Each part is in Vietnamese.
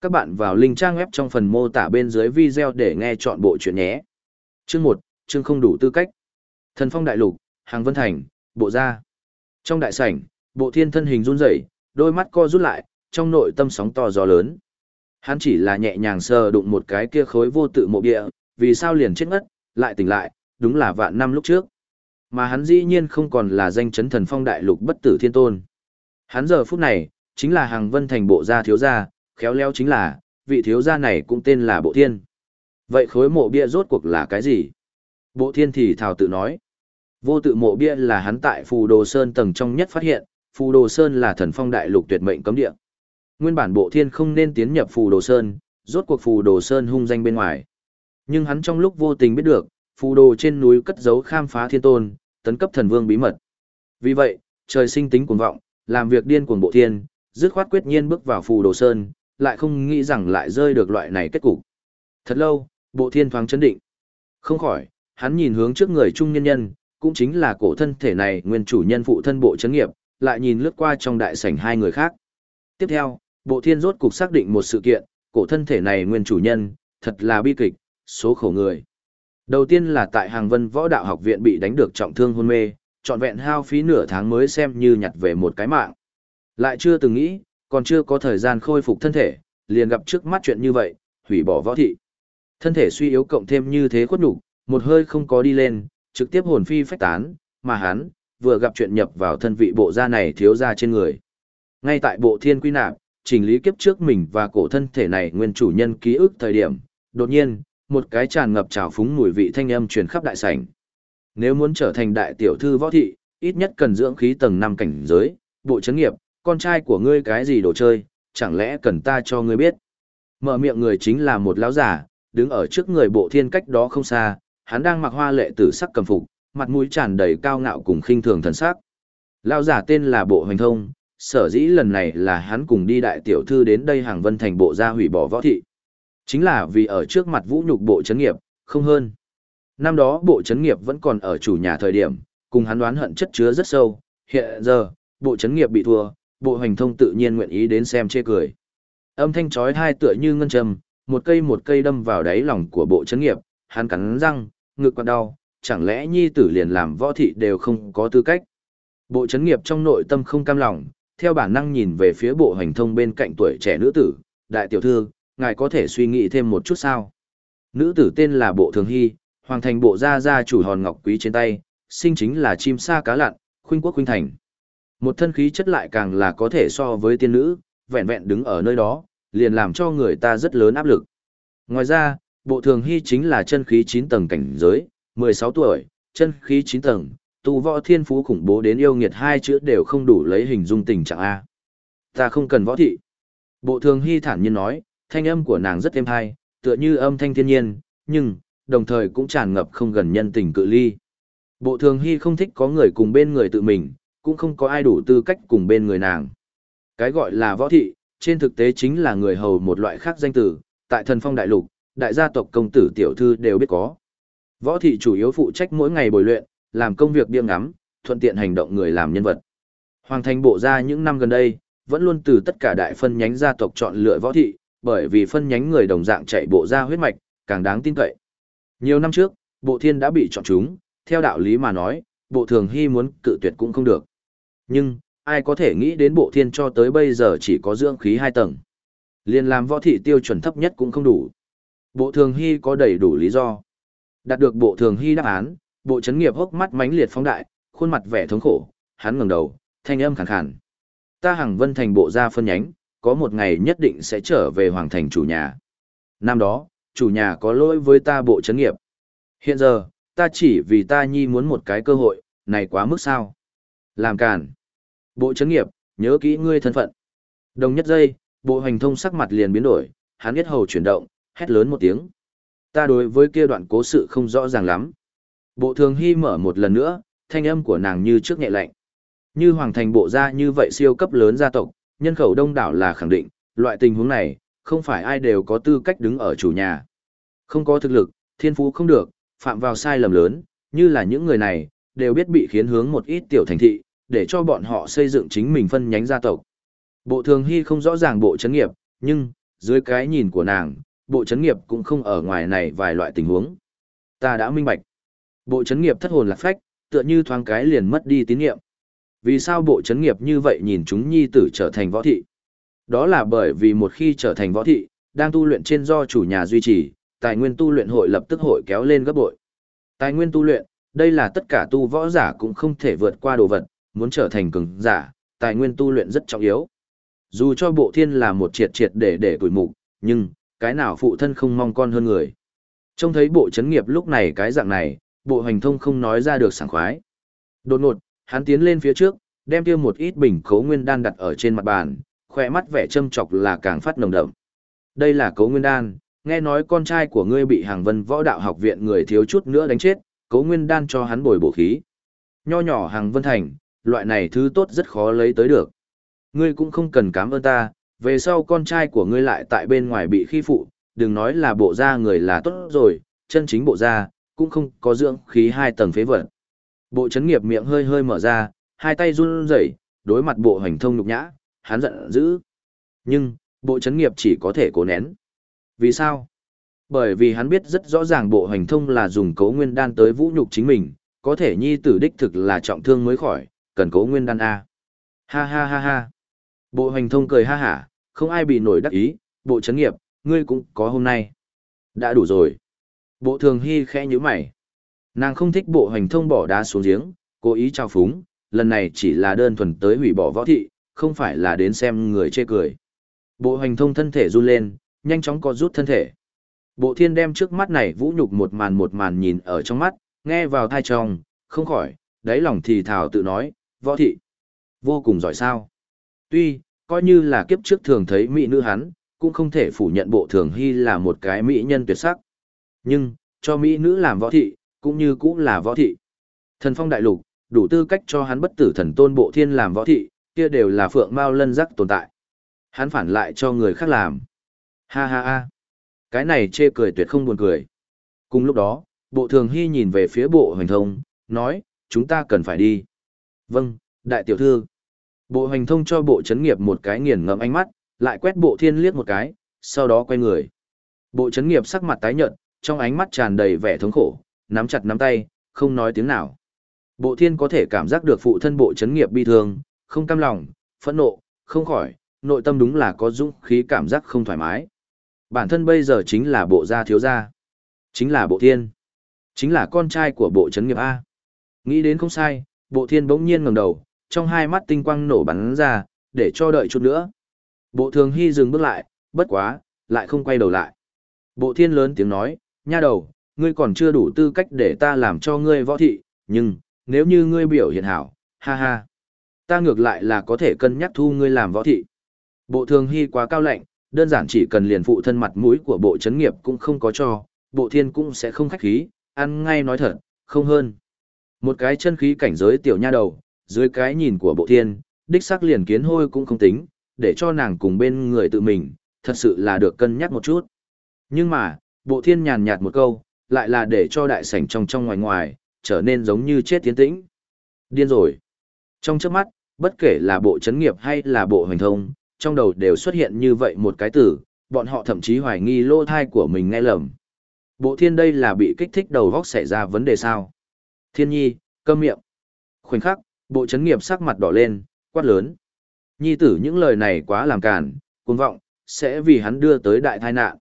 Các bạn vào link trang web trong phần mô tả bên dưới video để nghe chọn bộ chuyện nhé. Chương 1, chương không đủ tư cách. Thần phong đại lục, hàng vân thành, bộ gia. Trong đại sảnh, bộ thiên thân hình run rẩy, đôi mắt co rút lại, trong nội tâm sóng to gió lớn. Hắn chỉ là nhẹ nhàng sờ đụng một cái kia khối vô tự mộ địa, vì sao liền chết ngất, lại tỉnh lại, đúng là vạn năm lúc trước. Mà hắn dĩ nhiên không còn là danh chấn thần phong đại lục bất tử thiên tôn. Hắn giờ phút này, chính là hàng vân thành bộ gia thiếu gia, khéo léo chính là, vị thiếu gia này cũng tên là bộ thiên. Vậy khối mộ bia rốt cuộc là cái gì? Bộ thiên thì thảo tự nói. Vô tự mộ bia là hắn tại phù đồ sơn tầng trong nhất phát hiện, phù đồ sơn là thần phong đại lục tuyệt mệnh cấm địa. Nguyên bản bộ thiên không nên tiến nhập phù đồ sơn, rốt cuộc phù đồ sơn hung danh bên ngoài. Nhưng hắn trong lúc vô tình biết được, phù đồ trên núi cất giấu khám phá thiên tôn, tấn cấp thần vương bí mật. Vì vậy, trời sinh tính cuồng vọng, làm việc điên cuồng bộ thiên, dứt khoát quyết nhiên bước vào phù đồ sơn, lại không nghĩ rằng lại rơi được loại này kết cục. Thật lâu, bộ thiên thoáng chấn định. Không khỏi, hắn nhìn hướng trước người trung nhân nhân, cũng chính là cổ thân thể này nguyên chủ nhân phụ thân bộ chấn nghiệp, lại nhìn lướt qua trong đại sảnh hai người khác. Tiếp theo, bộ thiên rốt cục xác định một sự kiện, cổ thân thể này nguyên chủ nhân, thật là bi kịch, số khổ người. Đầu tiên là tại Hàng Vân Võ Đạo Học Viện bị đánh được trọng thương hôn mê, trọn vẹn hao phí nửa tháng mới xem như nhặt về một cái mạng. Lại chưa từng nghĩ, còn chưa có thời gian khôi phục thân thể, liền gặp trước mắt chuyện như vậy, hủy bỏ võ thị. Thân thể suy yếu cộng thêm như thế khuất nhục, một hơi không có đi lên, trực tiếp hồn phi phách tán, mà hắn vừa gặp chuyện nhập vào thân vị bộ da này thiếu ra trên người. Ngay tại bộ thiên quy nạp, chỉnh lý kiếp trước mình và cổ thân thể này nguyên chủ nhân ký ức thời điểm, đột nhiên, một cái tràn ngập trào phúng mùi vị thanh âm truyền khắp đại sảnh. Nếu muốn trở thành đại tiểu thư võ thị, ít nhất cần dưỡng khí tầng 5 cảnh giới, bộ chấn nghiệp, con trai của ngươi cái gì đồ chơi, chẳng lẽ cần ta cho ngươi biết. Mở miệng người chính là một lão giả, đứng ở trước người bộ thiên cách đó không xa, hắn đang mặc hoa lệ tử sắc cầm phục, mặt mũi tràn đầy cao ngạo cùng khinh thường thần sắc. Lão giả tên là Bộ Hoành Thông, sở dĩ lần này là hắn cùng đi đại tiểu thư đến đây hàng vân thành bộ gia hủy bỏ võ thị. Chính là vì ở trước mặt vũ nhục bộ chấn nghiệp, không hơn. Năm đó bộ chấn nghiệp vẫn còn ở chủ nhà thời điểm, cùng hắn đoán hận chất chứa rất sâu, hiện giờ, bộ chấn nghiệp bị thua, bộ hoành thông tự nhiên nguyện ý đến xem chê cười. Âm thanh chói hai tựa như ngân trầm, một cây một cây đâm vào đáy lòng của bộ chấn nghiệp, hắn cắn răng, ngực quặn đau, chẳng lẽ nhi tử liền làm võ thị đều không có tư cách. Bộ chấn nghiệp trong nội tâm không cam lòng, theo bản năng nhìn về phía bộ hoành thông bên cạnh tuổi trẻ nữ tử, đại tiểu thư, ngài có thể suy nghĩ thêm một chút sao. Nữ tử tên là bộ thường hy, hoàng thành bộ gia gia chủ hòn ngọc quý trên tay, sinh chính là chim sa cá lặn, khuynh quốc khuynh thành. Một thân khí chất lại càng là có thể so với tiên nữ, vẹn vẹn đứng ở nơi đó, liền làm cho người ta rất lớn áp lực. Ngoài ra, bộ thường hy chính là chân khí 9 tầng cảnh giới, 16 tuổi, chân khí 9 tầng, tu võ thiên phú khủng bố đến yêu nghiệt hai chữ đều không đủ lấy hình dung tình trạng A. Ta không cần võ thị. Bộ thường hy thản nhiên nói, thanh âm của nàng rất êm hay, tựa như âm thanh thiên nhiên, nhưng, đồng thời cũng tràn ngập không gần nhân tình cự ly. Bộ thường hy không thích có người cùng bên người tự mình, cũng không có ai đủ tư cách cùng bên người nàng. Cái gọi là võ thị, trên thực tế chính là người hầu một loại khác danh tử, tại thần phong đại lục, đại gia tộc công tử tiểu thư đều biết có. Võ thị chủ yếu phụ trách mỗi ngày bồi luyện, làm công việc biêm ngắm, thuận tiện hành động người làm nhân vật. Hoàng thành bộ ra những năm gần đây, vẫn luôn từ tất cả đại phân nhánh gia tộc chọn lựa võ thị, bởi vì phân nhánh người đồng dạng chạy bộ ra huyết mạch, càng đáng tin cậy. Nhiều năm trước, bộ thiên đã bị chọn chúng, theo đạo lý mà nói, bộ thường hy muốn cự tuyệt cũng không được. Nhưng, ai có thể nghĩ đến bộ thiên cho tới bây giờ chỉ có dưỡng khí hai tầng. Liên làm võ thị tiêu chuẩn thấp nhất cũng không đủ. Bộ thường hy có đầy đủ lý do. Đạt được bộ thường hy đáp án, bộ chấn nghiệp hốc mắt mãnh liệt phóng đại, khuôn mặt vẻ thống khổ, hắn ngẩng đầu, thanh âm khàn khàn. Ta hằng vân thành bộ ra phân nhánh, có một ngày nhất định sẽ trở về hoàng thành chủ nhà. Năm đó, chủ nhà có lỗi với ta bộ chấn nghiệp. Hiện giờ, ta chỉ vì ta nhi muốn một cái cơ hội, này quá mức sao. Làm càn. Bộ chấn nghiệp, nhớ kỹ ngươi thân phận. Đồng nhất giây, bộ hành thông sắc mặt liền biến đổi, hắn biết hầu chuyển động, hét lớn một tiếng. Ta đối với kia đoạn cố sự không rõ ràng lắm. Bộ thường hy mở một lần nữa, thanh âm của nàng như trước nhẹ lạnh. Như hoàng thành bộ gia như vậy siêu cấp lớn gia tộc, nhân khẩu đông đảo là khẳng định, loại tình huống này, không phải ai đều có tư cách đứng ở chủ nhà. Không có thực lực, thiên phú không được, phạm vào sai lầm lớn, như là những người này, đều biết bị khiến hướng một ít tiểu thành thị, để cho bọn họ xây dựng chính mình phân nhánh gia tộc. Bộ thường hy không rõ ràng bộ chấn nghiệp, nhưng, dưới cái nhìn của nàng, bộ chấn nghiệp cũng không ở ngoài này vài loại tình huống. Ta đã minh bạch. Bộ chấn nghiệp thất hồn lạc phách, tựa như thoáng cái liền mất đi tín nhiệm. Vì sao bộ chấn nghiệp như vậy nhìn chúng nhi tử trở thành võ thị? Đó là bởi vì một khi trở thành võ thị, đang tu luyện trên do chủ nhà duy trì, tài nguyên tu luyện hội lập tức hội kéo lên gấp bội. Tài nguyên tu luyện, đây là tất cả tu võ giả cũng không thể vượt qua đồ vật, muốn trở thành cường giả, tài nguyên tu luyện rất trọng yếu. Dù cho bộ thiên là một triệt triệt để để tuổi mục, nhưng, cái nào phụ thân không mong con hơn người. Trông thấy bộ chấn nghiệp lúc này cái dạng này, bộ hành thông không nói ra được sảng khoái. Đột ngột, hắn tiến lên phía trước, đem kia một ít bình cấu nguyên đan đặt ở trên mặt bàn, khỏe mắt vẻ châm chọc là càng phát nồng đậm. Đây là cấu nguyên đan, nghe nói con trai của ngươi bị hàng vân võ đạo học viện người thiếu chút nữa đánh chết, cấu nguyên đan cho hắn bồi bổ khí. Nho nhỏ hàng vân thành, loại này thứ tốt rất khó lấy tới được. Ngươi cũng không cần cảm ơn ta, về sau con trai của ngươi lại tại bên ngoài bị khi phụ, đừng nói là bộ da người là tốt rồi, chân chính bộ da, cũng không có dưỡng khí hai tầng phế vật. Bộ chấn nghiệp miệng hơi hơi mở ra, hai tay run rẩy, đối mặt bộ hành thông nhục nhã, hắn giận dữ. Nhưng, bộ chấn nghiệp chỉ có thể cố nén. Vì sao? Bởi vì hắn biết rất rõ ràng bộ hành thông là dùng cấu nguyên đan tới vũ nhục chính mình, có thể nhi tử đích thực là trọng thương mới khỏi, cần cố nguyên đan A. Ha ha ha ha. Bộ hành thông cười ha hả, không ai bị nổi đắc ý, bộ chấn nghiệp, ngươi cũng có hôm nay. Đã đủ rồi. Bộ thường hy khẽ nhữ mày. Nàng không thích bộ hành thông bỏ đá xuống giếng, cố ý trao phúng, lần này chỉ là đơn thuần tới hủy bỏ võ thị, không phải là đến xem người chê cười. Bộ hành thông thân thể run lên, nhanh chóng co rút thân thể. Bộ thiên đem trước mắt này vũ nhục một màn một màn nhìn ở trong mắt, nghe vào thai trong, không khỏi, đáy lòng thì thảo tự nói, võ thị. Vô cùng giỏi sao. Tuy, coi như là kiếp trước thường thấy mỹ nữ hắn, cũng không thể phủ nhận bộ thường hy là một cái mỹ nhân tuyệt sắc. Nhưng, cho mỹ nữ làm võ thị, cũng như cũng là võ thị. Thần phong đại lục, đủ tư cách cho hắn bất tử thần tôn bộ thiên làm võ thị, kia đều là phượng mao lân rắc tồn tại. Hắn phản lại cho người khác làm. Ha ha ha. Cái này chê cười tuyệt không buồn cười. Cùng lúc đó, bộ thường hy nhìn về phía bộ hoành thông, nói, chúng ta cần phải đi. Vâng, đại tiểu thư. Bộ hành thông cho bộ chấn nghiệp một cái nghiền ngẫm ánh mắt, lại quét bộ thiên liếc một cái, sau đó quay người. Bộ chấn nghiệp sắc mặt tái nhợt, trong ánh mắt tràn đầy vẻ thống khổ, nắm chặt nắm tay, không nói tiếng nào. Bộ thiên có thể cảm giác được phụ thân bộ chấn nghiệp bi thương, không cam lòng, phẫn nộ, không khỏi, nội tâm đúng là có dũng khí cảm giác không thoải mái. Bản thân bây giờ chính là bộ gia thiếu gia, chính là bộ thiên, chính là con trai của bộ chấn nghiệp A. Nghĩ đến không sai, bộ thiên bỗng nhiên ngẩng đầu, trong hai mắt tinh quang nổ bắn ra, để cho đợi chút nữa. Bộ thường hy dừng bước lại, bất quá, lại không quay đầu lại. Bộ thiên lớn tiếng nói, nha đầu, ngươi còn chưa đủ tư cách để ta làm cho ngươi võ thị, nhưng, nếu như ngươi biểu hiện hảo, ha ha. Ta ngược lại là có thể cân nhắc thu ngươi làm võ thị. Bộ thường hy quá cao lạnh, đơn giản chỉ cần liền phụ thân mặt mũi của bộ chấn nghiệp cũng không có cho, bộ thiên cũng sẽ không khách khí, ăn ngay nói thật, không hơn. Một cái chân khí cảnh giới tiểu nha đầu, dưới cái nhìn của bộ thiên, đích xác liền kiến hôi cũng không tính, để cho nàng cùng bên người tự mình, thật sự là được cân nhắc một chút. Nhưng mà, bộ thiên nhàn nhạt một câu, lại là để cho đại sảnh trong trong ngoài ngoài, trở nên giống như chết tiến tĩnh. Điên rồi. Trong trước mắt, bất kể là bộ chấn nghiệp hay là bộ hành thông, trong đầu đều xuất hiện như vậy một cái từ, bọn họ thậm chí hoài nghi lô thai của mình nghe lầm. Bộ thiên đây là bị kích thích đầu vóc xảy ra vấn đề sao? Thiên nhi, câm miệng. Khoảnh khắc, bộ chấn nghiệp sắc mặt đỏ lên, quát lớn. Nhi tử những lời này quá làm cản, cuồng vọng, sẽ vì hắn đưa tới đại tai nạn.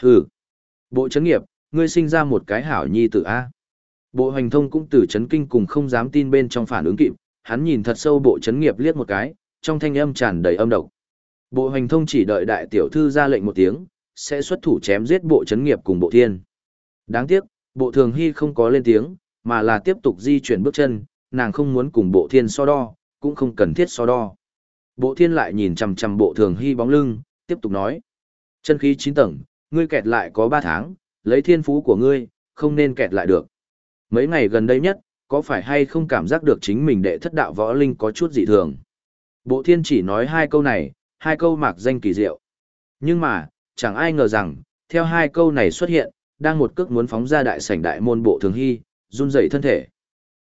Hừ. Bộ chấn nghiệp, ngươi sinh ra một cái hảo nhi tử A. Bộ hành thông cũng từ chấn kinh cùng không dám tin bên trong phản ứng kịp, hắn nhìn thật sâu bộ chấn nghiệp liếc một cái, trong thanh âm tràn đầy âm độc. Bộ hành thông chỉ đợi đại tiểu thư ra lệnh một tiếng, sẽ xuất thủ chém giết bộ chấn nghiệp cùng bộ thiên. Đáng tiếc, bộ thường hy không có lên tiếng, mà là tiếp tục di chuyển bước chân, nàng không muốn cùng bộ thiên so đo, cũng không cần thiết so đo. Bộ thiên lại nhìn chằm chằm bộ thường hy bóng lưng, tiếp tục nói. Chân khí 9 tầng, ngươi kẹt lại có 3 tháng, lấy thiên phú của ngươi, không nên kẹt lại được. Mấy ngày gần đây nhất, có phải hay không cảm giác được chính mình đệ thất đạo võ linh có chút dị thường? Bộ thiên chỉ nói hai câu này, hai câu mạc danh kỳ diệu. Nhưng mà, chẳng ai ngờ rằng, theo hai câu này xuất hiện, đang một cước muốn phóng ra đại sảnh đại môn bộ thường hy, run dậy thân thể.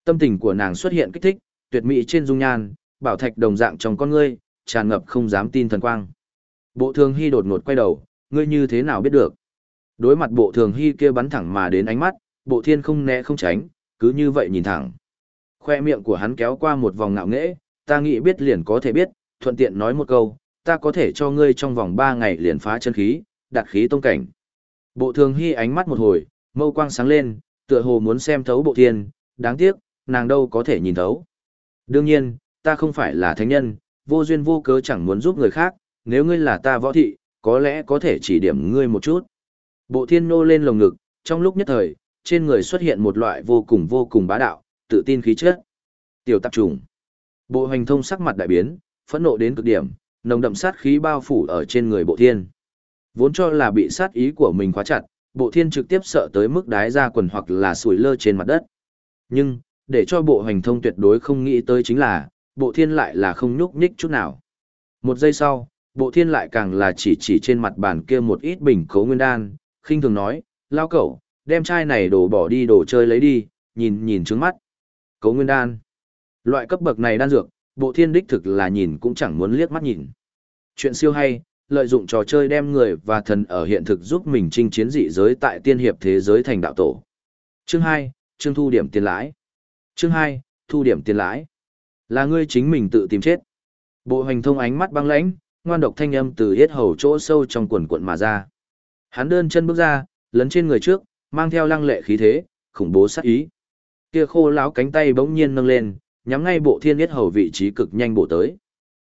Tâm tình của nàng xuất hiện kích thích, tuyệt mỹ trên dung nhan, bảo thạch đồng dạng trong con ngươi, tràn ngập không dám tin thần quang. Bộ thường hy đột ngột quay đầu, ngươi như thế nào biết được? Đối mặt bộ thường hy kia bắn thẳng mà đến ánh mắt, bộ thiên không né không tránh, cứ như vậy nhìn thẳng. Khoe miệng của hắn kéo qua một vòng ngạo nghễ, ta nghĩ biết liền có thể biết, thuận tiện nói một câu, ta có thể cho ngươi trong vòng 3 ngày liền phá chân khí, đạt khí tông cảnh. Bộ thường hy ánh mắt một hồi, mâu quang sáng lên, tựa hồ muốn xem thấu bộ thiên, đáng tiếc, nàng đâu có thể nhìn thấu. Đương nhiên, ta không phải là thánh nhân, vô duyên vô cớ chẳng muốn giúp người khác, nếu ngươi là ta võ thị, có lẽ có thể chỉ điểm ngươi một chút. Bộ thiên nô lên lồng ngực, trong lúc nhất thời, trên người xuất hiện một loại vô cùng vô cùng bá đạo, tự tin khí chất. Tiểu tạp trùng. Bộ hành thông sắc mặt đại biến, phẫn nộ đến cực điểm, nồng đậm sát khí bao phủ ở trên người bộ thiên. Vốn cho là bị sát ý của mình khóa chặt, bộ thiên trực tiếp sợ tới mức đái ra quần hoặc là sủi lơ trên mặt đất. Nhưng, để cho bộ hành thông tuyệt đối không nghĩ tới chính là, bộ thiên lại là không nhúc nhích chút nào. Một giây sau, bộ thiên lại càng là chỉ chỉ trên mặt bàn kia một ít bình cấu nguyên đan, khinh thường nói, lao cẩu, đem chai này đổ bỏ đi đồ chơi lấy đi, nhìn nhìn trước mắt. Cấu nguyên đan. Loại cấp bậc này đan dược, bộ thiên đích thực là nhìn cũng chẳng muốn liếc mắt nhìn. Chuyện siêu hay, lợi dụng trò chơi đem người và thần ở hiện thực giúp mình chinh chiến dị giới tại tiên hiệp thế giới thành đạo tổ. Chương 2, chương thu điểm tiền lãi. Chương 2, thu điểm tiền lãi. Là ngươi chính mình tự tìm chết. Bộ hành thông ánh mắt băng lãnh, ngoan độc thanh âm từ yết hầu chỗ sâu trong quần quận mà ra. Hắn đơn chân bước ra, lấn trên người trước, mang theo lăng lệ khí thế, khủng bố sát ý. Kia khô láo cánh tay bỗng nhiên nâng lên, nhắm ngay bộ thiên yết hầu vị trí cực nhanh bộ tới.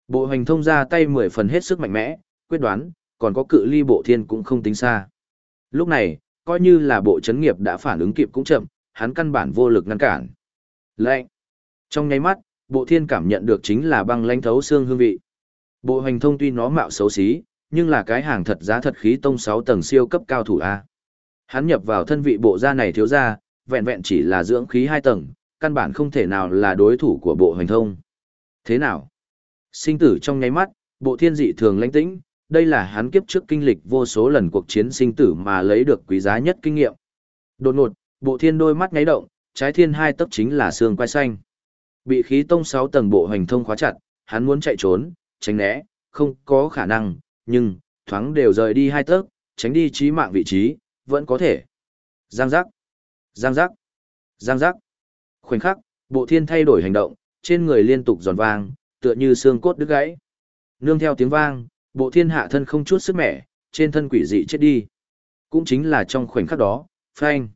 Bộ hành thông ra tay mười phần hết sức mạnh mẽ, quyết đoán, còn có cự ly bộ thiên cũng không tính xa. Lúc này, coi như là bộ chấn nghiệp đã phản ứng kịp cũng chậm, hắn căn bản vô lực ngăn cản. Lệnh! Trong nháy mắt, bộ thiên cảm nhận được chính là băng lãnh thấu xương hương vị. Bộ hành thông tuy nó mạo xấu xí, nhưng là cái hàng thật giá thật khí tông 6 tầng siêu cấp cao thủ A. Hắn nhập vào thân vị bộ gia này thiếu ra, vẹn vẹn chỉ là dưỡng khí 2 tầng, căn bản không thể nào là đối thủ của bộ hành thông. Thế nào? Sinh tử trong nháy mắt, bộ thiên dị thường lãnh tĩnh, đây là hắn kiếp trước kinh lịch vô số lần cuộc chiến sinh tử mà lấy được quý giá nhất kinh nghiệm. Đột ngột, bộ thiên đôi mắt ngáy động, trái thiên hai tấc chính là xương quai xanh. Bị khí tông 6 tầng bộ hành thông khóa chặt, hắn muốn chạy trốn, tránh né, không có khả năng, nhưng, thoáng đều rời đi hai tấc, tránh đi trí mạng vị trí, vẫn có thể. Giang giác, giang giác, giang giác. Khoảnh khắc, bộ thiên thay đổi hành động, trên người liên tục giòn vang, tựa như xương cốt đứt gãy. Nương theo tiếng vang, bộ thiên hạ thân không chút sức mẻ, trên thân quỷ dị chết đi. Cũng chính là trong khoảnh khắc đó, phanh.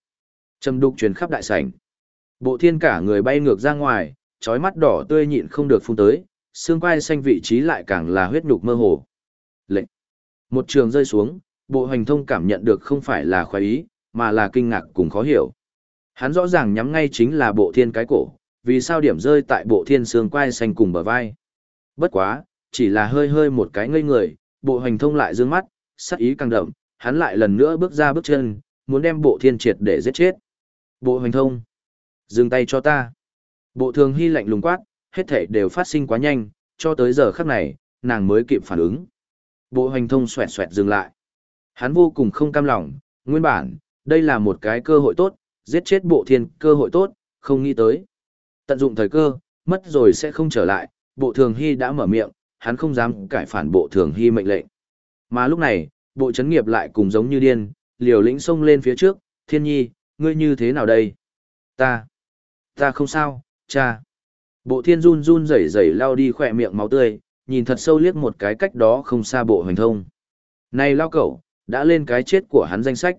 Trầm đục truyền khắp đại sảnh. Bộ thiên cả người bay ngược ra ngoài, trói mắt đỏ tươi nhịn không được phun tới, xương quai xanh vị trí lại càng là huyết nhục mơ hồ. Lệnh. Một trường rơi xuống, bộ hành thông cảm nhận được không phải là khoái ý, mà là kinh ngạc cùng khó hiểu. Hắn rõ ràng nhắm ngay chính là bộ thiên cái cổ, vì sao điểm rơi tại bộ thiên xương quai xanh cùng bờ vai. Bất quá, chỉ là hơi hơi một cái ngây người, bộ hành thông lại dương mắt, sắc ý càng đậm, hắn lại lần nữa bước ra bước chân, muốn đem bộ thiên triệt để giết chết. Bộ hành thông, dừng tay cho ta. Bộ thường hy lạnh lùng quát, hết thể đều phát sinh quá nhanh, cho tới giờ khắc này, nàng mới kịp phản ứng. Bộ hành thông xoẹt xoẹt dừng lại. Hắn vô cùng không cam lòng, nguyên bản, đây là một cái cơ hội tốt, giết chết bộ thiên cơ hội tốt, không nghĩ tới. Tận dụng thời cơ, mất rồi sẽ không trở lại, bộ thường hy đã mở miệng, hắn không dám cải phản bộ thường hy mệnh lệnh. Mà lúc này, bộ chấn nghiệp lại cùng giống như điên, liều lĩnh xông lên phía trước, thiên nhi, ngươi như thế nào đây? Ta, ta không sao, cha. Bộ thiên run run rẩy rẩy lao đi khỏe miệng máu tươi, nhìn thật sâu liếc một cái cách đó không xa bộ hoành thông. Này lao cẩu, đã lên cái chết của hắn danh sách.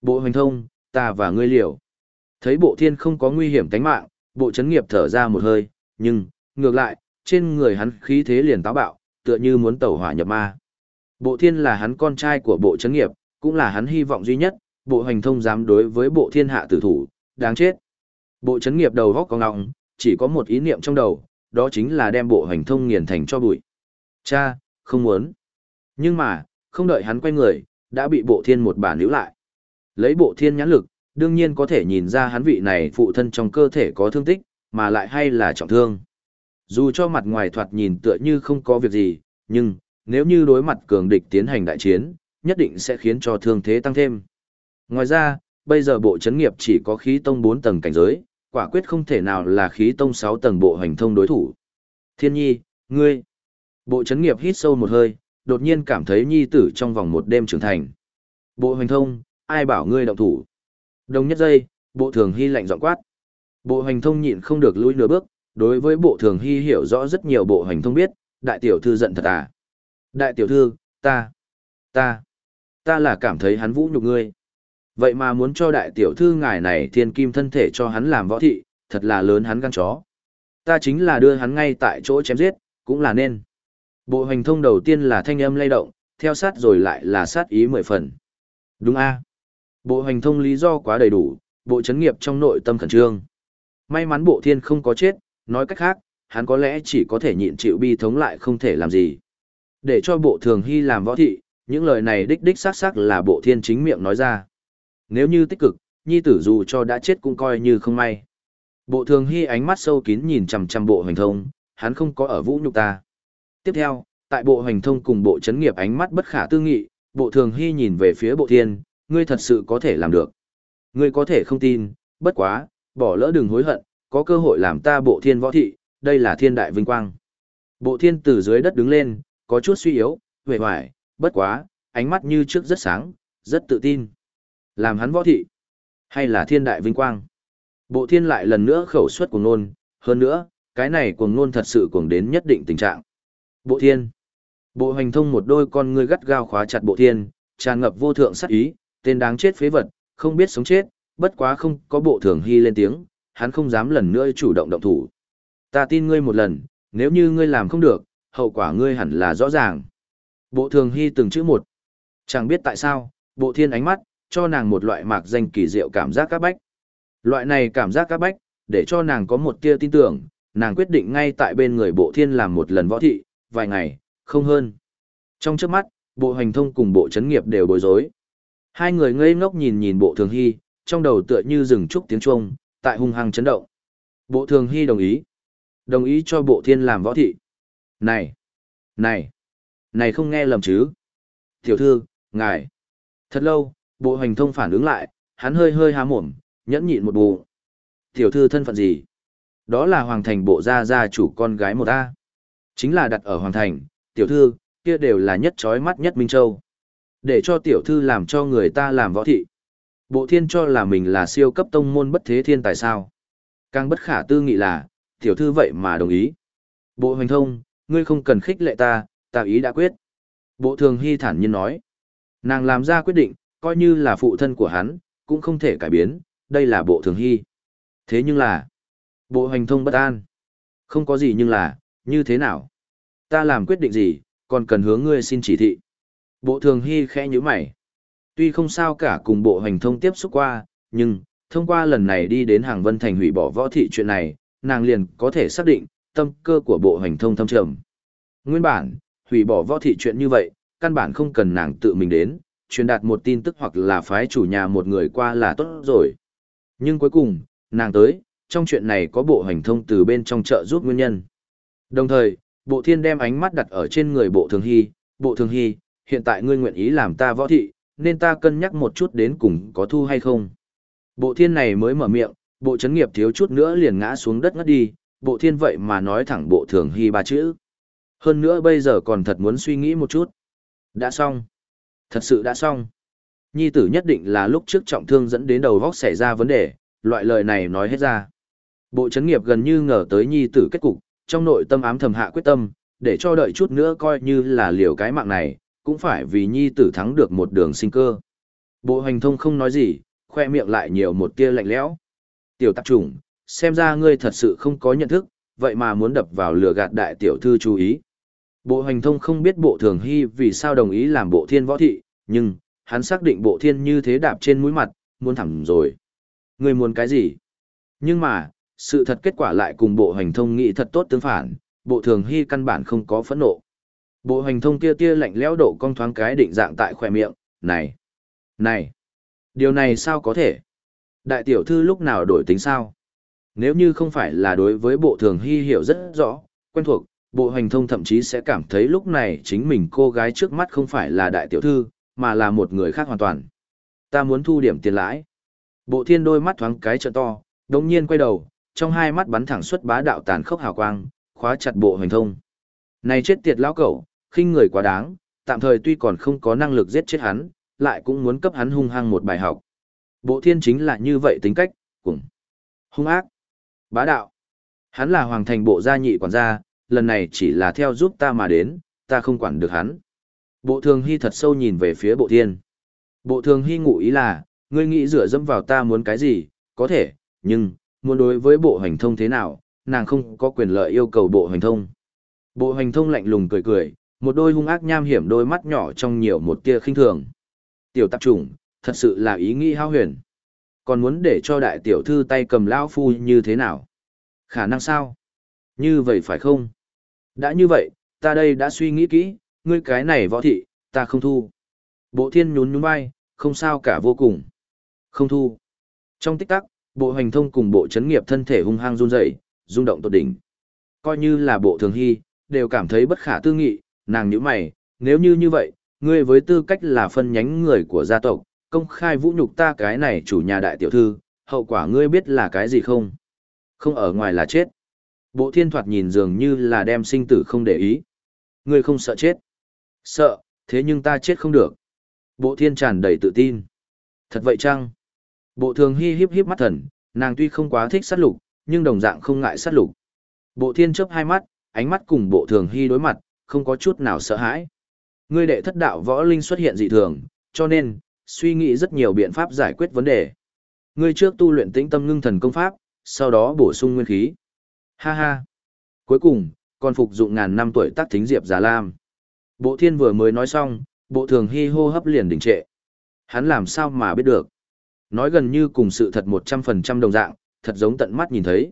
Bộ hoành thông, ta và ngươi liều. Thấy bộ thiên không có nguy hiểm tánh mạng, bộ chấn nghiệp thở ra một hơi, nhưng, ngược lại, trên người hắn khí thế liền táo bạo, tựa như muốn tẩu hỏa nhập ma. Bộ thiên là hắn con trai của bộ chấn nghiệp, cũng là hắn hy vọng duy nhất, bộ hành thông dám đối với bộ thiên hạ tử thủ, đáng chết. Bộ chấn nghiệp đầu góc có ngọng, chỉ có một ý niệm trong đầu, đó chính là đem bộ hành thông nghiền thành cho bụi. Cha, không muốn. Nhưng mà, không đợi hắn quay người, đã bị bộ thiên một bà níu lại. Lấy bộ thiên nhãn lực, đương nhiên có thể nhìn ra hắn vị này phụ thân trong cơ thể có thương tích, mà lại hay là trọng thương. Dù cho mặt ngoài thoạt nhìn tựa như không có việc gì, nhưng, nếu như đối mặt cường địch tiến hành đại chiến, nhất định sẽ khiến cho thương thế tăng thêm. Ngoài ra, bây giờ bộ chấn nghiệp chỉ có khí tông 4 tầng cảnh giới, quả quyết không thể nào là khí tông 6 tầng bộ hành thông đối thủ. Thiên nhi, ngươi. Bộ chấn nghiệp hít sâu một hơi, đột nhiên cảm thấy nhi tử trong vòng một đêm trưởng thành. Bộ hành thông, ai bảo ngươi động thủ. Đồng nhất giây, bộ thường hy lạnh giọng quát. Bộ hành thông nhịn không được lùi nửa bước, đối với bộ thường hy hiểu rõ rất nhiều bộ hành thông biết, đại tiểu thư giận thật à. Đại tiểu thư, ta, ta, ta là cảm thấy hắn vũ nhục ngươi. Vậy mà muốn cho đại tiểu thư ngài này thiên kim thân thể cho hắn làm võ thị, thật là lớn hắn gan chó. Ta chính là đưa hắn ngay tại chỗ chém giết, cũng là nên. Bộ hành thông đầu tiên là thanh âm lay động, theo sát rồi lại là sát ý mười phần. Đúng a Bộ hành thông lý do quá đầy đủ, bộ chấn nghiệp trong nội tâm khẩn trương. May mắn bộ thiên không có chết, nói cách khác, hắn có lẽ chỉ có thể nhịn chịu bi thống lại không thể làm gì. Để cho bộ thường hy làm võ thị, những lời này đích đích xác xác là bộ thiên chính miệng nói ra. Nếu như tích cực, nhi tử dù cho đã chết cũng coi như không may. Bộ thường hy ánh mắt sâu kín nhìn chằm chằm bộ hành thông, hắn không có ở vũ nhục ta. Tiếp theo, tại bộ hành thông cùng bộ chấn nghiệp ánh mắt bất khả tư nghị, bộ thường hy nhìn về phía bộ thiên, ngươi thật sự có thể làm được. Ngươi có thể không tin, bất quá, bỏ lỡ đừng hối hận, có cơ hội làm ta bộ thiên võ thị, đây là thiên đại vinh quang. Bộ thiên từ dưới đất đứng lên, có chút suy yếu, vẻ hoài, bất quá, ánh mắt như trước rất sáng, rất tự tin. Làm hắn võ thị, hay là thiên đại vinh quang. Bộ thiên lại lần nữa khẩu suất cuồng nôn, hơn nữa, cái này cuồng nôn thật sự cuồng đến nhất định tình trạng. Bộ thiên. Bộ hành thông một đôi con ngươi gắt gao khóa chặt bộ thiên, tràn ngập vô thượng sát ý, tên đáng chết phế vật, không biết sống chết, bất quá không có bộ thường hy lên tiếng, hắn không dám lần nữa chủ động động thủ. Ta tin ngươi một lần, nếu như ngươi làm không được, hậu quả ngươi hẳn là rõ ràng. Bộ thường hy từng chữ một. Chẳng biết tại sao, bộ thiên ánh mắt, cho nàng một loại mạc danh kỳ diệu cảm giác các bách. Loại này cảm giác các bách, để cho nàng có một tia tin tưởng, nàng quyết định ngay tại bên người bộ thiên làm một lần võ thị, vài ngày, không hơn. Trong trước mắt, bộ hành thông cùng bộ chấn nghiệp đều bối rối. Hai người ngây ngốc nhìn nhìn bộ thường hy, trong đầu tựa như rừng trúc tiếng chuông, tại hung hăng chấn động. Bộ thường hy đồng ý. Đồng ý cho bộ thiên làm võ thị. Này! Này! Này không nghe lầm chứ? Tiểu thư, ngài! Thật lâu, bộ hành thông phản ứng lại, hắn hơi hơi há mồm, nhẫn nhịn một bù. Tiểu thư thân phận gì? Đó là hoàng thành bộ gia gia chủ con gái một A. Chính là đặt ở hoàng thành, tiểu thư, kia đều là nhất trói mắt nhất Minh Châu. Để cho tiểu thư làm cho người ta làm võ thị. Bộ thiên cho là mình là siêu cấp tông môn bất thế thiên tài sao. Càng bất khả tư nghị là, tiểu thư vậy mà đồng ý. Bộ hoành thông, ngươi không cần khích lệ ta, ta ý đã quyết. Bộ thường hy thản nhiên nói. Nàng làm ra quyết định, coi như là phụ thân của hắn, cũng không thể cải biến, đây là bộ thường hy. Thế nhưng là, bộ hoành thông bất an. Không có gì nhưng là, như thế nào? Ta làm quyết định gì, còn cần hướng ngươi xin chỉ thị. Bộ thường hy khẽ như mày. Tuy không sao cả cùng bộ hành thông tiếp xúc qua, nhưng, thông qua lần này đi đến hàng vân thành hủy bỏ võ thị chuyện này, nàng liền có thể xác định, tâm cơ của bộ hành thông thâm trầm. Nguyên bản, hủy bỏ võ thị chuyện như vậy, căn bản không cần nàng tự mình đến, truyền đạt một tin tức hoặc là phái chủ nhà một người qua là tốt rồi. Nhưng cuối cùng, nàng tới, trong chuyện này có bộ hành thông từ bên trong chợ giúp nguyên nhân. Đồng thời, bộ thiên đem ánh mắt đặt ở trên người bộ thường hy, bộ thường hy, hiện tại ngươi nguyện ý làm ta võ thị, nên ta cân nhắc một chút đến cùng có thu hay không. Bộ thiên này mới mở miệng, bộ chấn nghiệp thiếu chút nữa liền ngã xuống đất ngất đi, bộ thiên vậy mà nói thẳng bộ thường hy ba chữ. Hơn nữa bây giờ còn thật muốn suy nghĩ một chút. Đã xong. Thật sự đã xong. Nhi tử nhất định là lúc trước trọng thương dẫn đến đầu vóc xảy ra vấn đề, loại lời này nói hết ra. Bộ chấn nghiệp gần như ngờ tới nhi tử kết cục, trong nội tâm ám thầm hạ quyết tâm, để cho đợi chút nữa coi như là liều cái mạng này, cũng phải vì nhi tử thắng được một đường sinh cơ. Bộ hành thông không nói gì, khoe miệng lại nhiều một tia lạnh lẽo. Tiểu tạp trùng, xem ra ngươi thật sự không có nhận thức, vậy mà muốn đập vào lửa gạt đại tiểu thư chú ý. Bộ hành thông không biết bộ thường hy vì sao đồng ý làm bộ thiên võ thị, nhưng, hắn xác định bộ thiên như thế đạp trên mũi mặt, muốn thẳng rồi. Ngươi muốn cái gì? Nhưng mà, sự thật kết quả lại cùng bộ hành thông nghĩ thật tốt tương phản, bộ thường hy căn bản không có phẫn nộ. Bộ hành thông kia tia lạnh lẽo độ cong thoáng cái định dạng tại khỏe miệng, này, này, điều này sao có thể? Đại tiểu thư lúc nào đổi tính sao? Nếu như không phải là đối với bộ thường hy hiểu rất rõ, quen thuộc, bộ hành thông thậm chí sẽ cảm thấy lúc này chính mình cô gái trước mắt không phải là đại tiểu thư, mà là một người khác hoàn toàn. Ta muốn thu điểm tiền lãi. Bộ thiên đôi mắt thoáng cái trợ to, đồng nhiên quay đầu, trong hai mắt bắn thẳng xuất bá đạo tàn khốc hào quang, khóa chặt bộ hành thông. Này chết tiệt lão cẩu, khinh người quá đáng, tạm thời tuy còn không có năng lực giết chết hắn, lại cũng muốn cấp hắn hung hăng một bài học. Bộ thiên chính là như vậy tính cách, cùng hung ác, bá đạo. Hắn là hoàng thành bộ gia nhị quản gia, lần này chỉ là theo giúp ta mà đến, ta không quản được hắn. Bộ thường hy thật sâu nhìn về phía bộ thiên. Bộ thường hy ngụ ý là, ngươi nghĩ rửa dâm vào ta muốn cái gì, có thể, nhưng, muốn đối với bộ hành thông thế nào, nàng không có quyền lợi yêu cầu bộ hành thông. Bộ hành thông lạnh lùng cười cười, một đôi hung ác nham hiểm đôi mắt nhỏ trong nhiều một tia khinh thường. Tiểu tạp chủng, thật sự là ý nghĩ hao huyền. Còn muốn để cho đại tiểu thư tay cầm lão phu như thế nào? Khả năng sao? Như vậy phải không? Đã như vậy, ta đây đã suy nghĩ kỹ, ngươi cái này võ thị, ta không thu. Bộ thiên nhún nhún vai, không sao cả vô cùng. Không thu. Trong tích tắc, bộ hành thông cùng bộ chấn nghiệp thân thể hung hăng run rẩy, rung động tột đỉnh. Coi như là bộ thường hy, đều cảm thấy bất khả tư nghị, nàng nhíu mày, nếu như như vậy, ngươi với tư cách là phân nhánh người của gia tộc, công khai vũ nhục ta cái này chủ nhà đại tiểu thư, hậu quả ngươi biết là cái gì không? Không ở ngoài là chết. Bộ thiên thoạt nhìn dường như là đem sinh tử không để ý. Ngươi không sợ chết. Sợ, thế nhưng ta chết không được. Bộ thiên tràn đầy tự tin. Thật vậy chăng? Bộ thường hi hiếp hiếp mắt thần, nàng tuy không quá thích sát lục, nhưng đồng dạng không ngại sát lục. Bộ thiên chớp hai mắt, ánh mắt cùng bộ thường hy đối mặt, không có chút nào sợ hãi. Ngươi đệ thất đạo võ linh xuất hiện dị thường, cho nên, suy nghĩ rất nhiều biện pháp giải quyết vấn đề. Ngươi trước tu luyện tĩnh tâm ngưng thần công pháp, sau đó bổ sung nguyên khí. Ha ha. Cuối cùng, còn phục dụng ngàn năm tuổi tác thính diệp già lam. Bộ thiên vừa mới nói xong, bộ thường hy hô hấp liền đình trệ. Hắn làm sao mà biết được. Nói gần như cùng sự thật 100% đồng dạng, thật giống tận mắt nhìn thấy.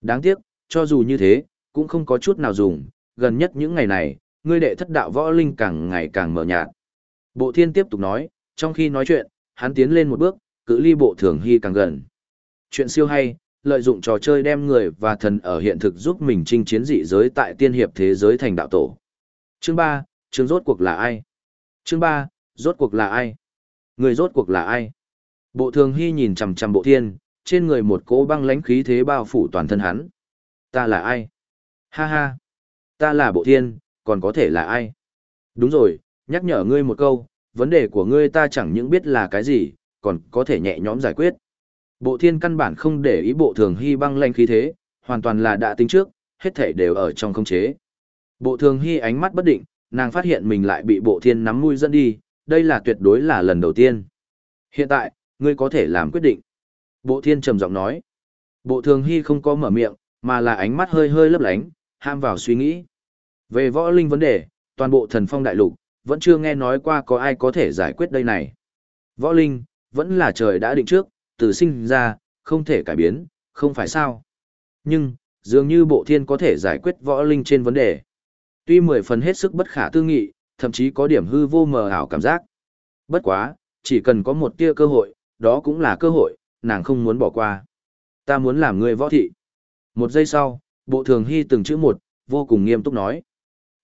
Đáng tiếc, cho dù như thế, cũng không có chút nào dùng, gần nhất những ngày này, ngươi đệ thất đạo võ linh càng ngày càng mở nhạt. Bộ thiên tiếp tục nói, trong khi nói chuyện, hắn tiến lên một bước, cự ly bộ thường hy càng gần. Chuyện siêu hay, lợi dụng trò chơi đem người và thần ở hiện thực giúp mình chinh chiến dị giới tại tiên hiệp thế giới thành đạo tổ. Chương 3, chương rốt cuộc là ai? Chương 3, rốt cuộc là ai? Người rốt cuộc là ai? Bộ thường hy nhìn chằm chằm bộ thiên, trên người một cỗ băng lãnh khí thế bao phủ toàn thân hắn. Ta là ai? Ha ha! Ta là bộ thiên, còn có thể là ai? Đúng rồi, nhắc nhở ngươi một câu, vấn đề của ngươi ta chẳng những biết là cái gì, còn có thể nhẹ nhõm giải quyết. Bộ thiên căn bản không để ý bộ thường hy băng lanh khí thế, hoàn toàn là đã tính trước, hết thể đều ở trong khống chế. Bộ thường hy ánh mắt bất định, nàng phát hiện mình lại bị bộ thiên nắm mũi dẫn đi, đây là tuyệt đối là lần đầu tiên. Hiện tại, ngươi có thể làm quyết định. Bộ thiên trầm giọng nói. Bộ thường hy không có mở miệng, mà là ánh mắt hơi hơi lấp lánh, ham vào suy nghĩ. Về võ linh vấn đề, toàn bộ thần phong đại lục, vẫn chưa nghe nói qua có ai có thể giải quyết đây này. Võ linh, vẫn là trời đã định trước, từ sinh ra, không thể cải biến, không phải sao. Nhưng, dường như bộ thiên có thể giải quyết võ linh trên vấn đề. Tuy mười phần hết sức bất khả tư nghị, thậm chí có điểm hư vô mờ ảo cảm giác. Bất quá, chỉ cần có một tia cơ hội, đó cũng là cơ hội, nàng không muốn bỏ qua. Ta muốn làm người võ thị. Một giây sau, bộ thường hy từng chữ một, vô cùng nghiêm túc nói.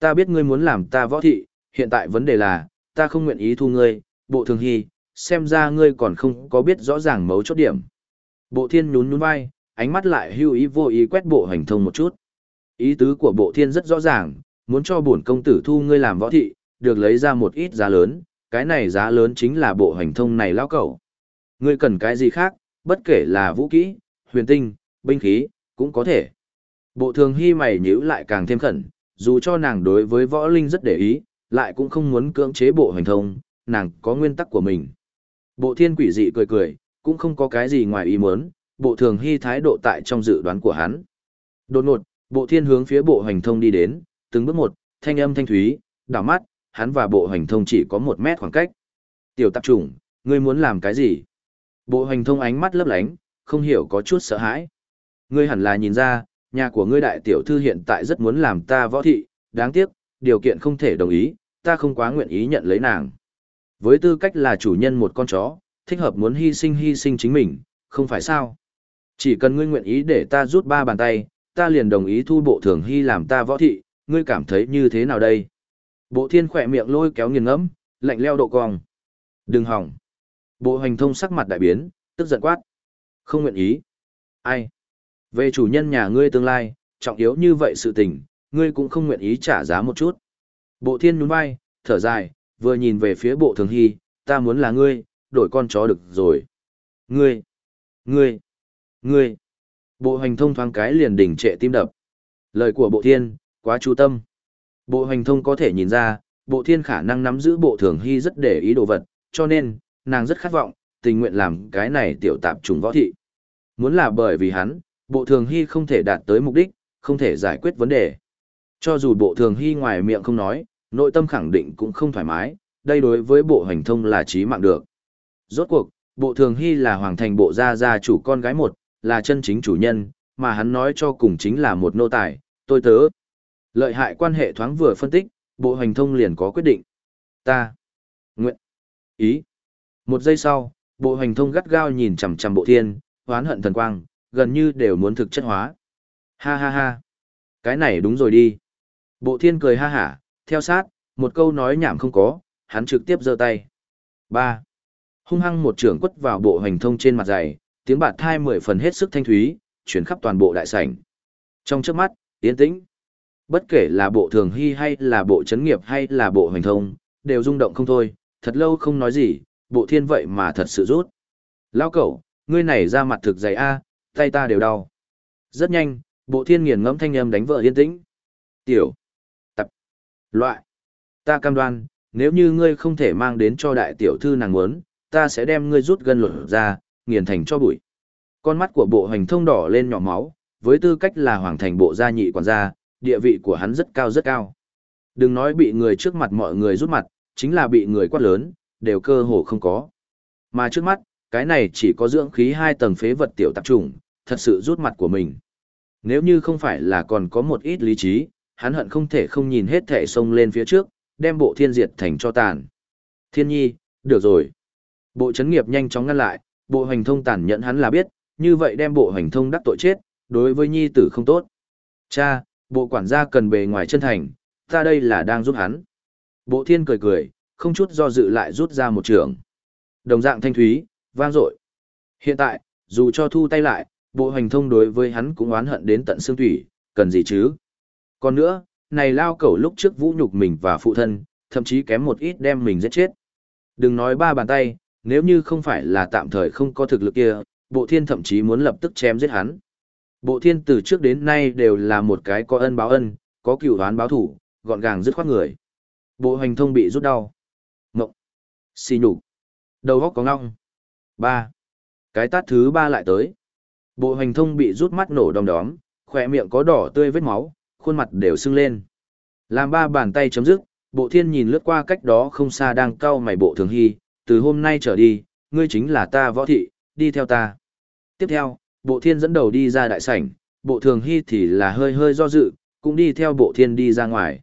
Ta biết ngươi muốn làm ta võ thị, hiện tại vấn đề là, ta không nguyện ý thu ngươi, bộ thường hy, xem ra ngươi còn không có biết rõ ràng mấu chốt điểm. Bộ thiên nhún nhún vai, ánh mắt lại hưu ý vô ý quét bộ hành thông một chút. Ý tứ của bộ thiên rất rõ ràng, muốn cho bổn công tử thu ngươi làm võ thị, được lấy ra một ít giá lớn, cái này giá lớn chính là bộ hành thông này lao cầu. Ngươi cần cái gì khác, bất kể là vũ kỹ, huyền tinh, binh khí, cũng có thể. Bộ thường hy mày nhíu lại càng thêm khẩn, dù cho nàng đối với võ linh rất để ý, lại cũng không muốn cưỡng chế bộ hành thông, nàng có nguyên tắc của mình. Bộ thiên quỷ dị cười cười, cũng không có cái gì ngoài ý muốn, bộ thường hy thái độ tại trong dự đoán của hắn. Đột ngột, bộ thiên hướng phía bộ hành thông đi đến, từng bước một, thanh âm thanh thúy, đảo mắt, hắn và bộ hành thông chỉ có một mét khoảng cách. Tiểu tạp trùng, ngươi muốn làm cái gì? Bộ hành thông ánh mắt lấp lánh, không hiểu có chút sợ hãi. Ngươi hẳn là nhìn ra, nhà của ngươi đại tiểu thư hiện tại rất muốn làm ta võ thị, đáng tiếc, điều kiện không thể đồng ý, ta không quá nguyện ý nhận lấy nàng. Với tư cách là chủ nhân một con chó, thích hợp muốn hy sinh hy sinh chính mình, không phải sao. Chỉ cần ngươi nguyện ý để ta rút ba bàn tay, ta liền đồng ý thu bộ thường hy làm ta võ thị, ngươi cảm thấy như thế nào đây? Bộ thiên khỏe miệng lôi kéo nghiền ngẫm, lạnh leo độ cong. Đừng hỏng. Bộ hành thông sắc mặt đại biến, tức giận quát. Không nguyện ý. Ai? Về chủ nhân nhà ngươi tương lai, trọng yếu như vậy sự tình, ngươi cũng không nguyện ý trả giá một chút. Bộ thiên nhún vai, thở dài, vừa nhìn về phía bộ thường hy, ta muốn là ngươi, đổi con chó được rồi. Ngươi, ngươi, ngươi. Bộ hành thông thoáng cái liền đỉnh trệ tim đập. Lời của bộ thiên, quá chú tâm. Bộ hành thông có thể nhìn ra, bộ thiên khả năng nắm giữ bộ thường hy rất để ý đồ vật, cho nên, nàng rất khát vọng, tình nguyện làm cái này tiểu tạp trùng võ thị. Muốn là bởi vì hắn, bộ thường hy không thể đạt tới mục đích, không thể giải quyết vấn đề. Cho dù bộ thường hy ngoài miệng không nói, nội tâm khẳng định cũng không thoải mái, đây đối với bộ hành thông là trí mạng được. Rốt cuộc, bộ thường hy là hoàng thành bộ gia gia chủ con gái một, là chân chính chủ nhân, mà hắn nói cho cùng chính là một nô tài, tôi tớ. Lợi hại quan hệ thoáng vừa phân tích, bộ hành thông liền có quyết định. Ta. Nguyện. Ý. Một giây sau, bộ hành thông gắt gao nhìn chằm chằm bộ thiên, hoán hận thần quang, gần như đều muốn thực chất hóa. Ha ha ha. Cái này đúng rồi đi. Bộ thiên cười ha hả, theo sát, một câu nói nhảm không có, hắn trực tiếp giơ tay. ba Hung hăng một trưởng quất vào bộ hành thông trên mặt dày, tiếng bạt thai mười phần hết sức thanh thúy, chuyển khắp toàn bộ đại sảnh. Trong trước mắt, tiến tĩnh. Bất kể là bộ thường hy hay là bộ chấn nghiệp hay là bộ hành thông, đều rung động không thôi, thật lâu không nói gì, bộ thiên vậy mà thật sự rút. Lao cẩu, ngươi này ra mặt thực dày a, tay ta đều đau. Rất nhanh, bộ thiên nghiền ngẫm thanh âm đánh vợ yên tĩnh. Tiểu, tập, loại, ta cam đoan, nếu như ngươi không thể mang đến cho đại tiểu thư nàng muốn, ta sẽ đem ngươi rút gân lột ra, nghiền thành cho bụi. Con mắt của bộ hành thông đỏ lên nhỏ máu, với tư cách là hoàng thành bộ gia nhị quản gia, địa vị của hắn rất cao rất cao. Đừng nói bị người trước mặt mọi người rút mặt, chính là bị người quát lớn, đều cơ hồ không có. Mà trước mắt, cái này chỉ có dưỡng khí hai tầng phế vật tiểu tạp trùng, thật sự rút mặt của mình. Nếu như không phải là còn có một ít lý trí, hắn hận không thể không nhìn hết thể sông lên phía trước, đem bộ thiên diệt thành cho tàn. Thiên nhi, được rồi. Bộ chấn nghiệp nhanh chóng ngăn lại, bộ hành thông tàn nhẫn hắn là biết, như vậy đem bộ hành thông đắc tội chết, đối với nhi tử không tốt. Cha, bộ quản gia cần bề ngoài chân thành, ta đây là đang giúp hắn. Bộ thiên cười cười, không chút do dự lại rút ra một trường. Đồng dạng thanh thúy, vang dội. Hiện tại, dù cho thu tay lại, bộ hành thông đối với hắn cũng oán hận đến tận xương thủy, cần gì chứ? Còn nữa, này lao cẩu lúc trước vũ nhục mình và phụ thân, thậm chí kém một ít đem mình giết chết. Đừng nói ba bàn tay, nếu như không phải là tạm thời không có thực lực kia, bộ thiên thậm chí muốn lập tức chém giết hắn. Bộ thiên từ trước đến nay đều là một cái có ân báo ân, có cựu đoán báo thủ, gọn gàng dứt khoát người. Bộ hành thông bị rút đau. Ngộng. Xì nhục. Đầu góc có ngong. ba Cái tát thứ ba lại tới. Bộ hành thông bị rút mắt nổ đom đóm, khỏe miệng có đỏ tươi vết máu, khuôn mặt đều sưng lên. Làm ba bàn tay chấm dứt, bộ thiên nhìn lướt qua cách đó không xa đang cau mày bộ thường hy, từ hôm nay trở đi, ngươi chính là ta võ thị, đi theo ta. Tiếp theo, bộ thiên dẫn đầu đi ra đại sảnh, bộ thường hy thì là hơi hơi do dự, cũng đi theo bộ thiên đi ra ngoài.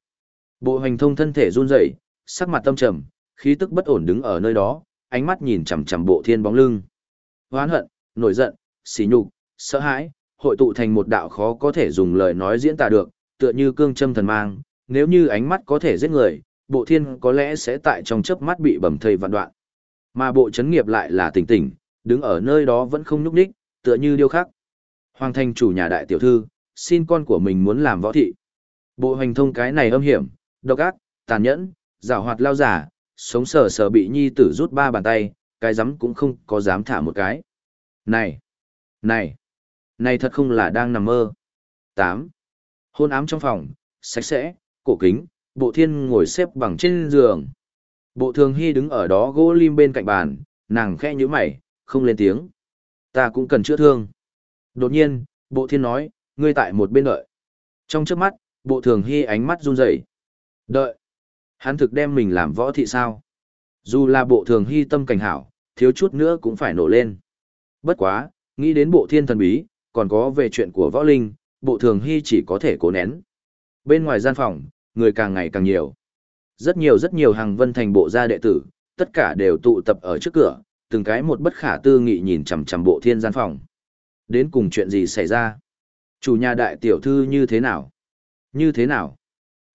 Bộ hành thông thân thể run rẩy, sắc mặt tâm trầm, khí tức bất ổn đứng ở nơi đó, ánh mắt nhìn chằm chằm bộ thiên bóng lưng. Hoán hận, nổi giận, xỉ nhục, sợ hãi, hội tụ thành một đạo khó có thể dùng lời nói diễn tả được, tựa như cương châm thần mang, nếu như ánh mắt có thể giết người, bộ thiên có lẽ sẽ tại trong chớp mắt bị bầm thây vạn đoạn. Mà bộ chấn nghiệp lại là tỉnh tỉnh, đứng ở nơi đó vẫn không nhúc nhích, tựa như điêu khắc. Hoàng thành chủ nhà đại tiểu thư, xin con của mình muốn làm võ thị. Bộ hành thông cái này âm hiểm, độc ác, tàn nhẫn, giảo hoạt lao giả, sống sờ sờ bị nhi tử rút ba bàn tay, cái dám cũng không có dám thả một cái. Này! Này! Này thật không là đang nằm mơ. 8. Hôn ám trong phòng, sạch sẽ, cổ kính, bộ thiên ngồi xếp bằng trên giường. Bộ thường hy đứng ở đó gỗ lim bên cạnh bàn, nàng khẽ như mày, không lên tiếng. Ta cũng cần chữa thương. Đột nhiên, bộ thiên nói, ngươi tại một bên đợi. Trong trước mắt, bộ thường hy ánh mắt run rẩy. Đợi. Hắn thực đem mình làm võ thị sao. Dù là bộ thường hy tâm cảnh hảo, thiếu chút nữa cũng phải nổ lên. Bất quá, nghĩ đến bộ thiên thần bí, còn có về chuyện của võ linh, bộ thường hy chỉ có thể cố nén. Bên ngoài gian phòng, người càng ngày càng nhiều. Rất nhiều rất nhiều hàng vân thành bộ gia đệ tử, tất cả đều tụ tập ở trước cửa, từng cái một bất khả tư nghị nhìn chằm chằm bộ thiên gian phòng. Đến cùng chuyện gì xảy ra? Chủ nhà đại tiểu thư như thế nào? Như thế nào?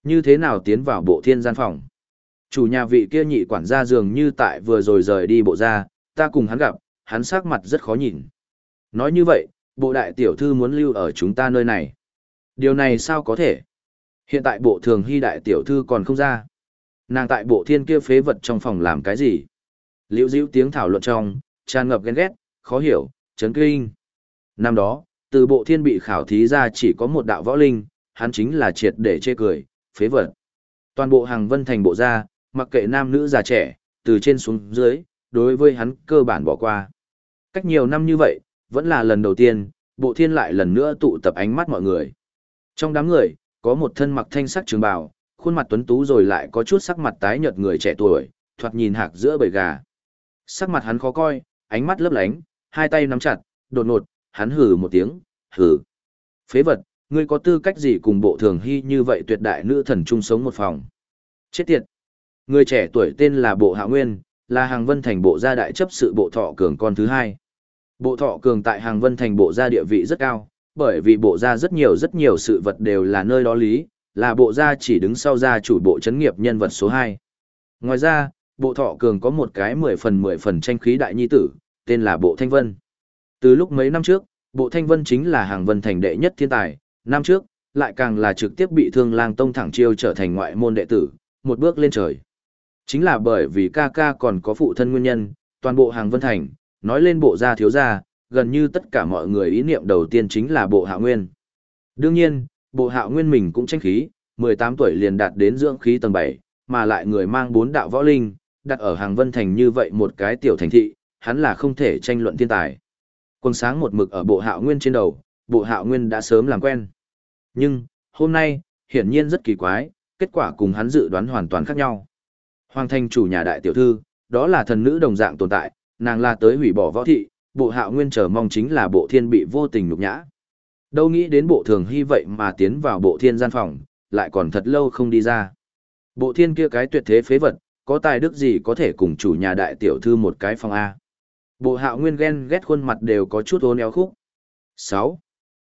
Như thế nào tiến vào bộ thiên gian phòng? Chủ nhà vị kia nhị quản gia dường như tại vừa rồi rời đi bộ ra ta cùng hắn gặp, hắn sắc mặt rất khó nhìn. Nói như vậy, bộ đại tiểu thư muốn lưu ở chúng ta nơi này. Điều này sao có thể? Hiện tại bộ thường hy đại tiểu thư còn không ra. Nàng tại bộ thiên kia phế vật trong phòng làm cái gì? Liễu dĩu tiếng thảo luận trong, tràn ngập ghen ghét, khó hiểu, chấn kinh. Năm đó, từ bộ thiên bị khảo thí ra chỉ có một đạo võ linh, hắn chính là triệt để chê cười, phế vật. Toàn bộ hàng vân thành bộ ra, mặc kệ nam nữ già trẻ, từ trên xuống dưới, đối với hắn cơ bản bỏ qua. Cách nhiều năm như vậy, vẫn là lần đầu tiên, bộ thiên lại lần nữa tụ tập ánh mắt mọi người. Trong đám người, có một thân mặc thanh sắc trường bào, khuôn mặt tuấn tú rồi lại có chút sắc mặt tái nhợt người trẻ tuổi, thoạt nhìn hạc giữa bầy gà. Sắc mặt hắn khó coi, ánh mắt lấp lánh, hai tay nắm chặt, đột ngột, hắn hừ một tiếng, hừ. Phế vật, ngươi có tư cách gì cùng bộ thường hy như vậy tuyệt đại nữ thần chung sống một phòng. Chết tiệt. Người trẻ tuổi tên là Bộ Hạ Nguyên, là hàng vân thành bộ gia đại chấp sự bộ thọ cường con thứ hai. Bộ thọ cường tại hàng vân thành bộ gia địa vị rất cao, bởi vì bộ gia rất nhiều rất nhiều sự vật đều là nơi đó lý, là bộ gia chỉ đứng sau gia chủ bộ chấn nghiệp nhân vật số 2. Ngoài ra, bộ thọ cường có một cái 10 phần 10 phần tranh khí đại nhi tử, tên là bộ thanh vân. Từ lúc mấy năm trước, bộ thanh vân chính là hàng vân thành đệ nhất thiên tài, năm trước, lại càng là trực tiếp bị thương lang tông thẳng chiêu trở thành ngoại môn đệ tử, một bước lên trời. Chính là bởi vì ca ca còn có phụ thân nguyên nhân, toàn bộ hàng vân thành, nói lên bộ gia thiếu gia, gần như tất cả mọi người ý niệm đầu tiên chính là bộ hạ nguyên. Đương nhiên, bộ hạ nguyên mình cũng tranh khí, 18 tuổi liền đạt đến dưỡng khí tầng 7, mà lại người mang bốn đạo võ linh, đặt ở hàng vân thành như vậy một cái tiểu thành thị, hắn là không thể tranh luận thiên tài. Quân sáng một mực ở bộ hạ nguyên trên đầu, bộ hạ nguyên đã sớm làm quen. Nhưng, hôm nay, hiển nhiên rất kỳ quái, kết quả cùng hắn dự đoán hoàn toàn khác nhau. Hoàng thành chủ nhà đại tiểu thư, đó là thần nữ đồng dạng tồn tại, nàng là tới hủy bỏ võ thị, bộ hạo nguyên chờ mong chính là bộ thiên bị vô tình nhục nhã. Đâu nghĩ đến bộ thường hy vậy mà tiến vào bộ thiên gian phòng, lại còn thật lâu không đi ra. Bộ thiên kia cái tuyệt thế phế vật, có tài đức gì có thể cùng chủ nhà đại tiểu thư một cái phòng A. Bộ hạo nguyên ghen ghét khuôn mặt đều có chút ôn éo khúc. 6.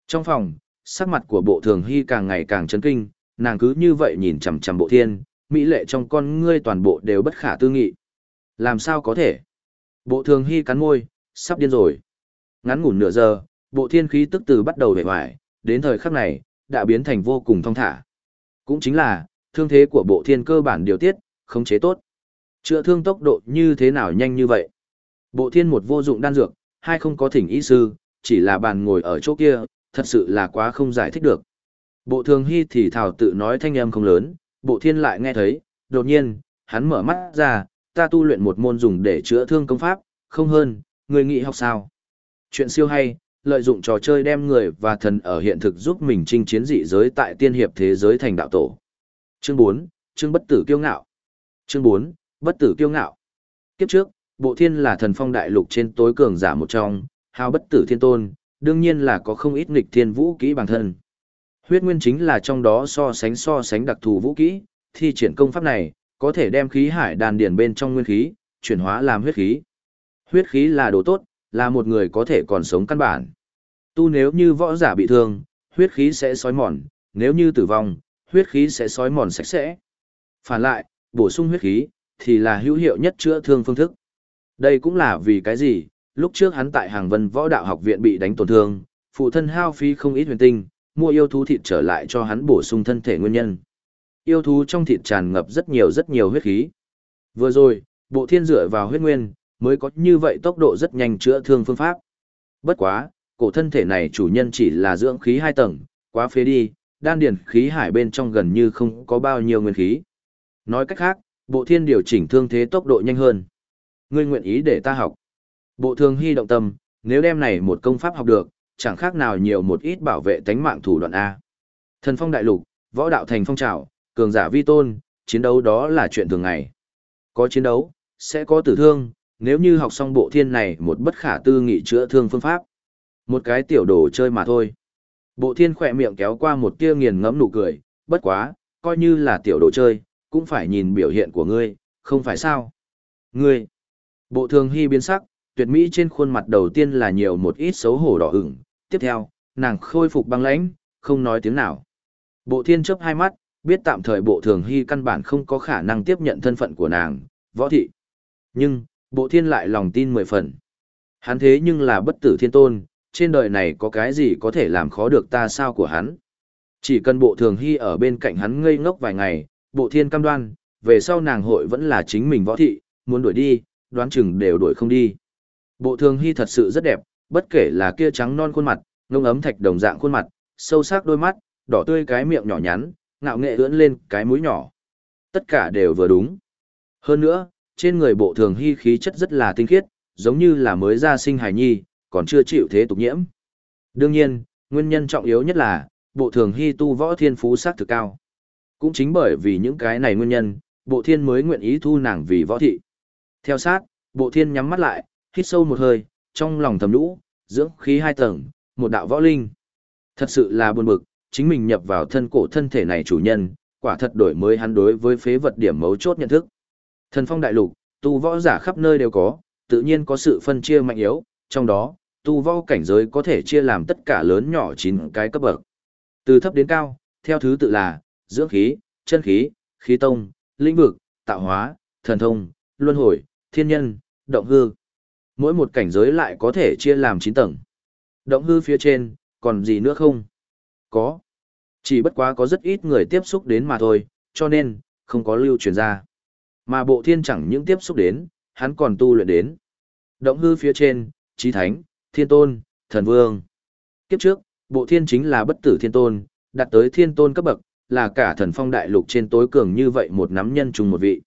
Trong phòng, sắc mặt của bộ thường hy càng ngày càng chấn kinh, nàng cứ như vậy nhìn chằm chằm bộ thiên, mỹ lệ trong con ngươi toàn bộ đều bất khả tư nghị. Làm sao có thể? Bộ thường hy cắn môi, sắp điên rồi. Ngắn ngủn nửa giờ, bộ thiên khí tức từ bắt đầu vẻ hoài, đến thời khắc này, đã biến thành vô cùng thong thả. Cũng chính là, thương thế của bộ thiên cơ bản điều tiết, khống chế tốt. Chữa thương tốc độ như thế nào nhanh như vậy? Bộ thiên một vô dụng đan dược, hai không có thỉnh ý sư, chỉ là bàn ngồi ở chỗ kia, thật sự là quá không giải thích được. Bộ thường hy thì thảo tự nói thanh âm không lớn, bộ thiên lại nghe thấy, đột nhiên, hắn mở mắt ra, ta tu luyện một môn dùng để chữa thương công pháp, không hơn, người nghĩ học sao. Chuyện siêu hay, lợi dụng trò chơi đem người và thần ở hiện thực giúp mình chinh chiến dị giới tại tiên hiệp thế giới thành đạo tổ. Chương 4, chương bất tử kiêu ngạo. Chương 4, bất tử kiêu ngạo. Kiếp trước, bộ thiên là thần phong đại lục trên tối cường giả một trong, hào bất tử thiên tôn, đương nhiên là có không ít nghịch thiên vũ kỹ bản thân. Huyết nguyên chính là trong đó so sánh so sánh đặc thù vũ kỹ, thi triển công pháp này, có thể đem khí hải đàn điển bên trong nguyên khí, chuyển hóa làm huyết khí. Huyết khí là đồ tốt, là một người có thể còn sống căn bản. Tu nếu như võ giả bị thương, huyết khí sẽ sói mòn, nếu như tử vong, huyết khí sẽ sói mòn sạch sẽ. Phản lại, bổ sung huyết khí, thì là hữu hiệu nhất chữa thương phương thức. Đây cũng là vì cái gì, lúc trước hắn tại hàng vân võ đạo học viện bị đánh tổn thương, phụ thân hao phí không ít huyền tinh, mua yêu thú thịt trở lại cho hắn bổ sung thân thể nguyên nhân. Yêu thú trong thịt tràn ngập rất nhiều rất nhiều huyết khí. Vừa rồi, bộ thiên dựa vào huyết nguyên, mới có như vậy tốc độ rất nhanh chữa thương phương pháp. Bất quá, cổ thân thể này chủ nhân chỉ là dưỡng khí hai tầng, quá phế đi, đan điền khí hải bên trong gần như không có bao nhiêu nguyên khí. Nói cách khác, bộ thiên điều chỉnh thương thế tốc độ nhanh hơn. Ngươi nguyện ý để ta học. Bộ thường hy động tâm, nếu đem này một công pháp học được, chẳng khác nào nhiều một ít bảo vệ tánh mạng thủ đoạn A. Thần phong đại lục, võ đạo thành phong trào, cường giả vi tôn, chiến đấu đó là chuyện thường ngày. Có chiến đấu, sẽ có tử thương, nếu như học xong bộ thiên này một bất khả tư nghị chữa thương phương pháp. Một cái tiểu đồ chơi mà thôi. Bộ thiên khỏe miệng kéo qua một tia nghiền ngẫm nụ cười, bất quá, coi như là tiểu đồ chơi, cũng phải nhìn biểu hiện của ngươi, không phải sao. Ngươi, bộ thường hy biến sắc, tuyệt mỹ trên khuôn mặt đầu tiên là nhiều một ít xấu hổ đỏ ửng, tiếp theo, nàng khôi phục băng lãnh, không nói tiếng nào. Bộ thiên chớp hai mắt, biết tạm thời bộ thường hy căn bản không có khả năng tiếp nhận thân phận của nàng, võ thị. Nhưng, bộ thiên lại lòng tin mười phần. Hắn thế nhưng là bất tử thiên tôn, trên đời này có cái gì có thể làm khó được ta sao của hắn. Chỉ cần bộ thường hy ở bên cạnh hắn ngây ngốc vài ngày, bộ thiên cam đoan, về sau nàng hội vẫn là chính mình võ thị, muốn đuổi đi, đoán chừng đều đuổi không đi. Bộ thường hy thật sự rất đẹp, bất kể là kia trắng non khuôn mặt, ngông ấm thạch đồng dạng khuôn mặt, sâu sắc đôi mắt, đỏ tươi cái miệng nhỏ nhắn, ngạo nghệ ưỡn lên cái mũi nhỏ. Tất cả đều vừa đúng. Hơn nữa, trên người bộ thường hy khí chất rất là tinh khiết, giống như là mới ra sinh hài nhi, còn chưa chịu thế tục nhiễm. Đương nhiên, nguyên nhân trọng yếu nhất là, bộ thường hy tu võ thiên phú sắc thực cao. Cũng chính bởi vì những cái này nguyên nhân, bộ thiên mới nguyện ý thu nàng vì võ thị. Theo sát, bộ thiên nhắm mắt lại, hít sâu một hơi, trong lòng thầm lũ, dưỡng khí hai tầng, một đạo võ linh. Thật sự là buồn bực, chính mình nhập vào thân cổ thân thể này chủ nhân, quả thật đổi mới hắn đối với phế vật điểm mấu chốt nhận thức. Thần phong đại lục, tu võ giả khắp nơi đều có, tự nhiên có sự phân chia mạnh yếu, trong đó, tu võ cảnh giới có thể chia làm tất cả lớn nhỏ 9 cái cấp bậc. Từ thấp đến cao, theo thứ tự là, dưỡng khí, chân khí, khí tông, lĩnh vực, tạo hóa, thần thông, luân hồi, thiên nhân, động hư. Mỗi một cảnh giới lại có thể chia làm 9 tầng. Động hư phía trên, còn gì nữa không? Có. Chỉ bất quá có rất ít người tiếp xúc đến mà thôi, cho nên, không có lưu truyền ra. Mà bộ thiên chẳng những tiếp xúc đến, hắn còn tu luyện đến. Động hư phía trên, trí thánh, thiên tôn, thần vương. Kiếp trước, bộ thiên chính là bất tử thiên tôn, đạt tới thiên tôn cấp bậc, là cả thần phong đại lục trên tối cường như vậy một nắm nhân trùng một vị.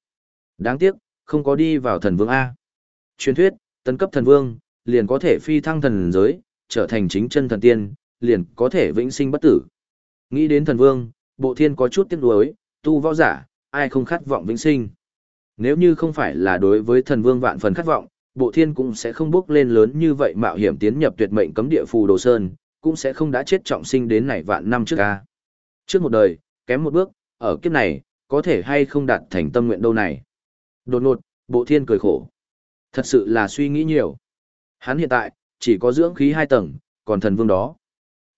Đáng tiếc, không có đi vào thần vương A. Truyền thuyết, tấn cấp thần vương, liền có thể phi thăng thần giới, trở thành chính chân thần tiên, liền có thể vĩnh sinh bất tử. Nghĩ đến thần vương, bộ thiên có chút tiếc nuối, tu võ giả, ai không khát vọng vĩnh sinh. Nếu như không phải là đối với thần vương vạn phần khát vọng, bộ thiên cũng sẽ không bước lên lớn như vậy mạo hiểm tiến nhập tuyệt mệnh cấm địa phù đồ sơn, cũng sẽ không đã chết trọng sinh đến này vạn năm trước ca. Trước một đời, kém một bước, ở kiếp này, có thể hay không đạt thành tâm nguyện đâu này. Đột ngột, bộ thiên cười khổ. Thật sự là suy nghĩ nhiều. Hắn hiện tại, chỉ có dưỡng khí hai tầng, còn thần vương đó.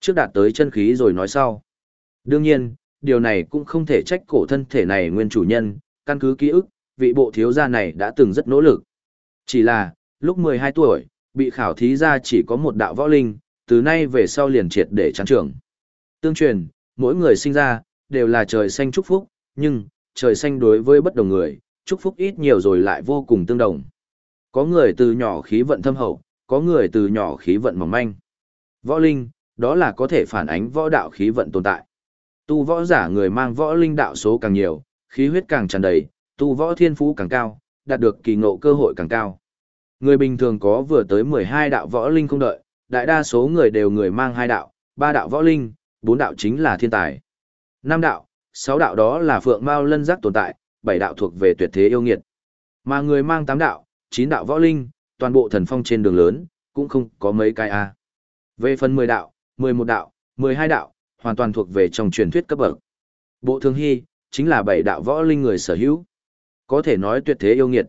Trước đạt tới chân khí rồi nói sau. Đương nhiên, điều này cũng không thể trách cổ thân thể này nguyên chủ nhân, căn cứ ký ức, vị bộ thiếu gia này đã từng rất nỗ lực. Chỉ là, lúc 12 tuổi, bị khảo thí ra chỉ có một đạo võ linh, từ nay về sau liền triệt để chán trưởng. Tương truyền, mỗi người sinh ra, đều là trời xanh chúc phúc, nhưng, trời xanh đối với bất đồng người, chúc phúc ít nhiều rồi lại vô cùng tương đồng. Có người từ nhỏ khí vận thâm hậu, có người từ nhỏ khí vận mỏng manh. Võ linh, đó là có thể phản ánh võ đạo khí vận tồn tại. Tu võ giả người mang võ linh đạo số càng nhiều, khí huyết càng tràn đầy, tu võ thiên phú càng cao, đạt được kỳ ngộ cơ hội càng cao. Người bình thường có vừa tới 12 đạo võ linh không đợi, đại đa số người đều người mang hai đạo, ba đạo võ linh, bốn đạo chính là thiên tài. Năm đạo, sáu đạo đó là phượng mao lân giác tồn tại, bảy đạo thuộc về tuyệt thế yêu nghiệt. Mà người mang tám đạo, chín đạo võ linh, toàn bộ thần phong trên đường lớn, cũng không có mấy cái a. Về phần 10 đạo, 11 đạo, 12 đạo, hoàn toàn thuộc về trong truyền thuyết cấp bậc. Bộ Thương Hy, chính là bảy đạo võ linh người sở hữu. Có thể nói tuyệt thế yêu nghiệt.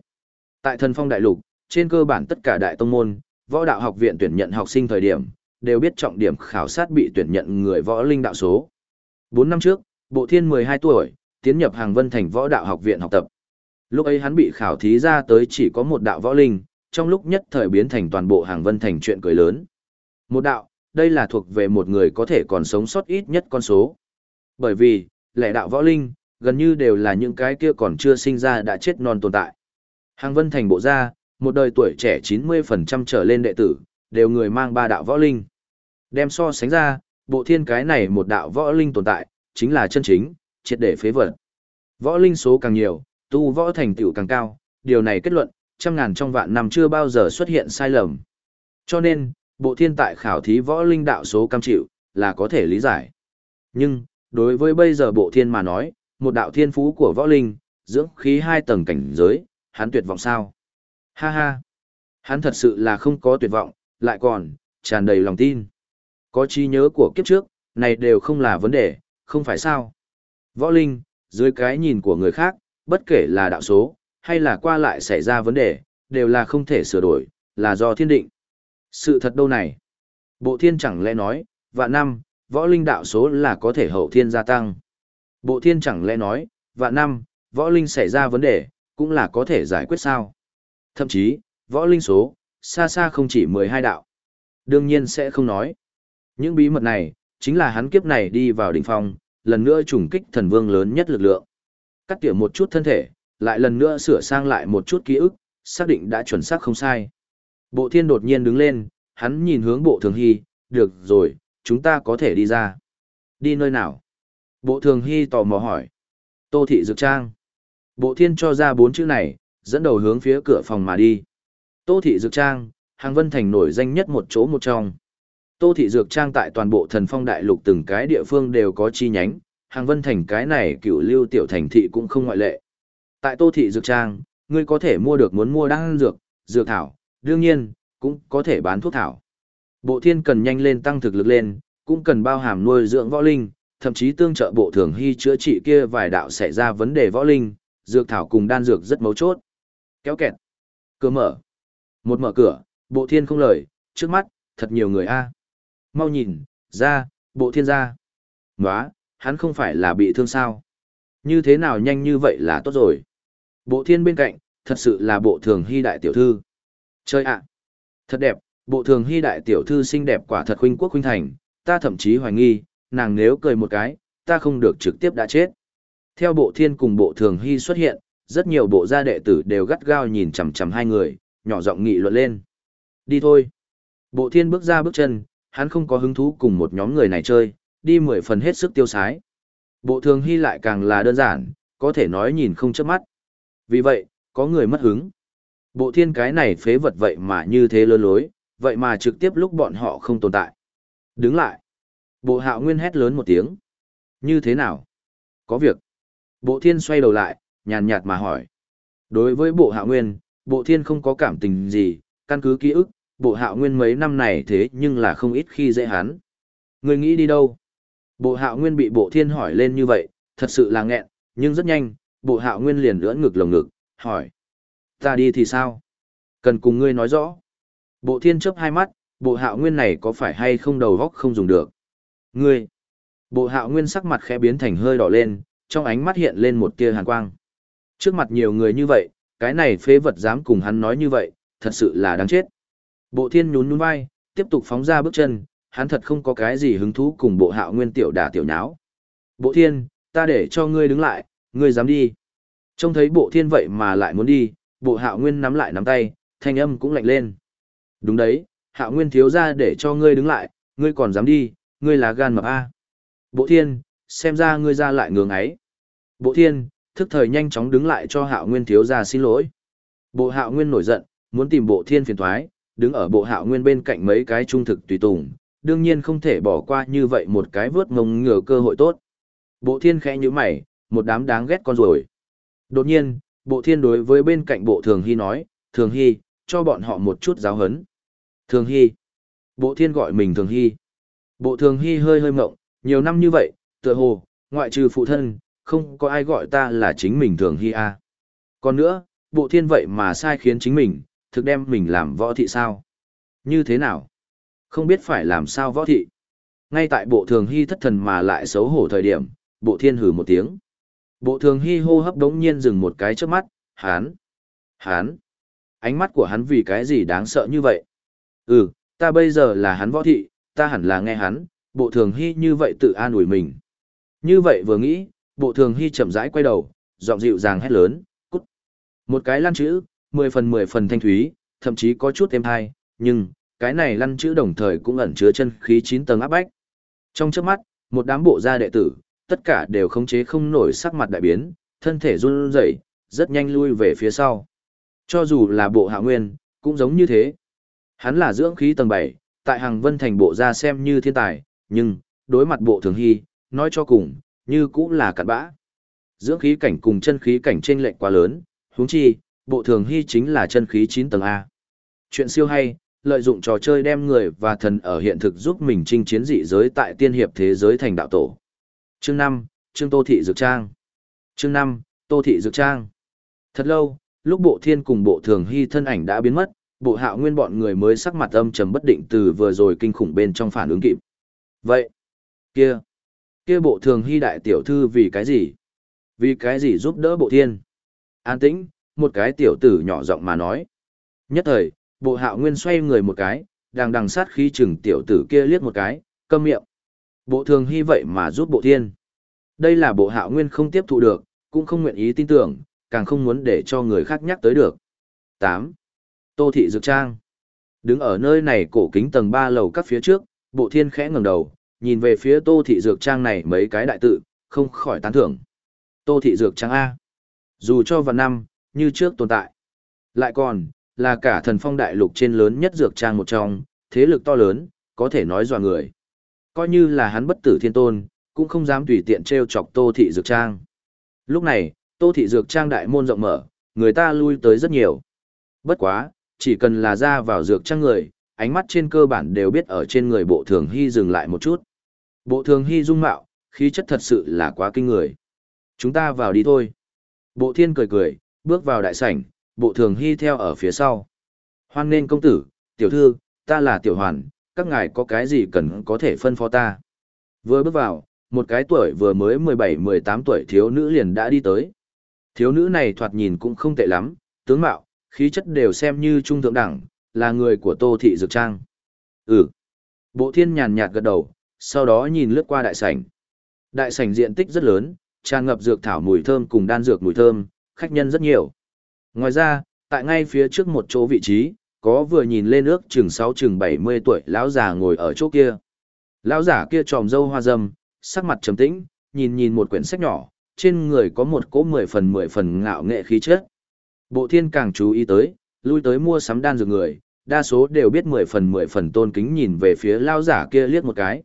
Tại thần phong đại lục, trên cơ bản tất cả đại tông môn, võ đạo học viện tuyển nhận học sinh thời điểm, đều biết trọng điểm khảo sát bị tuyển nhận người võ linh đạo số. 4 năm trước, Bộ Thiên 12 tuổi, tiến nhập Hàng Vân Thành Võ Đạo Học viện học tập. Lúc ấy hắn bị khảo thí ra tới chỉ có một đạo võ linh, trong lúc nhất thời biến thành toàn bộ Hàng Vân Thành chuyện cười lớn. Một đạo, đây là thuộc về một người có thể còn sống sót ít nhất con số. Bởi vì, lẻ đạo võ linh, gần như đều là những cái kia còn chưa sinh ra đã chết non tồn tại. Hàng Vân Thành bộ ra, một đời tuổi trẻ 90% trở lên đệ tử, đều người mang ba đạo võ linh. Đem so sánh ra, bộ thiên cái này một đạo võ linh tồn tại, chính là chân chính, triệt để phế vật. Võ linh số càng nhiều, tu võ thành tựu càng cao, điều này kết luận, trăm ngàn trong vạn năm chưa bao giờ xuất hiện sai lầm. Cho nên, bộ thiên tại khảo thí võ linh đạo số cam chịu, là có thể lý giải. Nhưng, đối với bây giờ bộ thiên mà nói, một đạo thiên phú của võ linh, dưỡng khí hai tầng cảnh giới, hắn tuyệt vọng sao? Ha ha! Hắn thật sự là không có tuyệt vọng, lại còn, tràn đầy lòng tin. Có trí nhớ của kiếp trước, này đều không là vấn đề, không phải sao? Võ linh, dưới cái nhìn của người khác, bất kể là đạo số, hay là qua lại xảy ra vấn đề, đều là không thể sửa đổi, là do thiên định. Sự thật đâu này? Bộ thiên chẳng lẽ nói, vạn năm, võ linh đạo số là có thể hậu thiên gia tăng. Bộ thiên chẳng lẽ nói, vạn năm, võ linh xảy ra vấn đề, cũng là có thể giải quyết sao. Thậm chí, võ linh số, xa xa không chỉ 12 đạo. Đương nhiên sẽ không nói. Những bí mật này, chính là hắn kiếp này đi vào đỉnh phong, lần nữa trùng kích thần vương lớn nhất lực lượng. Cắt tỉa một chút thân thể, lại lần nữa sửa sang lại một chút ký ức, xác định đã chuẩn xác không sai. Bộ thiên đột nhiên đứng lên, hắn nhìn hướng bộ thường hy, được rồi, chúng ta có thể đi ra. Đi nơi nào? Bộ thường hy tò mò hỏi. Tô thị dược trang. Bộ thiên cho ra bốn chữ này, dẫn đầu hướng phía cửa phòng mà đi. Tô thị dược trang, hàng vân thành nổi danh nhất một chỗ một trong. Tô thị dược trang tại toàn bộ thần phong đại lục từng cái địa phương đều có chi nhánh, hàng vân thành cái này cựu lưu tiểu thành thị cũng không ngoại lệ. Tại tô thị dược trang, ngươi có thể mua được muốn mua đan dược, dược thảo, đương nhiên, cũng có thể bán thuốc thảo. Bộ thiên cần nhanh lên tăng thực lực lên, cũng cần bao hàm nuôi dưỡng võ linh, thậm chí tương trợ bộ thường hy chữa trị kia vài đạo xảy ra vấn đề võ linh, dược thảo cùng đan dược rất mấu chốt. Kéo kẹt. Cửa mở. Một mở cửa, bộ thiên không lời, trước mắt, thật nhiều người a. Mau nhìn, ra, bộ thiên ra. Nóa, hắn không phải là bị thương sao. Như thế nào nhanh như vậy là tốt rồi. Bộ thiên bên cạnh, thật sự là bộ thường hy đại tiểu thư. Chơi ạ. Thật đẹp, bộ thường hy đại tiểu thư xinh đẹp quả thật huynh quốc huynh thành, ta thậm chí hoài nghi, nàng nếu cười một cái, ta không được trực tiếp đã chết. Theo bộ thiên cùng bộ thường hy xuất hiện, rất nhiều bộ gia đệ tử đều gắt gao nhìn chằm chằm hai người, nhỏ giọng nghị luận lên. Đi thôi. Bộ thiên bước ra bước chân, hắn không có hứng thú cùng một nhóm người này chơi, đi mười phần hết sức tiêu sái. Bộ thường hy lại càng là đơn giản, có thể nói nhìn không chớp mắt. Vì vậy, có người mất hứng. Bộ thiên cái này phế vật vậy mà như thế lơ lối, vậy mà trực tiếp lúc bọn họ không tồn tại. Đứng lại. Bộ hạo nguyên hét lớn một tiếng. Như thế nào? Có việc. Bộ thiên xoay đầu lại, nhàn nhạt mà hỏi. Đối với bộ hạo nguyên, bộ thiên không có cảm tình gì, căn cứ ký ức, bộ hạo nguyên mấy năm này thế nhưng là không ít khi dễ hắn. Người nghĩ đi đâu? Bộ hạo nguyên bị bộ thiên hỏi lên như vậy, thật sự là nghẹn, nhưng rất nhanh, bộ hạo nguyên liền lưỡn ngực lồng ngực, hỏi. Ta đi thì sao? Cần cùng ngươi nói rõ. Bộ thiên chớp hai mắt, bộ hạo nguyên này có phải hay không đầu góc không dùng được? Ngươi! Bộ hạo nguyên sắc mặt khẽ biến thành hơi đỏ lên, trong ánh mắt hiện lên một tia hàn quang. Trước mặt nhiều người như vậy, cái này phế vật dám cùng hắn nói như vậy, thật sự là đáng chết. Bộ thiên nhún nhún vai, tiếp tục phóng ra bước chân, hắn thật không có cái gì hứng thú cùng bộ hạo nguyên tiểu đà tiểu nháo. Bộ thiên, ta để cho ngươi đứng lại, ngươi dám đi. Trông thấy bộ thiên vậy mà lại muốn đi, bộ hạo nguyên nắm lại nắm tay, thanh âm cũng lạnh lên. Đúng đấy, hạo nguyên thiếu ra để cho ngươi đứng lại, ngươi còn dám đi, ngươi là gan mập A. Bộ thiên, xem ra ngươi ra lại ngưỡng ấy. Bộ thiên, thức thời nhanh chóng đứng lại cho hạo nguyên thiếu ra xin lỗi. Bộ hạo nguyên nổi giận, muốn tìm bộ thiên phiền thoái, đứng ở bộ hạo nguyên bên cạnh mấy cái trung thực tùy tùng, đương nhiên không thể bỏ qua như vậy một cái vớt ngông ngừa cơ hội tốt. Bộ thiên khẽ như mày, một đám đáng ghét con rồi. Đột nhiên, bộ thiên đối với bên cạnh bộ thường hy nói, thường hy, cho bọn họ một chút giáo hấn. Thường hy. Bộ thiên gọi mình thường hy. Bộ thường hy hơi hơi mộng, nhiều năm như vậy, tựa hồ, ngoại trừ phụ thân, không có ai gọi ta là chính mình thường hy a. Còn nữa, bộ thiên vậy mà sai khiến chính mình, thực đem mình làm võ thị sao? Như thế nào? Không biết phải làm sao võ thị. Ngay tại bộ thường hy thất thần mà lại xấu hổ thời điểm, bộ thiên hừ một tiếng. Bộ thường hy hô hấp đống nhiên dừng một cái trước mắt, hán, hán. Ánh mắt của hắn vì cái gì đáng sợ như vậy? Ừ, ta bây giờ là hắn võ thị, ta hẳn là nghe hắn, bộ thường hy như vậy tự an ủi mình. Như vậy vừa nghĩ, bộ thường hy chậm rãi quay đầu, giọng dịu dàng hét lớn, cút. Một cái lăn chữ, mười phần mười phần thanh thúy, thậm chí có chút êm hai, nhưng, cái này lăn chữ đồng thời cũng ẩn chứa chân khí chín tầng áp bách. Trong trước mắt, một đám bộ gia đệ tử, tất cả đều khống chế không nổi sắc mặt đại biến, thân thể run rẩy, rất nhanh lui về phía sau. Cho dù là bộ hạ nguyên, cũng giống như thế. Hắn là dưỡng khí tầng 7, tại hàng vân thành bộ ra xem như thiên tài, nhưng, đối mặt bộ thường hy, nói cho cùng, như cũng là cặn bã. Dưỡng khí cảnh cùng chân khí cảnh trên lệnh quá lớn, huống chi, bộ thường hy chính là chân khí 9 tầng A. Chuyện siêu hay, lợi dụng trò chơi đem người và thần ở hiện thực giúp mình chinh chiến dị giới tại tiên hiệp thế giới thành đạo tổ. Chương 5, Chương Tô Thị Dược Trang. Chương 5, Tô Thị Dược Trang. Thật lâu, lúc bộ thiên cùng bộ thường hy thân ảnh đã biến mất, bộ hạo nguyên bọn người mới sắc mặt âm trầm bất định từ vừa rồi kinh khủng bên trong phản ứng kịp. Vậy, kia, kia bộ thường hy đại tiểu thư vì cái gì? Vì cái gì giúp đỡ bộ thiên? An tĩnh, một cái tiểu tử nhỏ giọng mà nói. Nhất thời, bộ hạo nguyên xoay người một cái, đang đằng sát khí chừng tiểu tử kia liếc một cái, câm miệng. Bộ thường hy vậy mà giúp bộ thiên. Đây là bộ hạo nguyên không tiếp thụ được, cũng không nguyện ý tin tưởng, càng không muốn để cho người khác nhắc tới được. 8. Tô Thị Dược Trang Đứng ở nơi này cổ kính tầng 3 lầu các phía trước, bộ thiên khẽ ngẩng đầu, nhìn về phía Tô Thị Dược Trang này mấy cái đại tự, không khỏi tán thưởng. Tô Thị Dược Trang A. Dù cho vào năm, như trước tồn tại. Lại còn, là cả thần phong đại lục trên lớn nhất dược trang một trong, thế lực to lớn, có thể nói dọa người. Coi như là hắn bất tử thiên tôn, cũng không dám tùy tiện treo chọc Tô Thị Dược Trang. Lúc này, Tô Thị Dược Trang đại môn rộng mở, người ta lui tới rất nhiều. Bất quá, chỉ cần là ra vào dược trang người, ánh mắt trên cơ bản đều biết ở trên người bộ thường hy dừng lại một chút. Bộ thường hy dung mạo, khí chất thật sự là quá kinh người. Chúng ta vào đi thôi. Bộ thiên cười cười, bước vào đại sảnh, bộ thường hy theo ở phía sau. Hoan nên công tử, tiểu thư, ta là tiểu hoàn, các ngài có cái gì cần có thể phân phó ta. Vừa bước vào, một cái tuổi vừa mới 17-18 tuổi thiếu nữ liền đã đi tới. Thiếu nữ này thoạt nhìn cũng không tệ lắm, tướng mạo, khí chất đều xem như trung thượng đẳng, là người của Tô Thị Dược Trang. Ừ. Bộ thiên nhàn nhạt gật đầu, sau đó nhìn lướt qua đại sảnh. Đại sảnh diện tích rất lớn, tràn ngập dược thảo mùi thơm cùng đan dược mùi thơm, khách nhân rất nhiều. Ngoài ra, tại ngay phía trước một chỗ vị trí, có vừa nhìn lên ước chừng sáu chừng 70 tuổi lão già ngồi ở chỗ kia. Lão giả kia tròm râu hoa râm, sắc mặt trầm tĩnh, nhìn nhìn một quyển sách nhỏ, trên người có một cỗ mười phần mười phần ngạo nghệ khí chất. Bộ thiên càng chú ý tới, lui tới mua sắm đan dược người, đa số đều biết mười phần mười phần tôn kính nhìn về phía lão giả kia liếc một cái.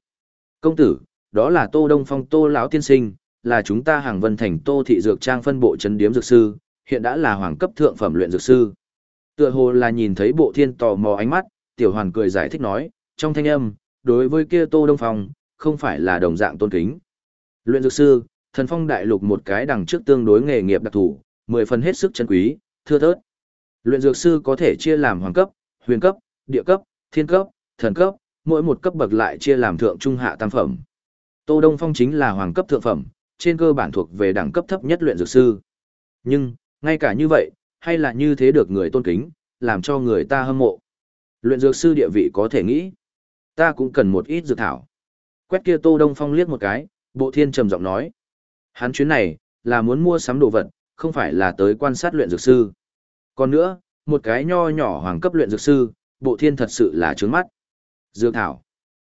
Công tử, đó là Tô Đông Phong Tô lão tiên sinh, là chúng ta hàng vân thành Tô thị dược trang phân bộ chấn điếm dược sư, hiện đã là hoàng cấp thượng phẩm luyện dược sư. Tựa hồ là nhìn thấy bộ thiên tò mò ánh mắt, tiểu hoàn cười giải thích nói, trong thanh âm, đối với kia Tô Đông Phong, không phải là đồng dạng tôn kính. Luyện dược sư, thần phong đại lục một cái đằng trước tương đối nghề nghiệp đặc thù, mười phần hết sức chân quý, thưa thớt. Luyện dược sư có thể chia làm hoàng cấp, huyền cấp, địa cấp, thiên cấp, thần cấp, mỗi một cấp bậc lại chia làm thượng trung hạ tam phẩm. Tô Đông Phong chính là hoàng cấp thượng phẩm, trên cơ bản thuộc về đẳng cấp thấp nhất luyện dược sư. Nhưng, ngay cả như vậy, hay là như thế được người tôn kính, làm cho người ta hâm mộ. Luyện dược sư địa vị có thể nghĩ, ta cũng cần một ít dược thảo. Quét kia Tô Đông Phong liếc một cái, bộ thiên trầm giọng nói. Hắn chuyến này, là muốn mua sắm đồ vật, không phải là tới quan sát luyện dược sư. Còn nữa, một cái nho nhỏ hoàng cấp luyện dược sư, bộ thiên thật sự là trướng mắt. Dược thảo.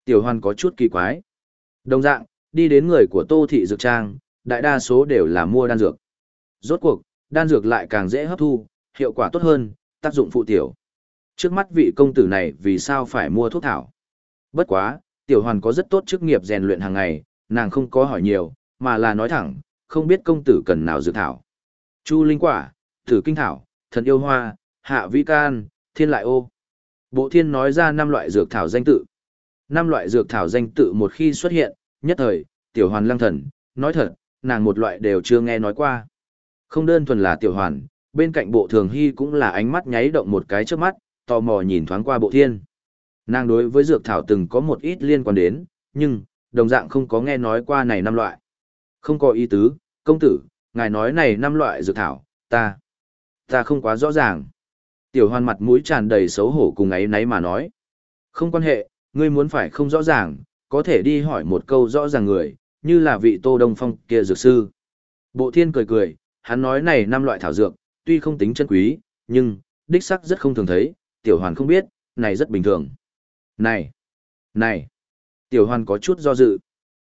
Tiểu hoan có chút kỳ quái. Đồng dạng, đi đến người của Tô Thị Dược Trang, đại đa số đều là mua đan dược. Rốt cuộc, đan dược lại càng dễ hấp thu, hiệu quả tốt hơn, tác dụng phụ tiểu. Trước mắt vị công tử này vì sao phải mua thuốc thảo? Bất quá, tiểu hoàn có rất tốt chức nghiệp rèn luyện hàng ngày, nàng không có hỏi nhiều, mà là nói thẳng, không biết công tử cần nào dược thảo. Chu linh quả, tử kinh thảo, thần yêu hoa, hạ vi can, thiên lại ô. Bộ thiên nói ra năm loại dược thảo danh tự. Năm loại dược thảo danh tự một khi xuất hiện, nhất thời, tiểu hoàn lăng thần, nói thật, nàng một loại đều chưa nghe nói qua. Không đơn thuần là tiểu hoàn, bên cạnh bộ thường hy cũng là ánh mắt nháy động một cái trước mắt, tò mò nhìn thoáng qua bộ thiên. Nàng đối với dược thảo từng có một ít liên quan đến, nhưng, đồng dạng không có nghe nói qua này năm loại. Không có ý tứ, công tử, ngài nói này năm loại dược thảo, ta, ta không quá rõ ràng. Tiểu hoàn mặt mũi tràn đầy xấu hổ cùng ấy nấy mà nói. Không quan hệ, ngươi muốn phải không rõ ràng, có thể đi hỏi một câu rõ ràng người, như là vị Tô Đông Phong kia dược sư. Bộ thiên cười cười, hắn nói này năm loại thảo dược, tuy không tính chân quý, nhưng, đích sắc rất không thường thấy, tiểu hoàn không biết, này rất bình thường. Này! Này! Tiểu hoàn có chút do dự.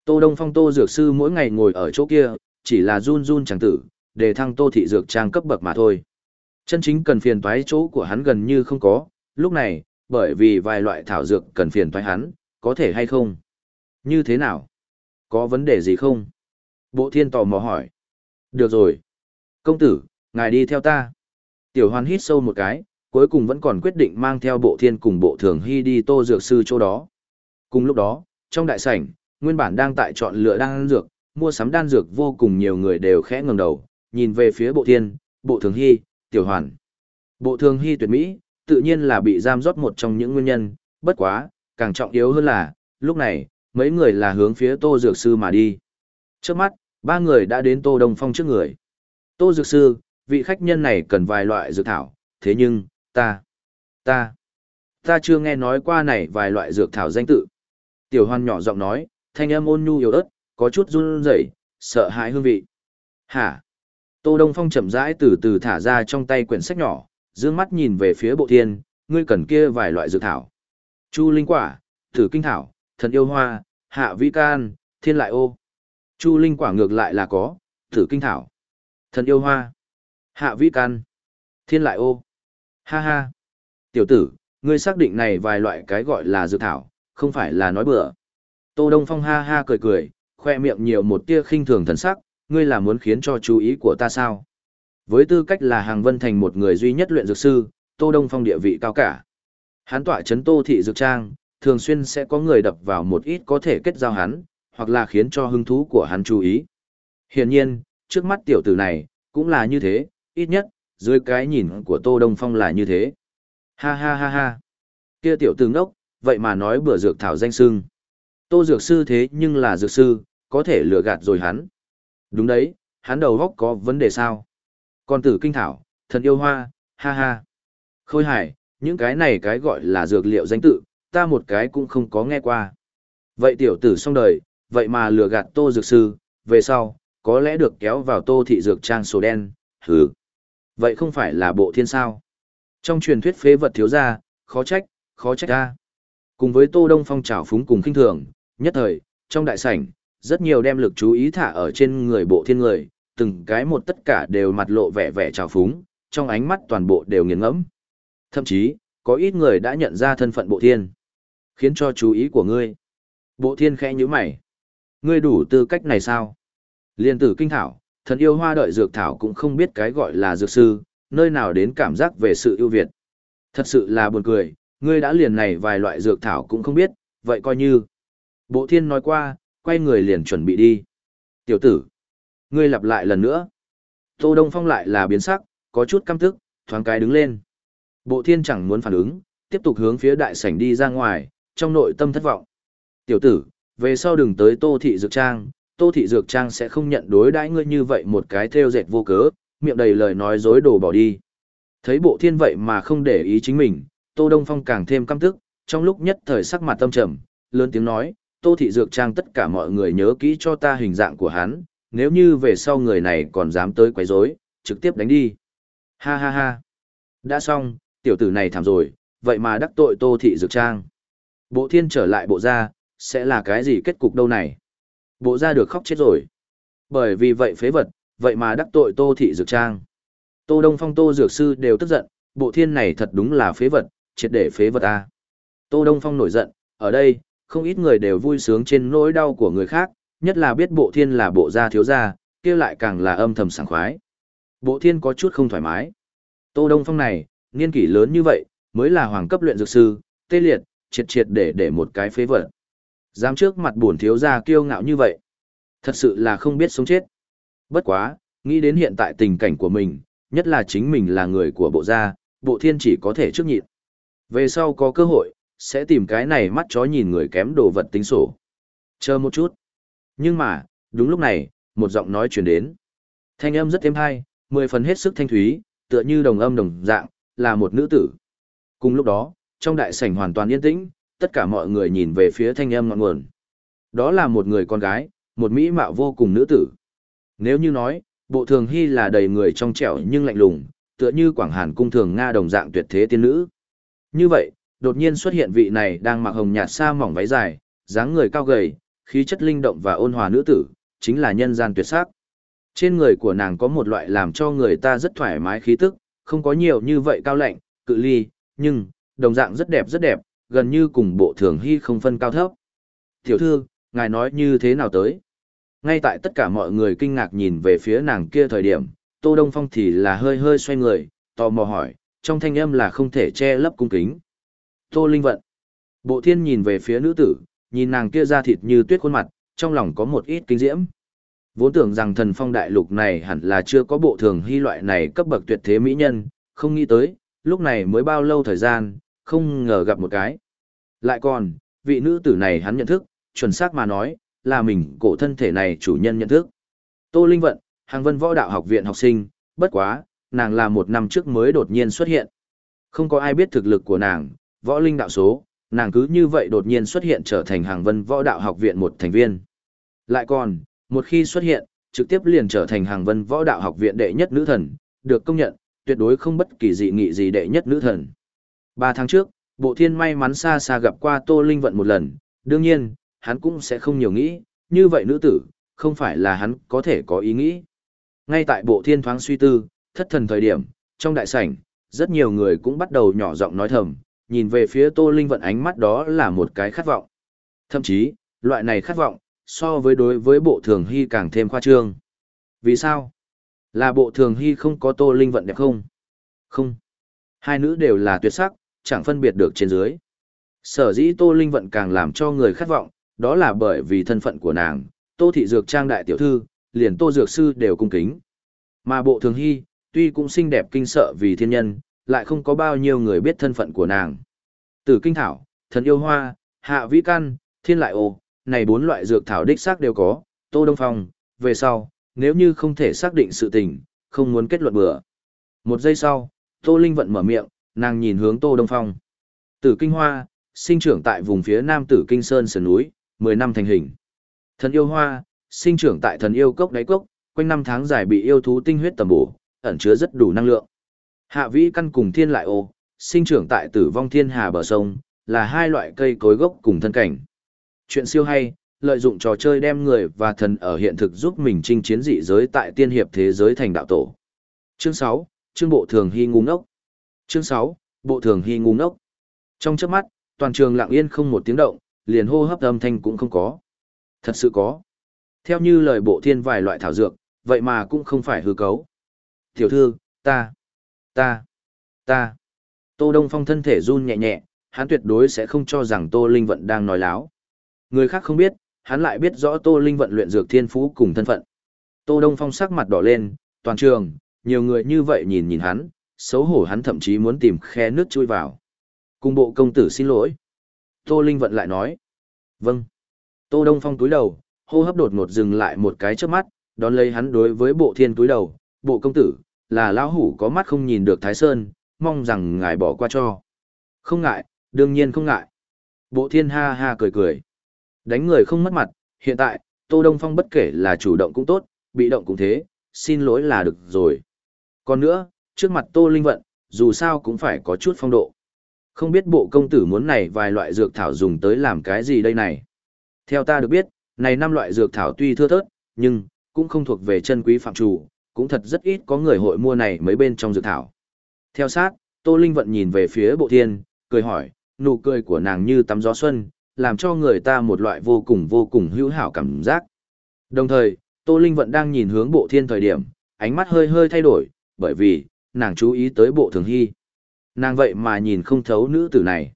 Tô Đông Phong Tô Dược Sư mỗi ngày ngồi ở chỗ kia, chỉ là run run chẳng tử, để thăng Tô Thị Dược Trang cấp bậc mà thôi. Chân chính cần phiền toái chỗ của hắn gần như không có, lúc này, bởi vì vài loại thảo dược cần phiền toái hắn, có thể hay không? Như thế nào? Có vấn đề gì không? Bộ thiên tò mò hỏi. Được rồi. Công tử, ngài đi theo ta. Tiểu Hoan hít sâu một cái, cuối cùng vẫn còn quyết định mang theo bộ thiên cùng bộ thường hy đi tô dược sư chỗ đó. Cùng lúc đó, trong đại sảnh, nguyên bản đang tại chọn lựa đan dược, mua sắm đan dược vô cùng nhiều người đều khẽ ngẩng đầu, nhìn về phía bộ thiên, bộ thường hy, tiểu hoàn. Bộ thường hy tuyệt mỹ, tự nhiên là bị giam rót một trong những nguyên nhân, bất quá, càng trọng yếu hơn là, lúc này, mấy người là hướng phía tô dược sư mà đi. Trước mắt, ba người đã đến tô đông phong trước người. Tô dược sư, vị khách nhân này cần vài loại dược thảo, thế nhưng, ta, ta, ta chưa nghe nói qua này vài loại dược thảo danh tự. Tiểu hoan nhỏ giọng nói, thanh âm ôn nhu yếu ớt, có chút run rẩy, sợ hãi hương vị. Hả? Tô Đông Phong chậm rãi từ từ thả ra trong tay quyển sách nhỏ, dương mắt nhìn về phía bộ thiên, ngươi cần kia vài loại dược thảo. Chu linh quả, thử kinh thảo, thần yêu hoa, hạ vi can, thiên lại ô. Chu linh quả ngược lại là có, thử kinh thảo, thần yêu hoa, hạ vĩ can, thiên lại ô. Ha ha. Tiểu tử, ngươi xác định này vài loại cái gọi là dược thảo, không phải là nói bừa. Tô Đông Phong ha ha cười cười, khoe miệng nhiều một tia khinh thường thần sắc, ngươi là muốn khiến cho chú ý của ta sao? Với tư cách là hàng vân thành một người duy nhất luyện dược sư, Tô Đông Phong địa vị cao cả. Hắn tỏa chấn Tô thị dược trang, thường xuyên sẽ có người đập vào một ít có thể kết giao hắn, hoặc là khiến cho hứng thú của hắn chú ý. Hiển nhiên, trước mắt tiểu tử này, cũng là như thế, ít nhất, dưới cái nhìn của Tô Đông Phong là như thế. Ha ha ha ha. Kia tiểu tử ngốc, vậy mà nói bữa dược thảo danh sưng. Tô dược sư thế nhưng là dược sư, có thể lừa gạt rồi hắn. Đúng đấy, hắn đầu góc có vấn đề sao? Còn tử kinh thảo, thần yêu hoa, ha ha. Khôi hải, những cái này cái gọi là dược liệu danh tự, ta một cái cũng không có nghe qua. Vậy tiểu tử xong đời, vậy mà lừa gạt tô dược sư, về sau, có lẽ được kéo vào tô thị dược trang sổ đen, hừ. Vậy không phải là bộ thiên sao? Trong truyền thuyết phế vật thiếu gia, khó trách, khó trách ta. Cùng với Tô Đông Phong trào phúng cùng kinh thường, nhất thời, trong đại sảnh, rất nhiều đem lực chú ý thả ở trên người bộ thiên người, từng cái một tất cả đều mặt lộ vẻ vẻ trào phúng, trong ánh mắt toàn bộ đều nghiền ngẫm. Thậm chí, có ít người đã nhận ra thân phận bộ thiên, khiến cho chú ý của ngươi. Bộ thiên khẽ nhíu mày. Ngươi đủ tư cách này sao? Liên tử kinh thảo, thần yêu hoa đợi dược thảo cũng không biết cái gọi là dược sư, nơi nào đến cảm giác về sự ưu việt. Thật sự là buồn cười, ngươi đã liền này vài loại dược thảo cũng không biết, vậy coi như. Bộ thiên nói qua, quay người liền chuẩn bị đi. Tiểu tử, ngươi lặp lại lần nữa. Tô Đông Phong lại là biến sắc, có chút căm tức, thoáng cái đứng lên. Bộ thiên chẳng muốn phản ứng, tiếp tục hướng phía đại sảnh đi ra ngoài, trong nội tâm thất vọng. Tiểu tử, về sau đừng tới Tô Thị Dược Trang, Tô Thị Dược Trang sẽ không nhận đối đãi ngươi như vậy một cái theo dệt vô cớ, miệng đầy lời nói dối đồ bỏ đi. Thấy bộ thiên vậy mà không để ý chính mình, Tô Đông Phong càng thêm căm tức, trong lúc nhất thời sắc mặt tâm trầm, lớn tiếng nói, Tô Thị Dược Trang tất cả mọi người nhớ kỹ cho ta hình dạng của hắn, nếu như về sau người này còn dám tới quấy rối, trực tiếp đánh đi. Ha ha ha. Đã xong, tiểu tử này thảm rồi, vậy mà đắc tội Tô Thị Dược Trang. Bộ thiên trở lại bộ ra, sẽ là cái gì kết cục đâu này? Bộ gia được khóc chết rồi. Bởi vì vậy phế vật, vậy mà đắc tội Tô Thị Dược Trang. Tô Đông Phong Tô Dược Sư đều tức giận, bộ thiên này thật đúng là phế vật, triệt để phế vật a. Tô Đông Phong nổi giận, ở đây, không ít người đều vui sướng trên nỗi đau của người khác, nhất là biết bộ thiên là bộ gia thiếu gia, kia lại càng là âm thầm sảng khoái. Bộ thiên có chút không thoải mái. Tô Đông Phong này, niên kỷ lớn như vậy, mới là hoàng cấp luyện dược sư, tê liệt, triệt triệt để để một cái phế vật. Dám trước mặt buồn thiếu gia kiêu ngạo như vậy. Thật sự là không biết sống chết. Bất quá, nghĩ đến hiện tại tình cảnh của mình, nhất là chính mình là người của bộ gia, bộ thiên chỉ có thể trước nhịn. Về sau có cơ hội, sẽ tìm cái này mắt chó nhìn người kém đồ vật tính sổ. Chờ một chút. Nhưng mà, đúng lúc này, một giọng nói truyền đến. Thanh âm rất êm hay, mười phần hết sức thanh thúy, tựa như đồng âm đồng dạng, là một nữ tử. Cùng lúc đó, trong đại sảnh hoàn toàn yên tĩnh, tất cả mọi người nhìn về phía thanh âm ngọn nguồn. Đó là một người con gái, một mỹ mạo vô cùng nữ tử. Nếu như nói, bộ thường hy là đầy người trong trẻo nhưng lạnh lùng, tựa như quảng hàn cung thường Nga đồng dạng tuyệt thế tiên nữ. Như vậy, đột nhiên xuất hiện vị này đang mặc hồng nhạt sa mỏng váy dài, dáng người cao gầy, khí chất linh động và ôn hòa nữ tử, chính là nhân gian tuyệt sắc. Trên người của nàng có một loại làm cho người ta rất thoải mái khí tức, không có nhiều như vậy cao lạnh, cự ly, nhưng, đồng dạng rất đẹp rất đẹp, gần như cùng bộ thường hy không phân cao thấp. Tiểu thư, ngài nói như thế nào tới? Ngay tại tất cả mọi người kinh ngạc nhìn về phía nàng kia thời điểm, Tô Đông Phong thì là hơi hơi xoay người, tò mò hỏi, trong thanh âm là không thể che lấp cung kính. Tô Linh Vận. Bộ thiên nhìn về phía nữ tử, nhìn nàng kia da thịt như tuyết khuôn mặt, trong lòng có một ít kinh diễm. Vốn tưởng rằng thần phong đại lục này hẳn là chưa có bộ thường hy loại này cấp bậc tuyệt thế mỹ nhân, không nghĩ tới, lúc này mới bao lâu thời gian, không ngờ gặp một cái. Lại còn, vị nữ tử này hắn nhận thức, chuẩn xác mà nói, là mình cổ thân thể này chủ nhân nhận thức. Tô Linh Vận, hàng vân võ đạo học viện học sinh, bất quá, nàng là một năm trước mới đột nhiên xuất hiện. Không có ai biết thực lực của nàng, võ linh đạo số, nàng cứ như vậy đột nhiên xuất hiện trở thành hàng vân võ đạo học viện một thành viên. Lại còn, một khi xuất hiện, trực tiếp liền trở thành hàng vân võ đạo học viện đệ nhất nữ thần, được công nhận, tuyệt đối không bất kỳ dị nghị gì đệ nhất nữ thần. Ba tháng trước, bộ thiên may mắn xa xa gặp qua Tô Linh Vận một lần, đương nhiên, hắn cũng sẽ không nhiều nghĩ, như vậy nữ tử, không phải là hắn có thể có ý nghĩ. Ngay tại bộ thiên thoáng suy tư, thất thần thời điểm, trong đại sảnh, rất nhiều người cũng bắt đầu nhỏ giọng nói thầm, nhìn về phía Tô Linh Vận ánh mắt đó là một cái khát vọng. Thậm chí, loại này khát vọng, so với đối với bộ thường hy càng thêm khoa trương. Vì sao? Là bộ thường hy không có Tô Linh Vận đẹp không? Không. Hai nữ đều là tuyệt sắc, chẳng phân biệt được trên dưới. Sở dĩ Tô Linh Vận càng làm cho người khát vọng, đó là bởi vì thân phận của nàng, Tô Thị Dược Trang Đại Tiểu Thư, liền Tô Dược Sư đều cung kính. Mà bộ thường hy, tuy cũng xinh đẹp kinh sợ vì thiên nhân, lại không có bao nhiêu người biết thân phận của nàng. Tử kinh thảo, thần yêu hoa, hạ vĩ căn, thiên lại ô, này bốn loại dược thảo đích xác đều có, Tô Đông Phong, về sau, nếu như không thể xác định sự tình, không muốn kết luận bừa. Một giây sau, Tô Linh vận mở miệng, nàng nhìn hướng Tô Đông Phong. Tử kinh hoa, sinh trưởng tại vùng phía nam Tử Kinh Sơn sườn núi, 10 năm thành hình. Thần yêu hoa, sinh trưởng tại thần yêu cốc đáy cốc, quanh năm tháng dài bị yêu thú tinh huyết tầm bổ, ẩn chứa rất đủ năng lượng. Hạ vĩ căn cùng thiên lại ô, sinh trưởng tại tử vong thiên hà bờ sông, là hai loại cây cối gốc cùng thân cảnh. Chuyện siêu hay, lợi dụng trò chơi đem người và thần ở hiện thực giúp mình chinh chiến dị giới tại tiên hiệp thế giới thành đạo tổ. Chương 6, chương bộ thường hy ngu ngốc. Chương 6, bộ thường hy ngu ngốc. Trong chớp mắt, toàn trường lặng yên không một tiếng động, liền hô hấp âm thanh cũng không có. Thật sự có. Theo như lời bộ thiên vài loại thảo dược, vậy mà cũng không phải hư cấu. Tiểu thư, ta, ta, ta. Tô Đông Phong thân thể run nhẹ nhẹ, hắn tuyệt đối sẽ không cho rằng Tô Linh Vận đang nói láo. Người khác không biết, hắn lại biết rõ Tô Linh Vận luyện dược thiên phú cùng thân phận. Tô Đông Phong sắc mặt đỏ lên, toàn trường, nhiều người như vậy nhìn nhìn hắn, xấu hổ hắn thậm chí muốn tìm khe nước chui vào. Cùng bộ công tử xin lỗi. Tô Linh Vận lại nói. Vâng. Tô Đông Phong túi đầu, hô hấp đột ngột dừng lại một cái trước mắt, đón lấy hắn đối với bộ thiên túi đầu, bộ công tử, là lão hủ có mắt không nhìn được Thái Sơn, mong rằng ngài bỏ qua cho. Không ngại, đương nhiên không ngại. Bộ thiên ha ha cười cười. Đánh người không mất mặt, hiện tại, Tô Đông Phong bất kể là chủ động cũng tốt, bị động cũng thế, xin lỗi là được rồi. Còn nữa, trước mặt Tô Linh Vận, dù sao cũng phải có chút phong độ. Không biết bộ công tử muốn này vài loại dược thảo dùng tới làm cái gì đây này. Theo ta được biết, này năm loại dược thảo tuy thưa thớt, nhưng, cũng không thuộc về chân quý phạm chủ, cũng thật rất ít có người hội mua này mấy bên trong dược thảo. Theo sát, Tô Linh Vận nhìn về phía bộ thiên, cười hỏi, nụ cười của nàng như tắm gió xuân, làm cho người ta một loại vô cùng vô cùng hữu hảo cảm giác. Đồng thời, Tô Linh Vận đang nhìn hướng bộ thiên thời điểm, ánh mắt hơi hơi thay đổi, bởi vì, nàng chú ý tới bộ thường hy. Nàng vậy mà nhìn không thấu nữ tử này.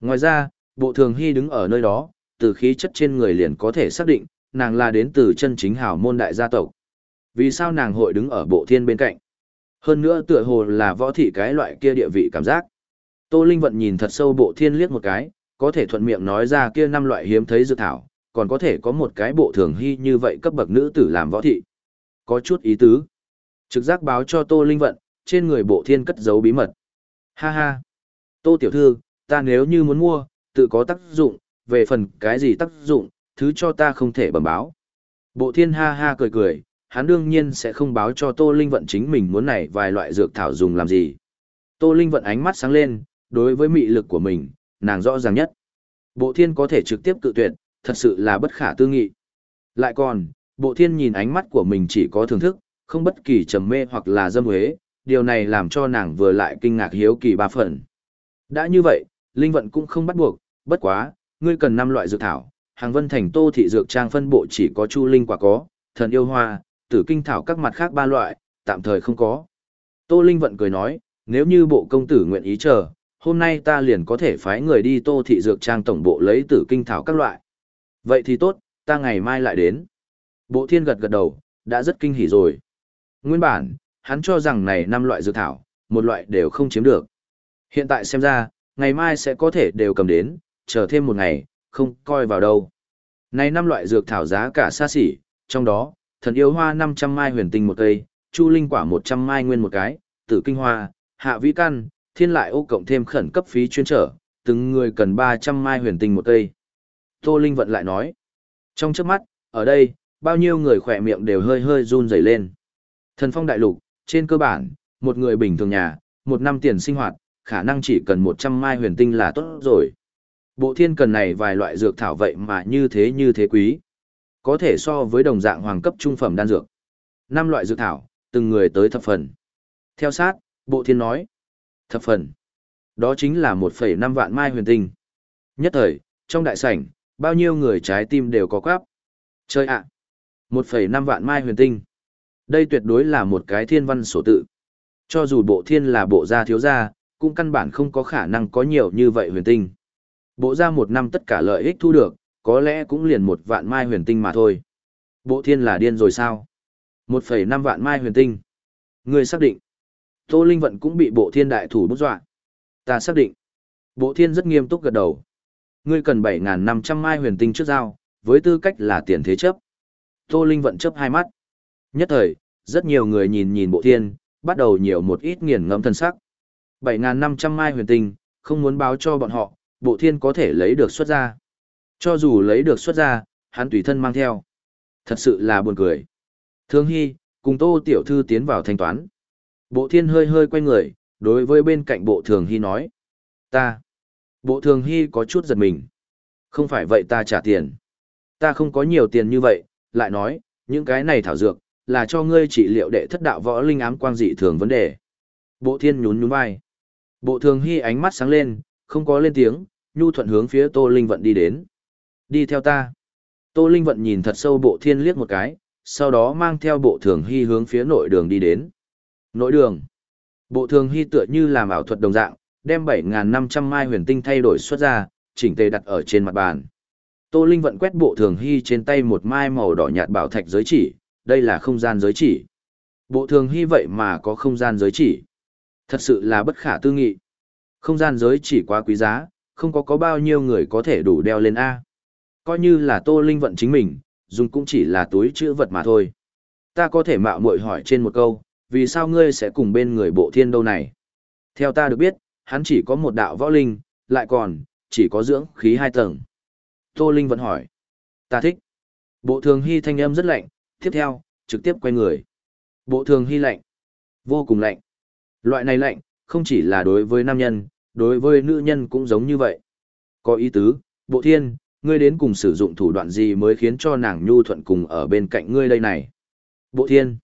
Ngoài ra, bộ thường hy đứng ở nơi đó, từ khí chất trên người liền có thể xác định, nàng là đến từ chân chính hào môn đại gia tộc. Vì sao nàng hội đứng ở bộ thiên bên cạnh? Hơn nữa tựa hồ là võ thị cái loại kia địa vị cảm giác. Tô Linh Vận nhìn thật sâu bộ thiên liếc một cái, có thể thuận miệng nói ra kia năm loại hiếm thấy dược thảo, còn có thể có một cái bộ thường hy như vậy cấp bậc nữ tử làm võ thị. Có chút ý tứ. Trực giác báo cho Tô Linh Vận, trên người bộ thiên cất giấu bí mật. Ha ha. Tô tiểu thư, ta nếu như muốn mua, tự có tác dụng, về phần cái gì tác dụng, thứ cho ta không thể bẩm báo. Bộ thiên ha ha cười cười, hắn đương nhiên sẽ không báo cho Tô Linh Vận chính mình muốn này vài loại dược thảo dùng làm gì. Tô Linh Vận ánh mắt sáng lên, đối với mị lực của mình, nàng rõ ràng nhất. Bộ thiên có thể trực tiếp cự tuyệt, thật sự là bất khả tư nghị. Lại còn, bộ thiên nhìn ánh mắt của mình chỉ có thưởng thức, không bất kỳ trầm mê hoặc là dâm huế, điều này làm cho nàng vừa lại kinh ngạc hiếu kỳ ba phần. Đã như vậy, linh vận cũng không bắt buộc, bất quá, ngươi cần năm loại dược thảo, hàng vân thành tô thị dược trang phân bộ chỉ có chu linh quả có, thần yêu hoa, tử kinh thảo các mặt khác ba loại, tạm thời không có. Tô Linh vận cười nói, nếu như bộ công tử nguyện ý chờ, hôm nay ta liền có thể phái người đi tô thị dược trang tổng bộ lấy tử kinh thảo các loại. Vậy thì tốt, ta ngày mai lại đến. Bộ thiên gật gật đầu, đã rất kinh hỉ rồi. Nguyên bản, hắn cho rằng này năm loại dược thảo, một loại đều không chiếm được. Hiện tại xem ra, ngày mai sẽ có thể đều cầm đến, chờ thêm một ngày, không coi vào đâu. Này năm loại dược thảo giá cả xa xỉ, trong đó, thần yêu hoa 500 mai huyền tinh một cây, chu linh quả 100 mai nguyên một cái, tử kinh hoa, hạ vĩ căn, thiên lại ô cộng thêm khẩn cấp phí chuyên trở, từng người cần 300 mai huyền tinh một cây. Tô Linh vận lại nói, trong trước mắt, ở đây, bao nhiêu người khỏe miệng đều hơi hơi run rẩy lên. Thần phong đại lục, trên cơ bản, một người bình thường nhà, một năm tiền sinh hoạt, khả năng chỉ cần 100 mai huyền tinh là tốt rồi. Bộ thiên cần này vài loại dược thảo vậy mà như thế như thế quý. Có thể so với đồng dạng hoàng cấp trung phẩm đan dược. năm loại dược thảo, từng người tới thập phần. Theo sát, bộ thiên nói. Thập phần. Đó chính là 1,5 vạn mai huyền tinh. Nhất thời, trong đại sảnh, bao nhiêu người trái tim đều có quáp. Chơi ạ! À, 1,5 vạn mai huyền tinh. Đây tuyệt đối là một cái thiên văn sổ tự. Cho dù bộ thiên là bộ gia thiếu gia, cũng căn bản không có khả năng có nhiều như vậy huyền tinh. Bộ gia một năm tất cả lợi ích thu được, có lẽ cũng liền một vạn mai huyền tinh mà thôi. Bộ thiên là điên rồi sao? 1,5 vạn mai huyền tinh. Người xác định. Tô Linh Vận cũng bị bộ thiên đại thủ bút dọa. Ta xác định. Bộ thiên rất nghiêm túc gật đầu. Ngươi cần 7.500 mai huyền tinh trước giao, với tư cách là tiền thế chấp. Tô Linh Vận chấp hai mắt. Nhất thời, rất nhiều người nhìn nhìn bộ thiên, bắt đầu nhiều một ít nghiền ngẫm thân sắc. 7.500 mai huyền tinh, không muốn báo cho bọn họ, bộ thiên có thể lấy được xuất ra. Cho dù lấy được xuất ra, hắn tùy thân mang theo. Thật sự là buồn cười. Thương Hy, cùng Tô Tiểu Thư tiến vào thanh toán. Bộ thiên hơi hơi quay người, đối với bên cạnh bộ thường Hy nói. Ta. Bộ thường Hy có chút giật mình. Không phải vậy ta trả tiền. Ta không có nhiều tiền như vậy, lại nói, những cái này thảo dược, là cho ngươi trị liệu đệ thất đạo võ linh ám quang dị thường vấn đề. Bộ thiên nhún nhún vai. Bộ thường hy ánh mắt sáng lên, không có lên tiếng, nhu thuận hướng phía Tô Linh Vận đi đến. Đi theo ta. Tô Linh Vận nhìn thật sâu bộ thiên liếc một cái, sau đó mang theo bộ thường hy hướng phía nội đường đi đến. Nội đường. Bộ thường hy tựa như làm ảo thuật đồng dạng, đem 7.500 mai huyền tinh thay đổi xuất ra, chỉnh tề đặt ở trên mặt bàn. Tô Linh Vận quét bộ thường hy trên tay một mai màu đỏ nhạt bảo thạch giới chỉ, đây là không gian giới chỉ. Bộ thường hy vậy mà có không gian giới chỉ. Thật sự là bất khả tư nghị. Không gian giới chỉ quá quý giá, không có có bao nhiêu người có thể đủ đeo lên A. Coi như là Tô Linh vận chính mình, dùng cũng chỉ là túi chữ vật mà thôi. Ta có thể mạo muội hỏi trên một câu, vì sao ngươi sẽ cùng bên người bộ thiên đâu này? Theo ta được biết, hắn chỉ có một đạo võ linh, lại còn, chỉ có dưỡng khí hai tầng. Tô Linh vẫn hỏi. Ta thích. Bộ thường hy thanh âm rất lạnh, tiếp theo, trực tiếp quay người. Bộ thường hy lạnh. Vô cùng lạnh. Loại này lạnh, không chỉ là đối với nam nhân, đối với nữ nhân cũng giống như vậy. Có ý tứ, bộ thiên, ngươi đến cùng sử dụng thủ đoạn gì mới khiến cho nàng nhu thuận cùng ở bên cạnh ngươi đây này. Bộ thiên,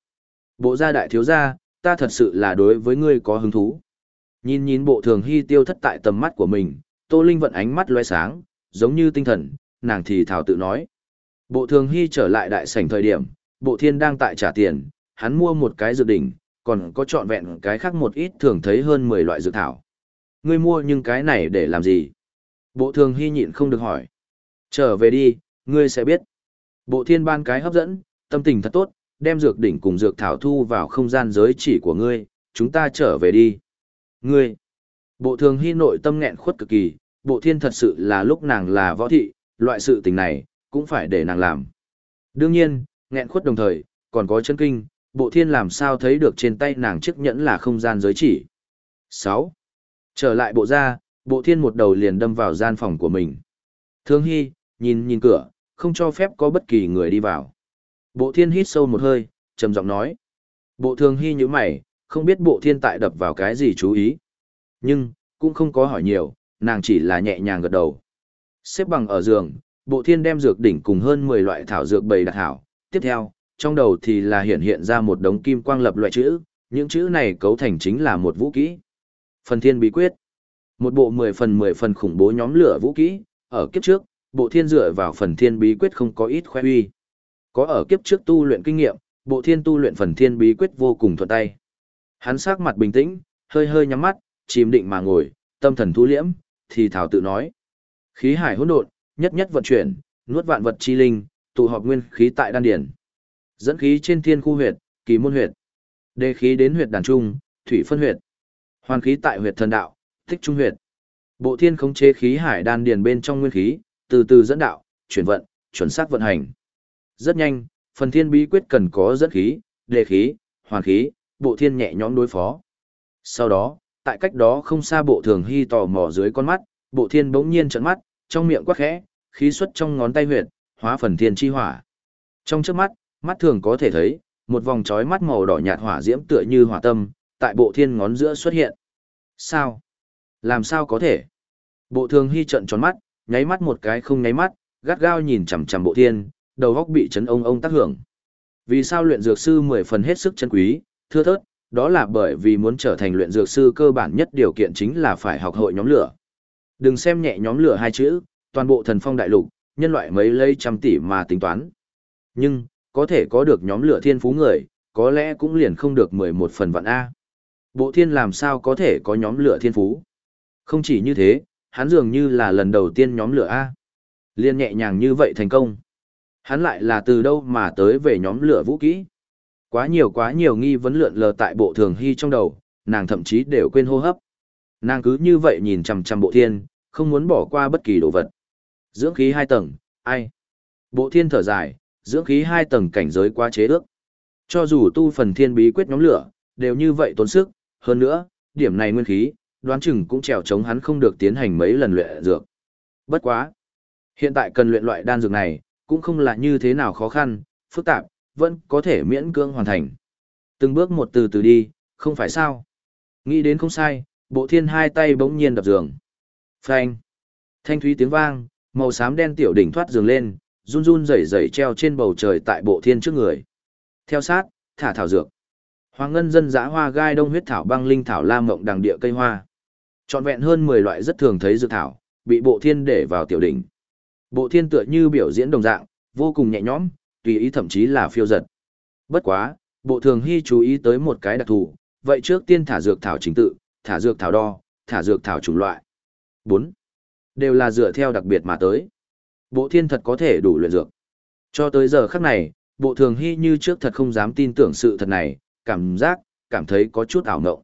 bộ gia đại thiếu gia, ta thật sự là đối với ngươi có hứng thú. Nhìn nhìn bộ thường hy tiêu thất tại tầm mắt của mình, Tô Linh vận ánh mắt loe sáng, giống như tinh thần, nàng thì thảo tự nói. Bộ thường hy trở lại đại sảnh thời điểm, bộ thiên đang tại trả tiền, hắn mua một cái dược đỉnh, còn có trọn vẹn cái khác một ít thường thấy hơn 10 loại dược thảo. Ngươi mua nhưng cái này để làm gì? Bộ thường hy nhịn không được hỏi. Trở về đi, ngươi sẽ biết. Bộ thiên ban cái hấp dẫn, tâm tình thật tốt, đem dược đỉnh cùng dược thảo thu vào không gian giới chỉ của ngươi, chúng ta trở về đi. Ngươi, bộ thường hy nội tâm nghẹn khuất cực kỳ, bộ thiên thật sự là lúc nàng là võ thị, loại sự tình này, cũng phải để nàng làm. Đương nhiên, nghẹn khuất đồng thời, còn có chân kinh, bộ thiên làm sao thấy được trên tay nàng chiếc nhẫn là không gian giới chỉ. 6. Trở lại bộ ra, bộ thiên một đầu liền đâm vào gian phòng của mình. Thương Hy, nhìn nhìn cửa, không cho phép có bất kỳ người đi vào. Bộ thiên hít sâu một hơi, trầm giọng nói. Bộ thương hy như mày, không biết bộ thiên tại đập vào cái gì chú ý. Nhưng, cũng không có hỏi nhiều, nàng chỉ là nhẹ nhàng gật đầu. Xếp bằng ở giường, bộ thiên đem dược đỉnh cùng hơn 10 loại thảo dược bày đặt hảo. Tiếp theo, trong đầu thì là hiện hiện ra một đống kim quang lập loại chữ, những chữ này cấu thành chính là một vũ kỹ. Phần thiên bí quyết. Một bộ 10 phần 10 phần khủng bố nhóm lửa vũ kỹ, ở kiếp trước, bộ thiên dựa vào phần thiên bí quyết không có ít khoe uy. Có ở kiếp trước tu luyện kinh nghiệm, bộ thiên tu luyện phần thiên bí quyết vô cùng thuận tay. Hắn sắc mặt bình tĩnh, hơi hơi nhắm mắt, chìm định mà ngồi, tâm thần thu liễm, thì thảo tự nói. Khí hải hỗn độn, nhất nhất vận chuyển, nuốt vạn vật chi linh, tụ họp nguyên khí tại đan điển. Dẫn khí trên thiên khu huyệt, kỳ môn huyệt. Đề khí đến huyệt đàn trung, thủy phân huyệt. Hoàn khí tại huyệt thần đạo, thích trung huyệt. Bộ thiên khống chế khí hải đan điền bên trong nguyên khí, từ từ dẫn đạo, chuyển vận, chuẩn xác vận hành. Rất nhanh, phần thiên bí quyết cần có dẫn khí, đề khí, hoàn khí, bộ thiên nhẹ nhõm đối phó. Sau đó, tại cách đó không xa bộ thường hy tò mò dưới con mắt, bộ thiên bỗng nhiên trợn mắt, trong miệng quắc khẽ, khí xuất trong ngón tay huyệt, hóa phần thiên chi hỏa. Trong trước mắt, mắt thường có thể thấy, một vòng trói mắt màu đỏ nhạt hỏa diễm tựa như hỏa tâm, tại bộ thiên ngón giữa xuất hiện. Sao? Làm sao có thể? Bộ thường hy trận tròn mắt, nháy mắt một cái không nháy mắt, gắt gao nhìn chằm chằm bộ thiên, đầu góc bị chấn ông ông tác hưởng. Vì sao luyện dược sư mười phần hết sức chân quý, thưa thớt, đó là bởi vì muốn trở thành luyện dược sư cơ bản nhất điều kiện chính là phải học hội nhóm lửa. Đừng xem nhẹ nhóm lửa hai chữ, toàn bộ thần phong đại lục, nhân loại mấy lấy trăm tỷ mà tính toán. Nhưng, có thể có được nhóm lửa thiên phú người, có lẽ cũng liền không được 11 phần vạn A. Bộ thiên làm sao có thể có nhóm lửa thiên phú? Không chỉ như thế, hắn dường như là lần đầu tiên nhóm lửa A. Liên nhẹ nhàng như vậy thành công. Hắn lại là từ đâu mà tới về nhóm lửa vũ kỹ. Quá nhiều quá nhiều nghi vấn lượn lờ tại bộ thường hy trong đầu, nàng thậm chí đều quên hô hấp. Nàng cứ như vậy nhìn chằm chằm bộ thiên, không muốn bỏ qua bất kỳ đồ vật. Dưỡng khí hai tầng, ai? Bộ thiên thở dài, dưỡng khí hai tầng cảnh giới quá chế ước. Cho dù tu phần thiên bí quyết nhóm lửa, đều như vậy tốn sức, hơn nữa, điểm này nguyên khí, đoán chừng cũng trèo chống hắn không được tiến hành mấy lần luyện dược. Bất quá. Hiện tại cần luyện loại đan dược này, cũng không là như thế nào khó khăn, phức tạp, vẫn có thể miễn cưỡng hoàn thành. Từng bước một từ từ đi, không phải sao. Nghĩ đến không sai, bộ thiên hai tay bỗng nhiên đập giường. Phanh. Thanh thúy tiếng vang, màu xám đen tiểu đỉnh thoát giường lên, run run rẩy rẩy treo trên bầu trời tại bộ thiên trước người. Theo sát, thả thảo dược. Hoàng ngân dân dã hoa gai đông huyết thảo băng linh thảo lam mộng đằng địa cây hoa. Trọn vẹn hơn 10 loại rất thường thấy dược thảo, bị bộ thiên để vào tiểu đỉnh. Bộ thiên tựa như biểu diễn đồng dạng, vô cùng nhẹ nhõm, tùy ý thậm chí là phiêu giật. Bất quá, bộ thường hy chú ý tới một cái đặc thù, vậy trước tiên thả dược thảo chính tự, thả dược thảo đo, thả dược thảo chủng loại. 4. Đều là dựa theo đặc biệt mà tới. Bộ thiên thật có thể đủ luyện dược. Cho tới giờ khắc này, bộ thường hy như trước thật không dám tin tưởng sự thật này, cảm giác, cảm thấy có chút ảo ngộng.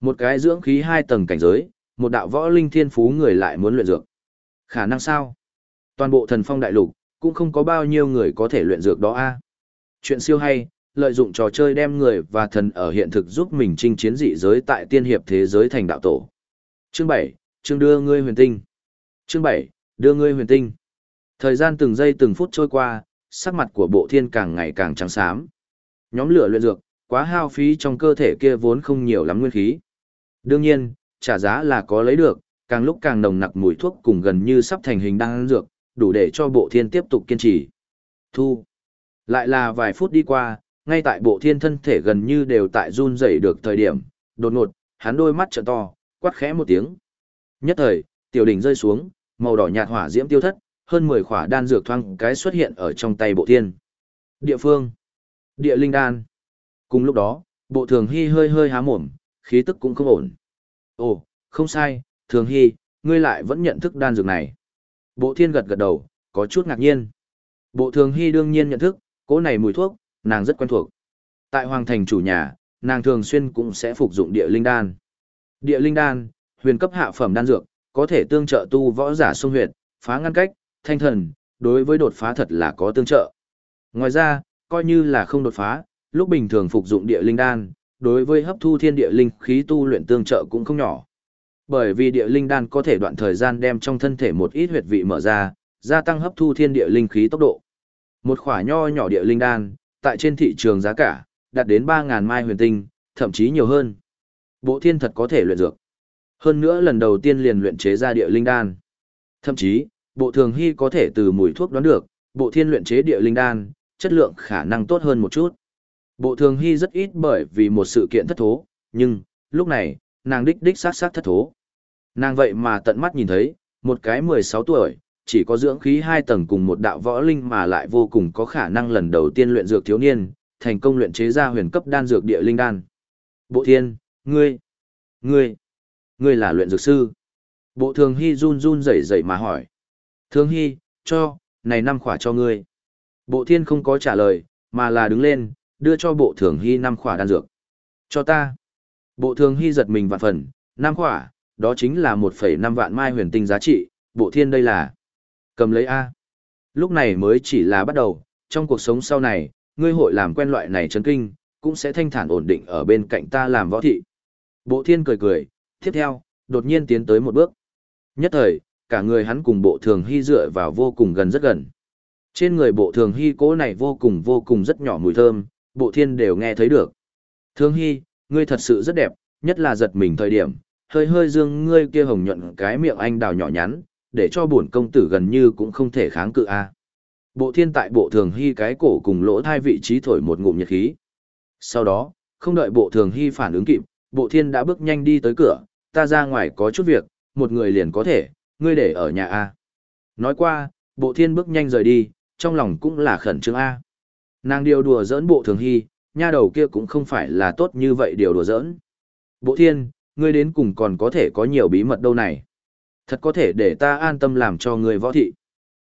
Một cái dưỡng khí hai tầng cảnh giới, một đạo võ linh thiên phú người lại muốn luyện dược. Khả năng sao? Toàn bộ thần phong đại lục, cũng không có bao nhiêu người có thể luyện dược đó a. Chuyện siêu hay, lợi dụng trò chơi đem người và thần ở hiện thực giúp mình chinh chiến dị giới tại tiên hiệp thế giới thành đạo tổ. Chương 7, chương đưa ngươi huyền tinh. Chương 7, đưa ngươi huyền tinh. Thời gian từng giây từng phút trôi qua, sắc mặt của bộ thiên càng ngày càng trắng xám. Nhóm lửa luyện dược, quá hao phí trong cơ thể kia vốn không nhiều lắm nguyên khí. Đương nhiên, trả giá là có lấy được, càng lúc càng nồng nặc mùi thuốc cùng gần như sắp thành hình đang dược, đủ để cho bộ thiên tiếp tục kiên trì. Thu. Lại là vài phút đi qua, ngay tại bộ thiên thân thể gần như đều tại run rẩy được thời điểm, đột ngột, hắn đôi mắt trợ to, quát khẽ một tiếng. Nhất thời, tiểu đỉnh rơi xuống, màu đỏ nhạt hỏa diễm tiêu thất, hơn 10 khỏa đan dược thoang cái xuất hiện ở trong tay bộ thiên. Địa phương. Địa linh đan. Cùng lúc đó, bộ thường hy hơi hơi há mồm, khí tức cũng không ổn. Ồ, không sai, thường hy, ngươi lại vẫn nhận thức đan dược này. Bộ thiên gật gật đầu, có chút ngạc nhiên. Bộ thường hy đương nhiên nhận thức, cỗ này mùi thuốc, nàng rất quen thuộc. Tại hoàng thành chủ nhà, nàng thường xuyên cũng sẽ phục dụng địa linh đan. Địa linh đan, huyền cấp hạ phẩm đan dược, có thể tương trợ tu võ giả sung huyệt, phá ngăn cách, thanh thần, đối với đột phá thật là có tương trợ. Ngoài ra, coi như là không đột phá, lúc bình thường phục dụng địa linh đan, đối với hấp thu thiên địa linh khí tu luyện tương trợ cũng không nhỏ. Bởi vì địa linh đan có thể đoạn thời gian đem trong thân thể một ít huyệt vị mở ra, gia tăng hấp thu thiên địa linh khí tốc độ. Một khỏa nho nhỏ địa linh đan, tại trên thị trường giá cả, đạt đến 3.000 mai huyền tinh, thậm chí nhiều hơn. Bộ thiên thật có thể luyện dược. Hơn nữa lần đầu tiên liền luyện chế ra địa linh đan. Thậm chí, bộ thường hy có thể từ mùi thuốc đoán được, bộ thiên luyện chế địa linh đan, chất lượng khả năng tốt hơn một chút. Bộ thường hy rất ít bởi vì một sự kiện thất thố, nhưng, lúc này, nàng đích đích sát sát thất thố. Nàng vậy mà tận mắt nhìn thấy, một cái 16 tuổi, chỉ có dưỡng khí hai tầng cùng một đạo võ linh mà lại vô cùng có khả năng lần đầu tiên luyện dược thiếu niên, thành công luyện chế ra huyền cấp đan dược địa linh đan. Bộ thiên, ngươi, ngươi, ngươi là luyện dược sư. Bộ thường hy run run rẩy rẩy mà hỏi. Thường hy, cho, này năm khỏa cho ngươi. Bộ thiên không có trả lời, mà là đứng lên, đưa cho bộ thường hy năm khỏa đan dược. Cho ta. Bộ thường hy giật mình vạn phần, năm khỏa, đó chính là 1,5 vạn mai huyền tinh giá trị, bộ thiên đây là. Cầm lấy A. Lúc này mới chỉ là bắt đầu, trong cuộc sống sau này, ngươi hội làm quen loại này chấn kinh, cũng sẽ thanh thản ổn định ở bên cạnh ta làm võ thị. Bộ thiên cười cười, tiếp theo, đột nhiên tiến tới một bước. Nhất thời, cả người hắn cùng bộ thường hy dựa vào vô cùng gần rất gần. Trên người bộ thường hy cố này vô cùng vô cùng rất nhỏ mùi thơm, bộ thiên đều nghe thấy được. Thường hy, ngươi thật sự rất đẹp, nhất là giật mình thời điểm, hơi hơi dương ngươi kia hồng nhuận cái miệng anh đào nhỏ nhắn, để cho bổn công tử gần như cũng không thể kháng cự a. Bộ thiên tại bộ thường hy cái cổ cùng lỗ thai vị trí thổi một ngụm nhiệt khí. Sau đó, không đợi bộ thường hy phản ứng kịp, bộ thiên đã bước nhanh đi tới cửa, ta ra ngoài có chút việc, một người liền có thể, ngươi để ở nhà A. Nói qua, bộ thiên bước nhanh rời đi, trong lòng cũng là khẩn trương A. Nàng điều đùa giỡn bộ thường hy, nha đầu kia cũng không phải là tốt như vậy điều đùa giỡn. Bộ thiên, ngươi đến cùng còn có thể có nhiều bí mật đâu này. Thật có thể để ta an tâm làm cho ngươi võ thị.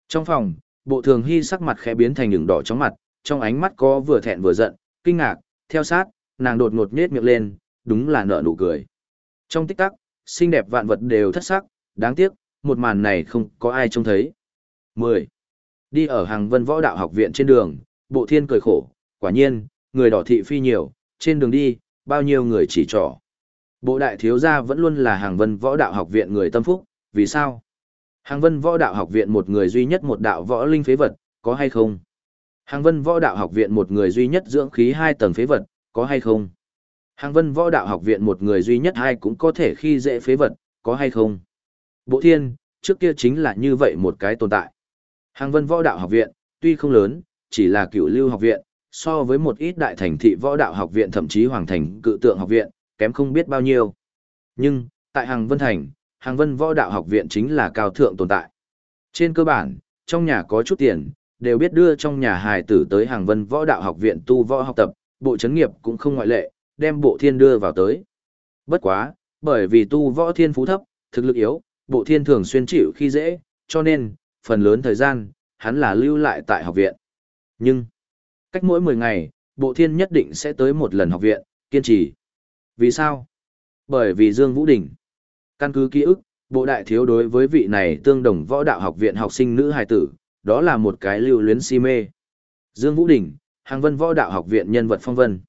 Trong phòng, bộ thường hy sắc mặt khẽ biến thành đường đỏ trong mặt, trong ánh mắt có vừa thẹn vừa giận, kinh ngạc, theo sát, nàng đột ngột nhết miệng lên, đúng là nở nụ cười. Trong tích tắc, xinh đẹp vạn vật đều thất sắc, đáng tiếc, một màn này không có ai trông thấy. 10. Đi ở hàng vân võ đạo học viện trên đường, bộ thiên cười khổ, quả nhiên, người đỏ thị phi nhiều, trên đường đi, bao nhiêu người chỉ trỏ. Bộ đại thiếu gia vẫn luôn là hàng vân võ đạo học viện người tâm phúc, vì sao? Hàng vân võ đạo học viện một người duy nhất một đạo võ linh phế vật, có hay không? Hàng vân võ đạo học viện một người duy nhất dưỡng khí hai tầng phế vật, có hay không? Hàng vân võ đạo học viện một người duy nhất hai cũng có thể khi dễ phế vật, có hay không? Bộ thiên, trước kia chính là như vậy một cái tồn tại. Hàng vân võ đạo học viện, tuy không lớn, chỉ là cựu lưu học viện, so với một ít đại thành thị võ đạo học viện thậm chí hoàng thành cự tượng học viện, kém không biết bao nhiêu. Nhưng, tại hàng vân thành, hàng vân võ đạo học viện chính là cao thượng tồn tại. Trên cơ bản, trong nhà có chút tiền, đều biết đưa trong nhà hài tử tới hàng vân võ đạo học viện tu võ học tập, bộ chấn nghiệp cũng không ngoại lệ, đem bộ thiên đưa vào tới. Bất quá, bởi vì tu võ thiên phú thấp, thực lực yếu, bộ thiên thường xuyên chịu khi dễ, cho nên, phần lớn thời gian, hắn là lưu lại tại học viện. Nhưng, cách mỗi 10 ngày, bộ thiên nhất định sẽ tới một lần học viện, kiên trì. Vì sao? Bởi vì Dương Vũ Đình. Căn cứ ký ức, bộ đại thiếu đối với vị này tương đồng võ đạo học viện học sinh nữ hài tử, đó là một cái lưu luyến si mê. Dương Vũ Đình, hàng vân võ đạo học viện nhân vật phong vân.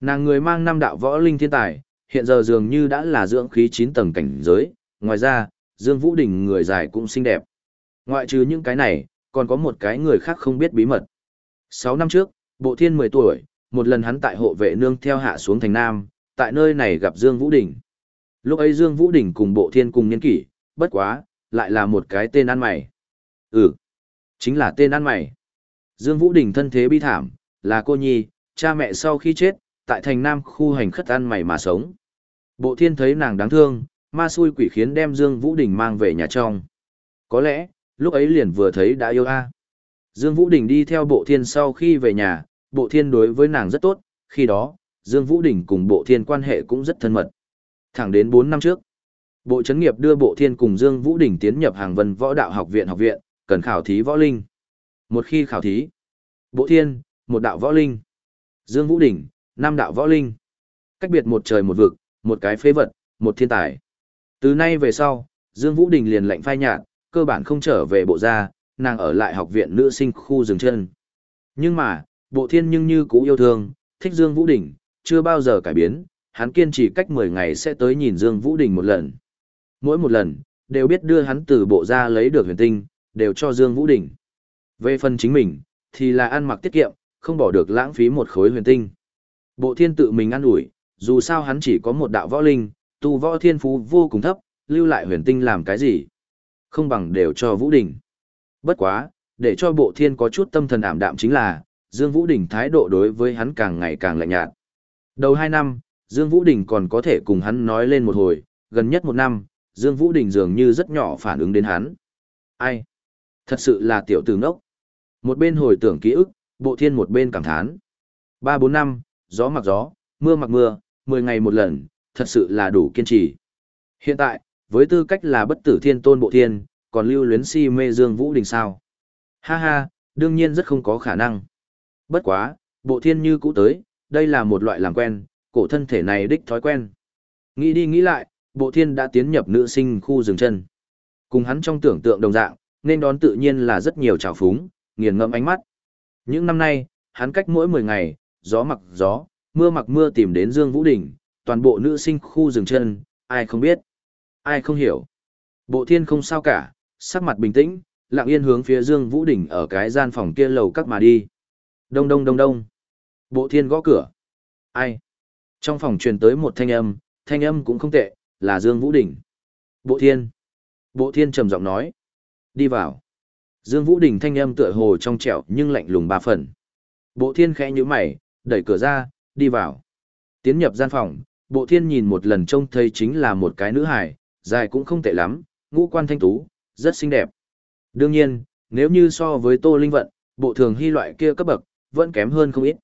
Nàng người mang năm đạo võ linh thiên tài, hiện giờ dường như đã là dưỡng khí 9 tầng cảnh giới, ngoài ra, Dương Vũ Đình người dài cũng xinh đẹp. Ngoại trừ những cái này, còn có một cái người khác không biết bí mật. 6 năm trước, Bộ Thiên 10 tuổi, một lần hắn tại hộ vệ nương theo hạ xuống thành Nam, tại nơi này gặp Dương Vũ Đình. Lúc ấy Dương Vũ Đình cùng Bộ Thiên cùng nghiên kỷ, bất quá, lại là một cái tên ăn mày. Ừ, chính là tên ăn mày. Dương Vũ Đình thân thế bi thảm, là cô nhi, cha mẹ sau khi chết, tại thành Nam khu hành khất ăn mày mà sống. Bộ Thiên thấy nàng đáng thương, ma xui quỷ khiến đem Dương Vũ Đình mang về nhà trong. Có lẽ, lúc ấy liền vừa thấy đã yêu a. Dương Vũ Đình đi theo Bộ Thiên sau khi về nhà, Bộ Thiên đối với nàng rất tốt, khi đó, Dương Vũ Đình cùng Bộ Thiên quan hệ cũng rất thân mật. Thẳng đến 4 năm trước, Bộ chấn nghiệp đưa Bộ Thiên cùng Dương Vũ Đình tiến nhập hàng vân võ đạo học viện học viện, cần khảo thí võ linh. Một khi khảo thí, Bộ Thiên, một đạo võ linh. Dương Vũ Đình, năm đạo võ linh. Cách biệt một trời một vực, một cái phế vật, một thiên tài. Từ nay về sau, Dương Vũ Đình liền lệnh phai nhạt, cơ bản không trở về bộ gia, nàng ở lại học viện nữ sinh khu dừng chân. Nhưng mà, bộ thiên nhưng như cũ yêu thương, thích Dương Vũ Đình, chưa bao giờ cải biến, hắn kiên trì cách 10 ngày sẽ tới nhìn Dương Vũ Đình một lần. Mỗi một lần, đều biết đưa hắn từ bộ gia lấy được huyền tinh, đều cho Dương Vũ Đình. Về phần chính mình, thì là ăn mặc tiết kiệm, không bỏ được lãng phí một khối huyền tinh. Bộ thiên tự mình ăn ủi, dù sao hắn chỉ có một đạo võ linh, tu võ thiên phú vô cùng thấp, lưu lại huyền tinh làm cái gì? Không bằng đều cho Vũ Đình. Bất quá, để cho bộ thiên có chút tâm thần ảm đạm chính là, Dương Vũ Đình thái độ đối với hắn càng ngày càng lạnh nhạt. Đầu hai năm, Dương Vũ Đình còn có thể cùng hắn nói lên một hồi, gần nhất một năm, Dương Vũ Đình dường như rất nhỏ phản ứng đến hắn. Ai? Thật sự là tiểu tử ngốc. Một bên hồi tưởng ký ức, bộ thiên một bên cảm thán. Ba bốn năm, gió mặc gió, mưa mặc mưa, mười ngày một lần, thật sự là đủ kiên trì. Hiện tại, với tư cách là bất tử thiên tôn bộ thiên, còn lưu luyến si mê Dương Vũ Đình sao? Ha ha, đương nhiên rất không có khả năng. Bất quá, bộ thiên như cũ tới, đây là một loại làm quen, cổ thân thể này đích thói quen. Nghĩ đi nghĩ lại, bộ thiên đã tiến nhập nữ sinh khu rừng chân. Cùng hắn trong tưởng tượng đồng dạng, nên đón tự nhiên là rất nhiều trào phúng, nghiền ngẫm ánh mắt. Những năm nay, hắn cách mỗi 10 ngày, gió mặc gió, mưa mặc mưa tìm đến Dương Vũ Đình, toàn bộ nữ sinh khu rừng chân, ai không biết, ai không hiểu. Bộ thiên không sao cả, sắc mặt bình tĩnh, lặng yên hướng phía Dương Vũ Đỉnh ở cái gian phòng kia lầu các mà đi. Đông đông đông đông. Bộ thiên gõ cửa. Ai? Trong phòng truyền tới một thanh âm, thanh âm cũng không tệ, là Dương Vũ Đỉnh. Bộ thiên. Bộ thiên trầm giọng nói. Đi vào. Dương Vũ Đình thanh âm tựa hồ trong trẻo nhưng lạnh lùng ba phần. Bộ thiên khẽ như mày, đẩy cửa ra, đi vào. Tiến nhập gian phòng, bộ thiên nhìn một lần trông thấy chính là một cái nữ hài, dài cũng không tệ lắm, ngũ quan thanh tú, rất xinh đẹp. Đương nhiên, nếu như so với Tô Linh Vận, bộ thường hy loại kia cấp bậc, vẫn kém hơn không ít.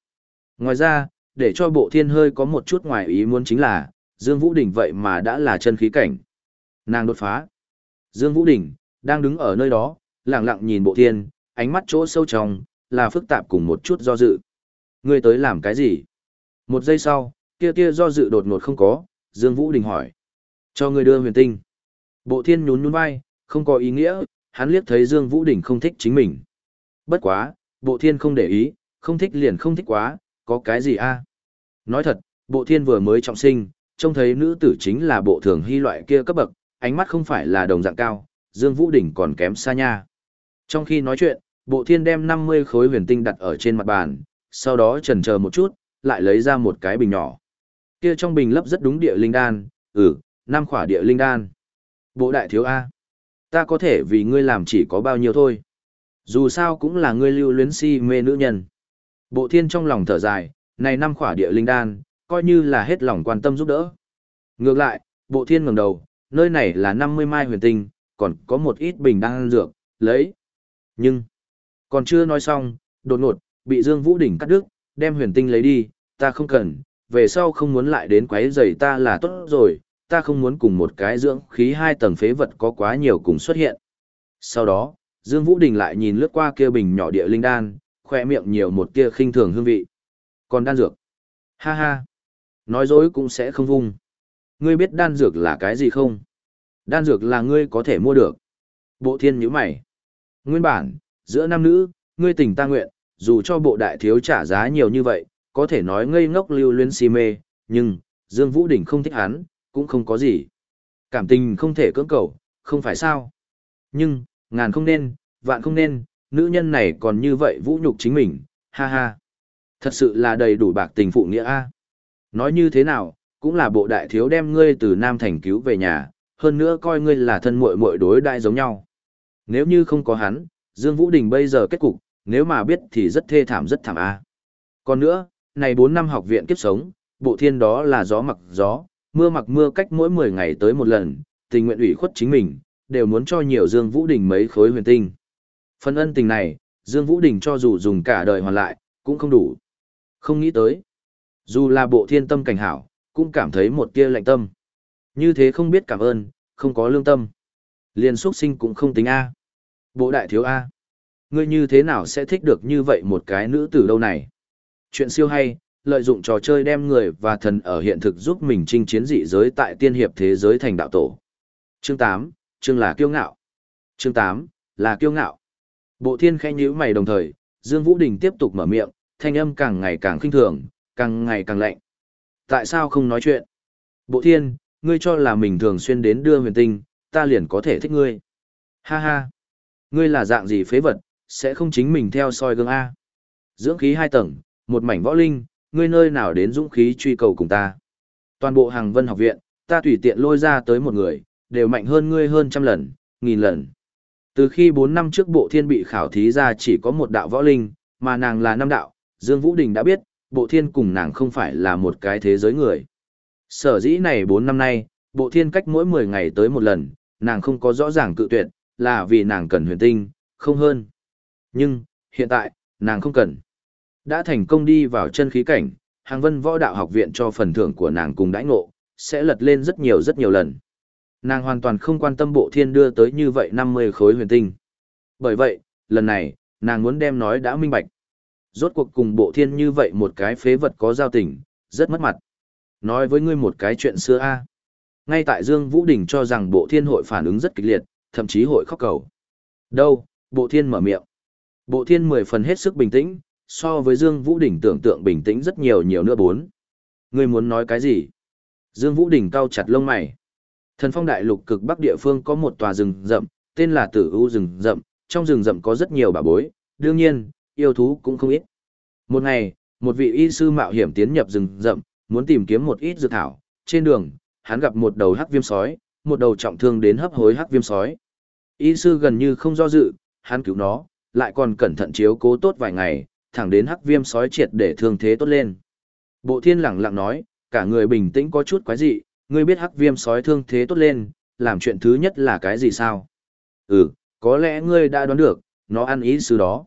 Ngoài ra, để cho bộ thiên hơi có một chút ngoài ý muốn chính là, Dương Vũ Đình vậy mà đã là chân khí cảnh. Nàng đột phá. Dương Vũ Đình, đang đứng ở nơi đó, lặng lặng nhìn bộ thiên, ánh mắt chỗ sâu trong, là phức tạp cùng một chút do dự. Ngươi tới làm cái gì? Một giây sau, kia kia do dự đột ngột không có, Dương Vũ Đình hỏi. Cho ngươi đưa huyền tinh. Bộ thiên nhún nhún vai, không có ý nghĩa, hắn liếc thấy Dương Vũ Đình không thích chính mình. Bất quá, bộ thiên không để ý, không thích liền không thích quá, có cái gì a? Nói thật, bộ thiên vừa mới trọng sinh, trông thấy nữ tử chính là bộ thường hy loại kia cấp bậc, ánh mắt không phải là đồng dạng cao, Dương Vũ Đình còn kém xa nha. Trong khi nói chuyện, bộ thiên đem 50 khối huyền tinh đặt ở trên mặt bàn, sau đó trần chờ một chút, lại lấy ra một cái bình nhỏ. Kia trong bình lấp rất đúng địa linh đan, ừ, năm khỏa địa linh đan. Bộ đại thiếu A. Ta có thể vì ngươi làm chỉ có bao nhiêu thôi. Dù sao cũng là ngươi lưu luyến si mê nữ nhân. Bộ thiên trong lòng thở dài, này năm khỏa địa linh đan, coi như là hết lòng quan tâm giúp đỡ. Ngược lại, bộ thiên ngẩng đầu, nơi này là 50 mai huyền tinh, còn có một ít bình đan dược, lấy. Nhưng, còn chưa nói xong, đột ngột, bị Dương Vũ Đỉnh cắt đứt, đem huyền tinh lấy đi, ta không cần, về sau không muốn lại đến quấy rầy ta là tốt rồi, ta không muốn cùng một cái dưỡng khí hai tầng phế vật có quá nhiều cùng xuất hiện. Sau đó, Dương Vũ Đình lại nhìn lướt qua kia bình nhỏ địa linh đan, khoe miệng nhiều một tia khinh thường hương vị. Còn đan dược? Ha ha! Nói dối cũng sẽ không vung. Ngươi biết đan dược là cái gì không? Đan dược là ngươi có thể mua được. Bộ thiên nhíu mày. Nguyên bản, giữa nam nữ, ngươi tình ta nguyện, dù cho bộ đại thiếu trả giá nhiều như vậy, có thể nói ngây ngốc lưu luyến si mê, nhưng, Dương Vũ Đình không thích hắn, cũng không có gì. Cảm tình không thể cưỡng cầu, không phải sao. Nhưng, ngàn không nên, vạn không nên, nữ nhân này còn như vậy vũ nhục chính mình, ha ha. Thật sự là đầy đủ bạc tình phụ nghĩa a. Nói như thế nào, cũng là bộ đại thiếu đem ngươi từ Nam Thành cứu về nhà, hơn nữa coi ngươi là thân muội muội đối đại giống nhau. Nếu như không có hắn, Dương Vũ Đình bây giờ kết cục, nếu mà biết thì rất thê thảm rất thảm a. Còn nữa, này 4 năm học viện kiếp sống, bộ thiên đó là gió mặc gió, mưa mặc mưa cách mỗi 10 ngày tới một lần, tình nguyện ủy khuất chính mình, đều muốn cho nhiều Dương Vũ Đình mấy khối huyền tinh. Phần ân tình này, Dương Vũ Đình cho dù dùng cả đời hoàn lại, cũng không đủ. Không nghĩ tới. Dù là bộ thiên tâm cảnh hảo, cũng cảm thấy một tia lạnh tâm. Như thế không biết cảm ơn, không có lương tâm. Liền xuất sinh cũng không tính A. Bộ đại thiếu A. Ngươi như thế nào sẽ thích được như vậy một cái nữ tử đâu này? Chuyện siêu hay, lợi dụng trò chơi đem người và thần ở hiện thực giúp mình chinh chiến dị giới tại tiên hiệp thế giới thành đạo tổ. Chương 8, chương là kiêu ngạo. Chương 8, là kiêu ngạo. Bộ thiên khẽ nhíu mày đồng thời, Dương Vũ Đình tiếp tục mở miệng, thanh âm càng ngày càng khinh thường, càng ngày càng lạnh. Tại sao không nói chuyện? Bộ thiên, ngươi cho là mình thường xuyên đến đưa huyền tinh, ta liền có thể thích ngươi. Ha ha. Ngươi là dạng gì phế vật, sẽ không chính mình theo soi gương A. Dưỡng khí hai tầng, một mảnh võ linh, ngươi nơi nào đến dũng khí truy cầu cùng ta. Toàn bộ hàng vân học viện, ta tùy tiện lôi ra tới một người, đều mạnh hơn ngươi hơn trăm lần, nghìn lần. Từ khi 4 năm trước bộ thiên bị khảo thí ra chỉ có một đạo võ linh, mà nàng là năm đạo, Dương Vũ Đình đã biết, bộ thiên cùng nàng không phải là một cái thế giới người. Sở dĩ này 4 năm nay, bộ thiên cách mỗi 10 ngày tới một lần, nàng không có rõ ràng cự tuyệt, là vì nàng cần huyền tinh, không hơn. Nhưng, hiện tại, nàng không cần. Đã thành công đi vào chân khí cảnh, hàng vân võ đạo học viện cho phần thưởng của nàng cùng đãi ngộ, sẽ lật lên rất nhiều rất nhiều lần. Nàng hoàn toàn không quan tâm bộ thiên đưa tới như vậy 50 khối huyền tinh. Bởi vậy, lần này, nàng muốn đem nói đã minh bạch. Rốt cuộc cùng bộ thiên như vậy một cái phế vật có giao tình, rất mất mặt. Nói với ngươi một cái chuyện xưa a. Ngay tại Dương Vũ Đình cho rằng bộ thiên hội phản ứng rất kịch liệt, thậm chí hội khóc cầu. Đâu, bộ thiên mở miệng. Bộ thiên mười phần hết sức bình tĩnh, so với Dương Vũ Đình tưởng tượng bình tĩnh rất nhiều nhiều nữa bốn. Ngươi muốn nói cái gì? Dương Vũ Đình cau chặt lông mày. Thần phong đại lục cực bắc địa phương có một tòa rừng rậm, tên là Tử U rừng rậm, trong rừng rậm có rất nhiều bà bối, đương nhiên, yêu thú cũng không ít. Một ngày, một vị y sư mạo hiểm tiến nhập rừng rậm, muốn tìm kiếm một ít dược thảo, trên đường, hắn gặp một đầu hắc viêm sói, một đầu trọng thương đến hấp hối hắc viêm sói. Y sư gần như không do dự, hắn cứu nó, lại còn cẩn thận chiếu cố tốt vài ngày, thẳng đến hắc viêm sói triệt để thương thế tốt lên. Bộ thiên lẳng lặng nói, cả người bình tĩnh có chút quái dị, ngươi biết hắc viêm sói thương thế tốt lên, làm chuyện thứ nhất là cái gì sao? Ừ, có lẽ ngươi đã đoán được, nó ăn ý sứ đó.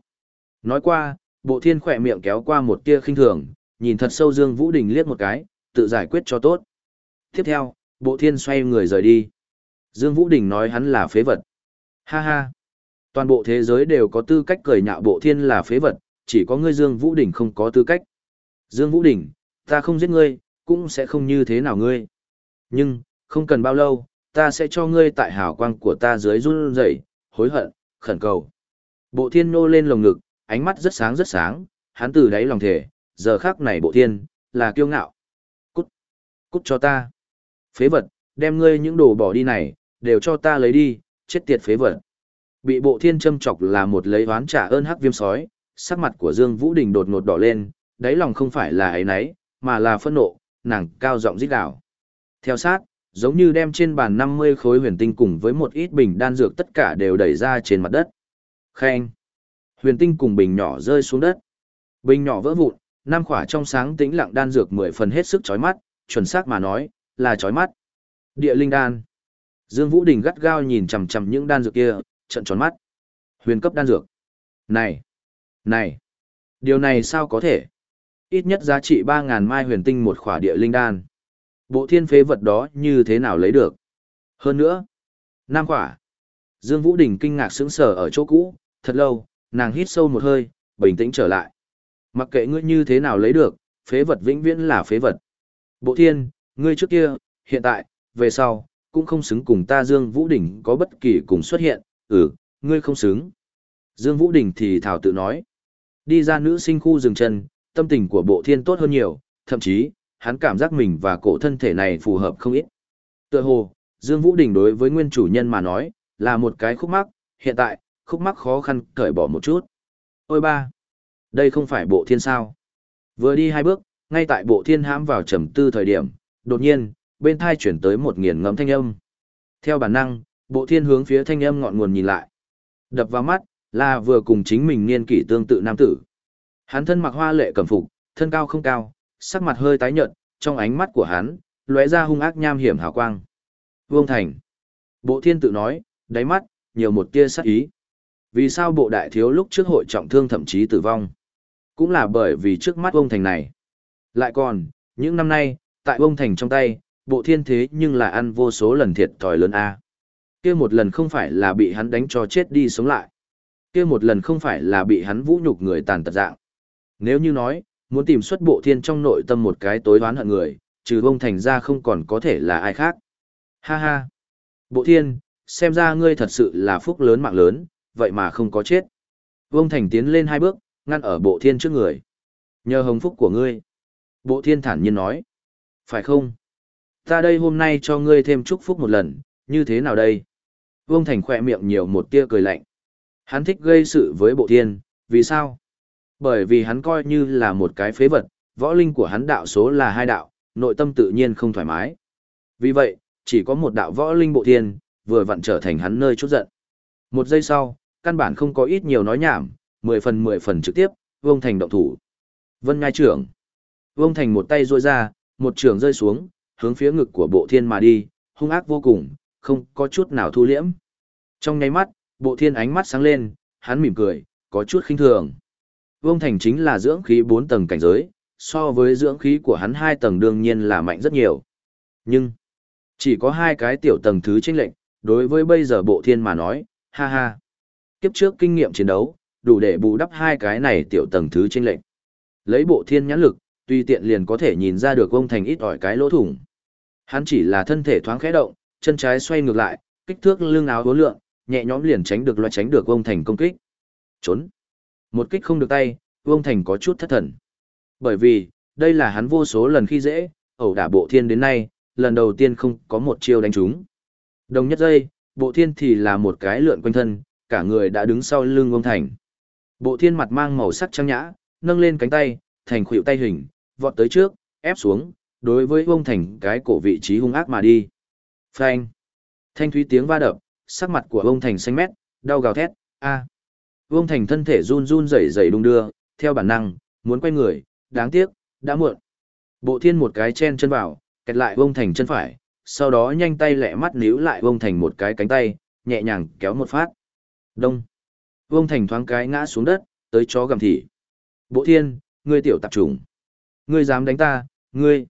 Nói qua, bộ thiên khỏe miệng kéo qua một tia khinh thường, nhìn thật sâu Dương Vũ Đình liếc một cái, tự giải quyết cho tốt. Tiếp theo, bộ thiên xoay người rời đi. Dương Vũ Đình nói hắn là phế vật. Ha ha. Toàn bộ thế giới đều có tư cách cười nhạo bộ thiên là phế vật, chỉ có ngươi Dương Vũ Đình không có tư cách. Dương Vũ Đình, ta không giết ngươi, cũng sẽ không như thế nào ngươi. Nhưng, không cần bao lâu, ta sẽ cho ngươi tại hào quang của ta dưới run rẩy, hối hận, khẩn cầu. Bộ thiên nô lên lồng ngực, ánh mắt rất sáng rất sáng, hắn từ đáy lòng thể, giờ khác này bộ thiên, là kiêu ngạo. Cút, cút cho ta. Phế vật, đem ngươi những đồ bỏ đi này, đều cho ta lấy đi, chết tiệt phế vật. Bị bộ thiên châm chọc là một lấy oán trả ơn hắc viêm sói, sắc mặt của Dương Vũ Đình đột ngột đỏ lên, đáy lòng không phải là ấy nấy, mà là phẫn nộ, nàng cao giọng rít đảo Theo sát, giống như đem trên bàn 50 khối huyền tinh cùng với một ít bình đan dược tất cả đều đẩy ra trên mặt đất. Khen. Huyền tinh cùng bình nhỏ rơi xuống đất. Bình nhỏ vỡ vụn, năm khỏa trong sáng tĩnh lặng đan dược mười phần hết sức chói mắt, chuẩn xác mà nói, là chói mắt. Địa linh đan. Dương Vũ Đình gắt gao nhìn chằm chằm những đan dược kia, trận tròn mắt. Huyền cấp đan dược. Này, này, điều này sao có thể? Ít nhất giá trị 3000 mai huyền tinh một khỏa địa linh đan. Bộ thiên phế vật đó như thế nào lấy được? Hơn nữa, nam khỏa. Dương Vũ Đình kinh ngạc sững sờ ở chỗ cũ, thật lâu, nàng hít sâu một hơi, bình tĩnh trở lại. Mặc kệ ngươi như thế nào lấy được, phế vật vĩnh viễn là phế vật. Bộ thiên, ngươi trước kia, hiện tại, về sau, cũng không xứng cùng ta Dương Vũ Đình có bất kỳ cùng xuất hiện, ừ, ngươi không xứng. Dương Vũ Đình thì thảo tự nói. Đi ra nữ sinh khu dừng chân, tâm tình của bộ thiên tốt hơn nhiều, thậm chí, hắn cảm giác mình và cổ thân thể này phù hợp không ít. Tựa hồ, Dương Vũ Đình đối với nguyên chủ nhân mà nói, là một cái khúc mắc, hiện tại, khúc mắc khó khăn cởi bỏ một chút. Ôi ba, đây không phải bộ thiên sao. Vừa đi hai bước, ngay tại bộ thiên hãm vào trầm tư thời điểm, đột nhiên, bên thai chuyển tới một nghiền ngấm thanh âm. Theo bản năng, bộ thiên hướng phía thanh âm ngọn nguồn nhìn lại. Đập vào mắt, là vừa cùng chính mình niên kỷ tương tự nam tử. Hắn thân mặc hoa lệ cẩm phục, thân cao không cao, sắc mặt hơi tái nhợt, trong ánh mắt của hắn, lóe ra hung ác nham hiểm hào quang. Vương Thành. Bộ thiên tự nói, đáy mắt, nhiều một tia sắc ý. Vì sao bộ đại thiếu lúc trước hội trọng thương thậm chí tử vong? Cũng là bởi vì trước mắt Vương Thành này. Lại còn, những năm nay, tại Vương Thành trong tay, bộ thiên thế nhưng là ăn vô số lần thiệt thòi lớn A kia một lần không phải là bị hắn đánh cho chết đi sống lại. kia một lần không phải là bị hắn vũ nhục người tàn tật dạng. Nếu như nói, muốn tìm xuất bộ thiên trong nội tâm một cái tối đoán hận người, trừ bông thành ra không còn có thể là ai khác. Ha ha! Bộ thiên, xem ra ngươi thật sự là phúc lớn mạng lớn, vậy mà không có chết. Vương Thành tiến lên hai bước, ngăn ở bộ thiên trước người. Nhờ hồng phúc của ngươi. Bộ thiên thản nhiên nói. Phải không? Ta đây hôm nay cho ngươi thêm chúc phúc một lần, như thế nào đây? Vương Thành khỏe miệng nhiều một tia cười lạnh. Hắn thích gây sự với bộ thiên, vì sao? Bởi vì hắn coi như là một cái phế vật, võ linh của hắn đạo số là hai đạo, nội tâm tự nhiên không thoải mái. Vì vậy, chỉ có một đạo võ linh bộ thiên, vừa vặn trở thành hắn nơi chút giận. Một giây sau, căn bản không có ít nhiều nói nhảm, mười phần mười phần trực tiếp, Vương Thành động thủ. Vân Ngai trưởng. Vương Thành một tay ruôi ra, một trường rơi xuống, hướng phía ngực của bộ thiên mà đi, hung ác vô cùng, không có chút nào thu liễm. Trong nháy mắt, bộ thiên ánh mắt sáng lên, hắn mỉm cười, có chút khinh thường. Vương Thành chính là dưỡng khí 4 tầng cảnh giới, so với dưỡng khí của hắn 2 tầng đương nhiên là mạnh rất nhiều. Nhưng, chỉ có hai cái tiểu tầng thứ chênh lệnh, đối với bây giờ bộ thiên mà nói, ha ha. Kiếp trước kinh nghiệm chiến đấu, đủ để bù đắp hai cái này tiểu tầng thứ chênh lệnh. Lấy bộ thiên nhãn lực, tuy tiện liền có thể nhìn ra được ông thành ít ỏi cái lỗ thủng. Hắn chỉ là thân thể thoáng khẽ động, chân trái xoay ngược lại, kích thước lưng áo hối lượng, nhẹ nhõm liền tránh được loại tránh được Vương thành công kích. Trốn. Một kích không được tay, Vương Thành có chút thất thần. Bởi vì, đây là hắn vô số lần khi dễ, ẩu đả bộ thiên đến nay, lần đầu tiên không có một chiêu đánh trúng. Đồng nhất giây, bộ thiên thì là một cái lượn quanh thân, cả người đã đứng sau lưng Vương thành. Bộ thiên mặt mang màu sắc trang nhã, nâng lên cánh tay, thành khuỷu tay hình, vọt tới trước, ép xuống, đối với Vương thành cái cổ vị trí hung ác mà đi. Phanh. Thanh thúy tiếng va đập, sắc mặt của ông thành xanh mét, đau gào thét, a. Vương Thành thân thể run run rẩy rẩy đung đưa, theo bản năng, muốn quay người, đáng tiếc, đã muộn. Bộ thiên một cái chen chân vào, kẹt lại Vương Thành chân phải, sau đó nhanh tay lẹ mắt níu lại Vương Thành một cái cánh tay, nhẹ nhàng kéo một phát. Đông. Vương Thành thoáng cái ngã xuống đất, tới chó gầm thị. Bộ thiên, ngươi tiểu tạp trùng. Ngươi dám đánh ta, ngươi.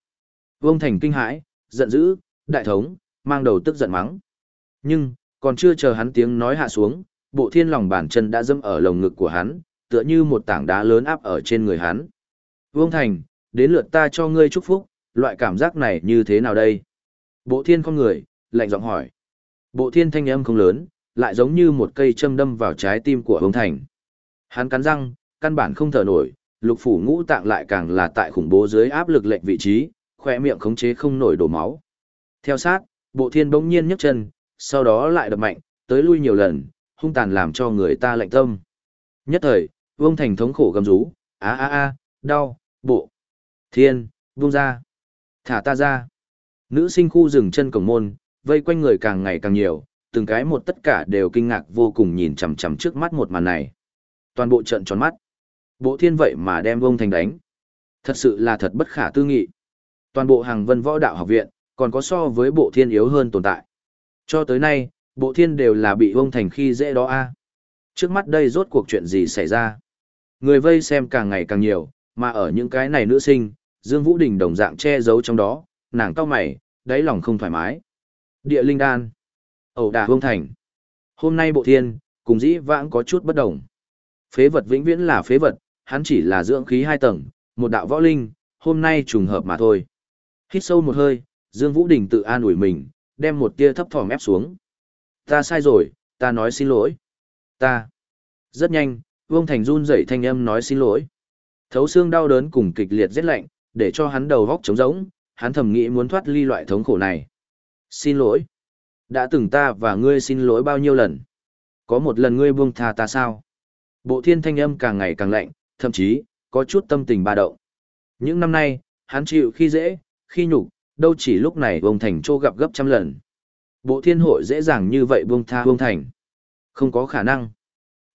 Vương Thành kinh hãi, giận dữ, đại thống, mang đầu tức giận mắng. Nhưng, còn chưa chờ hắn tiếng nói hạ xuống, bộ thiên lòng bàn chân đã dâm ở lồng ngực của hắn, tựa như một tảng đá lớn áp ở trên người hắn. Vương Thành, đến lượt ta cho ngươi chúc phúc, loại cảm giác này như thế nào đây? Bộ thiên con người, lạnh giọng hỏi. Bộ thiên thanh âm không lớn, lại giống như một cây châm đâm vào trái tim của Vương Thành. Hắn cắn răng, căn bản không thở nổi, lục phủ ngũ tạng lại càng là tại khủng bố dưới áp lực lệnh vị trí, khỏe miệng khống chế không nổi đổ máu. Theo sát, bộ thiên bỗng nhiên nhấc chân, sau đó lại đập mạnh, tới lui nhiều lần, hung tàn làm cho người ta lạnh tâm. Nhất thời, Vương Thành thống khổ gầm rú, á á á, đau, bộ, thiên, buông ra, thả ta ra. Nữ sinh khu rừng chân cổng môn, vây quanh người càng ngày càng nhiều, từng cái một tất cả đều kinh ngạc vô cùng nhìn chằm chằm trước mắt một màn này. Toàn bộ trận tròn mắt. Bộ thiên vậy mà đem Vương Thành đánh. Thật sự là thật bất khả tư nghị. Toàn bộ hàng vân võ đạo học viện, còn có so với bộ thiên yếu hơn tồn tại. Cho tới nay, bộ thiên đều là bị Vương Thành khi dễ đó a. Trước mắt đây rốt cuộc chuyện gì xảy ra? Người vây xem càng ngày càng nhiều, mà ở những cái này nữ sinh, Dương Vũ Đình đồng dạng che giấu trong đó, nàng cao mày, đáy lòng không thoải mái. Địa linh đan. Ẩu đà Vương Thành. Hôm nay bộ thiên, cùng dĩ vãng có chút bất đồng. Phế vật vĩnh viễn là phế vật, hắn chỉ là dưỡng khí hai tầng, một đạo võ linh, hôm nay trùng hợp mà thôi. Hít sâu một hơi, Dương Vũ Đình tự an ủi mình, đem một tia thấp thỏm ép xuống. Ta sai rồi, ta nói xin lỗi. Ta. Rất nhanh, Vương Thành run rẩy thanh âm nói xin lỗi. Thấu xương đau đớn cùng kịch liệt rét lạnh, để cho hắn đầu góc trống rỗng, hắn thầm nghĩ muốn thoát ly loại thống khổ này. Xin lỗi. Đã từng ta và ngươi xin lỗi bao nhiêu lần? Có một lần ngươi buông tha ta sao? Bộ thiên thanh âm càng ngày càng lạnh, thậm chí, có chút tâm tình ba động. Những năm nay, hắn chịu khi dễ, khi nhục, đâu chỉ lúc này vông Thành trô gặp gấp trăm lần. Bộ thiên hội dễ dàng như vậy buông tha vông Thành. Không có khả năng.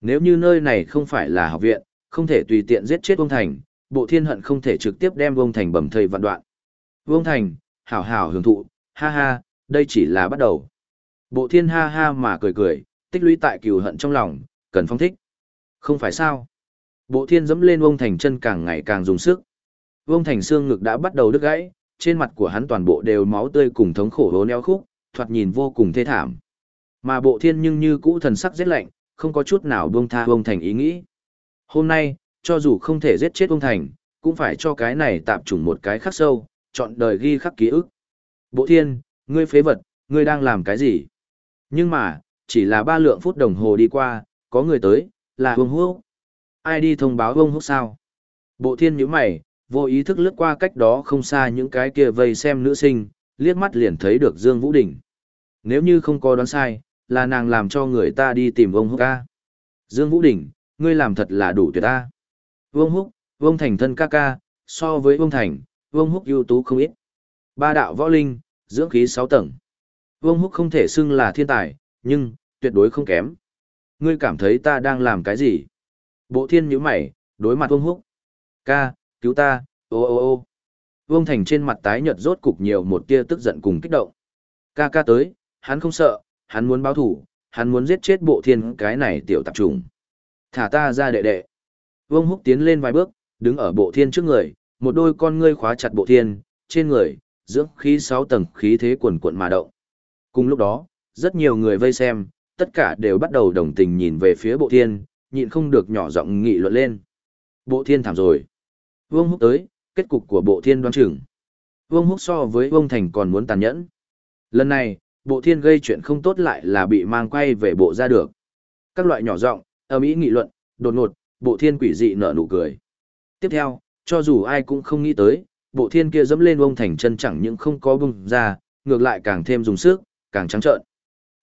Nếu như nơi này không phải là học viện, không thể tùy tiện giết chết vông Thành, bộ thiên hận không thể trực tiếp đem vông Thành bầm thây vạn đoạn. Vông Thành, hảo hảo hưởng thụ, ha ha, đây chỉ là bắt đầu. Bộ thiên ha ha mà cười cười, tích lũy tại cừu hận trong lòng, cần phong thích. Không phải sao. Bộ thiên dẫm lên vông Thành chân càng ngày càng dùng sức. Vông Thành xương ngực đã bắt đầu đứt gãy, trên mặt của hắn toàn bộ đều máu tươi cùng thống khổ hố neo khúc, thoạt nhìn vô cùng thê thảm. Mà bộ thiên nhưng như cũ thần sắc rất lạnh, không có chút nào buông tha ông Thành ý nghĩ. Hôm nay, cho dù không thể giết chết ông Thành, cũng phải cho cái này tạm trùng một cái khắc sâu, chọn đời ghi khắc ký ức. Bộ thiên, ngươi phế vật, ngươi đang làm cái gì? Nhưng mà, chỉ là ba lượng phút đồng hồ đi qua, có người tới, là ông Húc. Ai đi thông báo ông Húc sao? Bộ thiên nhíu mày, vô ý thức lướt qua cách đó không xa những cái kia vây xem nữ sinh, liếc mắt liền thấy được Dương Vũ Đình. Nếu như không có đoán sai, là nàng làm cho người ta đi tìm ông Húc ca. Dương Vũ Đình, ngươi làm thật là đủ tuyệt ta. Vương Húc, Vương Thành thân ca ca, so với Vương Thành, Vương Húc ưu tú không ít. Ba đạo võ linh, dưỡng khí sáu tầng. Vương Húc không thể xưng là thiên tài, nhưng, tuyệt đối không kém. Ngươi cảm thấy ta đang làm cái gì? Bộ thiên nhíu mày, đối mặt Vương Húc. Ca, cứu ta, ô ô ô. Vương Thành trên mặt tái nhợt rốt cục nhiều một tia tức giận cùng kích động. Ca ca tới, hắn không sợ, hắn muốn báo thủ, hắn muốn giết chết bộ thiên cái này tiểu tạp trùng. Thả ta ra đệ đệ. Vương Húc tiến lên vài bước, đứng ở bộ thiên trước người, một đôi con ngươi khóa chặt bộ thiên, trên người, dưỡng khí sáu tầng khí thế quần cuộn mà động. Cùng lúc đó, rất nhiều người vây xem, tất cả đều bắt đầu đồng tình nhìn về phía bộ thiên, nhịn không được nhỏ giọng nghị luận lên. Bộ thiên thảm rồi. Vương Húc tới, kết cục của bộ thiên đoán chừng. Vương Húc so với Vương Thành còn muốn tàn nhẫn. Lần này, bộ thiên gây chuyện không tốt lại là bị mang quay về bộ ra được. Các loại nhỏ giọng, âm ý nghị luận, đột ngột, bộ thiên quỷ dị nở nụ cười. Tiếp theo, cho dù ai cũng không nghĩ tới, bộ thiên kia dẫm lên Vương Thành chân chẳng những không có bung ra, ngược lại càng thêm dùng sức, càng trắng trợn.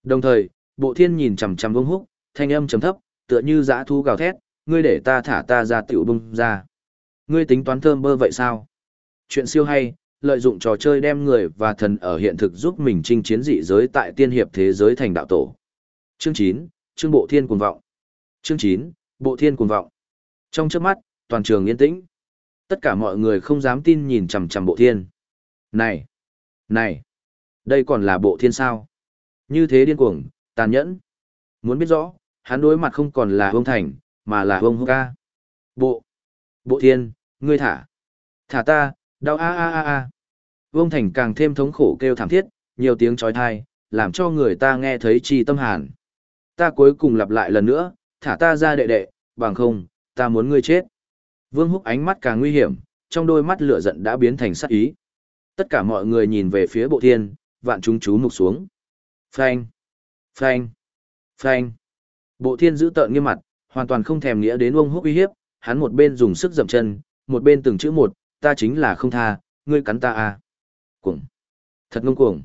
Đồng thời, bộ thiên nhìn chằm chằm Vương Húc, thanh âm trầm thấp, tựa như dã thu gào thét, ngươi để ta thả ta ra tiểu bung ra. Ngươi tính toán thơm bơ vậy sao? Chuyện siêu hay, lợi dụng trò chơi đem người và thần ở hiện thực giúp mình chinh chiến dị giới tại tiên hiệp thế giới thành đạo tổ. Chương 9, chương bộ thiên cuồng vọng. Chương 9, bộ thiên cuồng vọng. Trong chớp mắt, toàn trường yên tĩnh. Tất cả mọi người không dám tin nhìn chằm chằm bộ thiên. Này! Này! Đây còn là bộ thiên sao? Như thế điên cuồng, tàn nhẫn. Muốn biết rõ, hắn đối mặt không còn là Vương Thành, mà là Vương ca. Bộ! Bộ thiên, ngươi thả! Thả ta, đau a a a a! Vương Thành càng thêm thống khổ kêu thảm thiết, nhiều tiếng trói thai, làm cho người ta nghe thấy chi tâm hàn. Ta cuối cùng lặp lại lần nữa, thả ta ra đệ đệ, bằng không, ta muốn ngươi chết. Vương Húc ánh mắt càng nguy hiểm, trong đôi mắt lửa giận đã biến thành sát ý. Tất cả mọi người nhìn về phía bộ thiên, vạn chúng chú mục xuống. Phanh! Phanh! Phanh! Bộ thiên giữ tợn nghiêm mặt, hoàn toàn không thèm nghĩa đến ông húc uy hiếp, hắn một bên dùng sức dậm chân, một bên từng chữ một, ta chính là không tha, ngươi cắn ta à. Cuồng! Thật ngông cuồng!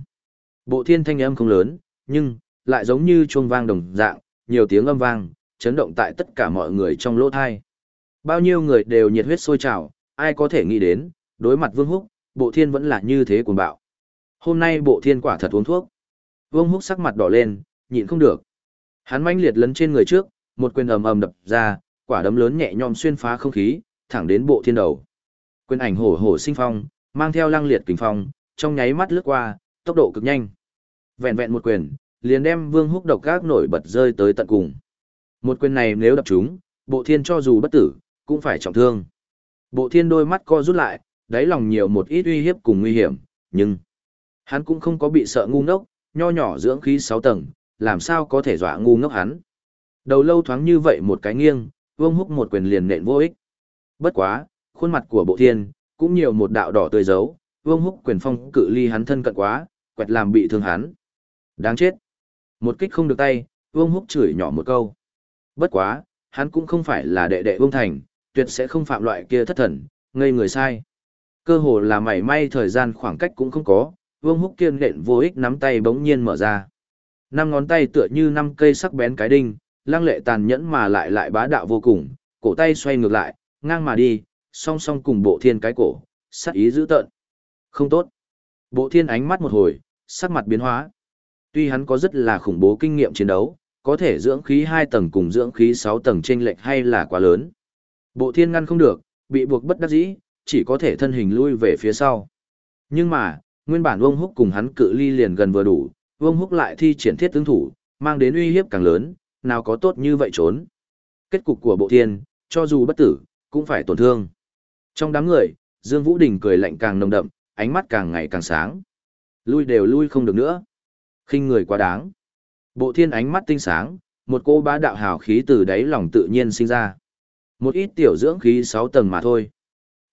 Bộ thiên thanh âm không lớn, nhưng, lại giống như chuông vang đồng dạng, nhiều tiếng âm vang, chấn động tại tất cả mọi người trong lỗ thai. Bao nhiêu người đều nhiệt huyết sôi trào, ai có thể nghĩ đến, đối mặt Vương Húc, bộ thiên vẫn là như thế cuồng bạo. Hôm nay bộ thiên quả thật uống thuốc. Vương Húc sắc mặt đỏ lên, nhịn không được. Hắn manh liệt lấn trên người trước, một quyền ầm ầm đập ra, quả đấm lớn nhẹ nhõm xuyên phá không khí, thẳng đến bộ thiên đầu. Quyền ảnh hổ hổ sinh phong, mang theo lăng liệt kình phong, trong nháy mắt lướt qua, tốc độ cực nhanh. Vẹn vẹn một quyền, liền đem Vương Húc độc các nổi bật rơi tới tận cùng. Một quyền này nếu đập trúng, bộ thiên cho dù bất tử, cũng phải trọng thương. Bộ thiên đôi mắt co rút lại, đáy lòng nhiều một ít uy hiếp cùng nguy hiểm, nhưng hắn cũng không có bị sợ ngu ngốc, nho nhỏ dưỡng khí 6 tầng, làm sao có thể dọa ngu ngốc hắn. Đầu lâu thoáng như vậy một cái nghiêng, vương húc một quyền liền nện vô ích. Bất quá, khuôn mặt của bộ thiên, cũng nhiều một đạo đỏ tươi dấu, vương húc quyền phong cự ly hắn thân cận quá, quẹt làm bị thương hắn. Đáng chết. Một kích không được tay, vương húc chửi nhỏ một câu. Bất quá, hắn cũng không phải là đệ đệ vương thành, tuyệt sẽ không phạm loại kia thất thần, ngây người sai. Cơ hồ là mảy may thời gian khoảng cách cũng không có, vương húc kiên nện vô ích nắm tay bỗng nhiên mở ra. Năm ngón tay tựa như năm cây sắc bén cái đinh, lăng lệ tàn nhẫn mà lại lại bá đạo vô cùng, cổ tay xoay ngược lại, ngang mà đi, song song cùng bộ thiên cái cổ, sắc ý dữ tợn. Không tốt. Bộ thiên ánh mắt một hồi, sắc mặt biến hóa. Tuy hắn có rất là khủng bố kinh nghiệm chiến đấu, có thể dưỡng khí 2 tầng cùng dưỡng khí 6 tầng chênh lệch hay là quá lớn. Bộ thiên ngăn không được, bị buộc bất đắc dĩ, chỉ có thể thân hình lui về phía sau. Nhưng mà, nguyên bản Vương Húc cùng hắn cự ly liền gần vừa đủ, Vương Húc lại thi triển thiết tướng thủ, mang đến uy hiếp càng lớn, nào có tốt như vậy trốn. Kết cục của bộ thiên, cho dù bất tử, cũng phải tổn thương. Trong đám người, Dương Vũ Đình cười lạnh càng nồng đậm, ánh mắt càng ngày càng sáng. Lui đều lui không được nữa. khinh người quá đáng. Bộ thiên ánh mắt tinh sáng, một cô bá đạo hào khí từ đáy lòng tự nhiên sinh ra. Một ít tiểu dưỡng khí 6 tầng mà thôi.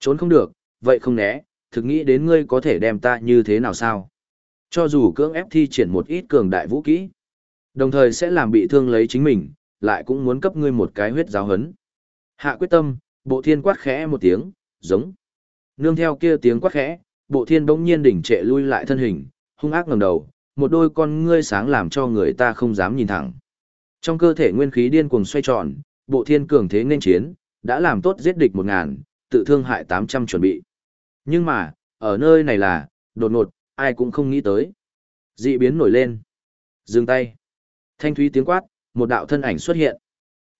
Trốn không được, vậy không né, thực nghĩ đến ngươi có thể đem ta như thế nào sao? Cho dù cưỡng ép thi triển một ít cường đại vũ kỹ, đồng thời sẽ làm bị thương lấy chính mình, lại cũng muốn cấp ngươi một cái huyết giáo hấn. Hạ quyết tâm, bộ thiên quát khẽ một tiếng, giống. Nương theo kia tiếng quát khẽ, bộ thiên bỗng nhiên đỉnh trệ lui lại thân hình, hung ác ngẩng đầu, một đôi con ngươi sáng làm cho người ta không dám nhìn thẳng. Trong cơ thể nguyên khí điên cuồng xoay tròn, bộ thiên cường thế nên chiến, đã làm tốt giết địch một ngàn, tự thương hại 800 chuẩn bị. Nhưng mà, ở nơi này là, đột ngột, ai cũng không nghĩ tới. Dị biến nổi lên. Dừng tay. Thanh thúy tiếng quát, một đạo thân ảnh xuất hiện.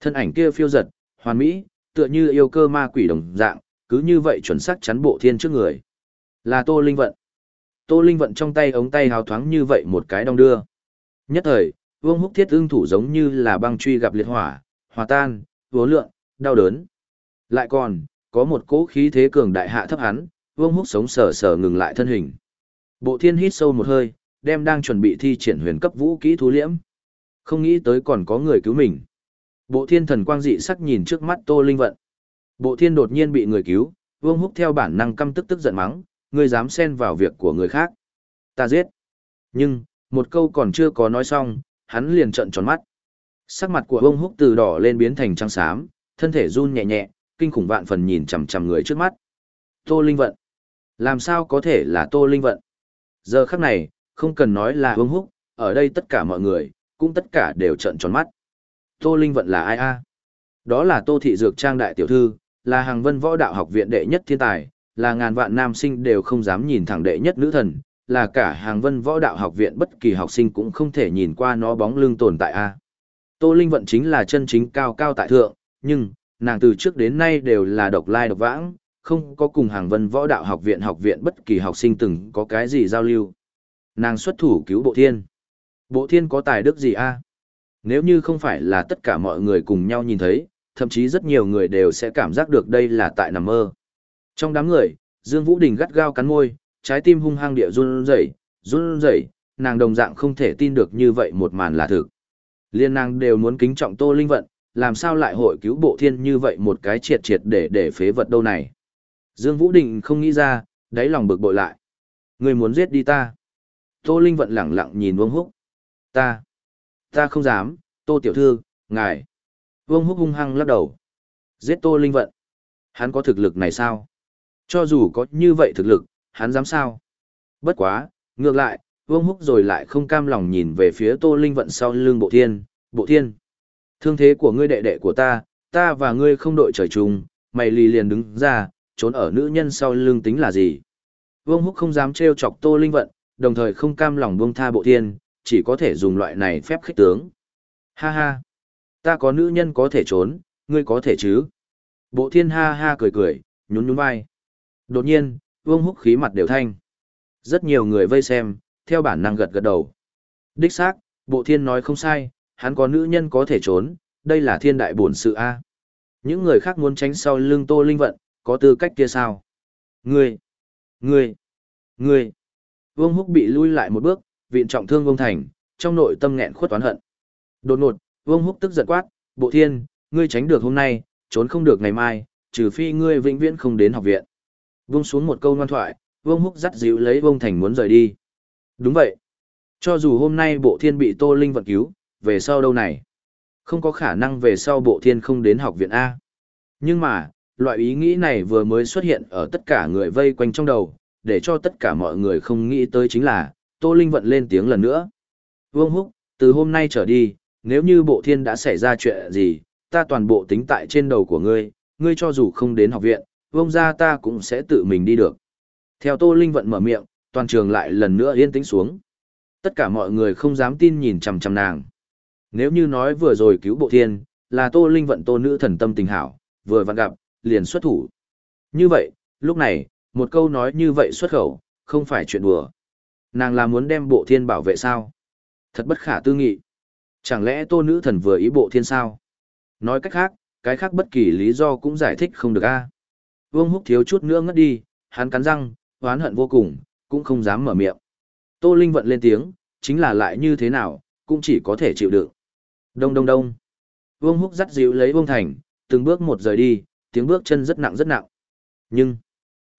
Thân ảnh kia phiêu giật, hoàn mỹ, tựa như yêu cơ ma quỷ đồng dạng, cứ như vậy chuẩn xác chắn bộ thiên trước người. Là Tô Linh Vận. Tô Linh Vận trong tay ống tay hào thoáng như vậy một cái đong đưa. Nhất thời, vương húc thiết ưng thủ giống như là băng truy gặp liệt hỏa, hòa tan, vố lượng, đau đớn. Lại còn, có một cỗ khí thế cường đại hạ thấp hắn, vương húc sống sờ sờ ngừng lại thân hình. Bộ thiên hít sâu một hơi, đem đang chuẩn bị thi triển huyền cấp vũ kỹ thú liễm. Không nghĩ tới còn có người cứu mình. Bộ thiên thần quang dị sắc nhìn trước mắt tô linh vận. Bộ thiên đột nhiên bị người cứu, vương húc theo bản năng căm tức tức giận mắng, ngươi dám xen vào việc của người khác. Ta giết. Nhưng, một câu còn chưa có nói xong, hắn liền trợn tròn mắt. Sắc mặt của vương húc từ đỏ lên biến thành trắng xám, thân thể run nhẹ nhẹ, kinh khủng vạn phần nhìn chằm chằm người trước mắt. Tô Linh Vận. Làm sao có thể là Tô Linh Vận? Giờ khắc này, không cần nói là Vương Húc, ở đây tất cả mọi người, cũng tất cả đều trợn tròn mắt. Tô Linh Vận là ai a? Đó là Tô Thị Dược Trang Đại Tiểu Thư, là hàng vân võ đạo học viện đệ nhất thiên tài, là ngàn vạn nam sinh đều không dám nhìn thẳng đệ nhất nữ thần, là cả hàng vân võ đạo học viện bất kỳ học sinh cũng không thể nhìn qua nó bóng lưng tồn tại a. Tô Linh Vận chính là chân chính cao cao tại thượng, nhưng, nàng từ trước đến nay đều là độc lai độc vãng, không có cùng hàng vân võ đạo học viện học viện bất kỳ học sinh từng có cái gì giao lưu. Nàng xuất thủ cứu bộ thiên. Bộ thiên có tài đức gì a? Nếu như không phải là tất cả mọi người cùng nhau nhìn thấy, thậm chí rất nhiều người đều sẽ cảm giác được đây là tại nằm mơ. Trong đám người, Dương Vũ Đình gắt gao cắn môi, trái tim hung hăng địa run rẩy, run rẩy, nàng đồng dạng không thể tin được như vậy một màn là thực. Liên nàng đều muốn kính trọng Tô Linh Vận, làm sao lại hội cứu bộ thiên như vậy một cái triệt triệt để để phế vật đâu này. Dương Vũ Đình không nghĩ ra, đáy lòng bực bội lại. Người muốn giết đi ta. Tô Linh Vận lẳng lặng nhìn Vương Húc. Ta. Ta không dám, Tô Tiểu Thư, ngài. Vương Húc hung hăng lắc đầu. Giết Tô Linh Vận. Hắn có thực lực này sao? Cho dù có như vậy thực lực, hắn dám sao? Bất quá, ngược lại, Vương Húc rồi lại không cam lòng nhìn về phía Tô Linh Vận sau lưng Bộ Thiên, Bộ Thiên. Thương thế của ngươi đệ đệ của ta, ta và ngươi không đội trời chung, mày lì liền đứng ra, trốn ở nữ nhân sau lưng tính là gì? Vương Húc không dám trêu chọc Tô Linh Vận, đồng thời không cam lòng buông tha Bộ Thiên, chỉ có thể dùng loại này phép khích tướng. Ha ha! Ta có nữ nhân có thể trốn, ngươi có thể chứ? Bộ Thiên ha ha cười cười, nhún nhún vai. Đột nhiên, Vương Húc khí mặt đều thanh. Rất nhiều người vây xem, theo bản năng gật gật đầu. Đích xác, Bộ Thiên nói không sai, hắn có nữ nhân có thể trốn, đây là thiên đại bổn sự A. Những người khác muốn tránh sau lưng Tô Linh Vận, có tư cách kia sao? Ngươi! Ngươi! Ngươi! Vương Húc bị lui lại một bước, viện trọng thương Vương Thành, trong nội tâm nghẹn khuất oán hận. Đột ngột, Vương Húc tức giận quát, Bộ Thiên, ngươi tránh được hôm nay, trốn không được ngày mai, trừ phi ngươi vĩnh viễn không đến học viện. Vương xuống một câu ngoan thoại, Vương Húc dắt dịu lấy Vương Thành muốn rời đi. Đúng vậy. Cho dù hôm nay Bộ Thiên bị Tô Linh vận cứu, về sau đâu này? Không có khả năng về sau Bộ Thiên không đến học viện A. Nhưng mà, loại ý nghĩ này vừa mới xuất hiện ở tất cả người vây quanh trong đầu, để cho tất cả mọi người không nghĩ tới chính là, Tô Linh vận lên tiếng lần nữa. Vương Húc, từ hôm nay trở đi, nếu như bộ thiên đã xảy ra chuyện gì, ta toàn bộ tính tại trên đầu của ngươi, ngươi cho dù không đến học viện, vông ra ta cũng sẽ tự mình đi được. Theo Tô Linh vận mở miệng, toàn trường lại lần nữa yên tĩnh xuống. Tất cả mọi người không dám tin nhìn chằm chằm nàng. Nếu như nói vừa rồi cứu bộ thiên, là Tô Linh vận Tô nữ thần tâm tình hảo, vừa vặn gặp, liền xuất thủ. Như vậy, lúc này, một câu nói như vậy xuất khẩu, không phải chuyện đùa. Nàng là muốn đem bộ thiên bảo vệ sao? Thật bất khả tư nghị. Chẳng lẽ tô nữ thần vừa ý bộ thiên sao? Nói cách khác, cái khác bất kỳ lý do cũng giải thích không được a. Vương húc thiếu chút nữa ngất đi, hắn cắn răng, oán hận vô cùng, cũng không dám mở miệng. Tô Linh vận lên tiếng, chính là lại như thế nào, cũng chỉ có thể chịu đựng. Đông đông đông. Vương húc dắt dịu lấy Vương Thành, từng bước một rời đi, tiếng bước chân rất nặng rất nặng. Nhưng,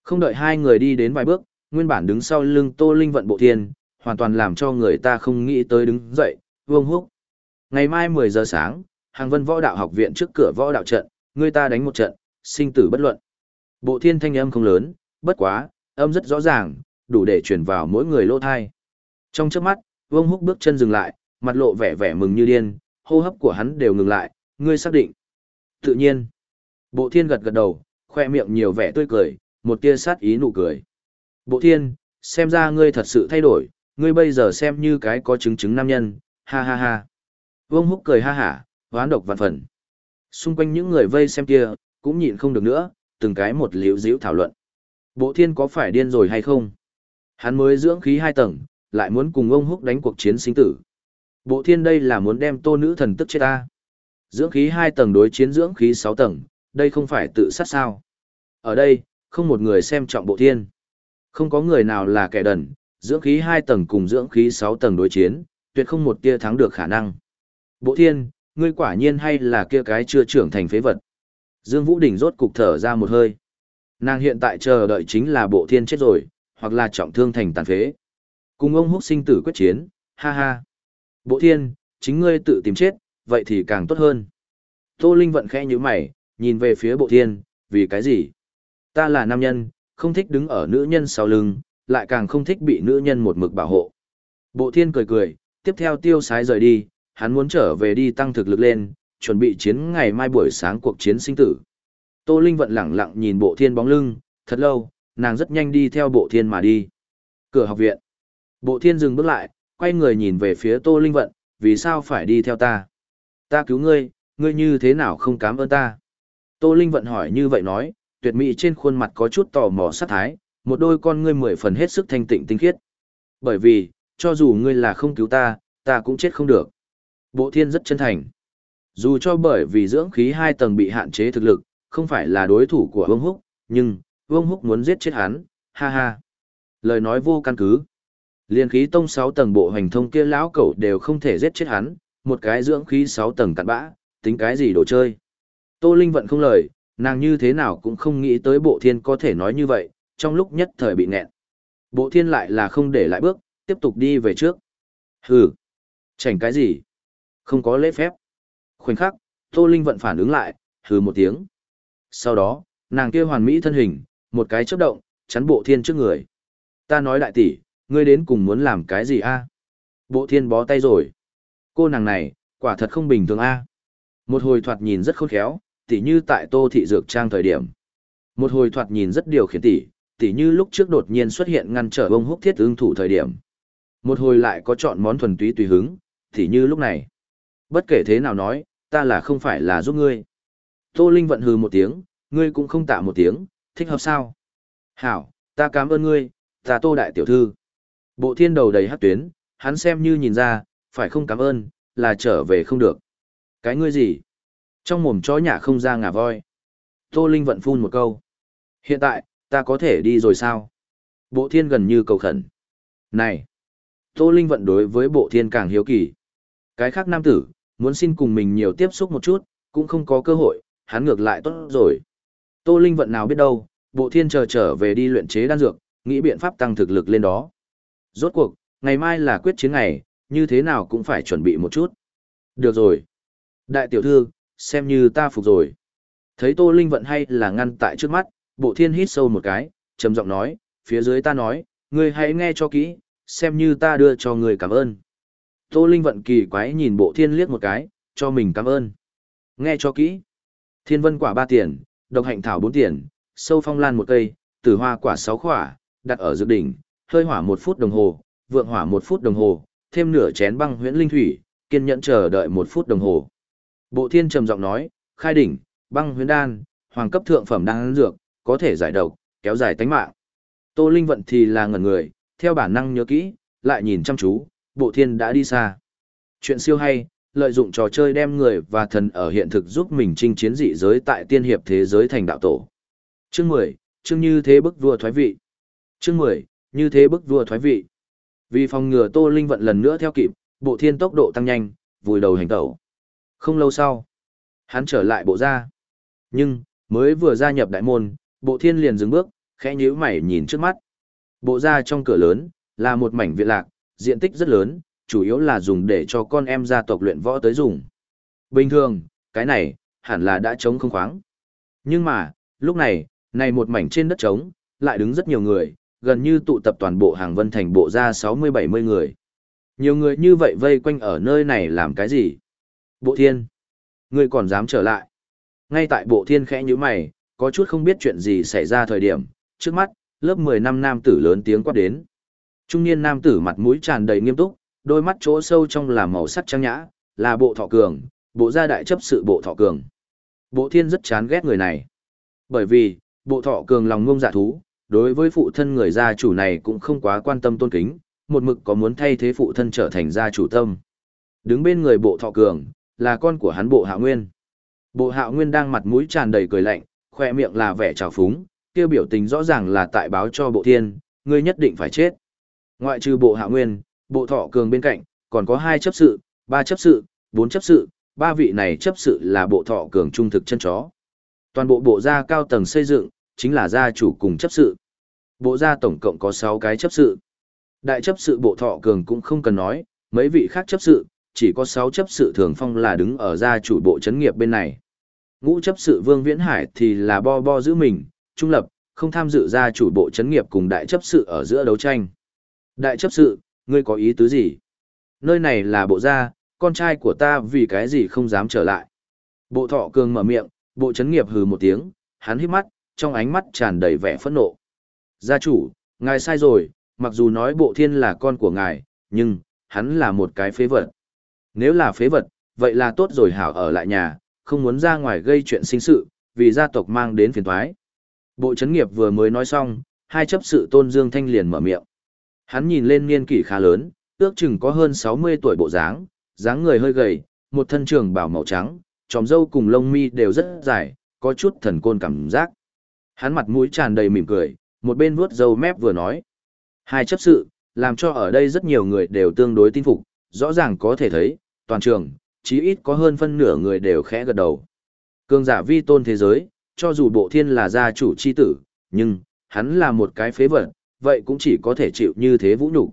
không đợi hai người đi đến vài bước, nguyên bản đứng sau lưng Tô Linh vận bộ thiên, hoàn toàn làm cho người ta không nghĩ tới đứng dậy, Vương Húc. Ngày mai 10 giờ sáng, Hàng Vân Võ Đạo Học viện trước cửa võ đạo trận, người ta đánh một trận, sinh tử bất luận. Bộ thiên thanh âm không lớn, bất quá, âm rất rõ ràng, đủ để truyền vào mỗi người lỗ thai. Trong chớp mắt, Vương Húc bước chân dừng lại, mặt lộ vẻ vẻ mừng như điên, hô hấp của hắn đều ngừng lại, ngươi xác định. Tự nhiên. Bộ thiên gật gật đầu, khoe miệng nhiều vẻ tươi cười, một tia sát ý nụ cười. Bộ thiên, xem ra ngươi thật sự thay đổi, ngươi bây giờ xem như cái có chứng chứng nam nhân, ha ha ha. Vương húc cười ha hả, hoán độc vạn phần. Xung quanh những người vây xem kia, cũng nhịn không được nữa, từng cái một liễu díu thảo luận. Bộ thiên có phải điên rồi hay không? Hắn mới dưỡng khí hai tầng, lại muốn cùng ông húc đánh cuộc chiến sinh tử. Bộ thiên đây là muốn đem tô nữ thần tức chết ta. Dưỡng khí hai tầng đối chiến dưỡng khí sáu tầng, đây không phải tự sát sao. Ở đây, không một người xem trọng bộ thiên. Không có người nào là kẻ đần, dưỡng khí 2 tầng cùng dưỡng khí 6 tầng đối chiến, tuyệt không một tia thắng được khả năng. Bộ thiên, ngươi quả nhiên hay là kia cái chưa trưởng thành phế vật. Dương Vũ Đình rốt cục thở ra một hơi. Nàng hiện tại chờ đợi chính là bộ thiên chết rồi, hoặc là trọng thương thành tàn phế. Cùng ông húc sinh tử quyết chiến, ha ha. Bộ thiên, chính ngươi tự tìm chết, vậy thì càng tốt hơn. Tô Linh vận khẽ như mày, nhìn về phía bộ thiên, vì cái gì? Ta là nam nhân, không thích đứng ở nữ nhân sau lưng, lại càng không thích bị nữ nhân một mực bảo hộ. Bộ thiên cười cười, tiếp theo tiêu sái rời đi, hắn muốn trở về đi tăng thực lực lên, chuẩn bị chiến ngày mai buổi sáng cuộc chiến sinh tử. Tô Linh vận lẳng lặng nhìn bộ thiên bóng lưng, thật lâu, nàng rất nhanh đi theo bộ thiên mà đi. Cửa học viện. Bộ thiên dừng bước lại, quay người nhìn về phía Tô Linh vận, vì sao phải đi theo ta? Ta cứu ngươi, ngươi như thế nào không cảm ơn ta? Tô Linh vận hỏi như vậy nói, tuyệt mỹ trên khuôn mặt có chút tò mò sát thái, một đôi con ngươi mười phần hết sức thanh tịnh tinh khiết. Bởi vì, cho dù ngươi là không cứu ta, ta cũng chết không được. Bộ thiên rất chân thành. Dù cho bởi vì dưỡng khí hai tầng bị hạn chế thực lực, không phải là đối thủ của Vương Húc, nhưng, Vương Húc muốn giết chết hắn, ha ha. Lời nói vô căn cứ. Liên khí tông 6 tầng bộ hành thông kia lão cẩu đều không thể giết chết hắn, một cái dưỡng khí 6 tầng cặn bã, tính cái gì đồ chơi. Tô Linh vận không lời, nàng như thế nào cũng không nghĩ tới bộ thiên có thể nói như vậy, trong lúc nhất thời bị nghẹn. Bộ thiên lại là không để lại bước, tiếp tục đi về trước. Hừ, chảnh cái gì? Không có lễ phép. Khoảnh khắc, Tô Linh vận phản ứng lại, hừ một tiếng. Sau đó, nàng kia hoàn mỹ thân hình, một cái chớp động, chắn bộ thiên trước người. Ta nói đại tỷ, ngươi đến cùng muốn làm cái gì a? Bộ thiên bó tay rồi. Cô nàng này, quả thật không bình thường a. Một hồi thoạt nhìn rất khôn khéo, tỉ như tại tô thị dược trang thời điểm. Một hồi thoạt nhìn rất điều khiển tỉ, tỉ như lúc trước đột nhiên xuất hiện ngăn trở bông húc thiết ứng thủ thời điểm. Một hồi lại có chọn món thuần túy tùy hứng, tỉ như lúc này. Bất kể thế nào nói, ta là không phải là giúp ngươi. Tô Linh vận hừ một tiếng, ngươi cũng không tạ một tiếng, thích hợp sao? Hảo, ta cảm ơn ngươi, ta tô đại tiểu thư. Bộ thiên đầu đầy hát tuyến, hắn xem như nhìn ra, phải không cảm ơn, là trở về không được. Cái ngươi gì? Trong mồm chó nhả không ra ngà voi. Tô Linh vận phun một câu. Hiện tại, ta có thể đi rồi sao? Bộ thiên gần như cầu khẩn. Này! Tô Linh vận đối với bộ thiên càng hiếu kỳ. Cái khác nam tử, muốn xin cùng mình nhiều tiếp xúc một chút, cũng không có cơ hội, hắn ngược lại tốt rồi. Tô Linh vận nào biết đâu, bộ thiên chờ trở về đi luyện chế đan dược, nghĩ biện pháp tăng thực lực lên đó. Rốt cuộc, ngày mai là quyết chiến ngày, như thế nào cũng phải chuẩn bị một chút. Được rồi. Đại tiểu thư, xem như ta phục rồi. Thấy Tô Linh vận hay là ngăn tại trước mắt, bộ thiên hít sâu một cái, trầm giọng nói, phía dưới ta nói, ngươi hãy nghe cho kỹ, xem như ta đưa cho ngươi cảm ơn. Tô Linh vận kỳ quái nhìn bộ thiên liếc một cái, cho mình cảm ơn. Nghe cho kỹ. Thiên vân quả ba tiền, độc hạnh thảo bốn tiền, sâu phong lan một cây, tử hoa quả sáu quả đặt ở dược đỉnh, hơi hỏa một phút đồng hồ, vượng hỏa một phút đồng hồ, thêm nửa chén băng huyễn linh thủy, kiên nhẫn chờ đợi một phút đồng hồ. Bộ thiên trầm giọng nói, khai đỉnh, băng huyến đan, hoàng cấp thượng phẩm đan dược, có thể giải độc, kéo dài tánh mạng. Tô Linh vận thì là ngẩn người, theo bản năng nhớ kỹ, lại nhìn chăm chú, bộ thiên đã đi xa. Chuyện siêu hay, lợi dụng trò chơi đem người và thần ở hiện thực giúp mình chinh chiến dị giới tại tiên hiệp thế giới thành đạo tổ. Chương 10, chương như thế bức vua thoái vị. Chương 10, như thế bức vua thoái vị. Vì phòng ngừa Tô Linh vận lần nữa theo kịp, bộ thiên tốc độ tăng nhanh, vùi đầu hành tẩu. Không lâu sau, hắn trở lại bộ gia. Nhưng, mới vừa gia nhập đại môn, bộ thiên liền dừng bước, khẽ nhíu mày nhìn trước mắt. Bộ gia trong cửa lớn, là một mảnh viện lạc, diện tích rất lớn, chủ yếu là dùng để cho con em gia tộc luyện võ tới dùng. Bình thường, cái này, hẳn là đã trống không khoáng. Nhưng mà, lúc này, này một mảnh trên đất trống, lại đứng rất nhiều người, gần như tụ tập toàn bộ hàng vân thành bộ ra 60-70 người. Nhiều người như vậy vây quanh ở nơi này làm cái gì? Bộ thiên. ngươi còn dám trở lại. Ngay tại bộ thiên khẽ như mày, có chút không biết chuyện gì xảy ra thời điểm, trước mắt, lớp 10 năm nam tử lớn tiếng quát đến. Trung niên nam tử mặt mũi tràn đầy nghiêm túc, đôi mắt chỗ sâu trong là màu sắc trang nhã, là bộ thọ cường, bộ gia đại chấp sự bộ thọ cường. Bộ thiên rất chán ghét người này. Bởi vì, bộ thọ cường lòng ngông dạ thú, đối với phụ thân người gia chủ này cũng không quá quan tâm tôn kính, một mực có muốn thay thế phụ thân trở thành gia chủ tâm. Đứng bên người bộ thọ cường, là con của hắn bộ hạ nguyên. Bộ hạ nguyên đang mặt mũi tràn đầy cười lạnh, khoe miệng là vẻ trào phúng, kêu biểu tình rõ ràng là tại báo cho bộ thiên, ngươi nhất định phải chết. Ngoại trừ bộ hạ nguyên, bộ thọ cường bên cạnh, còn có hai chấp sự, ba chấp sự, bốn chấp sự, ba vị này chấp sự là bộ thọ cường trung thực chân chó. Toàn bộ bộ gia cao tầng xây dựng, chính là gia chủ cùng chấp sự. Bộ gia tổng cộng có 6 cái chấp sự. Đại chấp sự bộ thọ cường cũng không cần nói, mấy vị khác chấp sự, chỉ có 6 chấp sự thường phong là đứng ở gia chủ bộ chấn nghiệp bên này. Ngũ chấp sự Vương Viễn Hải thì là bo bo giữ mình, trung lập, không tham dự gia chủ bộ chấn nghiệp cùng đại chấp sự ở giữa đấu tranh. Đại chấp sự, ngươi có ý tứ gì? Nơi này là bộ gia, con trai của ta vì cái gì không dám trở lại? Bộ thọ cường mở miệng, bộ chấn nghiệp hừ một tiếng, hắn hít mắt, trong ánh mắt tràn đầy vẻ phẫn nộ. Gia chủ, ngài sai rồi, mặc dù nói bộ thiên là con của ngài, nhưng, hắn là một cái phế vật. Nếu là phế vật, vậy là tốt rồi hảo ở lại nhà, không muốn ra ngoài gây chuyện sinh sự, vì gia tộc mang đến phiền thoái. Bộ chấn nghiệp vừa mới nói xong, hai chấp sự tôn dương thanh liền mở miệng. Hắn nhìn lên niên kỷ khá lớn, ước chừng có hơn 60 tuổi bộ dáng, dáng người hơi gầy, một thân trường bảo màu trắng, tròm râu cùng lông mi đều rất dài, có chút thần côn cảm giác. Hắn mặt mũi tràn đầy mỉm cười, một bên vuốt râu mép vừa nói. Hai chấp sự, làm cho ở đây rất nhiều người đều tương đối tin phục, rõ ràng có thể thấy, toàn trường, chí ít có hơn phân nửa người đều khẽ gật đầu. Cương giả vi tôn thế giới, cho dù bộ thiên là gia chủ chi tử, nhưng, hắn là một cái phế vật, vậy cũng chỉ có thể chịu như thế vũ nhục.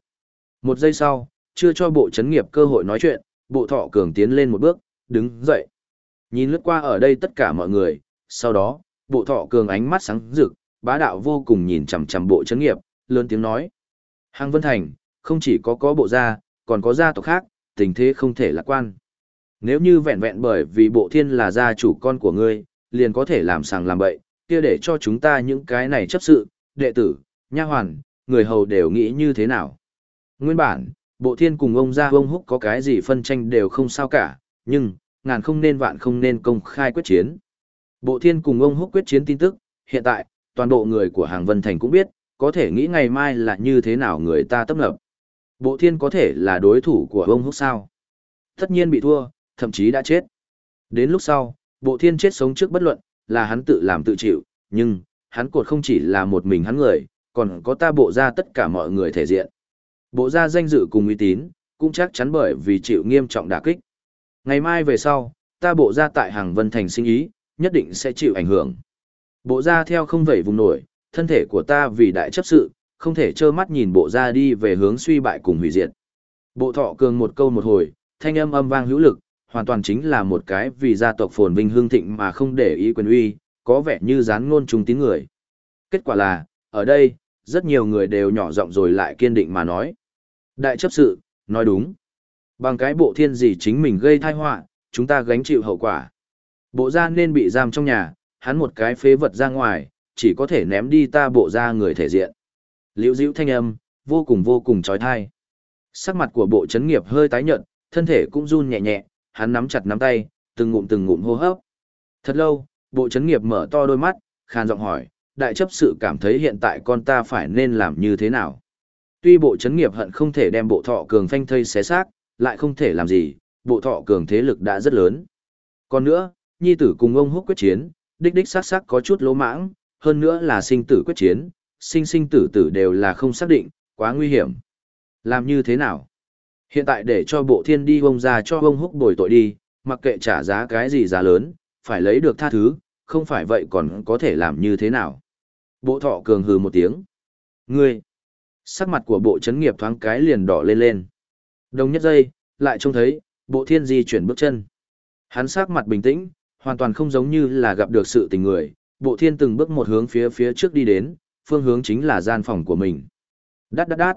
Một giây sau, chưa cho bộ chấn nghiệp cơ hội nói chuyện, bộ thọ cường tiến lên một bước, đứng dậy. Nhìn lướt qua ở đây tất cả mọi người, sau đó, bộ thọ cường ánh mắt sáng rực, bá đạo vô cùng nhìn chằm chằm bộ chấn nghiệp, lớn tiếng nói. Hàng Vân Thành, không chỉ có có bộ gia, còn có gia tộc khác, tình thế không thể lạc quan. Nếu như vẹn vẹn bởi vì bộ thiên là gia chủ con của ngươi, liền có thể làm sàng làm bậy, kia để cho chúng ta những cái này chấp sự, đệ tử, nha hoàn, người hầu đều nghĩ như thế nào. Nguyên bản, bộ thiên cùng ông gia ông húc có cái gì phân tranh đều không sao cả, nhưng, ngàn không nên vạn không nên công khai quyết chiến. Bộ thiên cùng ông húc quyết chiến tin tức, hiện tại, toàn bộ người của hàng Vân Thành cũng biết, có thể nghĩ ngày mai là như thế nào người ta tấp lập. Bộ thiên có thể là đối thủ của ông húc sao. Tất nhiên bị thua, thậm chí đã chết. Đến lúc sau, bộ thiên chết sống trước bất luận, là hắn tự làm tự chịu, nhưng, hắn cột không chỉ là một mình hắn người, còn có ta bộ ra tất cả mọi người thể diện. Bộ ra danh dự cùng uy tín, cũng chắc chắn bởi vì chịu nghiêm trọng đả kích. Ngày mai về sau, ta bộ ra tại hàng vân thành sinh ý, nhất định sẽ chịu ảnh hưởng. Bộ ra theo không vẩy vùng nổi, thân thể của ta vì đại chấp sự, không thể trơ mắt nhìn bộ ra đi về hướng suy bại cùng hủy diệt. Bộ thọ cường một câu một hồi, thanh âm âm vang hữu lực, hoàn toàn chính là một cái vì gia tộc phồn vinh hương thịnh mà không để ý quyền uy, có vẻ như dán ngôn trung tín người. Kết quả là, ở đây, rất nhiều người đều nhỏ giọng rồi lại kiên định mà nói. Đại chấp sự, nói đúng. Bằng cái bộ thiên gì chính mình gây thai họa, chúng ta gánh chịu hậu quả. Bộ gia nên bị giam trong nhà, hắn một cái phế vật ra ngoài, chỉ có thể ném đi ta bộ gia người thể diện. Liễu dĩu thanh âm, vô cùng vô cùng trói thai. Sắc mặt của bộ chấn nghiệp hơi tái nhợt, thân thể cũng run nhẹ nhẹ, hắn nắm chặt nắm tay, từng ngụm từng ngụm hô hấp. Thật lâu, bộ chấn nghiệp mở to đôi mắt, khàn giọng hỏi, đại chấp sự cảm thấy hiện tại con ta phải nên làm như thế nào. Tuy bộ chấn nghiệp hận không thể đem bộ thọ cường phanh thây xé xác, lại không thể làm gì, bộ thọ cường thế lực đã rất lớn. Còn nữa, nhi tử cùng ông húc quyết chiến, đích đích sát xác có chút lỗ mãng, hơn nữa là sinh tử quyết chiến, sinh sinh tử tử đều là không xác định, quá nguy hiểm. Làm như thế nào? Hiện tại để cho bộ thiên đi ông ra cho ông húc bồi tội đi, mặc kệ trả giá cái gì giá lớn, phải lấy được tha thứ, không phải vậy còn có thể làm như thế nào? Bộ thọ cường hừ một tiếng. Ngươi! Sắc mặt của bộ chấn nghiệp thoáng cái liền đỏ lên lên. Đồng nhất giây, lại trông thấy, bộ thiên di chuyển bước chân. Hắn sắc mặt bình tĩnh, hoàn toàn không giống như là gặp được sự tình người. Bộ thiên từng bước một hướng phía phía trước đi đến, phương hướng chính là gian phòng của mình. Đát đát đát.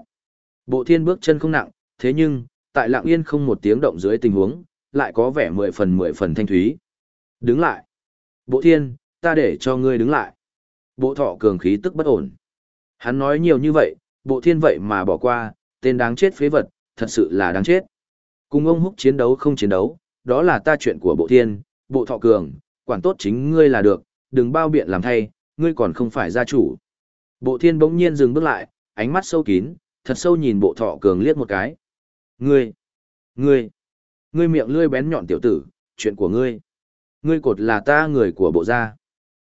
Bộ thiên bước chân không nặng, thế nhưng, tại lạng yên không một tiếng động dưới tình huống, lại có vẻ mười phần mười phần thanh thúy. Đứng lại. Bộ thiên, ta để cho ngươi đứng lại. Bộ thọ cường khí tức bất ổn. Hắn nói nhiều như vậy, bộ thiên vậy mà bỏ qua, tên đáng chết phế vật, thật sự là đáng chết. Cùng ông húc chiến đấu không chiến đấu, đó là ta chuyện của bộ thiên, bộ thọ cường, quản tốt chính ngươi là được, đừng bao biện làm thay, ngươi còn không phải gia chủ. Bộ thiên bỗng nhiên dừng bước lại, ánh mắt sâu kín, thật sâu nhìn bộ thọ cường liếc một cái. Ngươi, ngươi, ngươi miệng lươi bén nhọn tiểu tử, chuyện của ngươi. Ngươi cột là ta người của bộ gia.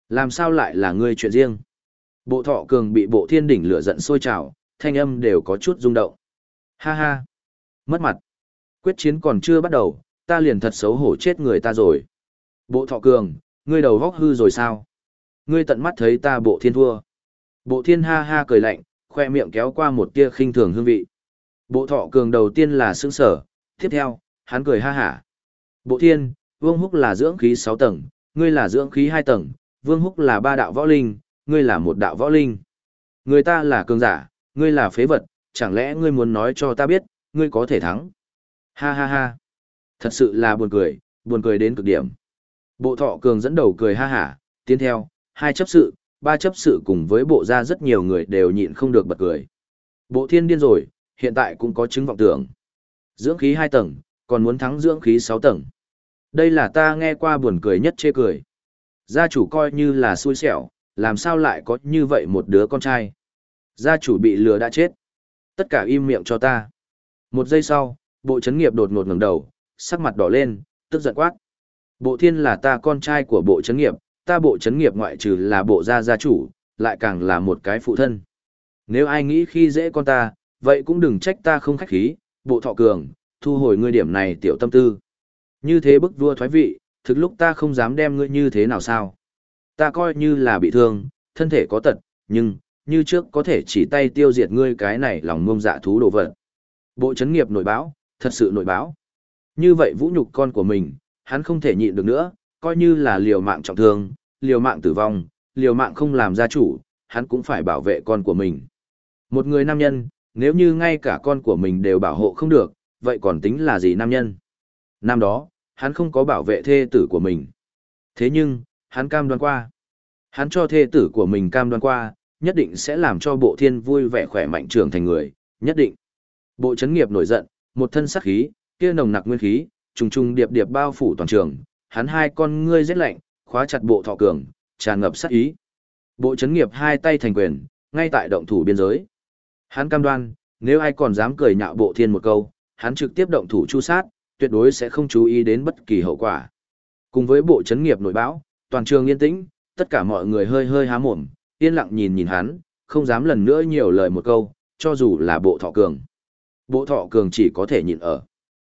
Làm sao lại là ngươi chuyện riêng? Bộ thọ cường bị bộ thiên đỉnh lửa giận sôi trào, thanh âm đều có chút rung động. Ha ha, mất mặt. Quyết chiến còn chưa bắt đầu, ta liền thật xấu hổ chết người ta rồi. Bộ thọ cường, ngươi đầu góc hư rồi sao? Ngươi tận mắt thấy ta bộ thiên thua. Bộ thiên ha ha cười lạnh, khoe miệng kéo qua một tia khinh thường hương vị. Bộ thọ cường đầu tiên là sững sở, tiếp theo, hắn cười ha hả. Bộ thiên, vương húc là dưỡng khí 6 tầng, ngươi là dưỡng khí 2 tầng, vương húc là ba đạo võ linh, ngươi là một đạo võ linh. Người ta là cường giả, ngươi là phế vật, chẳng lẽ ngươi muốn nói cho ta biết, ngươi có thể thắng. Ha ha ha. Thật sự là buồn cười, buồn cười đến cực điểm. Bộ thọ cường dẫn đầu cười ha hả, tiến theo, hai chấp sự, ba chấp sự cùng với bộ gia rất nhiều người đều nhịn không được bật cười. Bộ thiên điên rồi, hiện tại cũng có chứng vọng tưởng. Dưỡng khí 2 tầng, còn muốn thắng dưỡng khí 6 tầng. Đây là ta nghe qua buồn cười nhất chê cười. Gia chủ coi như là xui xẻo, làm sao lại có như vậy một đứa con trai. Gia chủ bị lừa đã chết. Tất cả im miệng cho ta. Một giây sau, bộ chấn nghiệp đột ngột ngẩng đầu, sắc mặt đỏ lên, tức giận quát. Bộ thiên là ta con trai của bộ chấn nghiệp, ta bộ chấn nghiệp ngoại trừ là bộ gia gia chủ, lại càng là một cái phụ thân. Nếu ai nghĩ khi dễ con ta, vậy cũng đừng trách ta không khách khí, bộ thọ cường, thu hồi ngươi điểm này tiểu tâm tư. Như thế bức vua thoái vị, thực lúc ta không dám đem ngươi như thế nào sao. Ta coi như là bị thương, thân thể có tật, nhưng, như trước có thể chỉ tay tiêu diệt ngươi cái này lòng ngông dạ thú đồ vật. Bộ chấn nghiệp nội báo, thật sự nội báo. Như vậy vũ nhục con của mình, hắn không thể nhịn được nữa, coi như là liều mạng trọng thương, liều mạng tử vong, liều mạng không làm gia chủ, hắn cũng phải bảo vệ con của mình. Một người nam nhân, nếu như ngay cả con của mình đều bảo hộ không được, vậy còn tính là gì nam nhân? Năm đó, hắn không có bảo vệ thê tử của mình. Thế nhưng, hắn cam đoan qua. Hắn cho thê tử của mình cam đoan qua, nhất định sẽ làm cho bộ thiên vui vẻ khỏe mạnh trưởng thành người, nhất định. Bộ chấn nghiệp nổi giận, một thân sắc khí, kia nồng nặc nguyên khí, trùng trùng điệp điệp bao phủ toàn trường, hắn hai con ngươi rét lạnh, khóa chặt bộ thọ cường, tràn ngập sát ý. Bộ chấn nghiệp hai tay thành quyền, ngay tại động thủ biên giới. Hắn cam đoan, nếu ai còn dám cười nhạo bộ thiên một câu, hắn trực tiếp động thủ chu sát, tuyệt đối sẽ không chú ý đến bất kỳ hậu quả. Cùng với bộ chấn nghiệp nội bão, toàn trường yên tĩnh, tất cả mọi người hơi hơi há mồm, yên lặng nhìn nhìn hắn, không dám lần nữa nhiều lời một câu, cho dù là bộ thọ cường. Bộ thọ cường chỉ có thể nhìn ở.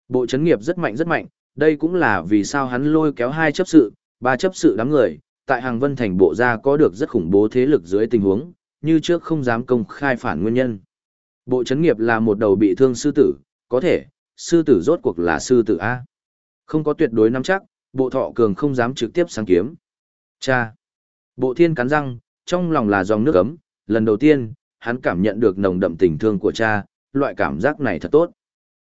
Bộ chấn nghiệp rất mạnh rất mạnh, đây cũng là vì sao hắn lôi kéo hai chấp sự, ba chấp sự đám người, tại hàng vân thành bộ ra có được rất khủng bố thế lực dưới tình huống, như trước không dám công khai phản nguyên nhân. Bộ chấn nghiệp là một đầu bị thương sư tử, có thể, sư tử rốt cuộc là sư tử A. Không có tuyệt đối nắm chắc, bộ thọ cường không dám trực tiếp sáng kiếm. Cha. Bộ thiên cắn răng, trong lòng là dòng nước ấm, lần đầu tiên, hắn cảm nhận được nồng đậm tình thương của cha, loại cảm giác này thật tốt.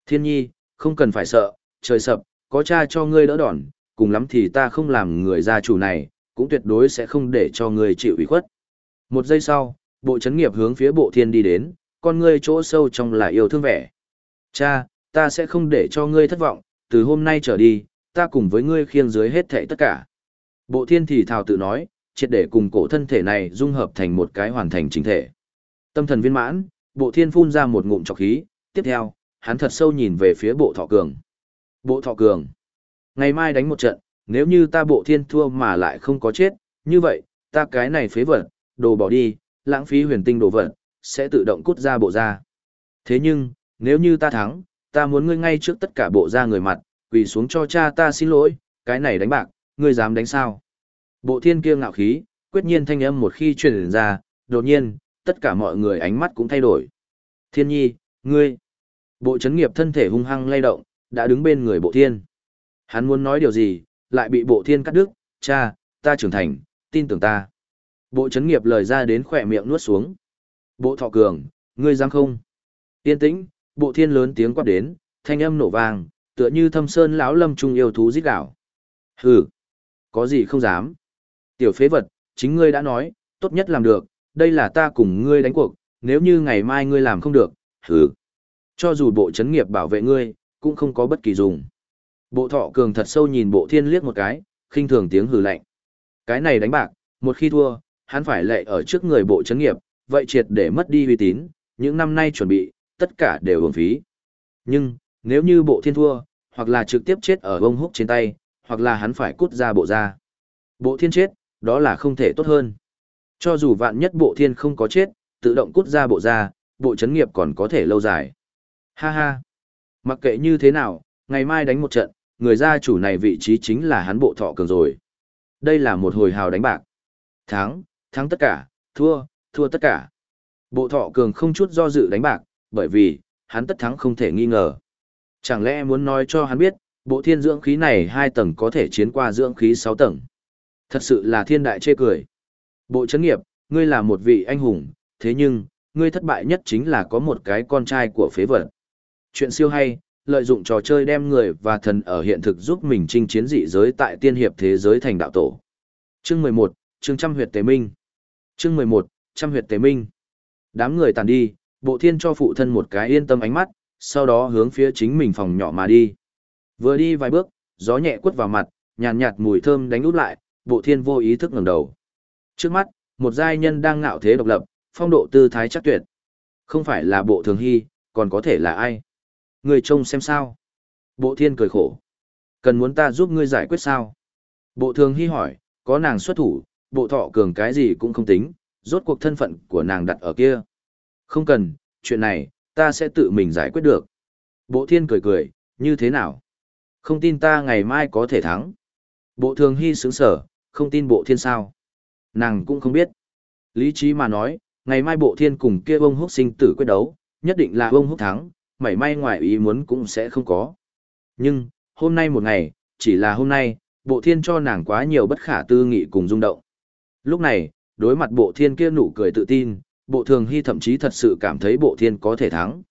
Thiên nhi, không cần phải sợ, trời sập, có cha cho ngươi đỡ đòn, cùng lắm thì ta không làm người gia chủ này, cũng tuyệt đối sẽ không để cho ngươi chịu ủy khuất. Một giây sau, bộ chấn nghiệp hướng phía bộ thiên đi đến, con ngươi chỗ sâu trong là yêu thương vẻ. Cha, ta sẽ không để cho ngươi thất vọng, từ hôm nay trở đi, ta cùng với ngươi khiêng dưới hết thảy tất cả. Bộ thiên thì thào tự nói, triệt để cùng cổ thân thể này dung hợp thành một cái hoàn thành chính thể. Tâm thần viên mãn, bộ thiên phun ra một ngụm trọc khí, tiếp theo, hắn thật sâu nhìn về phía bộ thọ cường. Bộ thọ cường, ngày mai đánh một trận, nếu như ta bộ thiên thua mà lại không có chết, như vậy, ta cái này phế vật, đồ bỏ đi, lãng phí huyền tinh đồ vật, sẽ tự động cút ra bộ ra. Thế nhưng, nếu như ta thắng, ta muốn ngươi ngay trước tất cả bộ ra người mặt, quỳ xuống cho cha ta xin lỗi, cái này đánh bạc, ngươi dám đánh sao? Bộ thiên kia ngạo khí, quyết nhiên thanh âm một khi truyền ra, đột nhiên, tất cả mọi người ánh mắt cũng thay đổi. Thiên nhi, ngươi, bộ chấn nghiệp thân thể hung hăng lay động, đã đứng bên người bộ thiên. Hắn muốn nói điều gì, lại bị bộ thiên cắt đứt, cha, ta trưởng thành, tin tưởng ta. Bộ chấn nghiệp lời ra đến khỏe miệng nuốt xuống. Bộ thọ cường, ngươi dám không? Yên tĩnh, bộ thiên lớn tiếng quát đến, thanh âm nổ vang, tựa như thâm sơn lão lâm trung yêu thú giết đảo. Hừ, có gì không dám. Tiểu phế vật, chính ngươi đã nói, tốt nhất làm được, đây là ta cùng ngươi đánh cuộc, nếu như ngày mai ngươi làm không được, hừ. Cho dù bộ chấn nghiệp bảo vệ ngươi, cũng không có bất kỳ dùng. Bộ thọ cường thật sâu nhìn bộ thiên liếc một cái, khinh thường tiếng hừ lạnh. Cái này đánh bạc, một khi thua, hắn phải lệ ở trước người bộ chấn nghiệp, vậy triệt để mất đi uy tín, những năm nay chuẩn bị, tất cả đều uổng phí. Nhưng, nếu như bộ thiên thua, hoặc là trực tiếp chết ở bông húc trên tay, hoặc là hắn phải cút ra bộ ra. Bộ thiên chết, đó là không thể tốt hơn. Cho dù vạn nhất bộ thiên không có chết, tự động cút ra bộ ra, bộ chấn nghiệp còn có thể lâu dài. Ha ha! Mặc kệ như thế nào, ngày mai đánh một trận, người gia chủ này vị trí chính là hắn bộ thọ cường rồi. Đây là một hồi hào đánh bạc. Thắng, thắng tất cả, thua, thua tất cả. Bộ thọ cường không chút do dự đánh bạc, bởi vì, hắn tất thắng không thể nghi ngờ. Chẳng lẽ muốn nói cho hắn biết, bộ thiên dưỡng khí này hai tầng có thể chiến qua dưỡng khí sáu tầng. Thật sự là thiên đại chê cười. Bộ chấn nghiệp, ngươi là một vị anh hùng, thế nhưng, ngươi thất bại nhất chính là có một cái con trai của phế vật. Chuyện siêu hay, lợi dụng trò chơi đem người và thần ở hiện thực giúp mình chinh chiến dị giới tại tiên hiệp thế giới thành đạo tổ. Chương 11, chương trăm huyệt tế minh. Chương 11, trăm huyệt tế minh. Đám người tàn đi, bộ thiên cho phụ thân một cái yên tâm ánh mắt, sau đó hướng phía chính mình phòng nhỏ mà đi. Vừa đi vài bước, gió nhẹ quất vào mặt, nhàn nhạt, mùi thơm đánh út lại, bộ thiên vô ý thức ngẩng đầu. Trước mắt, một giai nhân đang ngạo thế độc lập, phong độ tư thái chắc tuyệt. Không phải là bộ thường hy, còn có thể là ai? Người trông xem sao? Bộ thiên cười khổ. Cần muốn ta giúp ngươi giải quyết sao? Bộ thường hy hỏi, có nàng xuất thủ, bộ thọ cường cái gì cũng không tính, rốt cuộc thân phận của nàng đặt ở kia. Không cần, chuyện này, ta sẽ tự mình giải quyết được. Bộ thiên cười cười, như thế nào? Không tin ta ngày mai có thể thắng. Bộ thường hy sướng sở, không tin bộ thiên sao. Nàng cũng không biết. Lý trí mà nói, ngày mai bộ thiên cùng kia ông húc sinh tử quyết đấu, nhất định là ông húc thắng, mảy may ngoài ý muốn cũng sẽ không có. Nhưng, hôm nay một ngày, chỉ là hôm nay, bộ thiên cho nàng quá nhiều bất khả tư nghị cùng rung động. Lúc này, đối mặt bộ thiên kia nụ cười tự tin, bộ thường hy thậm chí thật sự cảm thấy bộ thiên có thể thắng.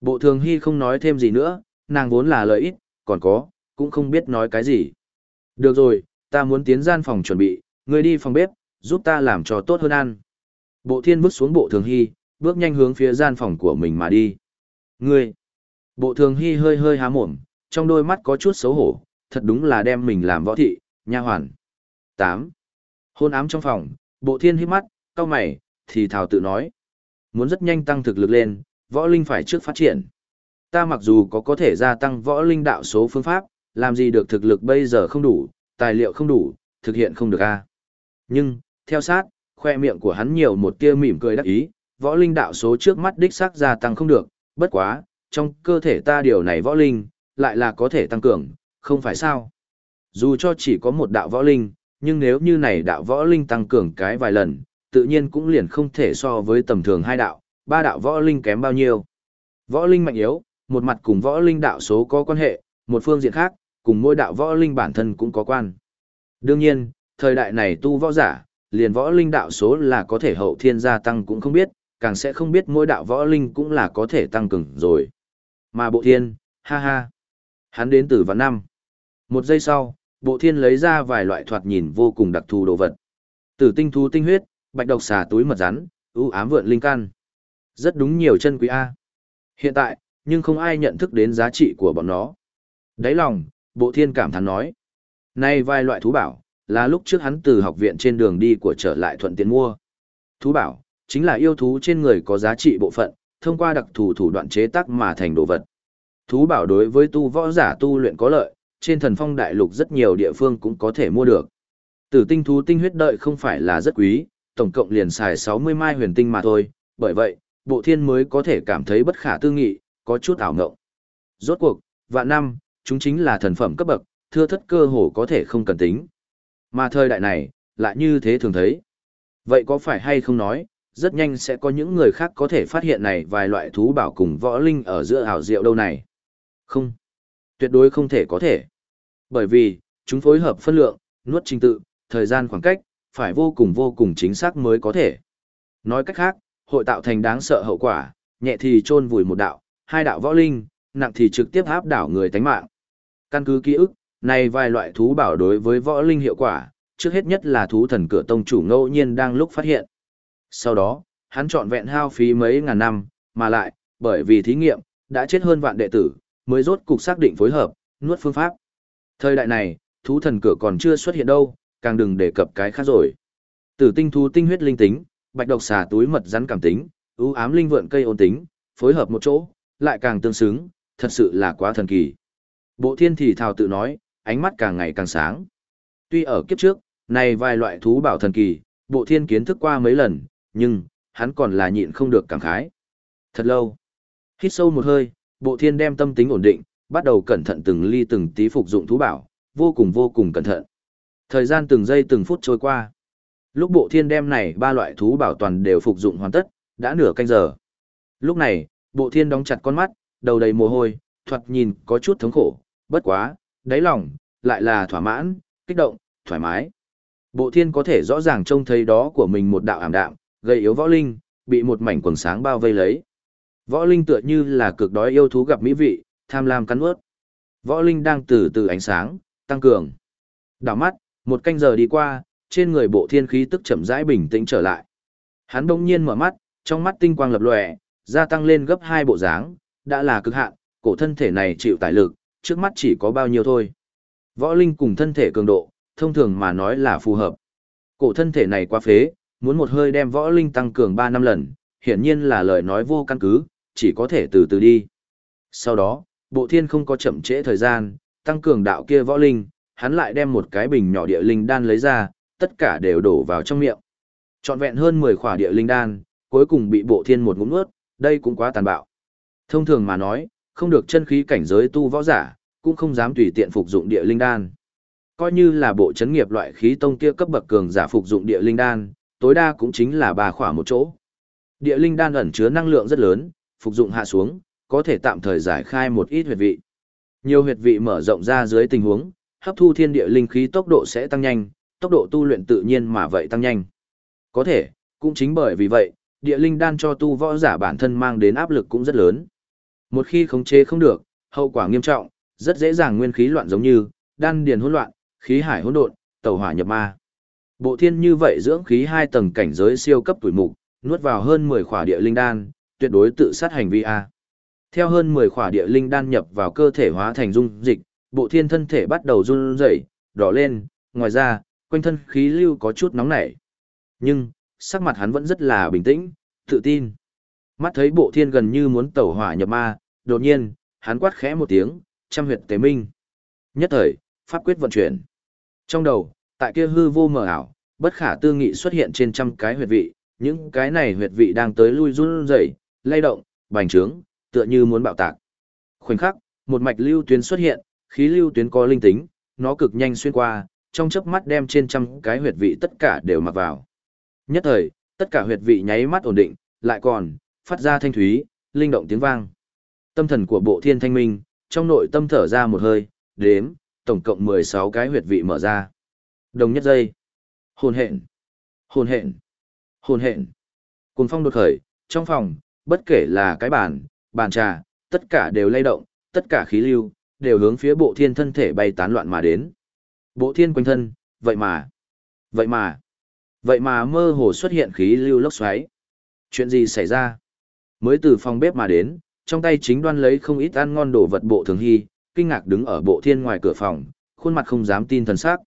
Bộ thường hy không nói thêm gì nữa, nàng vốn là lợi ích, còn có, cũng không biết nói cái gì. Được rồi, ta muốn tiến gian phòng chuẩn bị, người đi phòng bếp, giúp ta làm cho tốt hơn ăn. Bộ thiên bước xuống bộ thường hy, bước nhanh hướng phía gian phòng của mình mà đi. Ngươi! Bộ thường hy hơi hơi há mồm, trong đôi mắt có chút xấu hổ, thật đúng là đem mình làm võ thị, nha hoàn. 8. Hôn ám trong phòng, bộ thiên hít mắt, cao mày, thì thảo tự nói. Muốn rất nhanh tăng thực lực lên, võ linh phải trước phát triển. Ta mặc dù có có thể gia tăng võ linh đạo số phương pháp, làm gì được thực lực bây giờ không đủ, tài liệu không đủ, thực hiện không được a. Nhưng, theo sát, khoe miệng của hắn nhiều một tia mỉm cười đắc ý, võ linh đạo số trước mắt đích xác gia tăng không được, bất quá, trong cơ thể ta điều này võ linh, lại là có thể tăng cường, không phải sao. Dù cho chỉ có một đạo võ linh, nhưng nếu như này đạo võ linh tăng cường cái vài lần, tự nhiên cũng liền không thể so với tầm thường hai đạo, ba đạo võ linh kém bao nhiêu. Võ linh mạnh yếu, một mặt cùng võ linh đạo số có quan hệ, một phương diện khác, cùng mỗi đạo võ linh bản thân cũng có quan. Đương nhiên, thời đại này tu võ giả, liền võ linh đạo số là có thể hậu thiên gia tăng cũng không biết, càng sẽ không biết mỗi đạo võ linh cũng là có thể tăng cường rồi. Mà bộ thiên, ha ha, hắn đến từ vạn năm. Một giây sau, bộ thiên lấy ra vài loại thoạt nhìn vô cùng đặc thù đồ vật. Tử tinh thú tinh huyết, bạch độc xà túi mật rắn, ưu ám vượn linh căn. Rất đúng nhiều chân quý A. Hiện tại, nhưng không ai nhận thức đến giá trị của bọn nó. Đáy lòng, bộ thiên cảm thán nói. Nay vài loại thú bảo, là lúc trước hắn từ học viện trên đường đi của trở lại thuận tiện mua. Thú bảo, chính là yêu thú trên người có giá trị bộ phận, thông qua đặc thù thủ đoạn chế tác mà thành đồ vật. Thú bảo đối với tu võ giả tu luyện có lợi, trên thần phong đại lục rất nhiều địa phương cũng có thể mua được. Tử tinh thú tinh huyết đợi không phải là rất quý, tổng cộng liền xài 60 mai huyền tinh mà thôi, bởi vậy, bộ thiên mới có thể cảm thấy bất khả tư nghị, có chút ảo ngộng. Rốt cuộc, vạn năm, chúng chính là thần phẩm cấp bậc, thưa thất cơ hồ có thể không cần tính. Mà thời đại này, lại như thế thường thấy. Vậy có phải hay không nói, rất nhanh sẽ có những người khác có thể phát hiện này vài loại thú bảo cùng võ linh ở giữa ảo diệu đâu này? Không. Tuyệt đối không thể có thể. Bởi vì, chúng phối hợp phân lượng, nuốt trình tự, thời gian khoảng cách, phải vô cùng vô cùng chính xác mới có thể. Nói cách khác, hội tạo thành đáng sợ hậu quả, nhẹ thì chôn vùi một đạo, hai đạo võ linh, nặng thì trực tiếp áp đảo người tánh mạng. Căn cứ ký ức, này vài loại thú bảo đối với võ linh hiệu quả, trước hết nhất là thú thần cửa tông chủ ngẫu nhiên đang lúc phát hiện. Sau đó, hắn chọn vẹn hao phí mấy ngàn năm, mà lại, bởi vì thí nghiệm, đã chết hơn vạn đệ tử, mới rốt cục xác định phối hợp, nuốt phương pháp. Thời đại này, thú thần cửa còn chưa xuất hiện đâu, càng đừng đề cập cái khác rồi. Tử tinh thú tinh huyết linh tính, bạch độc xà túi mật rắn cảm tính, ưu ám linh vượn cây ôn tính, phối hợp một chỗ, lại càng tương xứng, thật sự là quá thần kỳ. Bộ thiên thì thào tự nói, ánh mắt càng ngày càng sáng. Tuy ở kiếp trước, này vài loại thú bảo thần kỳ, bộ thiên kiến thức qua mấy lần, nhưng, hắn còn là nhịn không được cảm khái. Thật lâu. Hít sâu một hơi, bộ thiên đem tâm tính ổn định, bắt đầu cẩn thận từng ly từng tí phục dụng thú bảo, vô cùng vô cùng cẩn thận. Thời gian từng giây từng phút trôi qua. Lúc bộ thiên đem này ba loại thú bảo toàn đều phục dụng hoàn tất, đã nửa canh giờ. Lúc này, bộ thiên đóng chặt con mắt, đầu đầy mồ hôi, thoạt nhìn có chút thống khổ, bất quá, đáy lòng, lại là thỏa mãn, kích động, thoải mái. Bộ thiên có thể rõ ràng trông thấy đó của mình một đạo ảm đạm, gây yếu võ linh, bị một mảnh quần sáng bao vây lấy. Võ linh tựa như là cực đói yêu thú gặp mỹ vị, tham lam cắn ướt. Võ linh đang từ từ ánh sáng, tăng cường. Đảo mắt, một canh giờ đi qua, trên người bộ thiên khí tức chậm rãi bình tĩnh trở lại. Hắn đông nhiên mở mắt, trong mắt tinh quang lập lòe, gia tăng lên gấp hai bộ dáng, đã là cực hạn, cổ thân thể này chịu tải lực, trước mắt chỉ có bao nhiêu thôi. Võ linh cùng thân thể cường độ, thông thường mà nói là phù hợp. Cổ thân thể này quá phế, muốn một hơi đem võ linh tăng cường 3 năm lần, hiển nhiên là lời nói vô căn cứ, chỉ có thể từ từ đi. Sau đó, bộ thiên không có chậm trễ thời gian, tăng cường đạo kia võ linh, hắn lại đem một cái bình nhỏ địa linh đan lấy ra, tất cả đều đổ vào trong miệng. Trọn vẹn hơn 10 khỏa địa linh đan, cuối cùng bị bộ thiên một ngụm nuốt, đây cũng quá tàn bạo. Thông thường mà nói, không được chân khí cảnh giới tu võ giả, cũng không dám tùy tiện phục dụng địa linh đan. Coi như là bộ chấn nghiệp loại khí tông kia cấp bậc cường giả phục dụng địa linh đan, tối đa cũng chính là ba khỏa một chỗ. Địa linh đan ẩn chứa năng lượng rất lớn, phục dụng hạ xuống, có thể tạm thời giải khai một ít huyệt vị. Nhiều huyệt vị mở rộng ra dưới tình huống, hấp thu thiên địa linh khí tốc độ sẽ tăng nhanh, tốc độ tu luyện tự nhiên mà vậy tăng nhanh. Có thể, cũng chính bởi vì vậy, địa linh đan cho tu võ giả bản thân mang đến áp lực cũng rất lớn. Một khi khống chế không được, hậu quả nghiêm trọng, rất dễ dàng nguyên khí loạn giống như đan điền hỗn loạn, khí hải hỗn độn, tẩu hỏa nhập ma. Bộ thiên như vậy dưỡng khí hai tầng cảnh giới siêu cấp tuổi mục, nuốt vào hơn 10 khỏa địa linh đan, tuyệt đối tự sát hành vi a. Theo hơn 10 khỏa địa linh đan nhập vào cơ thể hóa thành dung dịch, bộ thiên thân thể bắt đầu run rẩy, đỏ lên, ngoài ra, quanh thân khí lưu có chút nóng nảy. Nhưng, sắc mặt hắn vẫn rất là bình tĩnh, tự tin. Mắt thấy bộ thiên gần như muốn tẩu hỏa nhập ma, đột nhiên, hắn quát khẽ một tiếng, trăm huyệt tế minh. Nhất thời, pháp quyết vận chuyển. Trong đầu, tại kia hư vô mờ ảo, bất khả tư nghị xuất hiện trên trăm cái huyệt vị, những cái này huyệt vị đang tới lui run rẩy, lay động, bành trướng, tựa như muốn bạo tạc. Khoảnh khắc, một mạch lưu tuyến xuất hiện, khí lưu tuyến có linh tính, nó cực nhanh xuyên qua, trong chớp mắt đem trên trăm cái huyệt vị tất cả đều mặc vào. Nhất thời, tất cả huyệt vị nháy mắt ổn định, lại còn phát ra thanh thúy, linh động tiếng vang. Tâm thần của Bộ Thiên Thanh Minh, trong nội tâm thở ra một hơi, đếm, tổng cộng 16 cái huyệt vị mở ra. Đồng nhất giây. Hồn hện. Hồn hện. Hồn hện. Cùng phong đột khởi, trong phòng, bất kể là cái bàn, bàn trà, tất cả đều lay động, tất cả khí lưu, đều hướng phía bộ thiên thân thể bay tán loạn mà đến. Bộ thiên quanh thân, vậy mà, vậy mà, vậy mà mơ hồ xuất hiện khí lưu lốc xoáy. Chuyện gì xảy ra? Mới từ phòng bếp mà đến, trong tay chính đoan lấy không ít ăn ngon đồ vật bộ thường hy, kinh ngạc đứng ở bộ thiên ngoài cửa phòng, khuôn mặt không dám tin thần sắc.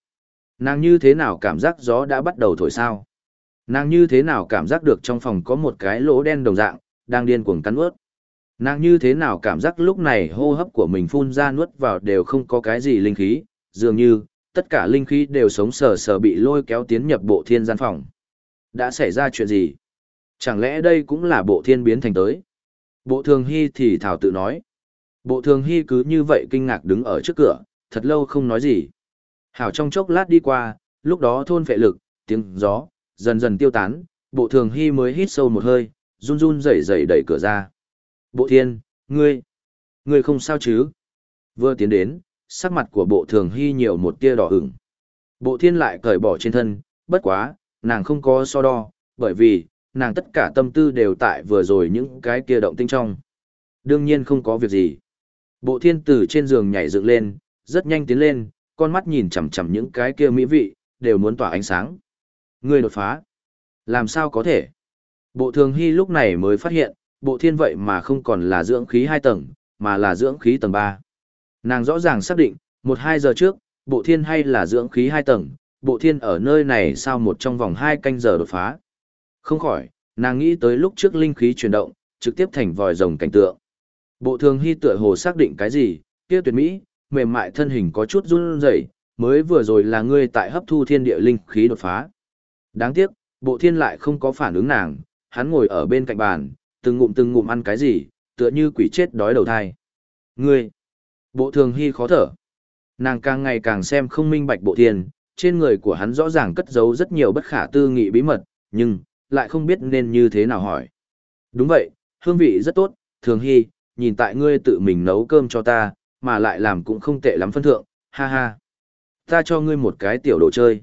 Nàng như thế nào cảm giác gió đã bắt đầu thổi sao? Nàng như thế nào cảm giác được trong phòng có một cái lỗ đen đồng dạng, đang điên cuồng cắn ướt? Nàng như thế nào cảm giác lúc này hô hấp của mình phun ra nuốt vào đều không có cái gì linh khí, dường như, tất cả linh khí đều sống sờ sờ bị lôi kéo tiến nhập bộ thiên gian phòng. Đã xảy ra chuyện gì? Chẳng lẽ đây cũng là bộ thiên biến thành tới? Bộ thường hy thì thảo tự nói. Bộ thường hy cứ như vậy kinh ngạc đứng ở trước cửa, thật lâu không nói gì. Hảo trong chốc lát đi qua, lúc đó thôn phệ lực, tiếng gió, dần dần tiêu tán, bộ thường hy mới hít sâu một hơi, run run rẩy rẩy đẩy cửa ra. Bộ thiên, ngươi, ngươi không sao chứ? Vừa tiến đến, sắc mặt của bộ thường hy nhiều một tia đỏ ửng. Bộ thiên lại cởi bỏ trên thân, bất quá, nàng không có so đo, bởi vì, nàng tất cả tâm tư đều tại vừa rồi những cái kia động tinh trong. Đương nhiên không có việc gì. Bộ thiên từ trên giường nhảy dựng lên, rất nhanh tiến lên, con mắt nhìn chằm chằm những cái kia mỹ vị, đều muốn tỏa ánh sáng. Ngươi đột phá. Làm sao có thể? Bộ thường hy lúc này mới phát hiện, bộ thiên vậy mà không còn là dưỡng khí hai tầng, mà là dưỡng khí tầng 3. Nàng rõ ràng xác định, một hai giờ trước, bộ thiên hay là dưỡng khí hai tầng, bộ thiên ở nơi này sau một trong vòng hai canh giờ đột phá. Không khỏi, nàng nghĩ tới lúc trước linh khí chuyển động, trực tiếp thành vòi rồng cảnh tượng. Bộ thường hy tựa hồ xác định cái gì, kia tuyệt mỹ, mềm mại thân hình có chút run rẩy, mới vừa rồi là ngươi tại hấp thu thiên địa linh khí đột phá. Đáng tiếc, bộ thiên lại không có phản ứng nàng, hắn ngồi ở bên cạnh bàn, từng ngụm từng ngụm ăn cái gì, tựa như quỷ chết đói đầu thai. Ngươi, bộ thường hy khó thở. Nàng càng ngày càng xem không minh bạch bộ thiên, trên người của hắn rõ ràng cất giấu rất nhiều bất khả tư nghị bí mật, nhưng, lại không biết nên như thế nào hỏi. Đúng vậy, hương vị rất tốt, thường hy, nhìn tại ngươi tự mình nấu cơm cho ta, mà lại làm cũng không tệ lắm phân thượng, ha ha. Ta cho ngươi một cái tiểu đồ chơi.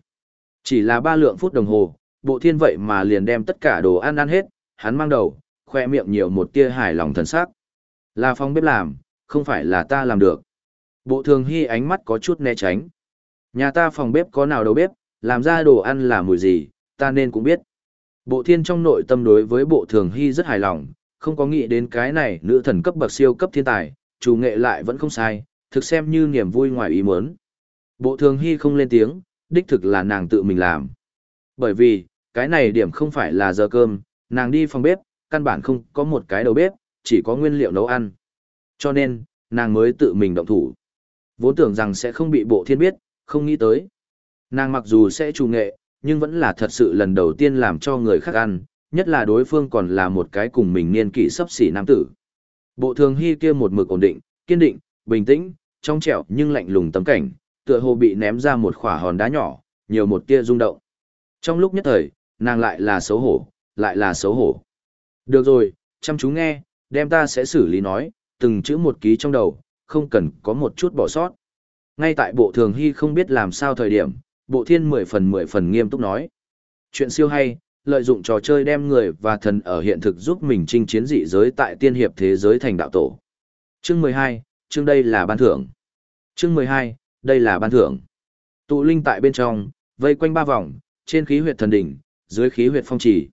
Chỉ là ba lượng phút đồng hồ, bộ thiên vậy mà liền đem tất cả đồ ăn ăn hết, hắn mang đầu, khoe miệng nhiều một tia hài lòng thần sắc. Là phong bếp làm, không phải là ta làm được. Bộ thường hy ánh mắt có chút né tránh. Nhà ta phòng bếp có nào đâu bếp, làm ra đồ ăn là mùi gì, ta nên cũng biết. Bộ thiên trong nội tâm đối với bộ thường hy rất hài lòng, không có nghĩ đến cái này nữ thần cấp bậc siêu cấp thiên tài, chủ nghệ lại vẫn không sai, thực xem như niềm vui ngoài ý muốn. Bộ thường hy không lên tiếng, đích thực là nàng tự mình làm. Bởi vì, cái này điểm không phải là giờ cơm, nàng đi phòng bếp, căn bản không có một cái đầu bếp, chỉ có nguyên liệu nấu ăn. Cho nên, nàng mới tự mình động thủ. Vốn tưởng rằng sẽ không bị bộ thiên biết, không nghĩ tới. Nàng mặc dù sẽ chủ nghệ, nhưng vẫn là thật sự lần đầu tiên làm cho người khác ăn, nhất là đối phương còn là một cái cùng mình niên kỷ sấp xỉ nam tử. Bộ thường hy kia một mực ổn định, kiên định, bình tĩnh, trong trẻo nhưng lạnh lùng tấm cảnh, tựa hồ bị ném ra một khỏa hòn đá nhỏ, nhiều một tia rung động. Trong lúc nhất thời, nàng lại là xấu hổ, lại là xấu hổ. Được rồi, chăm chú nghe, đem ta sẽ xử lý nói, từng chữ một ký trong đầu, không cần có một chút bỏ sót. Ngay tại bộ thường hy không biết làm sao thời điểm, bộ thiên mười phần mười phần nghiêm túc nói. Chuyện siêu hay, lợi dụng trò chơi đem người và thần ở hiện thực giúp mình chinh chiến dị giới tại tiên hiệp thế giới thành đạo tổ. Chương mười hai, chương đây là ban thưởng. Chương mười hai, đây là ban thưởng. Tụ linh tại bên trong, vây quanh ba vòng, trên khí huyệt thần đỉnh, dưới khí huyệt phong trì.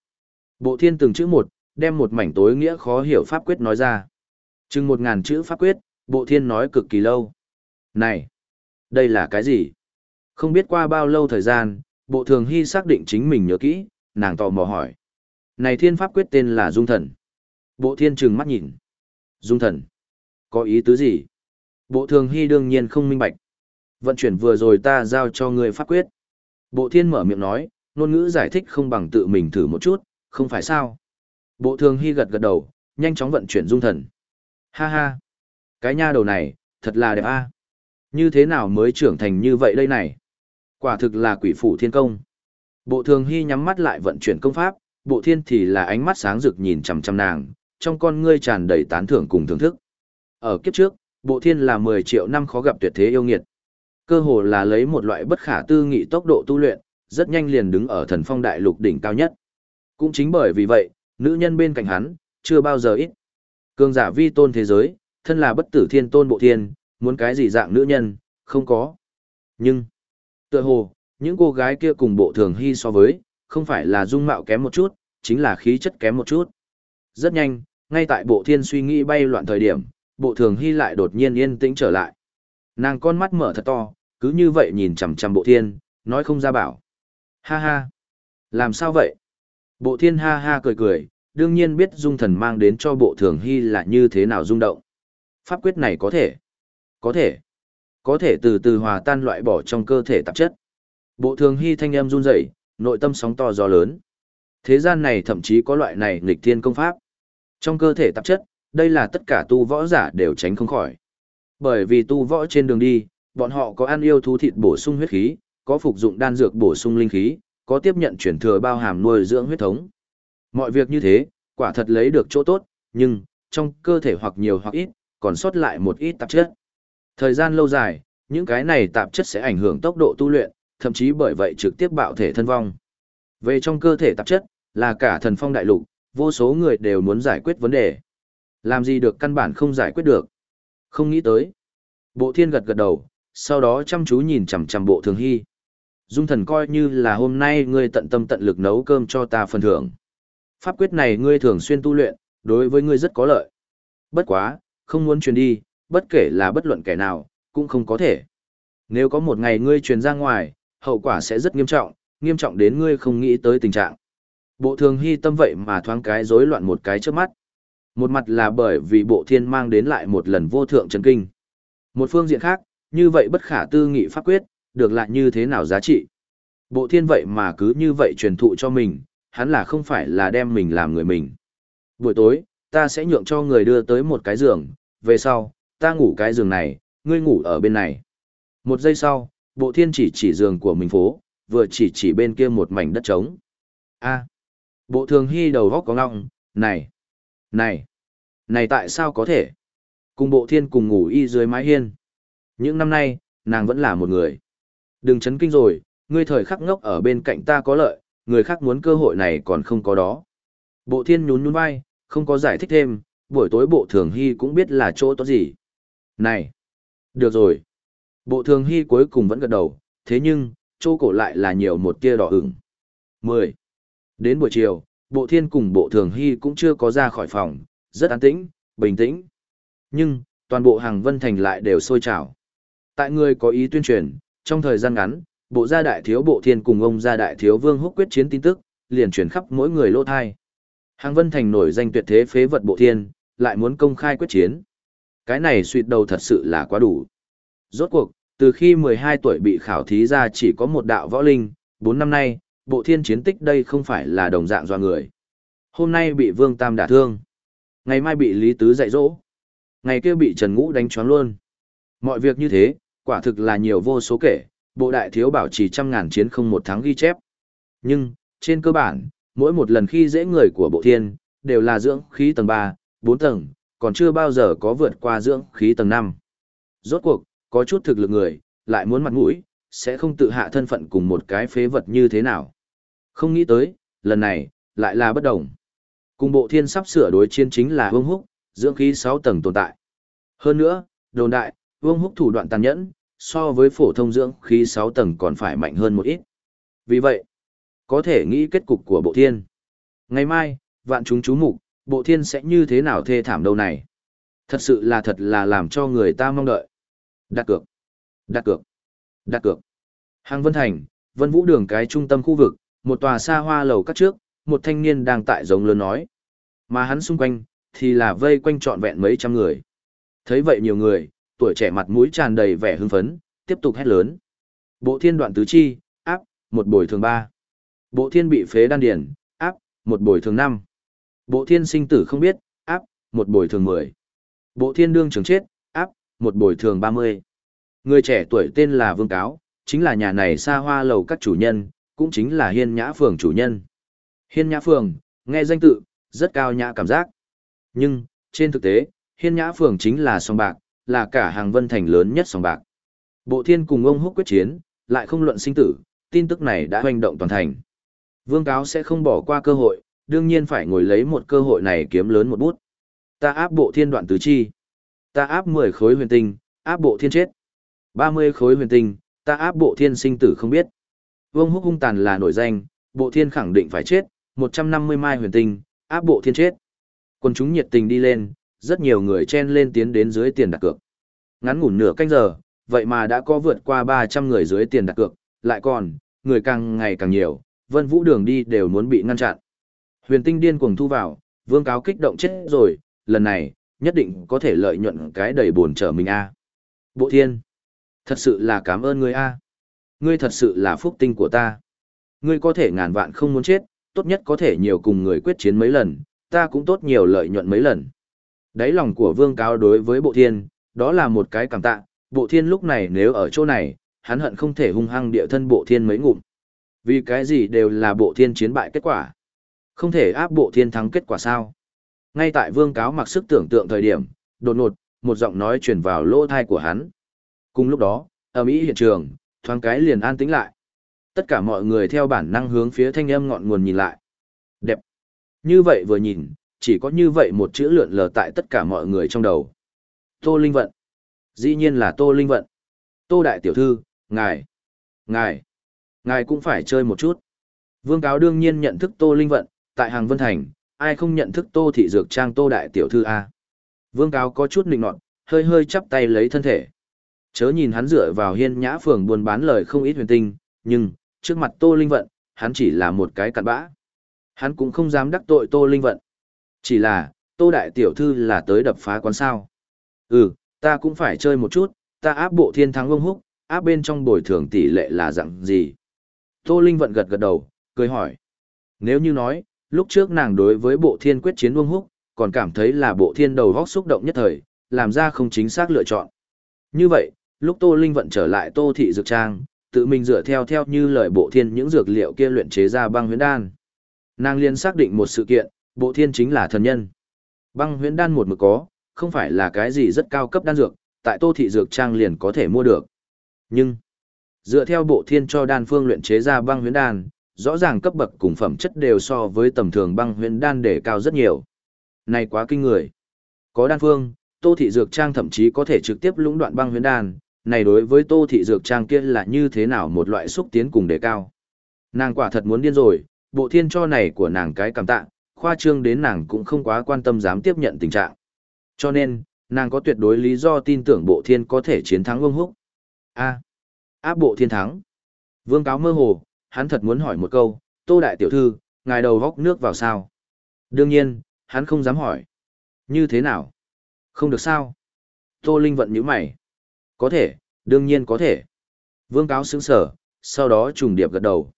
Bộ thiên từng chữ một, đem một mảnh tối nghĩa khó hiểu pháp quyết nói ra. Chừng một ngàn chữ pháp quyết, bộ thiên nói cực kỳ lâu. Này, đây là cái gì? Không biết qua bao lâu thời gian, bộ thường hy xác định chính mình nhớ kỹ, nàng tò mò hỏi. Này thiên pháp quyết tên là Dung Thần. Bộ thiên trừng mắt nhìn. Dung Thần. Có ý tứ gì? Bộ thường hy đương nhiên không minh bạch. Vận chuyển vừa rồi ta giao cho người pháp quyết. Bộ thiên mở miệng nói, ngôn ngữ giải thích không bằng tự mình thử một chút, không phải sao. Bộ thường hy gật gật đầu, nhanh chóng vận chuyển dung thần. Ha ha, cái nha đầu này, thật là đẹp a. Như thế nào mới trưởng thành như vậy đây này? Quả thực là quỷ phủ thiên công. Bộ thường hy nhắm mắt lại vận chuyển công pháp, bộ thiên thì là ánh mắt sáng rực nhìn chằm chằm nàng, trong con ngươi tràn đầy tán thưởng cùng thưởng thức. Ở kiếp trước, bộ thiên là 10 triệu năm khó gặp tuyệt thế yêu nghiệt. Cơ hồ là lấy một loại bất khả tư nghị tốc độ tu luyện, rất nhanh liền đứng ở thần phong đại lục đỉnh cao nhất. Cũng chính bởi vì vậy, nữ nhân bên cạnh hắn, chưa bao giờ ít. Cường giả vi tôn thế giới, thân là bất tử thiên tôn bộ thiên, muốn cái gì dạng nữ nhân, không có. Nhưng, tựa hồ, những cô gái kia cùng bộ thường hy so với, không phải là dung mạo kém một chút, chính là khí chất kém một chút. Rất nhanh, ngay tại bộ thiên suy nghĩ bay loạn thời điểm, bộ thường hy lại đột nhiên yên tĩnh trở lại. Nàng con mắt mở thật to, cứ như vậy nhìn chằm chằm bộ thiên, nói không ra bảo. Ha ha! Làm sao vậy? Bộ thiên ha ha cười cười, đương nhiên biết dung thần mang đến cho bộ thường hy là như thế nào rung động. Pháp quyết này có thể. Có thể. Có thể từ từ hòa tan loại bỏ trong cơ thể tạp chất. Bộ thường hy thanh âm run rẩy, nội tâm sóng to gió lớn. Thế gian này thậm chí có loại này nghịch thiên công pháp. Trong cơ thể tạp chất, đây là tất cả tu võ giả đều tránh không khỏi. Bởi vì tu võ trên đường đi, bọn họ có ăn yêu thú thịt bổ sung huyết khí, có phục dụng đan dược bổ sung linh khí, có tiếp nhận chuyển thừa bao hàm nuôi dưỡng huyết thống. Mọi việc như thế, quả thật lấy được chỗ tốt, nhưng, trong cơ thể hoặc nhiều hoặc ít, còn sót lại một ít tạp chất. Thời gian lâu dài, những cái này tạp chất sẽ ảnh hưởng tốc độ tu luyện, thậm chí bởi vậy trực tiếp bạo thể thân vong. Về trong cơ thể tạp chất, là cả thần phong đại lục, vô số người đều muốn giải quyết vấn đề. Làm gì được căn bản không giải quyết được. Không nghĩ tới. Bộ thiên gật gật đầu, sau đó chăm chú nhìn chằm chằm bộ thường hy. Dung thần coi như là hôm nay ngươi tận tâm tận lực nấu cơm cho ta phần thưởng. Pháp quyết này ngươi thường xuyên tu luyện, đối với ngươi rất có lợi. Bất quá, không muốn truyền đi, bất kể là bất luận kẻ nào, cũng không có thể. Nếu có một ngày ngươi truyền ra ngoài, hậu quả sẽ rất nghiêm trọng, nghiêm trọng đến ngươi không nghĩ tới tình trạng. Bộ thường hy tâm vậy mà thoáng cái rối loạn một cái trước mắt. Một mặt là bởi vì bộ thiên mang đến lại một lần vô thượng chấn kinh. Một phương diện khác, như vậy bất khả tư nghị pháp quyết, được lại như thế nào giá trị. Bộ thiên vậy mà cứ như vậy truyền thụ cho mình, hắn là không phải là đem mình làm người mình. Buổi tối, ta sẽ nhượng cho người đưa tới một cái giường, về sau, ta ngủ cái giường này, ngươi ngủ ở bên này. Một giây sau, bộ thiên chỉ chỉ giường của mình phố, vừa chỉ chỉ bên kia một mảnh đất trống. a bộ thường hy đầu góc có ngọng, này, này, này tại sao có thể? Cùng bộ thiên cùng ngủ y dưới mái hiên. Những năm nay, nàng vẫn là một người. Đừng chấn kinh rồi, ngươi thời khắc ngốc ở bên cạnh ta có lợi, người khác muốn cơ hội này còn không có đó. Bộ thiên nhún nhún vai, không có giải thích thêm, buổi tối bộ thường hy cũng biết là chỗ tốt gì. Này! Được rồi. Bộ thường hy cuối cùng vẫn gật đầu, thế nhưng, chỗ cổ lại là nhiều một tia đỏ ửng. 10. Đến buổi chiều, bộ thiên cùng bộ thường hy cũng chưa có ra khỏi phòng, rất an tĩnh, bình tĩnh. Nhưng, toàn bộ hàng vân thành lại đều sôi trào. Tại người có ý tuyên truyền, trong thời gian ngắn, bộ gia đại thiếu bộ thiên cùng ông gia đại thiếu vương húc quyết chiến tin tức, liền truyền khắp mỗi người lỗ thai. Hàng vân thành nổi danh tuyệt thế phế vật bộ thiên, lại muốn công khai quyết chiến. Cái này suyệt đầu thật sự là quá đủ. Rốt cuộc, từ khi 12 tuổi bị khảo thí ra chỉ có một đạo võ linh, 4 năm nay, bộ thiên chiến tích đây không phải là đồng dạng do người. Hôm nay bị Vương Tam đả thương. Ngày mai bị Lý Tứ dạy dỗ. Ngày kia bị Trần Ngũ đánh choáng luôn. Mọi việc như thế, quả thực là nhiều vô số kể, bộ đại thiếu bảo trì trăm ngàn chiến không một tháng ghi chép. Nhưng, trên cơ bản, mỗi một lần khi dễ người của bộ thiên, đều là dưỡng khí tầng 3, 4 tầng, còn chưa bao giờ có vượt qua dưỡng khí tầng 5. Rốt cuộc, có chút thực lực người, lại muốn mặt mũi, sẽ không tự hạ thân phận cùng một cái phế vật như thế nào. Không nghĩ tới, lần này, lại là bất đồng. Cùng bộ thiên sắp sửa đối chiến chính là vương húc, dưỡng khí 6 tầng tồn tại. Hơn nữa, đồn đại, vương húc thủ đoạn tàn nhẫn, so với phổ thông dưỡng khí 6 tầng còn phải mạnh hơn một ít. Vì vậy, có thể nghĩ kết cục của bộ thiên. Ngày mai, vạn chúng chú mục bộ thiên sẽ như thế nào thê thảm đâu này. Thật sự là thật là làm cho người ta mong đợi. Đặt cược. Đặt cược. Đặt cược. Hàng Vân Thành, Vân Vũ Đường cái trung tâm khu vực, một tòa xa hoa lầu cắt trước, một thanh niên đang tại giống lớn nói. Mà hắn xung quanh, thì là vây quanh trọn vẹn mấy trăm người. Thấy vậy nhiều người, tuổi trẻ mặt mũi tràn đầy vẻ hưng phấn, tiếp tục hét lớn. Bộ thiên đoạn tứ chi, áp, một bồi thường ba. Bộ thiên bị phế đan điển, áp, một bồi thường năm. Bộ thiên sinh tử không biết, áp, một bồi thường mười. Bộ thiên đương trường chết, một bồi thường ba mươi. Người trẻ tuổi tên là Vương Cáo, chính là nhà này xa hoa lầu các chủ nhân, cũng chính là Hiên Nhã Phường chủ nhân. Hiên Nhã Phường, nghe danh tự, rất cao nhã cảm giác. Nhưng, trên thực tế, Hiên Nhã Phường chính là song bạc, là cả hàng vân thành lớn nhất song bạc. Bộ thiên cùng ông húc quyết chiến, lại không luận sinh tử, tin tức này đã hoành động toàn thành. Vương Cáo sẽ không bỏ qua cơ hội, đương nhiên phải ngồi lấy một cơ hội này kiếm lớn một bút. Ta áp bộ thiên đoạn tứ chi. Ta áp 10 khối huyền tinh, áp bộ thiên chết. 30 khối huyền tinh, ta áp bộ thiên sinh tử không biết. Vương húc hung tàn là nổi danh, bộ thiên khẳng định phải chết, 150 mai huyền tinh, áp bộ thiên chết. Quân chúng nhiệt tình đi lên, rất nhiều người chen lên tiến đến dưới tiền đặt cược. Ngắn ngủn nửa canh giờ, vậy mà đã có vượt qua 300 người dưới tiền đặt cược, lại còn, người càng ngày càng nhiều, vân vũ đường đi đều muốn bị ngăn chặn. Huyền tinh điên cuồng thu vào, vương cáo kích động chết rồi, lần này, nhất định có thể lợi nhuận cái đầy buồn trở mình a. Bộ thiên, thật sự là cảm ơn ngươi a. Ngươi thật sự là phúc tinh của ta. Ngươi có thể ngàn vạn không muốn chết, tốt nhất có thể nhiều cùng người quyết chiến mấy lần, ta cũng tốt nhiều lợi nhuận mấy lần. Đáy lòng của vương cáo đối với bộ thiên, đó là một cái cảm tạ, bộ thiên lúc này nếu ở chỗ này, hắn hận không thể hung hăng địa thân bộ thiên mấy ngụm. Vì cái gì đều là bộ thiên chiến bại kết quả. Không thể áp bộ thiên thắng kết quả sao. Ngay tại vương cáo mặc sức tưởng tượng thời điểm, đột ngột, một giọng nói truyền vào lỗ thai của hắn. Cùng lúc đó, ở Mỹ hiện trường, thoáng cái liền an tĩnh lại. Tất cả mọi người theo bản năng hướng phía thanh âm ngọn nguồn nhìn lại. Đẹp. Như vậy vừa nhìn, chỉ có như vậy một chữ lượn lờ tại tất cả mọi người trong đầu. Tô Linh Vận. Dĩ nhiên là Tô Linh Vận. Tô Đại Tiểu Thư, ngài. Ngài. Ngài cũng phải chơi một chút. Vương Cáo đương nhiên nhận thức Tô Linh Vận, tại hàng Vân Thành, ai không nhận thức Tô Thị Dược Trang Tô Đại Tiểu Thư A. Vương Cáo có chút nịnh nọt, hơi hơi chắp tay lấy thân thể. Chớ nhìn hắn dựa vào hiên nhã phường buôn bán lời không ít huyền tinh, nhưng, trước mặt Tô Linh Vận, hắn chỉ là một cái cặn bã. Hắn cũng không dám đắc tội Tô Linh Vận. Chỉ là, Tô Đại Tiểu Thư là tới đập phá quán sao. Ừ, ta cũng phải chơi một chút, ta áp bộ thiên thắng ông húc, áp bên trong bồi thường tỷ lệ là dạng gì. Tô Linh Vận gật gật đầu, cười hỏi. Nếu như nói, lúc trước nàng đối với bộ thiên quyết chiến uông húc, còn cảm thấy là bộ thiên đầu góc xúc động nhất thời, làm ra không chính xác lựa chọn. Như vậy, lúc Tô Linh Vận trở lại Tô Thị Dược Trang, tự mình dựa theo theo như lời bộ thiên những dược liệu kia luyện chế ra băng huyễn đan. Nàng liên xác định một sự kiện, bộ thiên chính là thần nhân. Băng huyễn đan một mực có, không phải là cái gì rất cao cấp đan dược, tại Tô Thị Dược Trang liền có thể mua được. Nhưng, dựa theo bộ thiên cho đan phương luyện chế ra băng huyễn đan, rõ ràng cấp bậc cùng phẩm chất đều so với tầm thường băng huyễn đan để cao rất nhiều. Này quá kinh người. Có đan phương, Tô Thị Dược Trang thậm chí có thể trực tiếp lũng đoạn băng huyễn đan, này đối với Tô Thị Dược Trang kia là như thế nào một loại xúc tiến cùng đề cao. Nàng quả thật muốn điên rồi, bộ thiên cho này của nàng cái cảm tạ, khoa trương đến nàng cũng không quá quan tâm dám tiếp nhận tình trạng. Cho nên, nàng có tuyệt đối lý do tin tưởng bộ thiên có thể chiến thắng Vương Húc. A. áp bộ thiên thắng. Vương cáo mơ hồ, hắn thật muốn hỏi một câu, Tô Đại Tiểu Thư, ngài đầu góc nước vào sao? Đương nhiên, hắn không dám hỏi. Như thế nào? Không được sao? Tô Linh vận nhíu mày. Có thể, đương nhiên có thể. Vương cáo sững sở, sau đó trùng điệp gật đầu.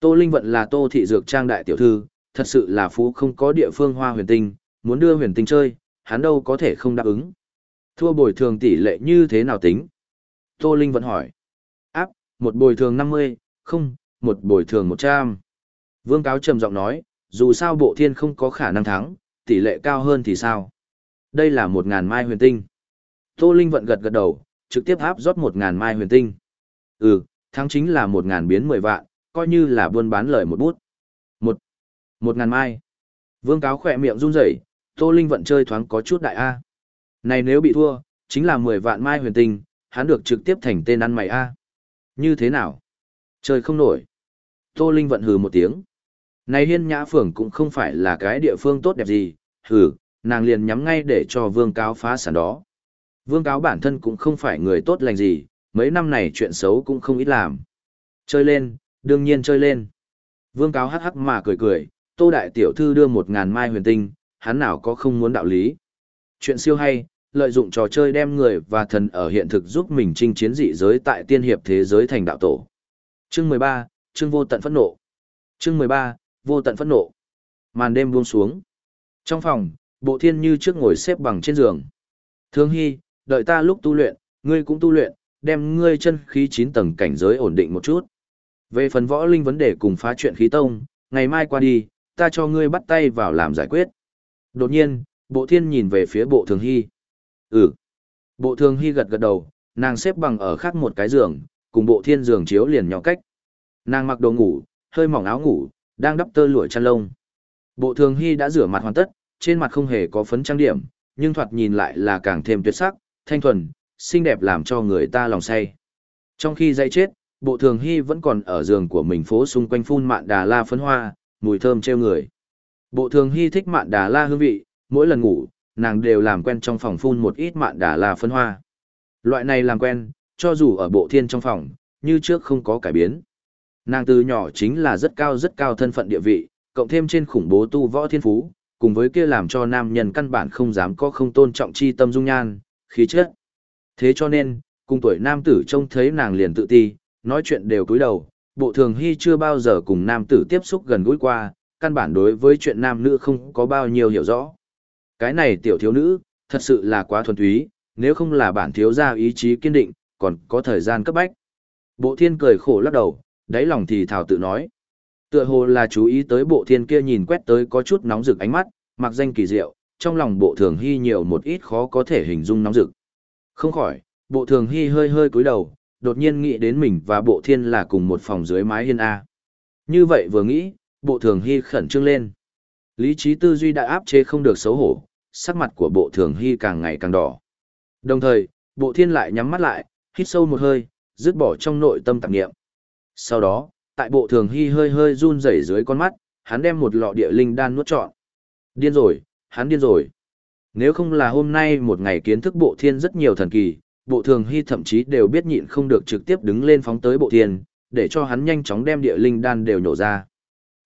Tô Linh vận là Tô Thị Dược Trang Đại Tiểu Thư, thật sự là phú không có địa phương hoa huyền tinh, muốn đưa huyền tinh chơi, hắn đâu có thể không đáp ứng. Thua bồi thường tỷ lệ như thế nào tính? Tô Linh vận hỏi. Áp, một bồi thường 50, không, một bồi thường 100. Vương cáo trầm giọng nói, dù sao bộ thiên không có khả năng thắng, tỷ lệ cao hơn thì sao? Đây là một ngàn mai huyền tinh. Tô Linh vận gật gật đầu, trực tiếp áp rót một ngàn mai huyền tinh. Ừ, thắng chính là một ngàn biến mười vạn, coi như là buôn bán lời một bút. Một, một ngàn mai. Vương cáo khỏe miệng run rẩy, Tô Linh vận chơi thoáng có chút đại A. Này nếu bị thua, chính là mười vạn mai huyền tinh, hắn được trực tiếp thành tên ăn mày A. Như thế nào? Chơi không nổi. Tô Linh vận hừ một tiếng. Này hiên nhã phường cũng không phải là cái địa phương tốt đẹp gì, hừ, nàng liền nhắm ngay để cho vương cáo phá sản đó. Vương cáo bản thân cũng không phải người tốt lành gì, mấy năm này chuyện xấu cũng không ít làm. Chơi lên, đương nhiên chơi lên. Vương cáo hắc hắc mà cười cười, tô đại tiểu thư đưa một ngàn mai huyền tinh, hắn nào có không muốn đạo lý. Chuyện siêu hay, lợi dụng trò chơi đem người và thần ở hiện thực giúp mình chinh chiến dị giới tại tiên hiệp thế giới thành đạo tổ. Chương 13, chương vô tận phẫn nộ. Chương 13, vô tận phẫn nộ. Màn đêm buông xuống. Trong phòng, bộ thiên như trước ngồi xếp bằng trên giường. Thương Hy, đợi ta lúc tu luyện, ngươi cũng tu luyện, đem ngươi chân khí chín tầng cảnh giới ổn định một chút. Về phần võ linh vấn đề cùng phá chuyện khí tông, ngày mai qua đi, ta cho ngươi bắt tay vào làm giải quyết. Đột nhiên, bộ thiên nhìn về phía bộ thường hy. Ừ. Bộ thường hy gật gật đầu, nàng xếp bằng ở khác một cái giường, cùng bộ thiên giường chiếu liền nhỏ cách. Nàng mặc đồ ngủ, hơi mỏng áo ngủ, đang đắp tơ lụa chăn lông. Bộ thường hy đã rửa mặt hoàn tất, trên mặt không hề có phấn trang điểm, nhưng thoạt nhìn lại là càng thêm tuyệt sắc, thanh thuần, xinh đẹp làm cho người ta lòng say. Trong khi dậy chết, bộ thường hy vẫn còn ở giường của mình phố xung quanh phun mạn đà la phấn hoa, mùi thơm treo người. Bộ thường hy thích mạn đà la hương vị, mỗi lần ngủ, nàng đều làm quen trong phòng phun một ít mạn đà la phấn hoa. Loại này làm quen, cho dù ở bộ thiên trong phòng, như trước không có cải biến. Nàng từ nhỏ chính là rất cao rất cao thân phận địa vị, cộng thêm trên khủng bố tu võ thiên phú, cùng với kia làm cho nam nhân căn bản không dám có không tôn trọng chi tâm dung nhan, khí chất. Thế cho nên, cùng tuổi nam tử trông thấy nàng liền tự ti, nói chuyện đều cúi đầu, bộ thường hy chưa bao giờ cùng nam tử tiếp xúc gần gũi qua, căn bản đối với chuyện nam nữ không có bao nhiêu hiểu rõ. Cái này tiểu thiếu nữ, thật sự là quá thuần túy, nếu không là bản thiếu gia ý chí kiên định, còn có thời gian cấp bách. Bộ thiên cười khổ lắc đầu, đáy lòng thì thảo tự nói. Tựa hồ là chú ý tới bộ thiên kia nhìn quét tới có chút nóng rực ánh mắt, mặc danh kỳ diệu, trong lòng bộ thường hy nhiều một ít khó có thể hình dung nóng rực. Không khỏi, bộ thường hy hơi hơi cúi đầu, đột nhiên nghĩ đến mình và bộ thiên là cùng một phòng dưới mái hiên A. Như vậy vừa nghĩ, bộ thường hy khẩn trương lên. Lý trí tư duy đã áp chế không được xấu hổ, sắc mặt của bộ thường hy càng ngày càng đỏ. Đồng thời, bộ thiên lại nhắm mắt lại, hít sâu một hơi, dứt bỏ trong nội tâm tạp nghiệm. Sau đó, tại bộ thường hy hơi hơi run rẩy dưới con mắt, hắn đem một lọ địa linh đan nuốt trọn. Điên rồi, hắn điên rồi. Nếu không là hôm nay một ngày kiến thức bộ thiên rất nhiều thần kỳ, bộ thường hy thậm chí đều biết nhịn không được trực tiếp đứng lên phóng tới bộ thiên, để cho hắn nhanh chóng đem địa linh đan đều nhổ ra.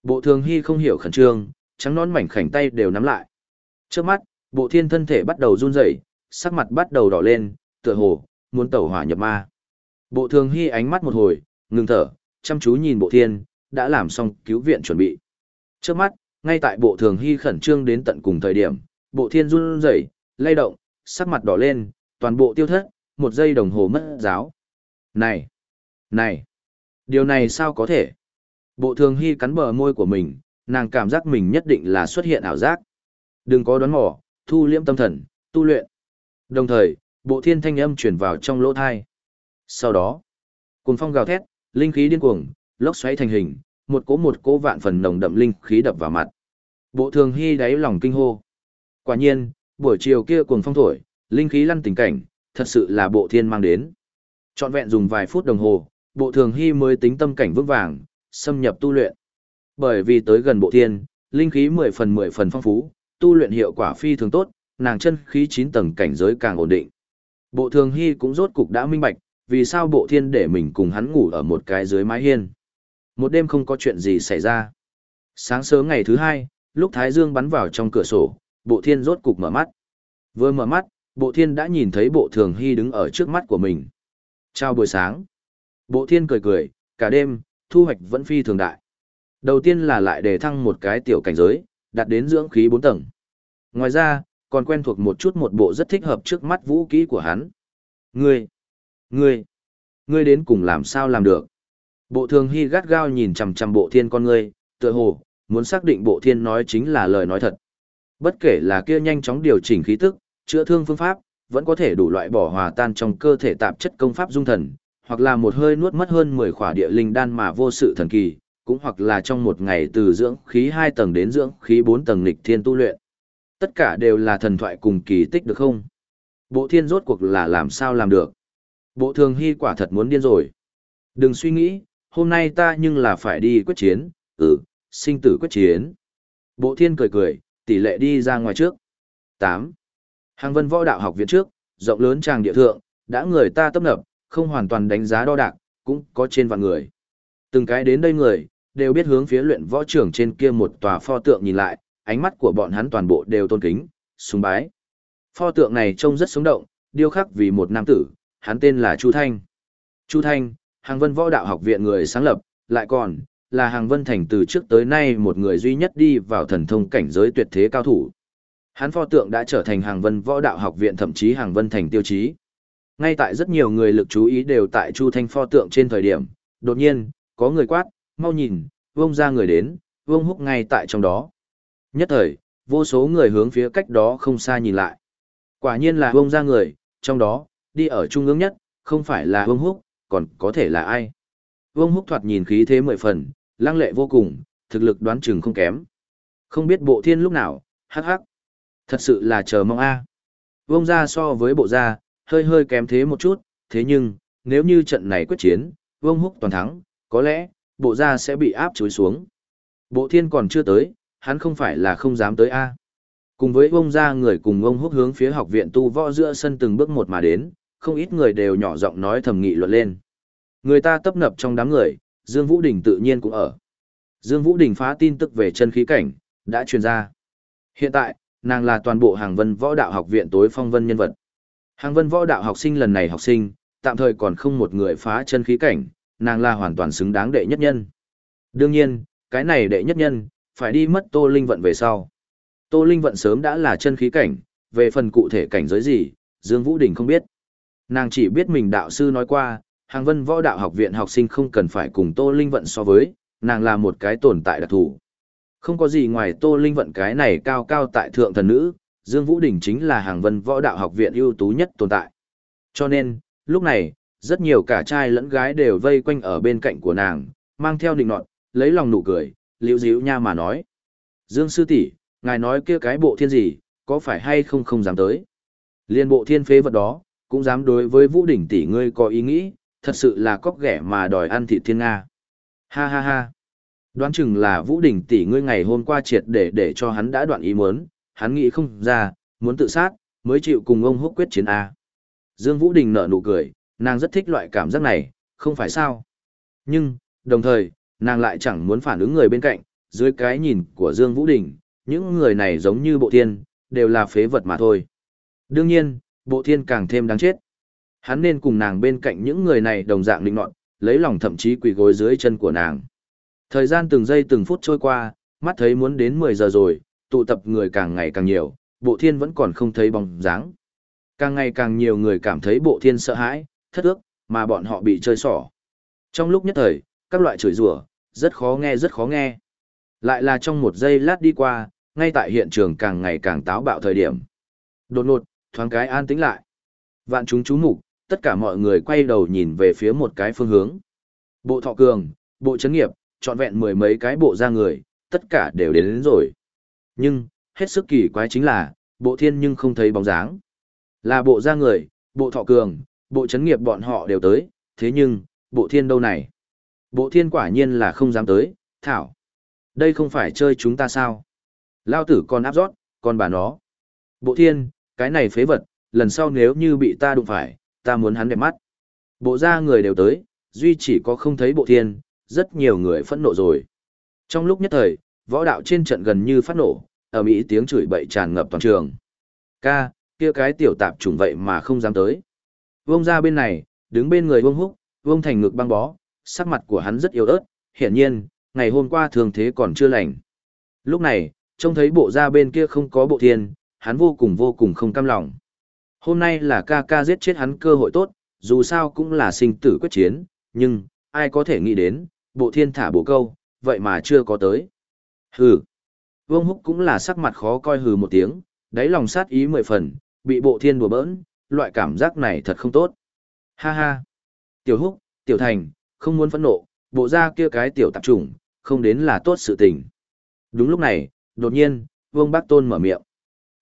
Bộ thường hy không hiểu khẩn trương, trắng nón mảnh khảnh tay đều nắm lại. Trước mắt, bộ thiên thân thể bắt đầu run rẩy, sắc mặt bắt đầu đỏ lên, tựa hồ, muốn tẩu hỏa nhập ma. Bộ thường hy ánh mắt một hồi, ngừng thở, chăm chú nhìn bộ thiên, đã làm xong cứu viện chuẩn bị. Trước mắt, ngay tại bộ thường hy khẩn trương đến tận cùng thời điểm, bộ thiên run rẩy, lay động, sắc mặt đỏ lên, toàn bộ tiêu thất, một giây đồng hồ mất giáo. Này! Này! Điều này sao có thể? Bộ thường hy cắn bờ môi của mình, nàng cảm giác mình nhất định là xuất hiện ảo giác. Đừng có đoán mò, thu liễm tâm thần, tu luyện. Đồng thời, bộ thiên thanh âm chuyển vào trong lỗ thai. Sau đó, cùng phong gào thét, linh khí điên cuồng, lốc xoáy thành hình, một cỗ một cỗ vạn phần nồng đậm linh khí đập vào mặt. Bộ thường hy đáy lòng kinh hô. Quả nhiên, buổi chiều kia cuồng phong thổi, linh khí lăn tình cảnh, thật sự là bộ thiên mang đến. Chọn vẹn dùng vài phút đồng hồ, bộ thường hy mới tính tâm cảnh vững vàng, xâm nhập tu luyện. Bởi vì tới gần bộ thiên, linh khí 10 phần 10 phần phong phú, tu luyện hiệu quả phi thường tốt, nàng chân khí 9 tầng cảnh giới càng ổn định. Bộ thường hy cũng rốt cục đã minh bạch, vì sao bộ thiên để mình cùng hắn ngủ ở một cái dưới mái hiên. Một đêm không có chuyện gì xảy ra. Sáng sớm ngày thứ hai, lúc Thái Dương bắn vào trong cửa sổ, bộ thiên rốt cục mở mắt. Vừa mở mắt, bộ thiên đã nhìn thấy bộ thường hy đứng ở trước mắt của mình. Chào buổi sáng. Bộ thiên cười cười, cả đêm, thu hoạch vẫn phi thường đại. Đầu tiên là lại đề thăng một cái tiểu cảnh giới, đạt đến dưỡng khí 4 tầng. Ngoài ra, còn quen thuộc một chút một bộ rất thích hợp trước mắt vũ kỹ của hắn. Ngươi, ngươi, ngươi đến cùng làm sao làm được? Bộ thường hy gắt gao nhìn chằm chằm bộ thiên con ngươi, tựa hồ, muốn xác định bộ thiên nói chính là lời nói thật. Bất kể là kia nhanh chóng điều chỉnh khí tức, chữa thương phương pháp, vẫn có thể đủ loại bỏ hòa tan trong cơ thể tạp chất công pháp dung thần, hoặc là một hơi nuốt mất hơn 10 khỏa địa linh đan mà vô sự thần kỳ, cũng hoặc là trong một ngày từ dưỡng khí 2 tầng đến dưỡng khí 4 tầng nghịch thiên tu luyện. Tất cả đều là thần thoại cùng kỳ tích được không? Bộ thiên rốt cuộc là làm sao làm được? Bộ thường hy quả thật muốn điên rồi. Đừng suy nghĩ, hôm nay ta nhưng là phải đi quyết chiến, ừ, sinh tử quyết chiến. Bộ thiên cười cười, tỷ lệ đi ra ngoài trước. 8. Hàng vân võ đạo học viện trước, rộng lớn tràng địa thượng, đã người ta tấp nập, không hoàn toàn đánh giá đo đạc, cũng có trên vạn người. Từng cái đến đây người, đều biết hướng phía luyện võ trưởng trên kia một tòa pho tượng nhìn lại, ánh mắt của bọn hắn toàn bộ đều tôn kính, sùng bái. Pho tượng này trông rất sống động, điêu khắc vì một nam tử, hắn tên là Chu Thanh. Chu Thanh, hàng vân võ đạo học viện người sáng lập, lại còn, là hàng vân thành từ trước tới nay một người duy nhất đi vào thần thông cảnh giới tuyệt thế cao thủ. Hắn pho tượng đã trở thành hàng vân võ đạo học viện thậm chí hàng vân thành tiêu chí. Ngay tại rất nhiều người lực chú ý đều tại Chu Thanh pho tượng trên thời điểm, đột nhiên, có người quát, mau nhìn, vông ra người đến, vông húc ngay tại trong đó. Nhất thời, vô số người hướng phía cách đó không xa nhìn lại. Quả nhiên là vông ra người, trong đó, đi ở trung ương nhất, không phải là Vương húc, còn có thể là ai. Vương húc thoạt nhìn khí thế mười phần, lăng lệ vô cùng, thực lực đoán chừng không kém. Không biết bộ thiên lúc nào, hắc hắc. Thật sự là chờ mong a. Vương Gia so với bộ Gia, hơi hơi kém thế một chút, thế nhưng, nếu như trận này quyết chiến, Vương húc toàn thắng, có lẽ, bộ Gia sẽ bị áp chối xuống. Bộ thiên còn chưa tới, hắn không phải là không dám tới A. Cùng với Vương Gia, người cùng Vương húc hướng phía học viện tu võ giữa sân từng bước một mà đến, không ít người đều nhỏ giọng nói thầm nghị luận lên. Người ta tấp nập trong đám người, Dương Vũ Đình tự nhiên cũng ở. Dương Vũ Đình phá tin tức về chân khí cảnh, đã truyền ra. Hiện tại, nàng là toàn bộ hàng vân võ đạo học viện tối phong vân nhân vật. Hàng vân võ đạo học sinh lần này học sinh, tạm thời còn không một người phá chân khí cảnh, nàng là hoàn toàn xứng đáng đệ nhất nhân. Đương nhiên, cái này đệ nhất nhân, phải đi mất Tô Linh Vận về sau. Tô Linh Vận sớm đã là chân khí cảnh, về phần cụ thể cảnh giới gì, Dương Vũ Đình không biết. Nàng chỉ biết mình đạo sư nói qua, hàng vân võ đạo học viện học sinh không cần phải cùng Tô Linh Vận so với, nàng là một cái tồn tại đặc thù. Không có gì ngoài Tô Linh Vận cái này cao cao tại thượng thần nữ, Dương Vũ Đình chính là hàng vân võ đạo học viện ưu tú nhất tồn tại. Cho nên, lúc này, rất nhiều cả trai lẫn gái đều vây quanh ở bên cạnh của nàng, mang theo định nọt, lấy lòng nụ cười, liễu díu nha mà nói. Dương sư tỷ, ngài nói kia cái bộ thiên gì, có phải hay không không dám tới. Liên bộ thiên phế vật đó, cũng dám đối với Vũ Đỉnh tỷ ngươi có ý nghĩ, thật sự là cóc ghẻ mà đòi ăn thịt thiên Nga. Ha ha ha. Đoán chừng là Vũ Đỉnh tỷ ngươi ngày hôm qua triệt để để cho hắn đã đoạn ý muốn, hắn nghĩ không ra, muốn tự sát, mới chịu cùng ông húc quyết chiến A. Dương Vũ Đình nở nụ cười, nàng rất thích loại cảm giác này, không phải sao. Nhưng, đồng thời, nàng lại chẳng muốn phản ứng người bên cạnh, dưới cái nhìn của Dương Vũ Đình, những người này giống như bộ thiên, đều là phế vật mà thôi. Đương nhiên, bộ thiên càng thêm đáng chết. Hắn nên cùng nàng bên cạnh những người này đồng dạng định nọt, lấy lòng thậm chí quỳ gối dưới chân của nàng. Thời gian từng giây từng phút trôi qua, mắt thấy muốn đến 10 giờ rồi, tụ tập người càng ngày càng nhiều, bộ thiên vẫn còn không thấy bóng dáng. Càng ngày càng nhiều người cảm thấy bộ thiên sợ hãi, thất ước, mà bọn họ bị chơi xỏ. Trong lúc nhất thời, các loại chửi rủa rất khó nghe rất khó nghe. Lại là trong một giây lát đi qua, ngay tại hiện trường càng ngày càng táo bạo thời điểm. Đột ngột, thoáng cái an tĩnh lại. Vạn chúng chú mục, tất cả mọi người quay đầu nhìn về phía một cái phương hướng. Bộ thọ cường, bộ chấn nghiệp, trọn vẹn mười mấy cái bộ ra người, tất cả đều đến, đến rồi. Nhưng, hết sức kỳ quái chính là, bộ thiên nhưng không thấy bóng dáng. Là bộ ra người, bộ thọ cường, bộ chấn nghiệp bọn họ đều tới, thế nhưng, bộ thiên đâu này? Bộ thiên quả nhiên là không dám tới, thảo. Đây không phải chơi chúng ta sao? Lao tử còn áp rót, còn bà nó. Bộ thiên, cái này phế vật, lần sau nếu như bị ta đụng phải, ta muốn hắn đẹp mắt. Bộ ra người đều tới, duy chỉ có không thấy bộ thiên, rất nhiều người phẫn nộ rồi. Trong lúc nhất thời, võ đạo trên trận gần như phát nổ, ở Mỹ tiếng chửi bậy tràn ngập toàn trường. Ca, kia cái tiểu tạp trùng vậy mà không dám tới. Vông ra bên này, đứng bên người vông húc, vông thành ngực băng bó, sắc mặt của hắn rất yếu ớt, hiển nhiên, ngày hôm qua thường thế còn chưa lành. Lúc này, trông thấy bộ ra bên kia không có bộ thiên, hắn vô cùng vô cùng không cam lòng. Hôm nay là ca ca giết chết hắn cơ hội tốt, dù sao cũng là sinh tử quyết chiến, nhưng, ai có thể nghĩ đến, bộ thiên thả bộ câu, vậy mà chưa có tới. Hừ. Vương Húc cũng là sắc mặt khó coi hừ một tiếng, đáy lòng sát ý mười phần, bị bộ thiên đùa bỡn, loại cảm giác này thật không tốt. Ha ha. Tiểu Húc, Tiểu Thành, không muốn phẫn nộ, bộ ra kia cái tiểu tạp trùng, không đến là tốt sự tình. Đúng lúc này, đột nhiên, Vương bác Tôn mở miệng.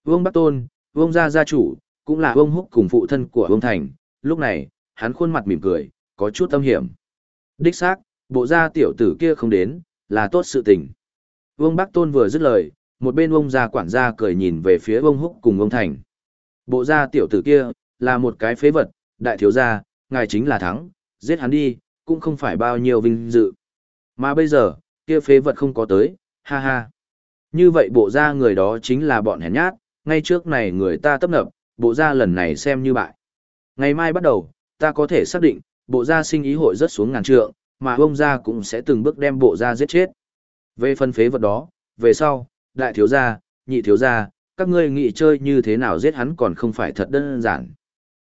Vương Bắc Tôn, Vương gia gia chủ, cũng là Vương Húc cùng phụ thân của Vương Thành, lúc này, hắn khuôn mặt mỉm cười, có chút tâm hiểm. Đích xác, bộ gia tiểu tử kia không đến, là tốt sự tình. Vương Bắc Tôn vừa dứt lời, một bên Vương gia quản gia cười nhìn về phía Vương Húc cùng Vương Thành. Bộ gia tiểu tử kia, là một cái phế vật, đại thiếu gia, ngài chính là thắng, giết hắn đi, cũng không phải bao nhiêu vinh dự. Mà bây giờ, kia phế vật không có tới, ha ha. Như vậy bộ gia người đó chính là bọn hèn nhát, ngay trước này người ta tấp nập, bộ gia lần này xem như bại. Ngày mai bắt đầu, ta có thể xác định, bộ gia sinh ý hội rất xuống ngàn trượng, mà ông gia cũng sẽ từng bước đem bộ gia giết chết. Về phân phế vật đó, về sau, đại thiếu gia, nhị thiếu gia, các ngươi nghĩ chơi như thế nào giết hắn còn không phải thật đơn giản.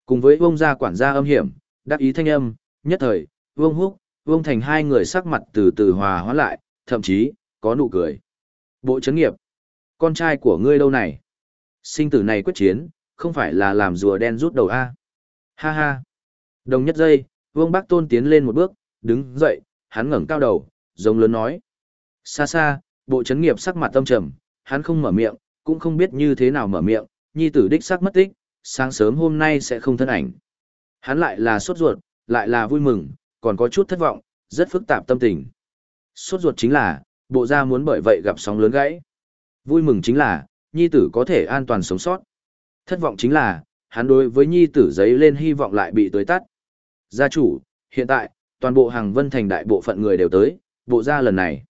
Cùng với ông gia quản gia âm hiểm, đắc ý thanh âm, nhất thời, vương húc, vương thành hai người sắc mặt từ từ hòa hóa lại, thậm chí, có nụ cười. Bộ chấn nghiệp, con trai của ngươi lâu này? Sinh tử này quyết chiến, không phải là làm rùa đen rút đầu a Ha ha. Đồng nhất giây, vương bác tôn tiến lên một bước, đứng dậy, hắn ngẩng cao đầu, giống lớn nói. Xa xa, bộ chấn nghiệp sắc mặt tâm trầm, hắn không mở miệng, cũng không biết như thế nào mở miệng, nhi tử đích sắc mất tích, sáng sớm hôm nay sẽ không thân ảnh. Hắn lại là sốt ruột, lại là vui mừng, còn có chút thất vọng, rất phức tạp tâm tình. Sốt ruột chính là, bộ gia muốn bởi vậy gặp sóng lớn gãy. Vui mừng chính là, nhi tử có thể an toàn sống sót. Thất vọng chính là, hắn đối với nhi tử giấy lên hy vọng lại bị tới tắt. Gia chủ, hiện tại, toàn bộ hàng vân thành đại bộ phận người đều tới, bộ gia lần này.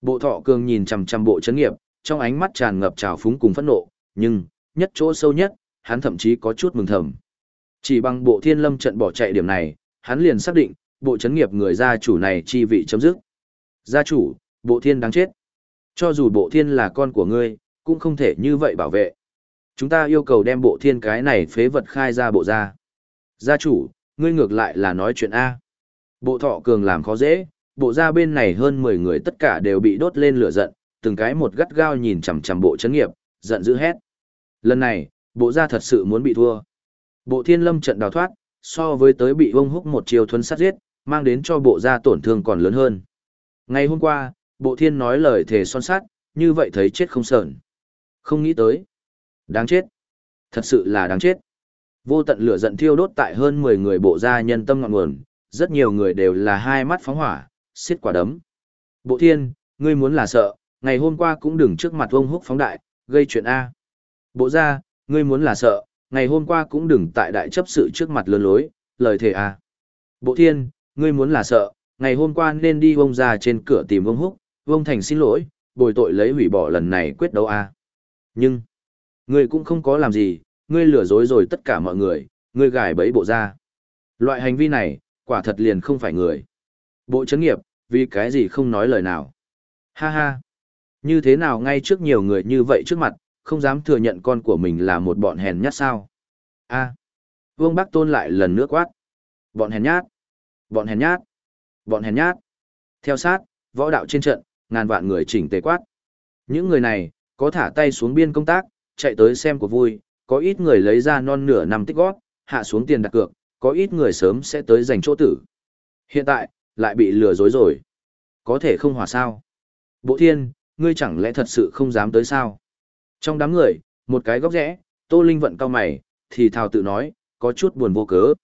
Bộ thọ cường nhìn chằm chằm bộ chấn nghiệp, trong ánh mắt tràn ngập trào phúng cùng phẫn nộ, nhưng, nhất chỗ sâu nhất, hắn thậm chí có chút mừng thầm. Chỉ bằng bộ thiên lâm trận bỏ chạy điểm này, hắn liền xác định, bộ chấn nghiệp người gia chủ này chi vị chấm dứt. Gia chủ, bộ thiên đáng chết. Cho dù bộ thiên là con của ngươi, cũng không thể như vậy bảo vệ. Chúng ta yêu cầu đem bộ thiên cái này phế vật khai ra bộ ra. Gia chủ, ngươi ngược lại là nói chuyện A. Bộ thọ cường làm khó dễ, bộ ra bên này hơn 10 người tất cả đều bị đốt lên lửa giận, từng cái một gắt gao nhìn chằm chằm bộ chấn nghiệp, giận dữ hét. Lần này, bộ ra thật sự muốn bị thua. Bộ thiên lâm trận đào thoát, so với tới bị vông húc một chiều thuấn sát giết, mang đến cho bộ ra tổn thương còn lớn hơn. Ngày hôm qua, bộ thiên nói lời thề son sát, như vậy thấy chết không sờn. Không nghĩ tới. Đáng chết. Thật sự là đáng chết. Vô tận lửa giận thiêu đốt tại hơn 10 người bộ gia nhân tâm ngọn nguồn, rất nhiều người đều là hai mắt phóng hỏa, xiết quả đấm. Bộ thiên, ngươi muốn là sợ, ngày hôm qua cũng đừng trước mặt ông húc phóng đại, gây chuyện A. Bộ gia, ngươi muốn là sợ, ngày hôm qua cũng đừng tại đại chấp sự trước mặt lươn lối, lời thề A. Bộ thiên, ngươi muốn là sợ, ngày hôm qua nên đi ông ra trên cửa tìm ông húc, ông thành xin lỗi, bồi tội lấy hủy bỏ lần này quyết đấu A. Nhưng, ngươi cũng không có làm gì, ngươi lừa dối rồi tất cả mọi người, ngươi gài bẫy bộ ra. Loại hành vi này, quả thật liền không phải người. Bộ chấn nghiệp, vì cái gì không nói lời nào. Ha ha. Như thế nào ngay trước nhiều người như vậy trước mặt, không dám thừa nhận con của mình là một bọn hèn nhát sao. a Vương Bắc Tôn lại lần nữa quát. Bọn hèn nhát. Bọn hèn nhát. Bọn hèn nhát. Theo sát, võ đạo trên trận, ngàn vạn người chỉnh tề quát. Những người này, có thả tay xuống biên công tác, chạy tới xem của vui, có ít người lấy ra non nửa năm tích gót, hạ xuống tiền đặt cược, có ít người sớm sẽ tới giành chỗ tử. Hiện tại, lại bị lừa dối rồi. Có thể không hòa sao. Bộ thiên, ngươi chẳng lẽ thật sự không dám tới sao? Trong đám người, một cái góc rẽ, Tô Linh vận cao mày, thì thào tự nói, có chút buồn vô cớ.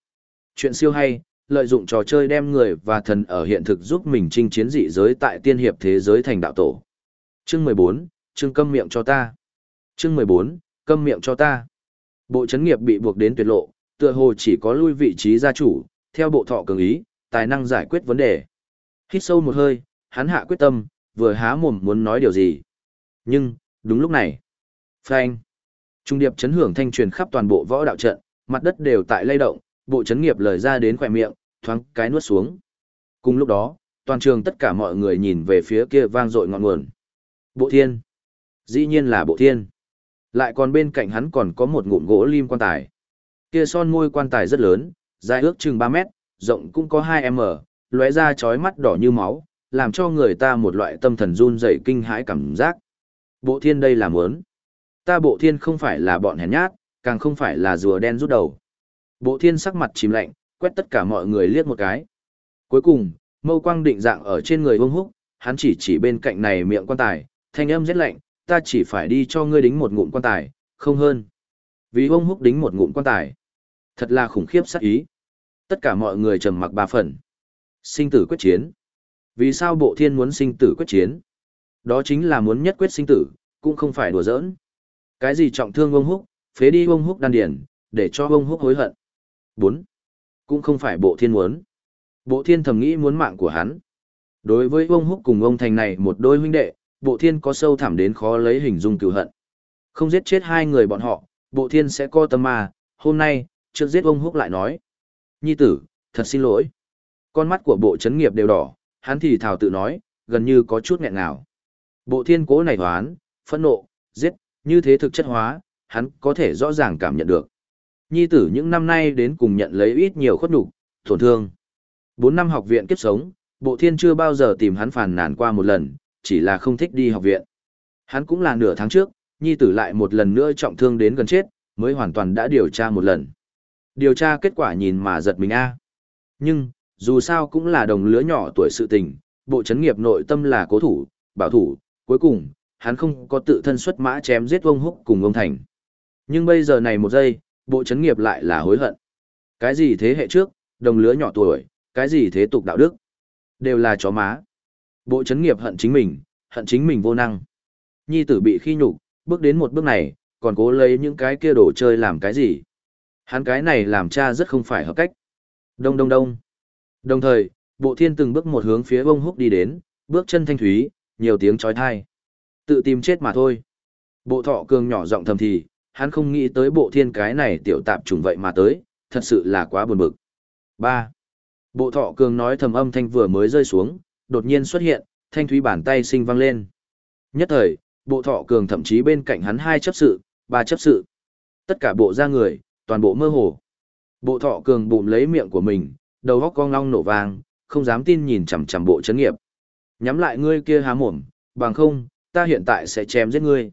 Chuyện siêu hay, lợi dụng trò chơi đem người và thần ở hiện thực giúp mình chinh chiến dị giới tại tiên hiệp thế giới thành đạo tổ. Chương 14, chương câm miệng cho ta. Chương 14, câm miệng cho ta. Bộ chấn nghiệp bị buộc đến tuyệt lộ, tựa hồ chỉ có lui vị trí gia chủ, theo bộ thọ cường ý, tài năng giải quyết vấn đề. Hít sâu một hơi, hắn hạ quyết tâm, vừa há mồm muốn nói điều gì. Nhưng, đúng lúc này, phanh. Trung điệp chấn hưởng thanh truyền khắp toàn bộ võ đạo trận, mặt đất đều tại lay động, bộ chấn nghiệp lời ra đến khỏe miệng, thoáng cái nuốt xuống. Cùng lúc đó, toàn trường tất cả mọi người nhìn về phía kia vang dội ngọn nguồn. Bộ thiên. Dĩ nhiên là bộ thiên. Lại còn bên cạnh hắn còn có một ngụm gỗ lim quan tài. Kia son môi quan tài rất lớn, dài ước chừng 3 mét, rộng cũng có 2m, lóe ra chói mắt đỏ như máu, làm cho người ta một loại tâm thần run rẩy kinh hãi cảm giác. Bộ thiên đây là muốn. Ta bộ thiên không phải là bọn hèn nhát, càng không phải là rùa đen rút đầu. Bộ thiên sắc mặt chìm lạnh, quét tất cả mọi người liếc một cái. Cuối cùng, mâu quang định dạng ở trên người vương húc, hắn chỉ chỉ bên cạnh này miệng quan tài, thanh âm rất lạnh, ta chỉ phải đi cho ngươi đính một ngụm quan tài, không hơn. Vì ông húc đính một ngụm quan tài. Thật là khủng khiếp sát ý. Tất cả mọi người trầm mặc ba phần. Sinh tử quyết chiến. Vì sao bộ thiên muốn sinh tử quyết chiến? Đó chính là muốn nhất quyết sinh tử, cũng không phải đùa giỡn. Cái gì trọng thương ông húc, phế đi ông húc đan điển, để cho ông húc hối hận. 4. Cũng không phải bộ thiên muốn. Bộ thiên thầm nghĩ muốn mạng của hắn. Đối với ông húc cùng ông thành này một đôi huynh đệ, bộ thiên có sâu thẳm đến khó lấy hình dung cựu hận. Không giết chết hai người bọn họ, bộ thiên sẽ co tâm mà, hôm nay, trước giết ông húc lại nói. Nhi tử, thật xin lỗi. Con mắt của bộ chấn nghiệp đều đỏ, hắn thì thảo tự nói, gần như có chút nghẹn ngào. Bộ thiên cố này hoán, phẫn nộ, giết, như thế thực chất hóa, hắn có thể rõ ràng cảm nhận được. Nhi tử những năm nay đến cùng nhận lấy ít nhiều khuất nhục, tổn thương. Bốn năm học viện kiếp sống, bộ thiên chưa bao giờ tìm hắn phản nàn qua một lần, chỉ là không thích đi học viện. Hắn cũng là nửa tháng trước, nhi tử lại một lần nữa trọng thương đến gần chết, mới hoàn toàn đã điều tra một lần. Điều tra kết quả nhìn mà giật mình a. Nhưng, dù sao cũng là đồng lứa nhỏ tuổi sự tình, bộ chấn nghiệp nội tâm là cố thủ, bảo thủ, cuối cùng, hắn không có tự thân xuất mã chém giết ông húc cùng ông thành. Nhưng bây giờ này một giây, bộ chấn nghiệp lại là hối hận. Cái gì thế hệ trước, đồng lứa nhỏ tuổi, cái gì thế tục đạo đức, đều là chó má. Bộ chấn nghiệp hận chính mình, hận chính mình vô năng. Nhi tử bị khi nhục, bước đến một bước này, còn cố lấy những cái kia đồ chơi làm cái gì. Hắn cái này làm cha rất không phải hợp cách. Đông đông đông. Đồng thời, bộ thiên từng bước một hướng phía bông húc đi đến, bước chân thanh thúy, nhiều tiếng trói thai. Tự tìm chết mà thôi. Bộ thọ cường nhỏ giọng thầm thì, hắn không nghĩ tới bộ thiên cái này tiểu tạp trùng vậy mà tới, thật sự là quá buồn bực. 3. Bộ thọ cường nói thầm âm thanh vừa mới rơi xuống, đột nhiên xuất hiện, thanh thúy bàn tay sinh vang lên. Nhất thời, bộ thọ cường thậm chí bên cạnh hắn hai chấp sự, ba chấp sự. Tất cả bộ ra người, toàn bộ mơ hồ. Bộ thọ cường bụm lấy miệng của mình, đầu góc cong long nổ vang, không dám tin nhìn chằm chằm bộ chấn nghiệp. Nhắm lại ngươi kia há mồm, bằng không, ta hiện tại sẽ chém giết ngươi.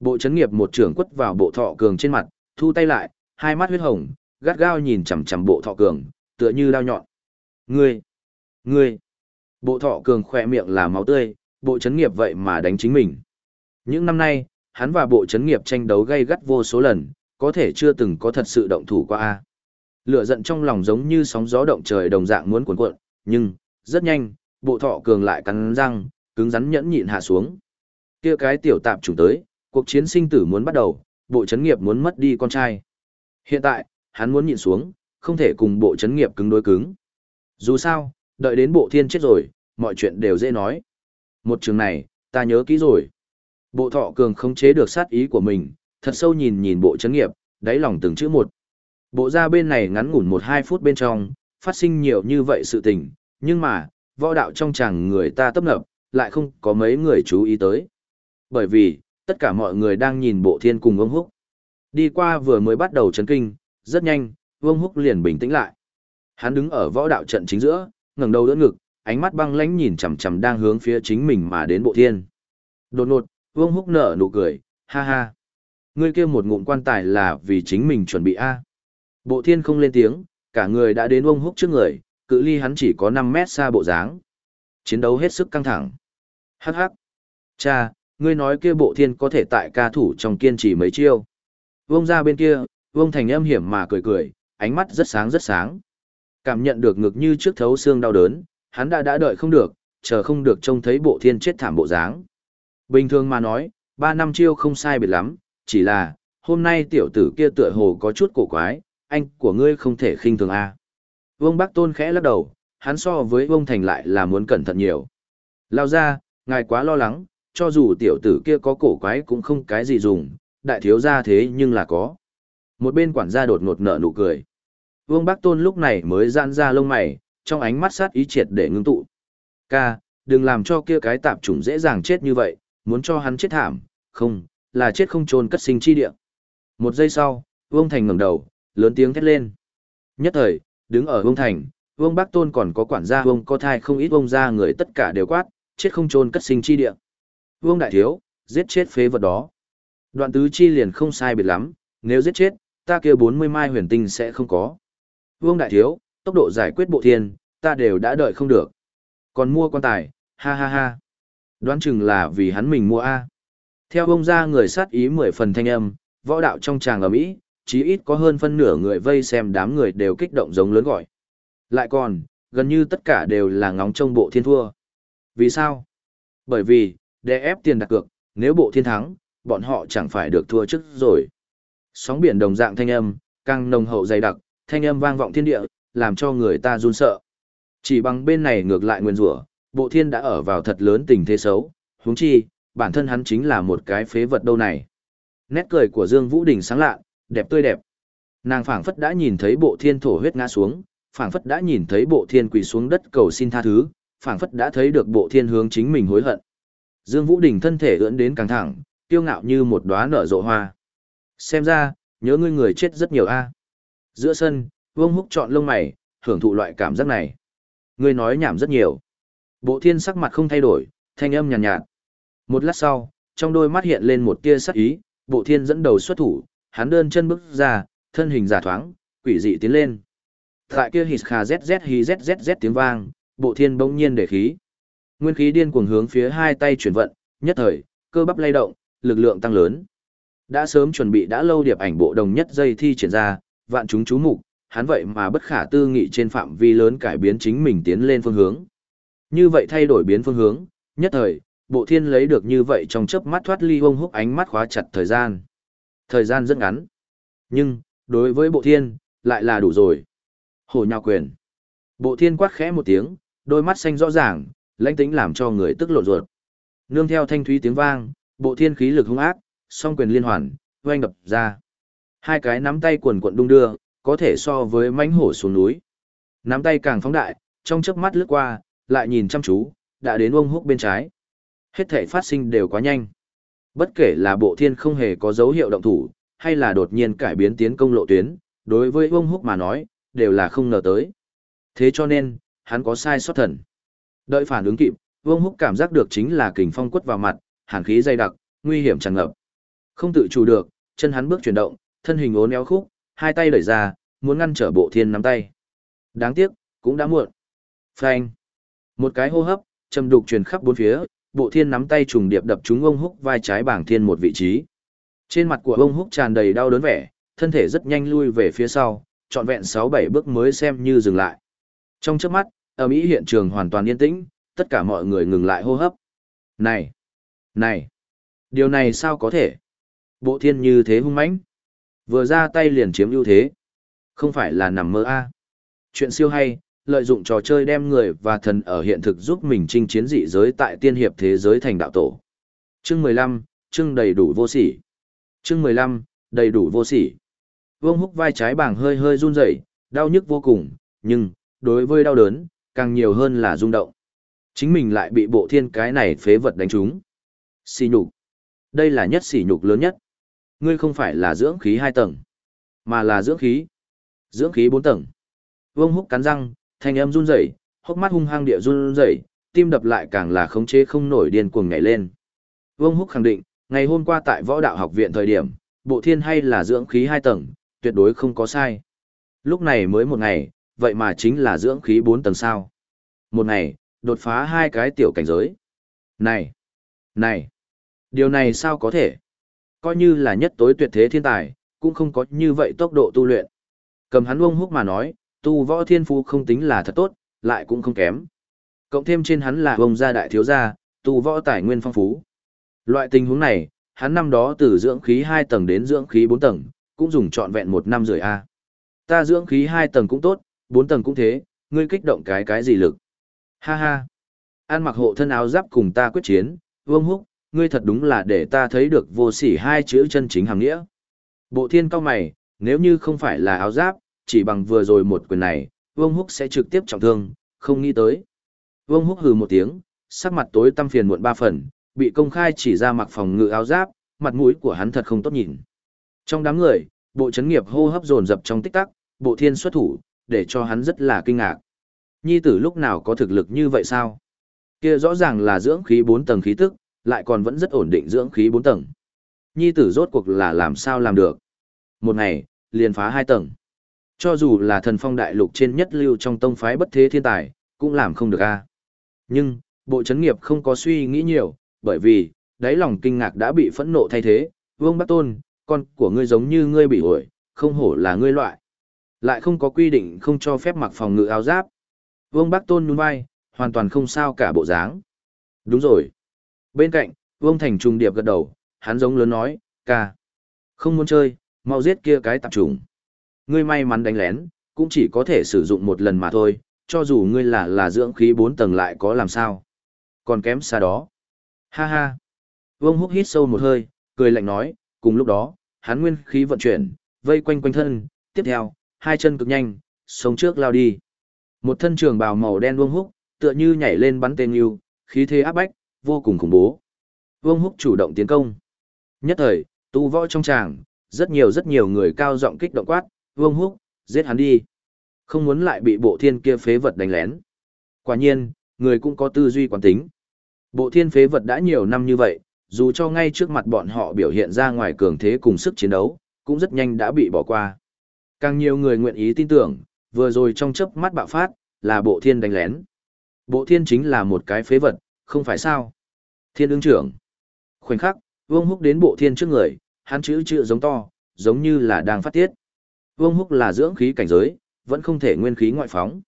Bộ chấn nghiệp một trưởng quất vào bộ thọ cường trên mặt, thu tay lại, hai mắt huyết hồng, gắt gao nhìn chằm chằm bộ thọ cường, tựa như đao nhọn. Ngươi, ngươi, bộ thọ cường khỏe miệng là máu tươi, bộ chấn nghiệp vậy mà đánh chính mình. Những năm nay, hắn và bộ chấn nghiệp tranh đấu gay gắt vô số lần, có thể chưa từng có thật sự động thủ qua a. Lửa giận trong lòng giống như sóng gió động trời đồng dạng muốn cuộn cuộn, nhưng rất nhanh, bộ thọ cường lại cắn răng, cứng rắn nhẫn nhịn hạ xuống. Kia cái tiểu tạp chủng tới, cuộc chiến sinh tử muốn bắt đầu, bộ chấn nghiệp muốn mất đi con trai. Hiện tại, hắn muốn nhịn xuống, không thể cùng bộ chấn nghiệp cứng đối cứng. Dù sao, đợi đến bộ thiên chết rồi, mọi chuyện đều dễ nói. Một trường này, ta nhớ kỹ rồi. Bộ thọ cường không chế được sát ý của mình, thật sâu nhìn nhìn bộ chấn nghiệp, đáy lòng từng chữ một. Bộ ra bên này ngắn ngủn một hai phút bên trong, phát sinh nhiều như vậy sự tình, nhưng mà, võ đạo trong chàng người ta tấp nập, lại không có mấy người chú ý tới. Bởi vì, tất cả mọi người đang nhìn bộ thiên cùng ông húc. Đi qua vừa mới bắt đầu chấn kinh, rất nhanh, ông húc liền bình tĩnh lại. Hắn đứng ở võ đạo trận chính giữa, ngẩng đầu đỡ ngực, ánh mắt băng lãnh nhìn chằm chằm đang hướng phía chính mình mà đến bộ thiên. Đột ngột, Vương Húc nở nụ cười, ha ha. Ngươi kia một ngụm quan tài là vì chính mình chuẩn bị a. Bộ thiên không lên tiếng, cả người đã đến Vương Húc trước người, cự ly hắn chỉ có 5 mét xa bộ dáng. Chiến đấu hết sức căng thẳng. Hắc hắc. Cha, ngươi nói kia bộ thiên có thể tại ca thủ trong kiên trì mấy chiêu. vương ra bên kia, Vương Thành âm hiểm mà cười cười, ánh mắt rất sáng rất sáng. Cảm nhận được ngực như trước thấu xương đau đớn, hắn đã đã đợi không được, chờ không được trông thấy bộ thiên chết thảm bộ dáng. Bình thường mà nói, ba năm chiêu không sai biệt lắm, chỉ là, hôm nay tiểu tử kia tựa hồ có chút cổ quái, anh của ngươi không thể khinh thường a. Vương Bắc Tôn khẽ lắc đầu, hắn so với Vương Thành lại là muốn cẩn thận nhiều. Lao ra, ngài quá lo lắng, cho dù tiểu tử kia có cổ quái cũng không cái gì dùng, đại thiếu gia thế nhưng là có. Một bên quản gia đột ngột nở nụ cười. Vương Bắc Tôn lúc này mới giãn ra lông mày, trong ánh mắt sát ý triệt để ngưng tụ. Ca, đừng làm cho kia cái tạp chủng dễ dàng chết như vậy, muốn cho hắn chết thảm, không, là chết không trôn cất sinh chi địa. Một giây sau, Vương Thành ngẩng đầu, lớn tiếng thét lên. Nhất thời, đứng ở Vương Thành, Vương Bắc Tôn còn có quản gia Vương có thai không ít Vương gia người tất cả đều quát, chết không trôn cất sinh chi địa. Vương Đại Thiếu, giết chết phế vật đó. Đoạn tứ chi liền không sai biệt lắm, nếu giết chết, ta kia 40 mai huyền tinh sẽ không có. Vương Đại Thiếu, tốc độ giải quyết bộ thiên, ta đều đã đợi không được. Còn mua quan tài, ha ha ha. Đoán chừng là vì hắn mình mua A. Theo ông ra người sát ý mười phần thanh âm, võ đạo trong tràng ở Mỹ, chí ít có hơn phân nửa người vây xem đám người đều kích động giống lớn gọi. Lại còn, gần như tất cả đều là ngóng trông bộ thiên thua. Vì sao? Bởi vì, để ép tiền đặt cược, nếu bộ thiên thắng, bọn họ chẳng phải được thua trước rồi. Sóng biển đồng dạng thanh âm, càng nồng hậu dày đặc, thanh âm vang vọng thiên địa, làm cho người ta run sợ. Chỉ bằng bên này ngược lại nguyên rủa, bộ thiên đã ở vào thật lớn tình thế xấu, huống chi, bản thân hắn chính là một cái phế vật đâu này. Nét cười của Dương Vũ Đình sáng lạ, đẹp tươi đẹp. Nàng phảng phất đã nhìn thấy bộ thiên thổ huyết ngã xuống, phảng phất đã nhìn thấy bộ thiên quỳ xuống đất cầu xin tha thứ, phảng phất đã thấy được bộ thiên hướng chính mình hối hận. Dương Vũ Đình thân thể ưỡn đến căng thẳng, kiêu ngạo như một đóa nở rộ hoa. Xem ra, nhớ ngươi người chết rất nhiều a. Giữa sân, Vương Húc chọn lông mày, hưởng thụ loại cảm giác này. Ngươi nói nhảm rất nhiều. Bộ thiên sắc mặt không thay đổi, thanh âm nhàn nhạt, nhạt. Một lát sau, trong đôi mắt hiện lên một tia sắc ý, bộ thiên dẫn đầu xuất thủ, hắn đơn chân bước ra, thân hình giả thoáng, quỷ dị tiến lên. Tại kia hít khà zzz hí zz tiếng vang, bộ thiên bỗng nhiên để khí. Nguyên khí điên cuồng hướng phía hai tay chuyển vận, nhất thời, cơ bắp lay động, lực lượng tăng lớn. Đã sớm chuẩn bị đã lâu điệp ảnh bộ đồng nhất dây thi triển ra, vạn chúng chú mục, hắn vậy mà bất khả tư nghị trên phạm vi lớn cải biến chính mình tiến lên phương hướng. Như vậy thay đổi biến phương hướng, nhất thời, bộ thiên lấy được như vậy trong chớp mắt thoát ly hông húc ánh mắt khóa chặt thời gian. Thời gian rất ngắn. Nhưng, đối với bộ thiên, lại là đủ rồi. Hồ nhào quyền. Bộ thiên quát khẽ một tiếng, đôi mắt xanh rõ ràng, lãnh tĩnh làm cho người tức lộ ruột. Nương theo thanh thúy tiếng vang, bộ thiên khí lực hung ác, song quyền liên hoàn, oanh đập ra. Hai cái nắm tay quần quận đung đưa, có thể so với mánh hổ xuống núi. Nắm tay càng phóng đại, trong chớp mắt lướt qua, lại nhìn chăm chú, đã đến ông húc bên trái. Hết thể phát sinh đều quá nhanh. Bất kể là bộ thiên không hề có dấu hiệu động thủ, hay là đột nhiên cải biến tiến công lộ tuyến, đối với ông húc mà nói, đều là không ngờ tới. Thế cho nên, hắn có sai sót thần. Đợi phản ứng kịp, Vương Húc cảm giác được chính là kình phong quất vào mặt, hàn khí dày đặc, nguy hiểm tràn ngập. Không tự chủ được, chân hắn bước chuyển động, thân hình ốn éo khúc, hai tay đẩy ra, muốn ngăn trở bộ thiên nắm tay. Đáng tiếc, cũng đã muộn. Phanh. Một cái hô hấp, trầm đục truyền khắp bốn phía, bộ thiên nắm tay trùng điệp đập trúng ông húc vai trái bảng thiên một vị trí. Trên mặt của ông húc tràn đầy đau đớn vẻ, thân thể rất nhanh lui về phía sau, trọn vẹn 6-7 bước mới xem như dừng lại. Trong chớp mắt, ở Mỹ hiện trường hoàn toàn yên tĩnh, tất cả mọi người ngừng lại hô hấp. Này! Này! Điều này sao có thể? Bộ thiên như thế hung mãnh Vừa ra tay liền chiếm ưu thế. Không phải là nằm mơ a Chuyện siêu hay, lợi dụng trò chơi đem người và thần ở hiện thực giúp mình chinh chiến dị giới tại tiên hiệp thế giới thành đạo tổ. Chương 15, chương đầy đủ vô sỉ. Chương 15, đầy đủ vô sỉ. Vương húc vai trái bảng hơi hơi run rẩy, đau nhức vô cùng, nhưng, đối với đau đớn, càng nhiều hơn là rung động. Chính mình lại bị bộ thiên cái này phế vật đánh trúng. Xỉ nhục. Đây là nhất sỉ nhục lớn nhất. Ngươi không phải là dưỡng khí hai tầng, mà là dưỡng khí. Dưỡng khí bốn tầng. Vương húc cắn răng, thanh âm run rẩy, hốc mắt hung hăng địa run rẩy, tim đập lại càng là khống chế không nổi điên cuồng nhảy lên. Vương húc khẳng định, ngày hôm qua tại võ đạo học viện thời điểm, bộ thiên hay là dưỡng khí hai tầng, tuyệt đối không có sai. Lúc này mới một ngày, vậy mà chính là dưỡng khí bốn tầng sao. Một ngày, đột phá hai cái tiểu cảnh giới. Này! Này! Điều này sao có thể? Coi như là nhất tối tuyệt thế thiên tài, cũng không có như vậy tốc độ tu luyện. Cầm hắn Vương Húc mà nói, tu võ thiên phú không tính là thật tốt, lại cũng không kém. Cộng thêm trên hắn là ông gia đại thiếu gia, tu võ tài nguyên phong phú. Loại tình huống này, hắn năm đó từ dưỡng khí 2 tầng đến dưỡng khí 4 tầng, cũng dùng trọn vẹn một năm rưỡi a. Ta dưỡng khí 2 tầng cũng tốt, 4 tầng cũng thế, ngươi kích động cái cái gì lực. Ha ha. An mặc hộ thân áo giáp cùng ta quyết chiến, vương húc, ngươi thật đúng là để ta thấy được vô sỉ hai chữ chân chính hàng nghĩa. Bộ thiên cao mày, nếu như không phải là áo giáp, chỉ bằng vừa rồi một quyền này, vương húc sẽ trực tiếp trọng thương, không nghĩ tới. Vương húc hừ một tiếng, sắc mặt tối tăm phiền muộn ba phần, bị công khai chỉ ra mặc phòng ngự áo giáp, mặt mũi của hắn thật không tốt nhìn. Trong đám người, bộ chấn nghiệp hô hấp dồn dập trong tích tắc, bộ thiên xuất thủ, để cho hắn rất là kinh ngạc. Nhi tử lúc nào có thực lực như vậy sao? Kia rõ ràng là dưỡng khí 4 tầng khí tức, lại còn vẫn rất ổn định dưỡng khí 4 tầng. Nhi tử rốt cuộc là làm sao làm được? Một ngày, liền phá hai tầng. Cho dù là thần phong đại lục trên nhất lưu trong tông phái bất thế thiên tài, cũng làm không được a. Nhưng, bộ chấn nghiệp không có suy nghĩ nhiều, bởi vì, đáy lòng kinh ngạc đã bị phẫn nộ thay thế, vương bắc tôn, con của ngươi giống như ngươi bị ổi, không hổ là ngươi loại. Lại không có quy định không cho phép mặc phòng ngự áo giáp. Vương Bắc Tôn nhún vai, hoàn toàn không sao cả bộ dáng. Đúng rồi. Bên cạnh, Vương Thành trùng điệp gật đầu, hắn giống lớn nói, ca. Không muốn chơi, mau giết kia cái tạp trùng. Ngươi may mắn đánh lén, cũng chỉ có thể sử dụng một lần mà thôi, cho dù ngươi là là dưỡng khí bốn tầng lại có làm sao. Còn kém xa đó. Ha ha. Vương húc hít sâu một hơi, cười lạnh nói, cùng lúc đó, hắn nguyên khí vận chuyển, vây quanh quanh thân, tiếp theo, hai chân cực nhanh, sống trước lao đi. Một thân trường bào màu đen Vương húc, tựa như nhảy lên bắn tên yêu, khí thế áp bách, vô cùng khủng bố. Vương húc chủ động tiến công. Nhất thời, tu võ trong tràng, rất nhiều rất nhiều người cao giọng kích động quát, Vương húc, giết hắn đi. Không muốn lại bị bộ thiên kia phế vật đánh lén. Quả nhiên, người cũng có tư duy quán tính. Bộ thiên phế vật đã nhiều năm như vậy, dù cho ngay trước mặt bọn họ biểu hiện ra ngoài cường thế cùng sức chiến đấu, cũng rất nhanh đã bị bỏ qua. Càng nhiều người nguyện ý tin tưởng, vừa rồi trong chớp mắt bạo phát, là bộ thiên đánh lén. Bộ thiên chính là một cái phế vật, không phải sao. Thiên ương trưởng. Khoảnh khắc, vương húc đến bộ thiên trước người, hắn chữ chữ giống to, giống như là đang phát tiết. Vương húc là dưỡng khí cảnh giới, vẫn không thể nguyên khí ngoại phóng.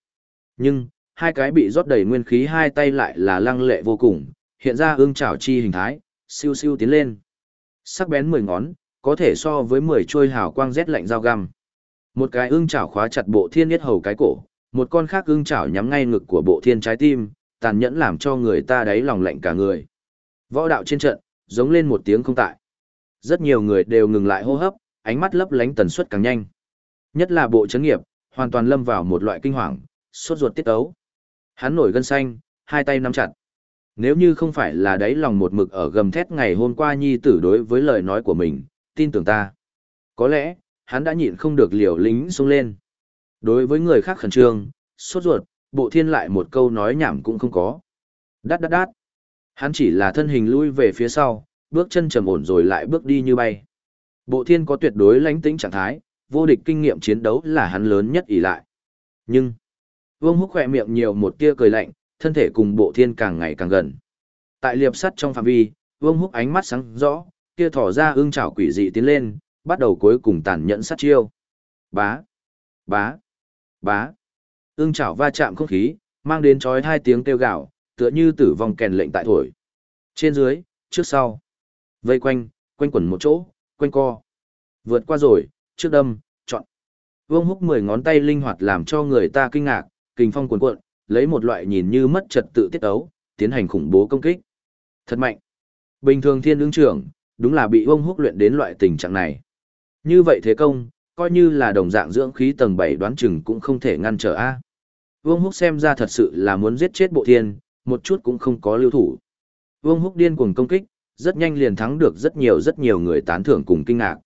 Nhưng, hai cái bị rót đầy nguyên khí hai tay lại là lăng lệ vô cùng, hiện ra ương trảo chi hình thái, siêu siêu tiến lên. Sắc bén mười ngón, có thể so với mười trôi hào quang rét lạnh dao găm. Một cái ương chảo khóa chặt bộ thiên yết hầu cái cổ, một con khác ương chảo nhắm ngay ngực của bộ thiên trái tim, tàn nhẫn làm cho người ta đáy lòng lạnh cả người. Võ đạo trên trận, giống lên một tiếng không tại. Rất nhiều người đều ngừng lại hô hấp, ánh mắt lấp lánh tần suất càng nhanh. Nhất là bộ chấn nghiệp, hoàn toàn lâm vào một loại kinh hoàng, sốt ruột tiết ấu. Hắn nổi gân xanh, hai tay nắm chặt. Nếu như không phải là đáy lòng một mực ở gầm thét ngày hôm qua nhi tử đối với lời nói của mình, tin tưởng ta. Có lẽ, hắn đã nhịn không được liều lính xuống lên. Đối với người khác khẩn trương, sốt ruột, bộ thiên lại một câu nói nhảm cũng không có. Đát đát đát. Hắn chỉ là thân hình lui về phía sau, bước chân trầm ổn rồi lại bước đi như bay. Bộ thiên có tuyệt đối lãnh tĩnh trạng thái, vô địch kinh nghiệm chiến đấu là hắn lớn nhất ỷ lại. Nhưng, vương húc khỏe miệng nhiều một tia cười lạnh, thân thể cùng bộ thiên càng ngày càng gần. Tại liệp sắt trong phạm vi, vương húc ánh mắt sáng rõ, kia thỏ ra ưng chảo quỷ dị tiến lên, bắt đầu cuối cùng tàn nhẫn sát chiêu. Bá, bá, bá. Ương chảo va chạm không khí, mang đến chói hai tiếng kêu gạo, tựa như tử vong kèn lệnh tại thổi. Trên dưới, trước sau. Vây quanh, quanh quẩn một chỗ, quanh co. Vượt qua rồi, trước đâm, chọn. Vương húc mười ngón tay linh hoạt làm cho người ta kinh ngạc, kinh phong cuồn cuộn, lấy một loại nhìn như mất trật tự tiết ấu, tiến hành khủng bố công kích. Thật mạnh. Bình thường thiên ứng trưởng, đúng là bị Vương húc luyện đến loại tình trạng này. Như vậy thế công, coi như là đồng dạng dưỡng khí tầng 7 đoán chừng cũng không thể ngăn trở A. Vương Húc xem ra thật sự là muốn giết chết bộ thiên, một chút cũng không có lưu thủ. Vương Húc điên cuồng công kích, rất nhanh liền thắng được rất nhiều rất nhiều người tán thưởng cùng kinh ngạc.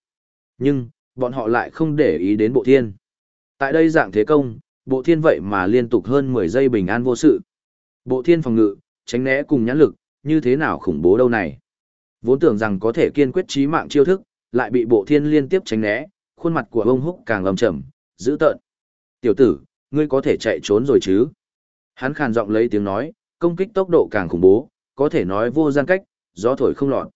Nhưng, bọn họ lại không để ý đến bộ thiên. Tại đây dạng thế công, bộ thiên vậy mà liên tục hơn 10 giây bình an vô sự. Bộ thiên phòng ngự, tránh né cùng nhãn lực, như thế nào khủng bố đâu này. Vốn tưởng rằng có thể kiên quyết chí mạng chiêu thức, lại bị bộ thiên liên tiếp tránh né, khuôn mặt của ông húc càng lầm trầm, dữ tợn. Tiểu tử, ngươi có thể chạy trốn rồi chứ? Hắn khàn giọng lấy tiếng nói, công kích tốc độ càng khủng bố, có thể nói vô gian cách, gió thổi không lọt.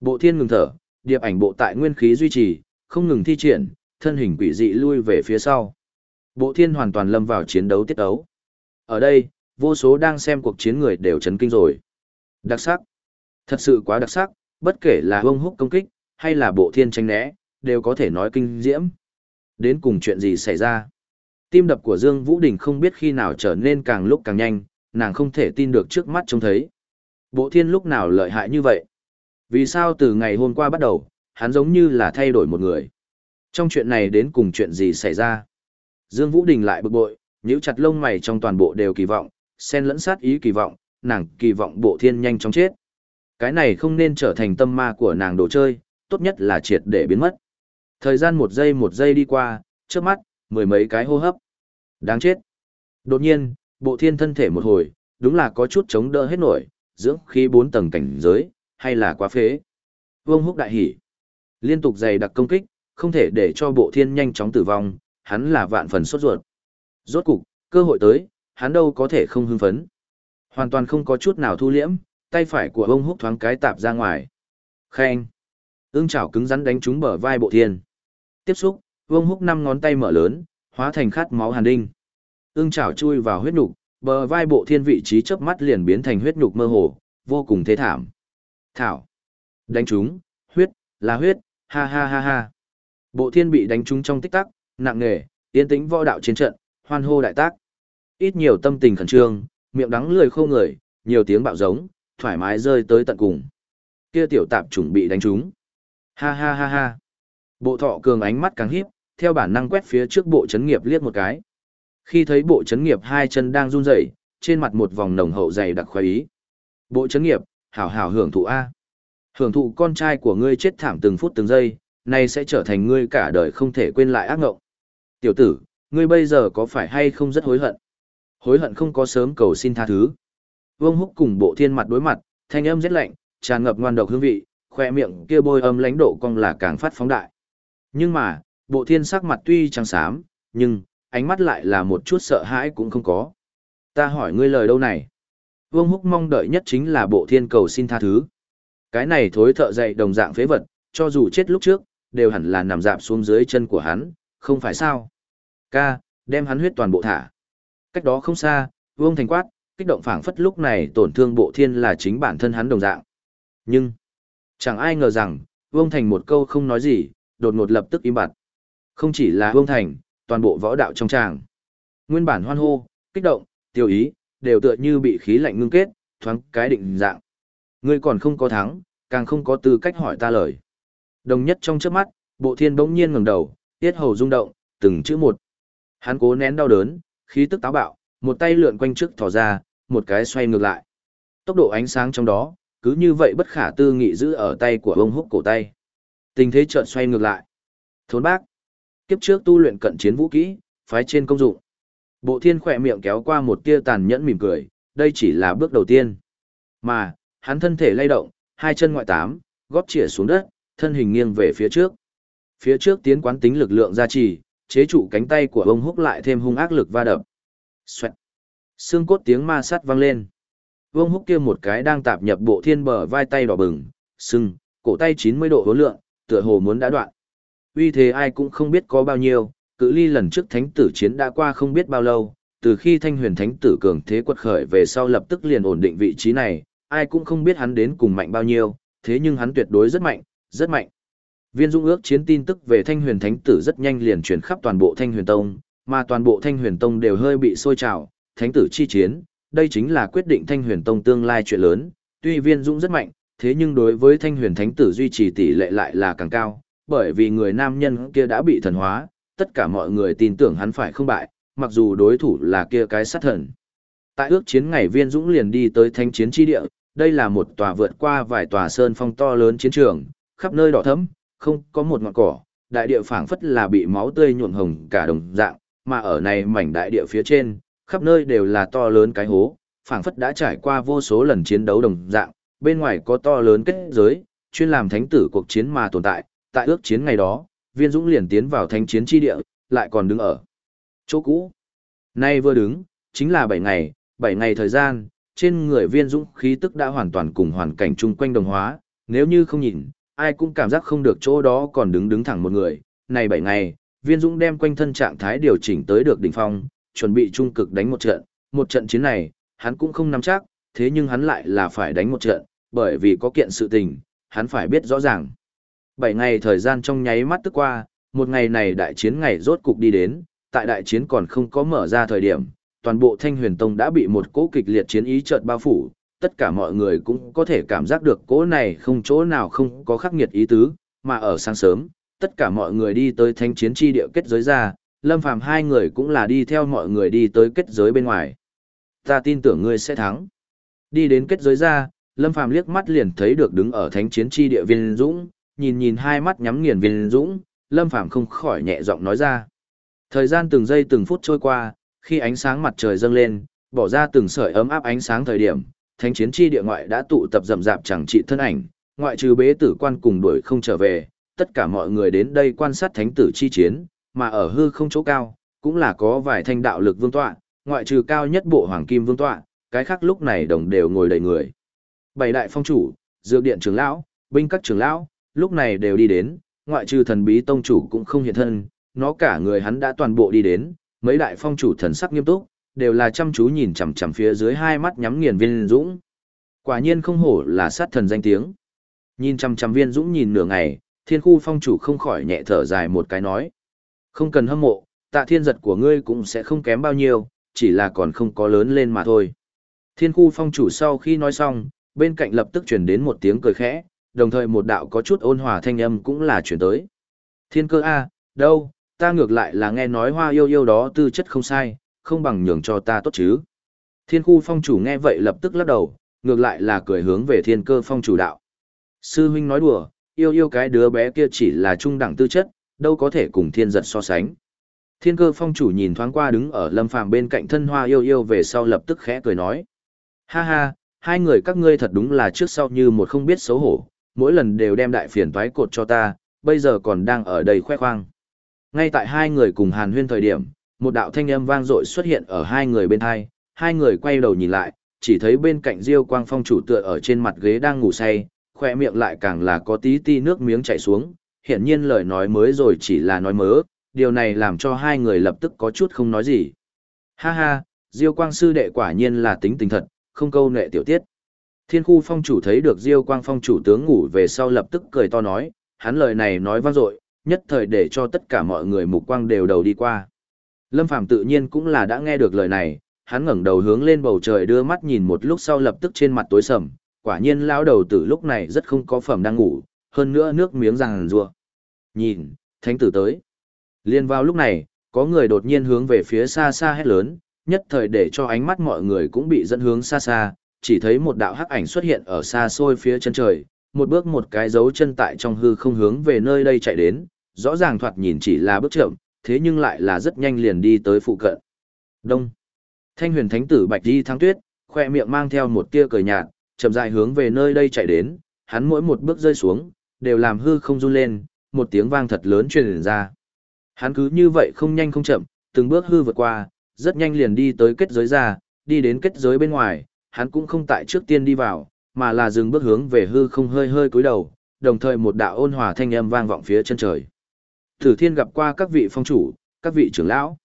Bộ thiên ngừng thở, điệp ảnh bộ tại nguyên khí duy trì, không ngừng thi triển, thân hình quỷ dị lui về phía sau. Bộ thiên hoàn toàn lâm vào chiến đấu tiết ấu. Ở đây, vô số đang xem cuộc chiến người đều chấn kinh rồi. Đặc sắc. Thật sự quá đặc sắc, bất kể là bông húc công kích, hay là bộ thiên tranh né, đều có thể nói kinh diễm. Đến cùng chuyện gì xảy ra? Tim đập của Dương Vũ Đình không biết khi nào trở nên càng lúc càng nhanh, nàng không thể tin được trước mắt trông thấy. Bộ thiên lúc nào lợi hại như vậy? Vì sao từ ngày hôm qua bắt đầu, hắn giống như là thay đổi một người? Trong chuyện này đến cùng chuyện gì xảy ra? Dương Vũ Đình lại bực bội, nhíu chặt lông mày trong toàn bộ đều kỳ vọng, xen lẫn sát ý kỳ vọng, nàng kỳ vọng bộ thiên nhanh chóng chết. Cái này không nên trở thành tâm ma của nàng đồ chơi, tốt nhất là triệt để biến mất. Thời gian một giây một giây đi qua, trước mắt, mười mấy cái hô hấp. Đáng chết. Đột nhiên, bộ thiên thân thể một hồi, đúng là có chút chống đỡ hết nổi, dưỡng khí bốn tầng cảnh giới, hay là quá phế. Vương húc đại hỉ. Liên tục dày đặc công kích, không thể để cho bộ thiên nhanh chóng tử vong, hắn là vạn phần sốt ruột. Rốt cục, cơ hội tới, hắn đâu có thể không hưng phấn. Hoàn toàn không có chút nào thu liễm, tay phải của ông húc thoáng cái tạp ra ngoài. Khen. Ưng chảo cứng rắn đánh trúng bờ vai bộ thiên. Tiếp xúc, ông húc năm ngón tay mở lớn, hóa thành khát máu hàn đinh. Ưng chảo chui vào huyết nhục, bờ vai bộ thiên vị trí chớp mắt liền biến thành huyết nhục mơ hồ, vô cùng thế thảm. Thảo. Đánh trúng, huyết, là huyết, ha ha ha ha. Bộ thiên bị đánh trúng trong tích tắc, nặng nề, yên tĩnh võ đạo chiến trận, hoan hô đại tác. Ít nhiều tâm tình khẩn trương, miệng đắng lười khô người, nhiều tiếng bạo giống, thoải mái rơi tới tận cùng. Kia tiểu tạp chủng bị đánh trúng. Ha ha ha ha. Bộ thọ cường ánh mắt càng hiếp, theo bản năng quét phía trước bộ chấn nghiệp liếc một cái. Khi thấy bộ chấn nghiệp hai chân đang run rẩy, trên mặt một vòng nồng hậu dày đặc khoái ý. Bộ chấn nghiệp, hảo hảo hưởng thụ A. Hưởng thụ con trai của ngươi chết thảm từng phút từng giây, nay sẽ trở thành ngươi cả đời không thể quên lại ác ngộng. Tiểu tử, ngươi bây giờ có phải hay không rất hối hận? Hối hận không có sớm cầu xin tha thứ. Vương Húc cùng bộ thiên mặt đối mặt, thanh âm rất lạnh, tràn ngập ngoan độc hương vị, khoe miệng kia bôi âm lãnh độ cong là càng phát phóng đại. Nhưng mà, bộ thiên sắc mặt tuy trắng xám, nhưng, ánh mắt lại là một chút sợ hãi cũng không có. Ta hỏi ngươi lời đâu này? Vương Húc mong đợi nhất chính là bộ thiên cầu xin tha thứ. Cái này thối thợ dậy đồng dạng phế vật, cho dù chết lúc trước, đều hẳn là nằm dạp xuống dưới chân của hắn, không phải sao? Ca, đem hắn huyết toàn bộ thả. Cách đó không xa, Vương Thành quát, kích động phảng phất lúc này tổn thương bộ thiên là chính bản thân hắn đồng dạng. Nhưng, chẳng ai ngờ rằng, Vương Thành một câu không nói gì, đột ngột lập tức im bặt. Không chỉ là Vương Thành, toàn bộ võ đạo trong tràng. Nguyên bản hoan hô, kích động, tiêu ý, đều tựa như bị khí lạnh ngưng kết, thoáng cái định dạng. Ngươi còn không có thắng, càng không có tư cách hỏi ta lời. Đồng nhất trong trước mắt, bộ thiên bỗng nhiên ngẩng đầu, tiết hầu rung động, từng chữ một. Hắn cố nén đau đớn, khí tức táo bạo, một tay lượn quanh trước thò ra, một cái xoay ngược lại. Tốc độ ánh sáng trong đó, cứ như vậy bất khả tư nghị giữ ở tay của ông húc cổ tay. Tình thế chợt xoay ngược lại. Thốn bác. Kiếp trước tu luyện cận chiến vũ kỹ, phái trên công dụng. Bộ thiên khỏe miệng kéo qua một tia tàn nhẫn mỉm cười, đây chỉ là bước đầu tiên. Mà, hắn thân thể lay động, hai chân ngoại tám, góp chĩa xuống đất, thân hình nghiêng về phía trước. Phía trước tiến quán tính lực lượng gia trì, chế trụ cánh tay của ông húc lại thêm hung ác lực va đập. Xoẹt. Xương cốt tiếng ma sát vang lên. Vương húc kia một cái đang tạp nhập bộ thiên bờ vai tay đỏ bừng, sưng, cổ tay 90 độ hối lượng, tựa hồ muốn đã đoạn uy thế ai cũng không biết có bao nhiêu, cự ly lần trước thánh tử chiến đã qua không biết bao lâu, từ khi thanh huyền thánh tử cường thế quật khởi về sau lập tức liền ổn định vị trí này, ai cũng không biết hắn đến cùng mạnh bao nhiêu, thế nhưng hắn tuyệt đối rất mạnh, rất mạnh. Viên Dung ước chiến tin tức về Thanh Huyền Thánh tử rất nhanh liền truyền khắp toàn bộ Thanh Huyền Tông, mà toàn bộ Thanh Huyền Tông đều hơi bị sôi trào, thánh tử chi chiến, đây chính là quyết định Thanh Huyền Tông tương lai chuyện lớn, tuy Viên Dung rất mạnh, thế nhưng đối với Thanh Huyền Thánh tử duy trì tỷ lệ lại là càng cao, bởi vì người nam nhân kia đã bị thần hóa, tất cả mọi người tin tưởng hắn phải không bại, mặc dù đối thủ là kia cái sát thần. Tại ước chiến ngày Viên Dũng liền đi tới thanh chiến chi địa, đây là một tòa vượt qua vài tòa sơn phong to lớn chiến trường, khắp nơi đỏ thẫm, không có một ngọn cỏ, đại địa phảng phất là bị máu tươi nhuộm hồng cả đồng dạng, mà ở này mảnh đại địa phía trên, khắp nơi đều là to lớn cái hố, phảng phất đã trải qua vô số lần chiến đấu đồng dạng, bên ngoài có to lớn kết giới, chuyên làm thánh tử cuộc chiến mà tồn tại, tại ước chiến ngày đó, Viên Dũng liền tiến vào thánh chiến chi địa, lại còn đứng ở chỗ cũ. Nay vừa đứng, chính là 7 ngày, 7 ngày thời gian, trên người Viên Dũng khí tức đã hoàn toàn cùng hoàn cảnh chung quanh đồng hóa, nếu như không nhìn, ai cũng cảm giác không được chỗ đó còn đứng đứng thẳng một người. Này 7 ngày, Viên Dũng đem quanh thân trạng thái điều chỉnh tới được đỉnh phong, chuẩn bị trung cực đánh một trận. Một trận chiến này, hắn cũng không nắm chắc, thế nhưng hắn lại là phải đánh một trận, bởi vì có kiện sự tình, hắn phải biết rõ ràng. Bảy ngày thời gian trong nháy mắt tức qua, một ngày này đại chiến ngày rốt cục đi đến, tại đại chiến còn không có mở ra thời điểm, toàn bộ Thanh Huyền Tông đã bị một cỗ kịch liệt chiến ý chợt bao phủ, tất cả mọi người cũng có thể cảm giác được cỗ này không chỗ nào không có khắc nghiệt ý tứ, mà ở sáng sớm, tất cả mọi người đi tới thanh chiến chi địa kết giới ra, Lâm Phàm hai người cũng là đi theo mọi người đi tới kết giới bên ngoài. Ta tin tưởng ngươi sẽ thắng. Đi đến kết giới ra, Lâm Phàm liếc mắt liền thấy được đứng ở thánh chiến chi địa viên Dũng, nhìn nhìn hai mắt nhắm nghiền viên Dũng, Lâm Phàm không khỏi nhẹ giọng nói ra. Thời gian từng giây từng phút trôi qua, khi ánh sáng mặt trời dâng lên, bỏ ra từng sợi ấm áp ánh sáng thời điểm, thánh chiến chi địa ngoại đã tụ tập rầm rạp chẳng trị thân ảnh, ngoại trừ bế tử quan cùng đuổi không trở về, tất cả mọi người đến đây quan sát thánh tử chi chiến, mà ở hư không chỗ cao, cũng là có vài thanh đạo lực vương tọa, ngoại trừ cao nhất bộ hoàng kim vương tọa, cái khác lúc này đồng đều ngồi đầy người. Bảy đại phong chủ, dược điện trưởng lão, binh các trưởng lão, lúc này đều đi đến, ngoại trừ thần bí tông chủ cũng không hiện thân, nó cả người hắn đã toàn bộ đi đến, mấy đại phong chủ thần sắc nghiêm túc, đều là chăm chú nhìn chằm chằm phía dưới hai mắt nhắm nghiền viên dũng. Quả nhiên không hổ là sát thần danh tiếng. Nhìn chằm chằm viên dũng nhìn nửa ngày, thiên khu phong chủ không khỏi nhẹ thở dài một cái nói. Không cần hâm mộ, tạ thiên giật của ngươi cũng sẽ không kém bao nhiêu, chỉ là còn không có lớn lên mà thôi. Thiên khu phong chủ sau khi nói xong, bên cạnh lập tức truyền đến một tiếng cười khẽ, đồng thời một đạo có chút ôn hòa thanh âm cũng là chuyển tới. Thiên cơ A, đâu, ta ngược lại là nghe nói hoa yêu yêu đó tư chất không sai, không bằng nhường cho ta tốt chứ. Thiên khu phong chủ nghe vậy lập tức lắc đầu, ngược lại là cười hướng về thiên cơ phong chủ đạo. Sư huynh nói đùa, yêu yêu cái đứa bé kia chỉ là trung đẳng tư chất, đâu có thể cùng thiên giật so sánh. Thiên cơ phong chủ nhìn thoáng qua đứng ở lâm phàm bên cạnh thân hoa yêu yêu về sau lập tức khẽ cười nói. Ha ha, hai người các ngươi thật đúng là trước sau như một không biết xấu hổ, mỗi lần đều đem đại phiền toái cột cho ta, bây giờ còn đang ở đây khoe khoang. Ngay tại hai người cùng hàn huyên thời điểm, một đạo thanh âm vang dội xuất hiện ở hai người bên hai, hai người quay đầu nhìn lại, chỉ thấy bên cạnh Diêu Quang Phong chủ tựa ở trên mặt ghế đang ngủ say, khoe miệng lại càng là có tí ti nước miếng chảy xuống, hiển nhiên lời nói mới rồi chỉ là nói mớ, điều này làm cho hai người lập tức có chút không nói gì. Ha ha, Diêu Quang sư đệ quả nhiên là tính tình thật, không câu nệ tiểu tiết. Thiên khu phong chủ thấy được Diêu Quang phong chủ tướng ngủ về sau lập tức cười to nói, hắn lời này nói vang dội, nhất thời để cho tất cả mọi người mục quang đều đầu đi qua. Lâm Phàm tự nhiên cũng là đã nghe được lời này, hắn ngẩng đầu hướng lên bầu trời đưa mắt nhìn một lúc sau lập tức trên mặt tối sầm, quả nhiên lão đầu tử lúc này rất không có phẩm đang ngủ, hơn nữa nước miếng ràng rùa. Nhìn, thánh tử tới. Liên vào lúc này, có người đột nhiên hướng về phía xa xa hét lớn, nhất thời để cho ánh mắt mọi người cũng bị dẫn hướng xa xa, chỉ thấy một đạo hắc ảnh xuất hiện ở xa xôi phía chân trời, một bước một cái dấu chân tại trong hư không hướng về nơi đây chạy đến, rõ ràng thoạt nhìn chỉ là bước chậm, thế nhưng lại là rất nhanh liền đi tới phụ cận. Đông. Thanh huyền thánh tử Bạch Di Thắng Tuyết, khoe miệng mang theo một tia cười nhạt, chậm rãi hướng về nơi đây chạy đến, hắn mỗi một bước rơi xuống, đều làm hư không run lên, một tiếng vang thật lớn truyền ra. Hắn cứ như vậy không nhanh không chậm, từng bước hư vượt qua, rất nhanh liền đi tới kết giới ra, đi đến kết giới bên ngoài, hắn cũng không tại trước tiên đi vào, mà là dừng bước hướng về hư không hơi hơi cúi đầu, đồng thời một đạo ôn hòa thanh âm vang vọng phía chân trời. Tử Thiên gặp qua các vị phong chủ, các vị trưởng lão.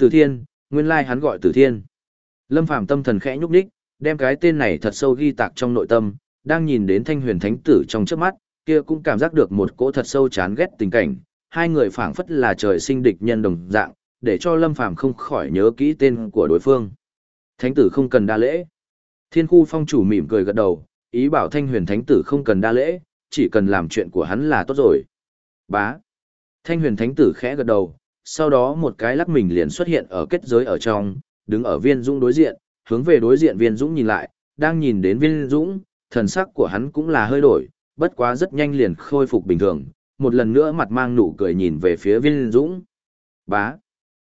Tử Thiên, nguyên lai hắn gọi Tử Thiên. Lâm Phàm tâm thần khẽ nhúc nhích, đem cái tên này thật sâu ghi tạc trong nội tâm, đang nhìn đến Thanh Huyền Thánh Tử trong trước mắt, kia cũng cảm giác được một cỗ thật sâu chán ghét tình cảnh, hai người phảng phất là trời sinh địch nhân đồng dạng, để cho Lâm Phàm không khỏi nhớ kỹ tên của đối phương. Thánh tử không cần đa lễ. Thiên khu phong chủ mỉm cười gật đầu, ý bảo Thanh Huyền Thánh tử không cần đa lễ, chỉ cần làm chuyện của hắn là tốt rồi. Bá. Thanh huyền thánh tử khẽ gật đầu, sau đó một cái lắc mình liền xuất hiện ở kết giới ở trong, đứng ở viên dũng đối diện, hướng về đối diện viên dũng nhìn lại, đang nhìn đến viên dũng, thần sắc của hắn cũng là hơi đổi, bất quá rất nhanh liền khôi phục bình thường, một lần nữa mặt mang nụ cười nhìn về phía viên dũng. Bá.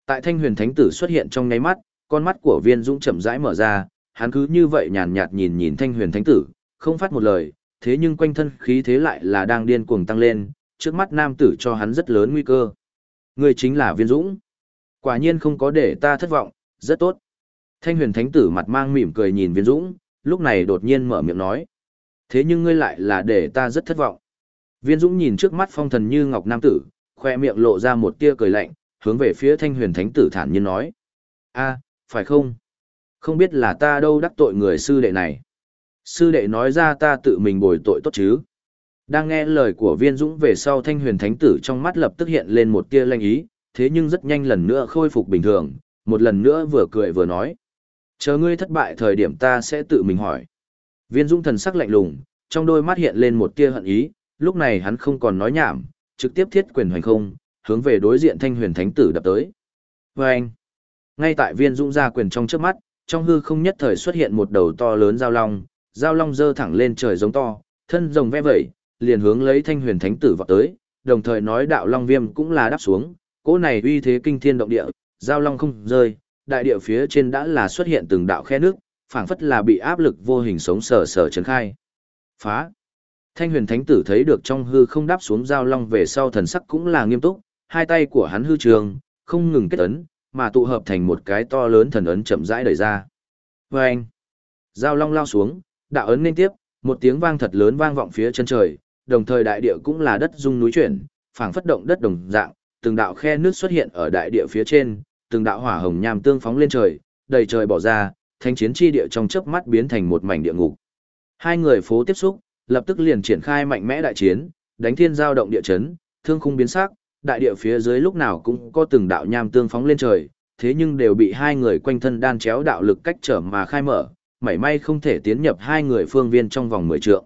Tại thanh huyền thánh tử xuất hiện trong ngáy mắt, con mắt của viên dũng chậm rãi mở ra, hắn cứ như vậy nhàn nhạt nhìn nhìn thanh huyền thánh tử, không phát một lời, thế nhưng quanh thân khí thế lại là đang điên cuồng tăng lên, trước mắt nam tử cho hắn rất lớn nguy cơ. người chính là viên dũng. Quả nhiên không có để ta thất vọng, rất tốt. Thanh huyền thánh tử mặt mang mỉm cười nhìn viên dũng, lúc này đột nhiên mở miệng nói. Thế nhưng ngươi lại là để ta rất thất vọng. Viên Dũng nhìn trước mắt phong thần như ngọc nam tử, khoe miệng lộ ra một tia cười lạnh, hướng về phía thanh huyền thánh tử thản nhiên nói. a phải không? Không biết là ta đâu đắc tội người sư đệ này. Sư đệ nói ra ta tự mình bồi tội tốt chứ. Đang nghe lời của viên dũng về sau thanh huyền thánh tử trong mắt lập tức hiện lên một tia lanh ý, thế nhưng rất nhanh lần nữa khôi phục bình thường, một lần nữa vừa cười vừa nói. Chờ ngươi thất bại thời điểm ta sẽ tự mình hỏi. Viên dũng thần sắc lạnh lùng, trong đôi mắt hiện lên một tia hận ý, lúc này hắn không còn nói nhảm, trực tiếp thiết quyền hoành không, hướng về đối diện thanh huyền thánh tử đập tới. Và anh, ngay tại viên dũng ra quyền trong trước mắt, trong hư không nhất thời xuất hiện một đầu to lớn giao long, giao long dơ thẳng lên trời giống to, thân rồng ve vẩy, liền hướng lấy thanh huyền thánh tử vọt tới, đồng thời nói đạo long viêm cũng là đáp xuống, cỗ này uy thế kinh thiên động địa, giao long không rơi, đại địa phía trên đã là xuất hiện từng đạo khe nước, phảng phất là bị áp lực vô hình sống sờ sờ trấn khai. Phá! Thanh huyền thánh tử thấy được trong hư không đáp xuống giao long về sau thần sắc cũng là nghiêm túc, hai tay của hắn hư trường, không ngừng kết ấn, mà tụ hợp thành một cái to lớn thần ấn chậm rãi đẩy ra. Và anh, giao long lao xuống, đạo ấn liên tiếp, một tiếng vang thật lớn vang vọng phía chân trời, đồng thời đại địa cũng là đất rung núi chuyển, phảng phất động đất đồng dạng, từng đạo khe nước xuất hiện ở đại địa phía trên, từng đạo hỏa hồng nham tương phóng lên trời, đầy trời bỏ ra, thanh chiến chi địa trong chớp mắt biến thành một mảnh địa ngục. Hai người phố tiếp xúc, lập tức liền triển khai mạnh mẽ đại chiến, đánh thiên giao động địa chấn, thương khung biến sắc, đại địa phía dưới lúc nào cũng có từng đạo nham tương phóng lên trời, thế nhưng đều bị hai người quanh thân đan chéo đạo lực cách trở mà khai mở, mảy may không thể tiến nhập hai người phương viên trong vòng 10 trượng.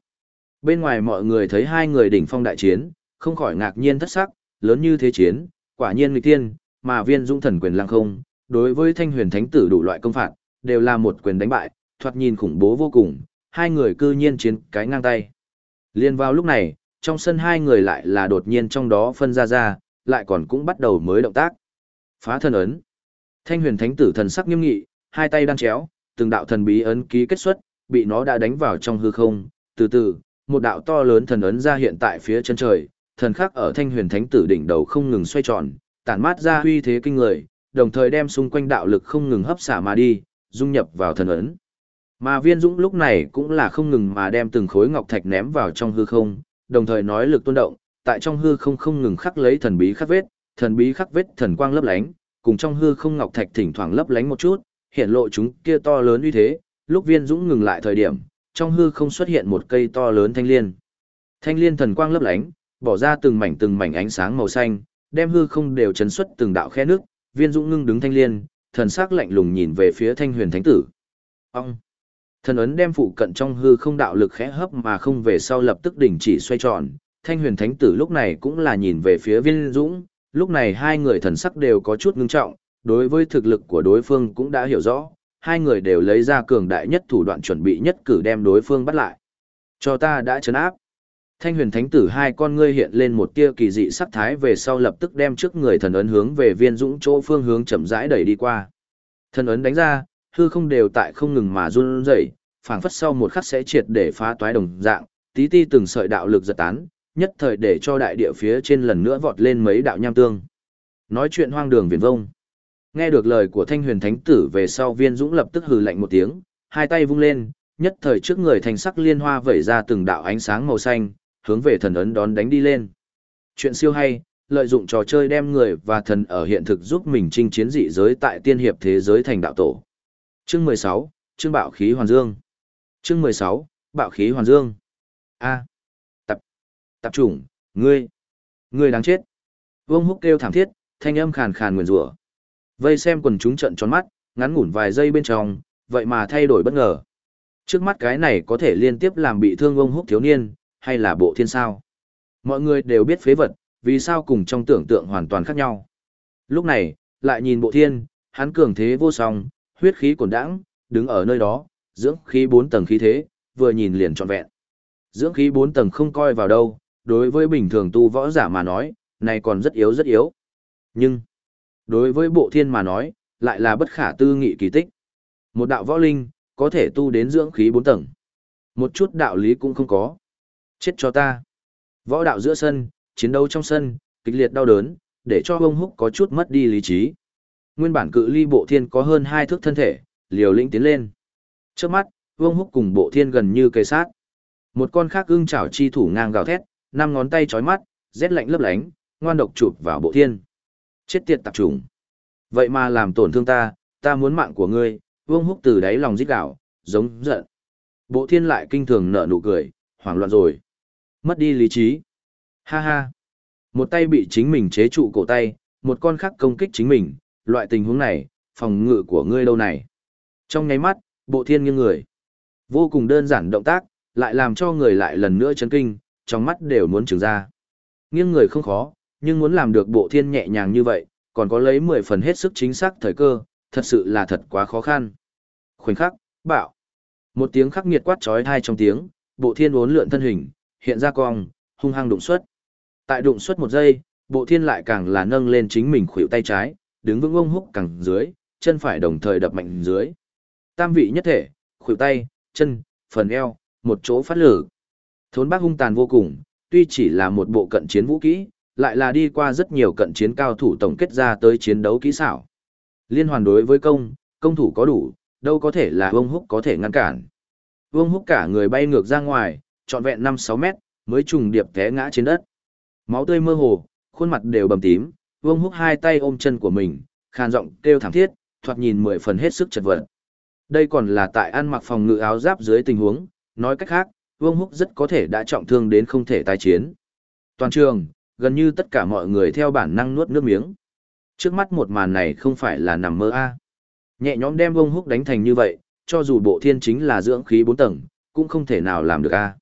Bên ngoài mọi người thấy hai người đỉnh phong đại chiến, không khỏi ngạc nhiên thất sắc, lớn như thế chiến, quả nhiên nghịch tiên, mà viên dũng thần quyền lăng không, đối với thanh huyền thánh tử đủ loại công phạt, đều là một quyền đánh bại, thoạt nhìn khủng bố vô cùng, hai người cư nhiên chiến cái ngang tay. Liên vào lúc này, trong sân hai người lại là đột nhiên trong đó phân ra ra, lại còn cũng bắt đầu mới động tác. Phá thân ấn. Thanh huyền thánh tử thần sắc nghiêm nghị, hai tay đang chéo, từng đạo thần bí ấn ký kết xuất, bị nó đã đánh vào trong hư không, từ từ, một đạo to lớn thần ấn ra hiện tại phía chân trời, thần khắc ở thanh huyền thánh tử đỉnh đầu không ngừng xoay tròn, tản mát ra huy thế kinh người, đồng thời đem xung quanh đạo lực không ngừng hấp xả mà đi, dung nhập vào thần ấn. Mà viên dũng lúc này cũng là không ngừng mà đem từng khối ngọc thạch ném vào trong hư không, đồng thời nói lực tuôn động, tại trong hư không không ngừng khắc lấy thần bí khắc vết, thần bí khắc vết thần quang lấp lánh, cùng trong hư không ngọc thạch thỉnh thoảng lấp lánh một chút, hiện lộ chúng kia to lớn uy thế, lúc viên dũng ngừng lại thời điểm, trong hư không xuất hiện một cây to lớn thanh liên. Thanh liên thần quang lấp lánh, bỏ ra từng mảnh từng mảnh ánh sáng màu xanh, đem hư không đều chấn xuất từng đạo khe nước, viên dũng ngưng đứng thanh liên, thần sắc lạnh lùng nhìn về phía thanh huyền thánh tử. Ông! Thần ấn đem phụ cận trong hư không đạo lực khẽ hấp mà không về sau lập tức đình chỉ xoay tròn, thanh huyền thánh tử lúc này cũng là nhìn về phía viên dũng, lúc này hai người thần sắc đều có chút ngưng trọng, đối với thực lực của đối phương cũng đã hiểu rõ, hai người đều lấy ra cường đại nhất thủ đoạn chuẩn bị nhất cử đem đối phương bắt lại. Cho ta đã chấn áp. Thanh huyền thánh tử hai con ngươi hiện lên một tia kỳ dị sắc thái về sau lập tức đem trước người thần ấn hướng về viên dũng chỗ phương hướng chậm rãi đẩy đi qua. Thần ấn đánh ra, hư không đều tại không ngừng mà run rẩy, phảng phất sau một khắc sẽ triệt để phá toái đồng dạng, tí ti từng sợi đạo lực giật tán, nhất thời để cho đại địa phía trên lần nữa vọt lên mấy đạo nham tương. Nói chuyện hoang đường viển vông. Nghe được lời của thanh huyền thánh tử về sau viên dũng lập tức hừ lạnh một tiếng, hai tay vung lên, nhất thời trước người thành sắc liên hoa vẩy ra từng đạo ánh sáng màu xanh, hướng về thần ấn đón đánh đi lên. Chuyện siêu hay, lợi dụng trò chơi đem người và thần ở hiện thực giúp mình chinh chiến dị giới tại tiên hiệp thế giới thành đạo tổ. Chương 16, chương bạo khí hoàn dương. Chương 16, bạo khí hoàn dương. A. Tập chủng, ngươi. Ngươi đáng chết. Vương húc kêu thảm thiết, thanh âm khàn khàn nguyền rủa. Vây xem quần chúng trận tròn mắt, ngắn ngủn vài giây bên trong, vậy mà thay đổi bất ngờ. Trước mắt cái này có thể liên tiếp làm bị thương Vương húc thiếu niên, hay là bộ thiên sao. Mọi người đều biết phế vật, vì sao cùng trong tưởng tượng hoàn toàn khác nhau. Lúc này, lại nhìn bộ thiên, hắn cường thế vô song, huyết khí cổn đãng, đứng ở nơi đó, dưỡng khí bốn tầng khí thế, vừa nhìn liền trọn vẹn. Dưỡng khí bốn tầng không coi vào đâu, đối với bình thường tu võ giả mà nói, này còn rất yếu rất yếu. Nhưng, đối với bộ thiên mà nói, lại là bất khả tư nghị kỳ tích. Một đạo võ linh, có thể tu đến dưỡng khí bốn tầng. Một chút đạo lý cũng không có. Chết cho ta. Võ đạo giữa sân, chiến đấu trong sân, kịch liệt đau đớn, để cho ông húc có chút mất đi lý trí. Nguyên bản cự ly bộ thiên có hơn hai thước thân thể, liều lĩnh tiến lên. Trước mắt, vương húc cùng bộ thiên gần như cây sát. Một con khác ưng chảo chi thủ ngang gào thét, năm ngón tay chói mắt, rét lạnh lấp lánh, ngoan độc chụp vào bộ thiên. Chết tiệt tạp trùng. Vậy mà làm tổn thương ta, ta muốn mạng của ngươi, vương húc từ đáy lòng rít gạo, giống giận. Bộ thiên lại kinh thường nở nụ cười, hoảng loạn rồi. Mất đi lý trí. Ha ha. Một tay bị chính mình chế trụ cổ tay, một con khác công kích chính mình, loại tình huống này, phòng ngự của ngươi đâu này. Trong nháy mắt, bộ thiên nghiêng người. Vô cùng đơn giản động tác, lại làm cho người lại lần nữa chấn kinh, trong mắt đều muốn trừng ra. Nghiêng người không khó, nhưng muốn làm được bộ thiên nhẹ nhàng như vậy, còn có lấy 10 phần hết sức chính xác thời cơ, thật sự là thật quá khó khăn. Khoảnh khắc, bạo. Một tiếng khắc nghiệt quát trói thai trong tiếng, bộ thiên uốn lượn thân hình, hiện ra cong, hung hăng đụng xuất. Tại đụng xuất một giây, bộ thiên lại càng là nâng lên chính mình khuỷu tay trái, đứng vững ông húc càng dưới, chân phải đồng thời đập mạnh dưới. Tam vị nhất thể, khuỷu tay, chân, phần eo, một chỗ phát lử. Thốn bác hung tàn vô cùng, tuy chỉ là một bộ cận chiến vũ kỹ, lại là đi qua rất nhiều cận chiến cao thủ tổng kết ra tới chiến đấu kỹ xảo. Liên hoàn đối với công, công thủ có đủ, đâu có thể là Vương Húc có thể ngăn cản. Vương Húc cả người bay ngược ra ngoài, trọn vẹn 5-6 mét, mới trùng điệp té ngã trên đất. Máu tươi mơ hồ, khuôn mặt đều bầm tím, Vương Húc hai tay ôm chân của mình, khàn giọng kêu thảm thiết, thoạt nhìn mười phần hết sức chật vật. Đây còn là tại ăn mặc phòng ngự áo giáp dưới tình huống, nói cách khác, Vương Húc rất có thể đã trọng thương đến không thể tái chiến. Toàn trường, gần như tất cả mọi người theo bản năng nuốt nước miếng. Trước mắt một màn này không phải là nằm mơ a. Nhẹ nhõm đem Vương Húc đánh thành như vậy, cho dù bộ thiên chính là dưỡng khí bốn tầng, cũng không thể nào làm được a.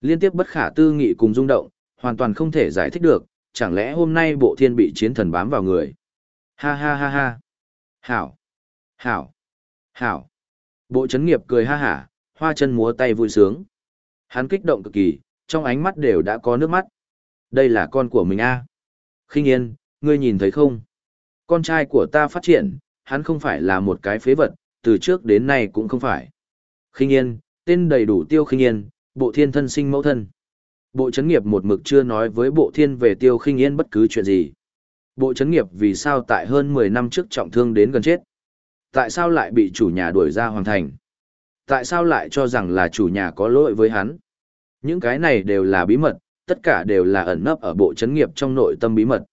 Liên tiếp bất khả tư nghị cùng rung động, hoàn toàn không thể giải thích được, chẳng lẽ hôm nay bộ thiên bị chiến thần bám vào người. Ha ha ha ha. Hảo. Hảo. Hảo. Bộ chấn nghiệp cười ha hả, hoa chân múa tay vui sướng. Hắn kích động cực kỳ, trong ánh mắt đều đã có nước mắt. Đây là con của mình a. À. Khinh yên, ngươi nhìn thấy không? Con trai của ta phát triển, hắn không phải là một cái phế vật, từ trước đến nay cũng không phải. Khinh yên, tên đầy đủ tiêu khinh yên, bộ thiên thân sinh mẫu thân. Bộ chấn nghiệp một mực chưa nói với bộ thiên về tiêu khinh yên bất cứ chuyện gì. Bộ chấn nghiệp vì sao tại hơn 10 năm trước trọng thương đến gần chết? Tại sao lại bị chủ nhà đuổi ra hoàng thành? Tại sao lại cho rằng là chủ nhà có lỗi với hắn? Những cái này đều là bí mật, tất cả đều là ẩn nấp ở bộ chấn nghiệp trong nội tâm bí mật.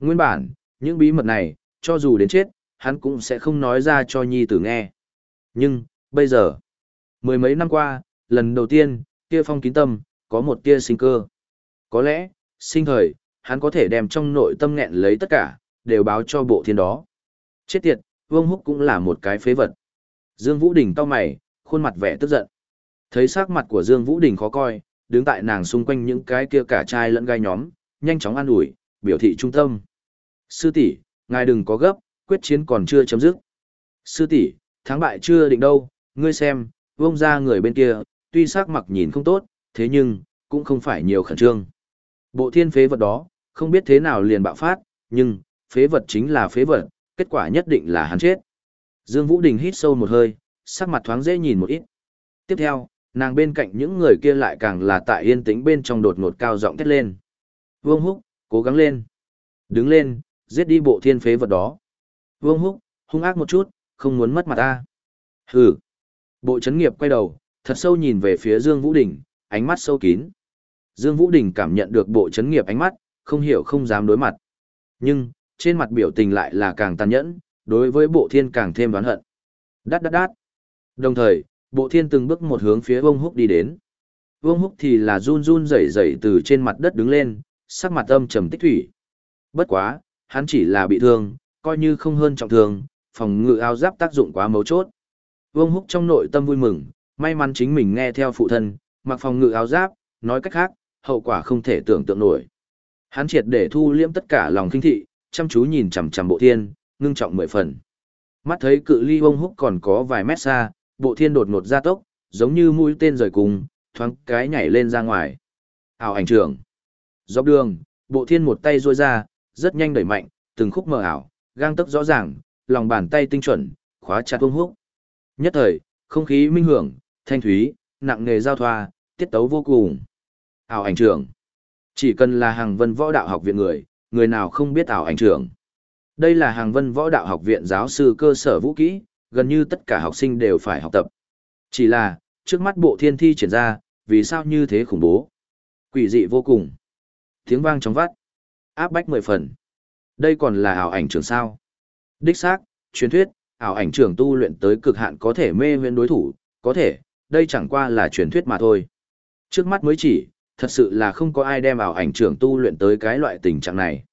Nguyên bản, những bí mật này, cho dù đến chết, hắn cũng sẽ không nói ra cho nhi tử nghe. Nhưng, bây giờ, mười mấy năm qua, lần đầu tiên, kia phong kín tâm, có một tia sinh cơ. Có lẽ, sinh thời, hắn có thể đem trong nội tâm nghẹn lấy tất cả, đều báo cho bộ thiên đó. Chết tiệt, Vương Húc cũng là một cái phế vật. Dương Vũ Đình cau mày, khuôn mặt vẻ tức giận. Thấy sắc mặt của Dương Vũ Đình khó coi, đứng tại nàng xung quanh những cái kia cả trai lẫn gai nhóm, nhanh chóng an ủi, biểu thị trung tâm. Sư tỷ, ngài đừng có gấp, quyết chiến còn chưa chấm dứt. Sư tỷ, thắng bại chưa định đâu, ngươi xem, vông ra người bên kia, tuy sắc mặt nhìn không tốt, thế nhưng, cũng không phải nhiều khẩn trương. Bộ thiên phế vật đó, không biết thế nào liền bạo phát, nhưng, phế vật chính là phế vật, kết quả nhất định là hắn chết. Dương Vũ Đình hít sâu một hơi, sắc mặt thoáng dễ nhìn một ít. Tiếp theo, nàng bên cạnh những người kia lại càng là tại yên tĩnh bên trong đột ngột cao giọng thét lên. Vương Húc, cố gắng lên. Đứng lên, giết đi bộ thiên phế vật đó. Vương Húc, hung ác một chút, không muốn mất mặt ta. Hừ. Bộ chấn nghiệp quay đầu, thật sâu nhìn về phía Dương Vũ Đình, ánh mắt sâu kín. Dương Vũ Đình cảm nhận được bộ chấn nghiệp ánh mắt, không hiểu không dám đối mặt. Nhưng, trên mặt biểu tình lại là càng tàn nhẫn, đối với bộ thiên càng thêm đoán hận. Đát đát đát. Đồng thời, bộ thiên từng bước một hướng phía Vương Húc đi đến. Vương Húc thì là run run rẩy rẩy từ trên mặt đất đứng lên, sắc mặt âm trầm tích thủy. Bất quá, hắn chỉ là bị thương, coi như không hơn trọng thương, phòng ngự áo giáp tác dụng quá mấu chốt. Vương Húc trong nội tâm vui mừng, may mắn chính mình nghe theo phụ thân, mặc phòng ngự áo giáp, nói cách khác, hậu quả không thể tưởng tượng nổi. Hắn triệt để thu liễm tất cả lòng kinh thị, chăm chú nhìn chằm chằm bộ thiên, ngưng trọng mười phần. Mắt thấy cự ly Vương Húc còn có vài mét xa, bộ thiên đột ngột ra tốc, giống như mũi tên rời cùng, thoáng cái nhảy lên ra ngoài. Ảo ảnh trưởng. Dọc đường, bộ thiên một tay ruôi ra, rất nhanh đẩy mạnh, từng khúc mờ ảo, gang tấc rõ ràng, lòng bàn tay tinh chuẩn, khóa chặt Vương Húc. Nhất thời, không khí minh hưởng, thanh thúy, nặng nghề giao thoa, tiết tấu vô cùng. Ảo ảnh trưởng. Chỉ cần là hàng vân võ đạo học viện người, người nào không biết ảo ảnh trưởng. Đây là hàng vân võ đạo học viện giáo sư cơ sở vũ kỹ, gần như tất cả học sinh đều phải học tập. Chỉ là, trước mắt bộ thiên thi triển ra, vì sao như thế khủng bố? Quỷ dị vô cùng. Tiếng vang trong vắt. Áp bách mười phần. Đây còn là ảo ảnh trưởng sao. Đích xác, truyền thuyết, ảo ảnh trưởng tu luyện tới cực hạn có thể mê huyễn đối thủ, có thể, đây chẳng qua là truyền thuyết mà thôi. Trước mắt mới chỉ, thật sự là không có ai đem ảo ảnh trưởng tu luyện tới cái loại tình trạng này.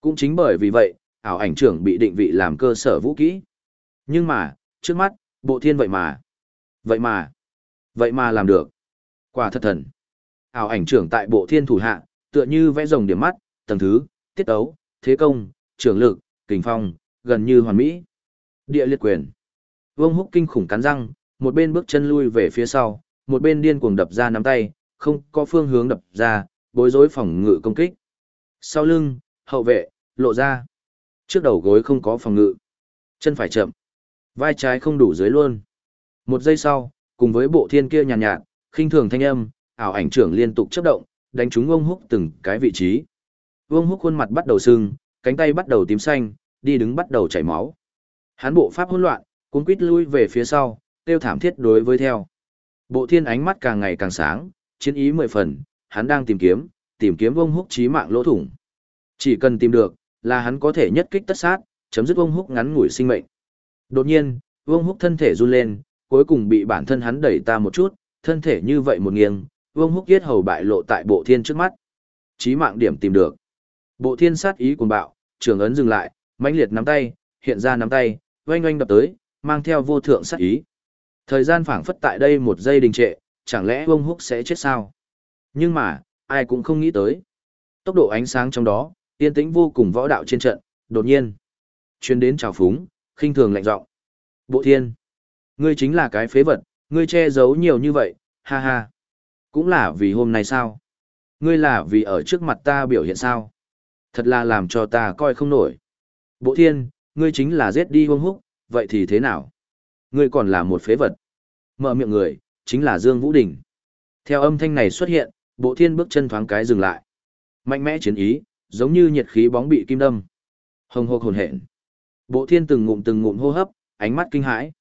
Cũng chính bởi vì vậy, ảo ảnh trưởng bị định vị làm cơ sở vũ kỹ. Nhưng mà, trước mắt, bộ thiên vậy mà. Vậy mà, vậy mà làm được. Quả thật thần. Ảo ảnh trưởng tại bộ thiên thủ hạ, tựa như vẽ rồng điểm mắt, tầng thứ, tiết ấu, thế công, trưởng lực, kình phong, gần như hoàn mỹ. Địa liệt quyền. Vương húc kinh khủng cắn răng, một bên bước chân lui về phía sau, một bên điên cuồng đập ra nắm tay, không có phương hướng đập ra, bối rối phòng ngự công kích. Sau lưng, hậu vệ, lộ ra. Trước đầu gối không có phòng ngự. Chân phải chậm. Vai trái không đủ dưới luôn. Một giây sau, cùng với bộ thiên kia nhàn nhạt, nhạt, khinh thường thanh âm, ảo ảnh trưởng liên tục chấp động, đánh trúng ông húc từng cái vị trí. Vương húc khuôn mặt bắt đầu sưng, cánh tay bắt đầu tím xanh, đi đứng bắt đầu chảy máu. Hán bộ pháp hỗn loạn, cuống quít lui về phía sau, tiêu thảm thiết đối với theo. Bộ thiên ánh mắt càng ngày càng sáng, chiến ý mười phần, hắn đang tìm kiếm, tìm kiếm vương húc chí mạng lỗ thủng. Chỉ cần tìm được, là hắn có thể nhất kích tất sát, chấm dứt vương húc ngắn ngủi sinh mệnh. Đột nhiên, vương húc thân thể run lên, cuối cùng bị bản thân hắn đẩy ta một chút, thân thể như vậy một nghiêng, vương húc giết hầu bại lộ tại bộ thiên trước mắt. Chí mạng điểm tìm được. Bộ thiên sát ý cuồng bạo, trường ấn dừng lại, mãnh liệt nắm tay, hiện ra nắm tay, oanh oanh đập tới, mang theo vô thượng sát ý. Thời gian phảng phất tại đây một giây đình trệ, chẳng lẽ vương húc sẽ chết sao? Nhưng mà, ai cũng không nghĩ tới. Tốc độ ánh sáng trong đó, yên tĩnh vô cùng võ đạo trên trận, đột nhiên. truyền đến trào phúng, khinh thường lạnh giọng Bộ thiên, ngươi chính là cái phế vật, ngươi che giấu nhiều như vậy, ha ha. Cũng là vì hôm nay sao? Ngươi là vì ở trước mặt ta biểu hiện sao? Thật là làm cho ta coi không nổi. Bộ thiên, ngươi chính là giết đi hông húc, vậy thì thế nào? Ngươi còn là một phế vật. Mở miệng người, chính là Dương Vũ Đình. Theo âm thanh này xuất hiện, bộ thiên bước chân thoáng cái dừng lại. Mạnh mẽ chiến ý, giống như nhiệt khí bóng bị kim đâm. Hồng hộc hồn hện. Bộ thiên từng ngụm từng ngụm hô hấp, ánh mắt kinh hãi.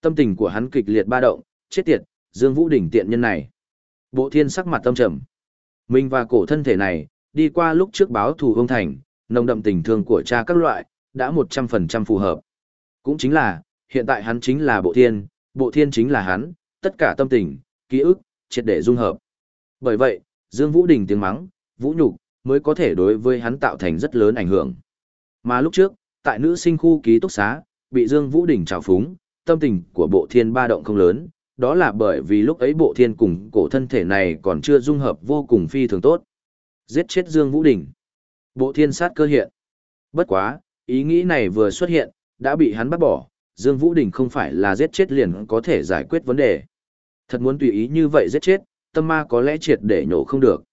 Tâm tình của hắn kịch liệt ba động, chết tiệt, Dương Vũ Đỉnh tiện nhân này. Bộ thiên sắc mặt tâm trầm. Mình và cổ thân thể này, đi qua lúc trước báo thù hông thành, nồng đậm tình thương của cha các loại, đã 100% phù hợp. Cũng chính là, hiện tại hắn chính là bộ thiên, bộ thiên chính là hắn, tất cả tâm tình, ký ức, triệt để dung hợp. Bởi vậy, Dương Vũ Đình tiếng mắng, vũ nhục mới có thể đối với hắn tạo thành rất lớn ảnh hưởng. Mà lúc trước, tại nữ sinh khu ký túc xá, bị Dương Vũ Đình trào phúng, tâm tình của bộ thiên ba động không lớn, đó là bởi vì lúc ấy bộ thiên cùng cổ thân thể này còn chưa dung hợp vô cùng phi thường tốt. Giết chết Dương Vũ Đình. Bộ thiên sát cơ hiện. Bất quá, ý nghĩ này vừa xuất hiện, đã bị hắn bắt bỏ, Dương Vũ Đình không phải là giết chết liền có thể giải quyết vấn đề. Thật muốn tùy ý như vậy giết chết, tâm ma có lẽ triệt để nhổ không được.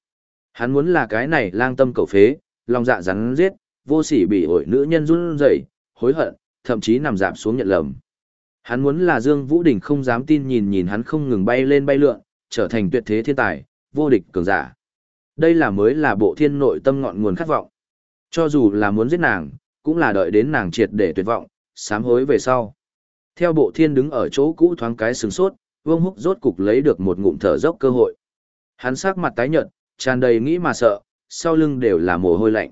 Hắn muốn là cái này lang tâm cầu phế, lòng dạ rắn giết, vô sỉ bị ổi nữ nhân run rẩy, hối hận, thậm chí nằm dạp xuống nhận lầm. Hắn muốn là Dương Vũ Đình không dám tin nhìn nhìn hắn không ngừng bay lên bay lượn, trở thành tuyệt thế thiên tài, vô địch cường giả. Đây là mới là bộ thiên nội tâm ngọn nguồn khát vọng. Cho dù là muốn giết nàng, cũng là đợi đến nàng triệt để tuyệt vọng, sám hối về sau. Theo bộ thiên đứng ở chỗ cũ thoáng cái sừng sốt, vương húc rốt cục lấy được một ngụm thở dốc cơ hội. Hắn sắc mặt tái nhợt, tràn đầy nghĩ mà sợ, sau lưng đều là mồ hôi lạnh.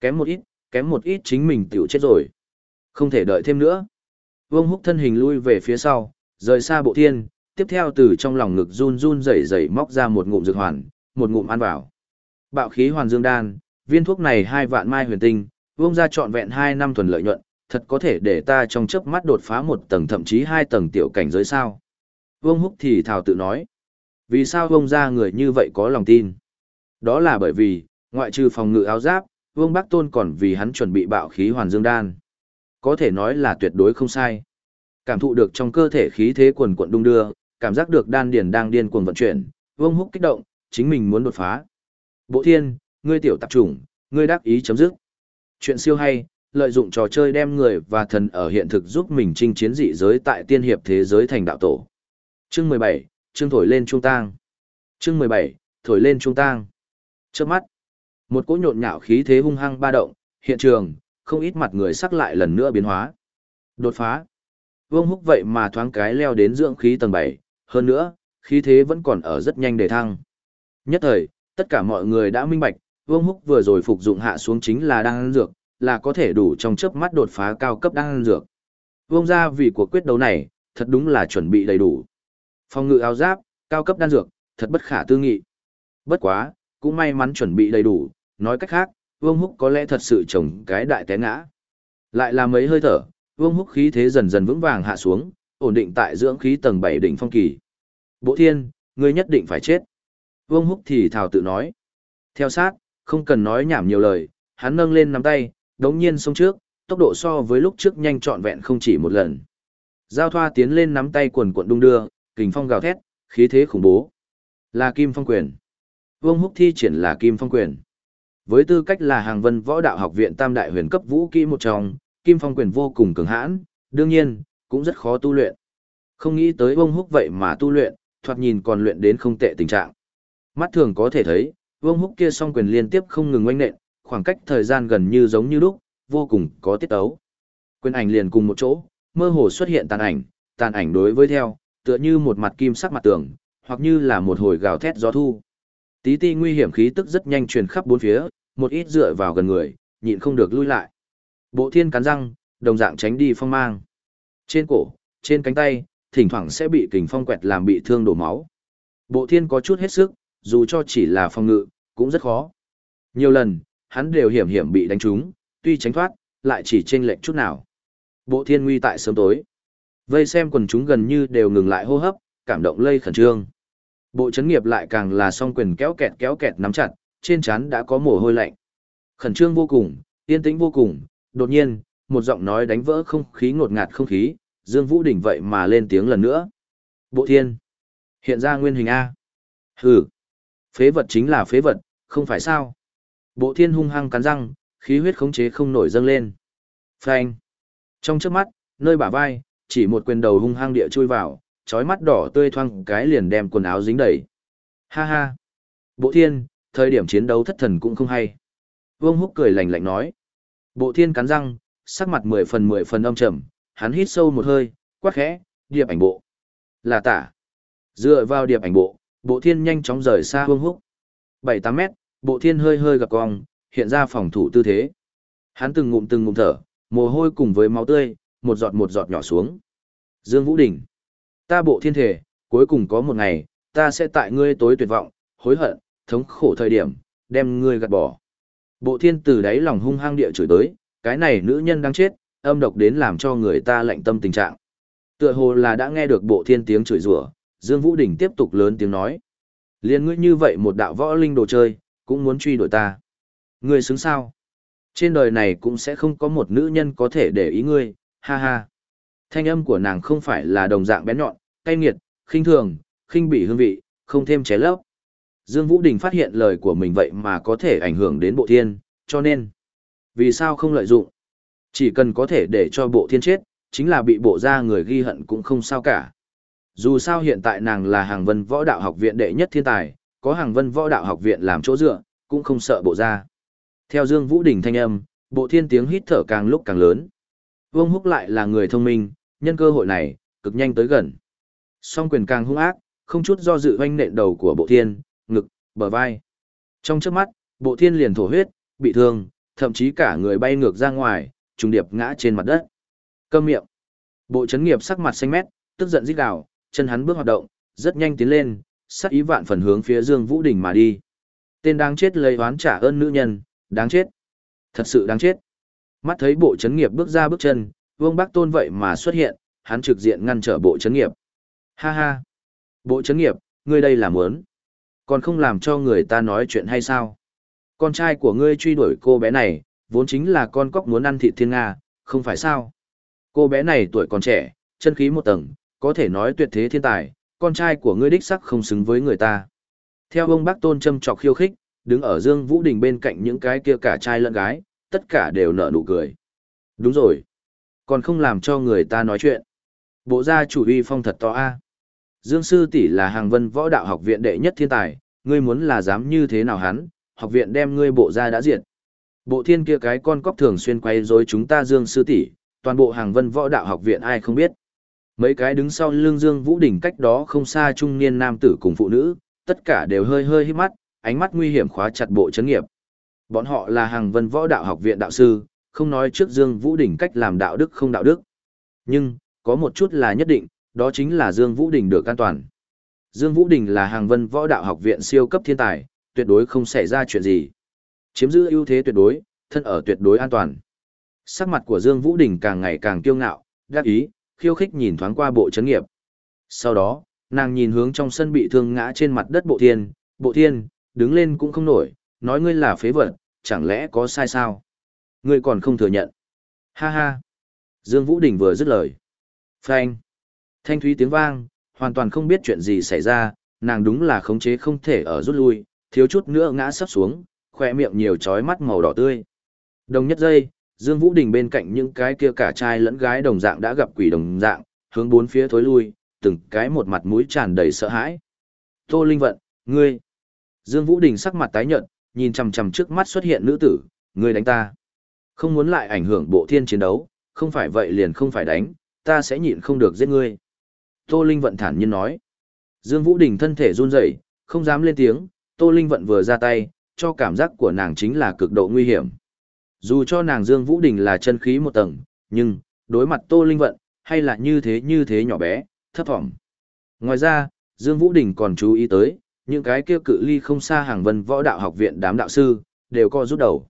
Kém một ít, kém một ít chính mình tiểu chết rồi. Không thể đợi thêm nữa. Vương húc thân hình lui về phía sau, rời xa bộ thiên, tiếp theo từ trong lòng ngực run run rẩy rẩy móc ra một ngụm dược hoàn, một ngụm ăn vào. Bạo khí hoàn dương đan, viên thuốc này hai vạn mai huyền tinh, vương ra trọn vẹn hai năm thuần lợi nhuận, thật có thể để ta trong chớp mắt đột phá một tầng thậm chí hai tầng tiểu cảnh giới sao. Vương Húc thì thào tự nói. Vì sao vương ra người như vậy có lòng tin? Đó là bởi vì, ngoại trừ phòng ngự áo giáp, Vương Bắc Tôn còn vì hắn chuẩn bị bạo khí hoàn dương đan. Có thể nói là tuyệt đối không sai. Cảm thụ được trong cơ thể khí thế quần quận đung đưa, cảm giác được đan điền đang điên cuồng vận chuyển, Vương Húc kích động, chính mình muốn đột phá. Bộ Thiên, ngươi tiểu tạp chủng, ngươi đắc ý chấm dứt. Chuyện siêu hay, lợi dụng trò chơi đem người và thần ở hiện thực giúp mình chinh chiến dị giới tại tiên hiệp thế giới thành đạo tổ. Chương 17, chương thổi lên trung tang. Chương 17, thổi lên trung tang. Trước mắt, một cỗ nhộn nhạo khí thế hung hăng ba động, hiện trường, không ít mặt người sắc lại lần nữa biến hóa. Đột phá. Vương húc vậy mà thoáng cái leo đến dưỡng khí tầng 7, hơn nữa, khí thế vẫn còn ở rất nhanh để thăng. Nhất thời, Tất cả mọi người đã minh bạch, Vương Húc vừa rồi phục dụng hạ xuống chính là đan dược, là có thể đủ trong chớp mắt đột phá cao cấp đan dược. Vương gia vì cuộc quyết đấu này, thật đúng là chuẩn bị đầy đủ. Phòng ngự áo giáp, cao cấp đan dược, thật bất khả tư nghị. Bất quá, cũng may mắn chuẩn bị đầy đủ, nói cách khác, Vương Húc có lẽ thật sự trồng cái đại té ngã. Lại là mấy hơi thở, Vương Húc khí thế dần dần vững vàng hạ xuống, ổn định tại dưỡng khí tầng 7 đỉnh phong kỳ. Bộ thiên, ngươi nhất định phải chết. Vương Húc thì thào tự nói. Theo sát, không cần nói nhảm nhiều lời, hắn nâng lên nắm tay, đống nhiên xông trước, tốc độ so với lúc trước nhanh trọn vẹn không chỉ một lần. Giao thoa tiến lên nắm tay quần cuộn đung đưa, kình phong gào thét, khí thế khủng bố. Là Kim Phong Quyền. Vương Húc thi triển là Kim Phong Quyền. Với tư cách là hàng vân võ đạo học viện tam đại huyền cấp vũ kỹ một trong, Kim Phong Quyền vô cùng cường hãn, đương nhiên, cũng rất khó tu luyện. Không nghĩ tới Vương Húc vậy mà tu luyện, thoạt nhìn còn luyện đến không tệ tình trạng. Mắt thường có thể thấy, Vương Húc kia song quyền liên tiếp không ngừng oanh nện, khoảng cách thời gian gần như giống như lúc, vô cùng có tiết tấu. Quyền ảnh liền cùng một chỗ, mơ hồ xuất hiện tàn ảnh, tàn ảnh đối với theo, tựa như một mặt kim sắc mặt tường, hoặc như là một hồi gào thét gió thu. Tí ti nguy hiểm khí tức rất nhanh truyền khắp bốn phía, một ít dựa vào gần người, nhịn không được lui lại. Bộ thiên cắn răng, đồng dạng tránh đi phong mang. Trên cổ, trên cánh tay, thỉnh thoảng sẽ bị kình phong quẹt làm bị thương đổ máu. Bộ thiên có chút hết sức, dù cho chỉ là phong ngự, cũng rất khó. Nhiều lần, hắn đều hiểm hiểm bị đánh trúng, tuy tránh thoát, lại chỉ chênh lệch chút nào. Bộ thiên nguy tại sớm tối. Vây xem quần chúng gần như đều ngừng lại hô hấp, cảm động lây khẩn trương. Bộ chấn nghiệp lại càng là song quyền kéo kẹt kéo kẹt nắm chặt, trên trán đã có mồ hôi lạnh. Khẩn trương vô cùng, yên tĩnh vô cùng, đột nhiên, một giọng nói đánh vỡ không khí ngột ngạt không khí, Dương Vũ Đỉnh vậy mà lên tiếng lần nữa. Bộ thiên. Hiện ra nguyên hình A. Hừ. Phế vật chính là phế vật, không phải sao. Bộ thiên hung hăng cắn răng, khí huyết khống chế không nổi dâng lên. Phanh. Trong trước mắt, nơi bả vai, chỉ một quyền đầu hung hăng địa chui vào, trói mắt đỏ tươi thoang cái liền đem quần áo dính đầy. Ha ha. Bộ thiên, thời điểm chiến đấu thất thần cũng không hay. Vương Húc cười lạnh lạnh nói. Bộ thiên cắn răng, sắc mặt mười phần mười phần âm trầm, hắn hít sâu một hơi, quát khẽ, điệp ảnh bộ. Là tả. Dựa vào điệp ảnh bộ, bộ thiên nhanh chóng rời xa Vương Húc. 7-8 mét, bộ thiên hơi hơi gặp cong, hiện ra phòng thủ tư thế. Hắn từng ngụm từng ngụm thở, mồ hôi cùng với máu tươi, một giọt một giọt nhỏ xuống. Dương Vũ Đình. Ta bộ thiên thể, cuối cùng có một ngày, ta sẽ tại ngươi tối tuyệt vọng, hối hận, thống khổ thời điểm, đem ngươi gạt bỏ. Bộ thiên từ đáy lòng hung hăng địa chửi tới, cái này nữ nhân đang chết, âm độc đến làm cho người ta lạnh tâm tình trạng. Tựa hồ là đã nghe được bộ thiên tiếng chửi rủa, Dương Vũ Đình tiếp tục lớn tiếng nói. Liên ngươi như vậy một đạo võ linh đồ chơi, cũng muốn truy đuổi ta. Ngươi xứng sao? Trên đời này cũng sẽ không có một nữ nhân có thể để ý ngươi, ha ha. Thanh âm của nàng không phải là đồng dạng bén nhọn, cay nghiệt, khinh thường, khinh bỉ hương vị, không thêm ché lấp. Dương Vũ Đình phát hiện lời của mình vậy mà có thể ảnh hưởng đến bộ thiên, cho nên, vì sao không lợi dụng? Chỉ cần có thể để cho bộ thiên chết, chính là bị bộ ra người ghi hận cũng không sao cả. Dù sao hiện tại nàng là hàng vân võ đạo học viện đệ nhất thiên tài, có hàng vân võ đạo học viện làm chỗ dựa, cũng không sợ bộ ra. Theo Dương Vũ Đình thanh âm, bộ thiên tiếng hít thở càng lúc càng lớn. Vương Húc lại là người thông minh, nhân cơ hội này, cực nhanh tới gần. Song quyền càng hung ác, không chút do dự hoanh nện đầu của bộ thiên, ngực, bờ vai. Trong chớp mắt, bộ thiên liền thổ huyết, bị thương, thậm chí cả người bay ngược ra ngoài, trùng điệp ngã trên mặt đất. Câm miệng. Bộ chấn nghiệp sắc mặt xanh mét, tức giận rít gào, chân hắn bước hoạt động, rất nhanh tiến lên, sắc ý vạn phần hướng phía Dương Vũ Đình mà đi. Tên đáng chết lấy oán trả ơn nữ nhân, đáng chết. Thật sự đáng chết. Mắt thấy bộ chấn nghiệp bước ra bước chân, Vương Bắc Tôn vậy mà xuất hiện, hắn trực diện ngăn trở bộ chấn nghiệp. Ha ha. Bộ chấn nghiệp, ngươi đây là muốn. Còn không làm cho người ta nói chuyện hay sao? Con trai của ngươi truy đuổi cô bé này, vốn chính là con cóc muốn ăn thịt thiên Nga, không phải sao? Cô bé này tuổi còn trẻ, chân khí một tầng, có thể nói tuyệt thế thiên tài, con trai của ngươi đích sắc không xứng với người ta. Theo ông bác tôn châm trọc khiêu khích, đứng ở Dương Vũ Đình bên cạnh những cái kia cả trai lẫn gái, tất cả đều nở nụ cười. Đúng rồi. Còn không làm cho người ta nói chuyện. Bộ gia chủ uy phong thật to a. Dương Sư tỷ là hàng vân võ đạo học viện đệ nhất thiên tài, ngươi muốn là dám như thế nào hắn, học viện đem ngươi bộ ra đã diệt. Bộ thiên kia cái con cóc thường xuyên quay rối chúng ta Dương Sư tỷ, toàn bộ hàng vân võ đạo học viện ai không biết. Mấy cái đứng sau lưng Dương Vũ Đình cách đó không xa trung niên nam tử cùng phụ nữ, tất cả đều hơi hơi hít mắt, ánh mắt nguy hiểm khóa chặt bộ chấn nghiệp. Bọn họ là hàng vân võ đạo học viện đạo sư, không nói trước Dương Vũ Đình cách làm đạo đức không đạo đức. Nhưng, có một chút là nhất định, đó chính là Dương Vũ Đình được an toàn. Dương Vũ Đình là hàng vân võ đạo học viện siêu cấp thiên tài, tuyệt đối không xảy ra chuyện gì. Chiếm giữ ưu thế tuyệt đối, thân ở tuyệt đối an toàn. Sắc mặt của Dương Vũ Đình càng ngày càng kiêu ngạo, đắc ý, khiêu khích nhìn thoáng qua bộ chấn nghiệp. Sau đó, nàng nhìn hướng trong sân bị thương ngã trên mặt đất bộ thiên, bộ thiên, đứng lên cũng không nổi, nói ngươi là phế vật, chẳng lẽ có sai sao? Ngươi còn không thừa nhận. Ha ha. Dương Vũ Đình vừa dứt lời. Phanh. Thanh thúy tiếng vang, hoàn toàn không biết chuyện gì xảy ra, nàng đúng là khống chế không thể ở rút lui, thiếu chút nữa ngã sắp xuống, khỏe miệng nhiều chói mắt màu đỏ tươi. Đồng nhất giây, Dương Vũ Đình bên cạnh những cái kia cả trai lẫn gái đồng dạng đã gặp quỷ đồng dạng, hướng bốn phía thối lui, từng cái một mặt mũi tràn đầy sợ hãi. Tô Linh Vận, ngươi. Dương Vũ Đình sắc mặt tái nhợt, nhìn chằm chằm trước mắt xuất hiện nữ tử, ngươi đánh ta. Không muốn lại ảnh hưởng bộ thiên chiến đấu, không phải vậy liền không phải đánh, ta sẽ nhịn không được giết ngươi. Tô Linh Vận thản nhiên nói. Dương Vũ Đình thân thể run rẩy, không dám lên tiếng, Tô Linh Vận vừa ra tay, cho cảm giác của nàng chính là cực độ nguy hiểm. Dù cho nàng Dương Vũ Đình là chân khí một tầng, nhưng, đối mặt Tô Linh Vận, hay là như thế như thế nhỏ bé, thấp thỏm. Ngoài ra, Dương Vũ Đình còn chú ý tới, những cái kia cự ly không xa hàng vân võ đạo học viện đám đạo sư, đều co rút đầu.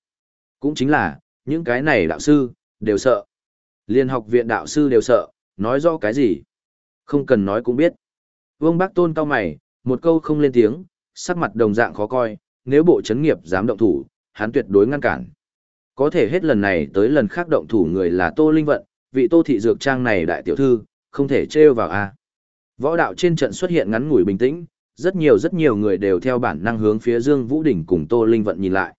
Cũng chính là, những cái này đạo sư, đều sợ. Liên học viện đạo sư đều sợ, nói rõ cái gì? Không cần nói cũng biết. Vương Bác Tôn cao mày, một câu không lên tiếng, sắc mặt đồng dạng khó coi, nếu bộ chấn nghiệp dám động thủ, hắn tuyệt đối ngăn cản. Có thể hết lần này tới lần khác động thủ người là Tô Linh Vận, vị Tô Thị Dược Trang này đại tiểu thư, không thể trêu vào a. Võ đạo trên trận xuất hiện ngắn ngủi bình tĩnh, rất nhiều rất nhiều người đều theo bản năng hướng phía Dương Vũ Đỉnh cùng Tô Linh Vận nhìn lại.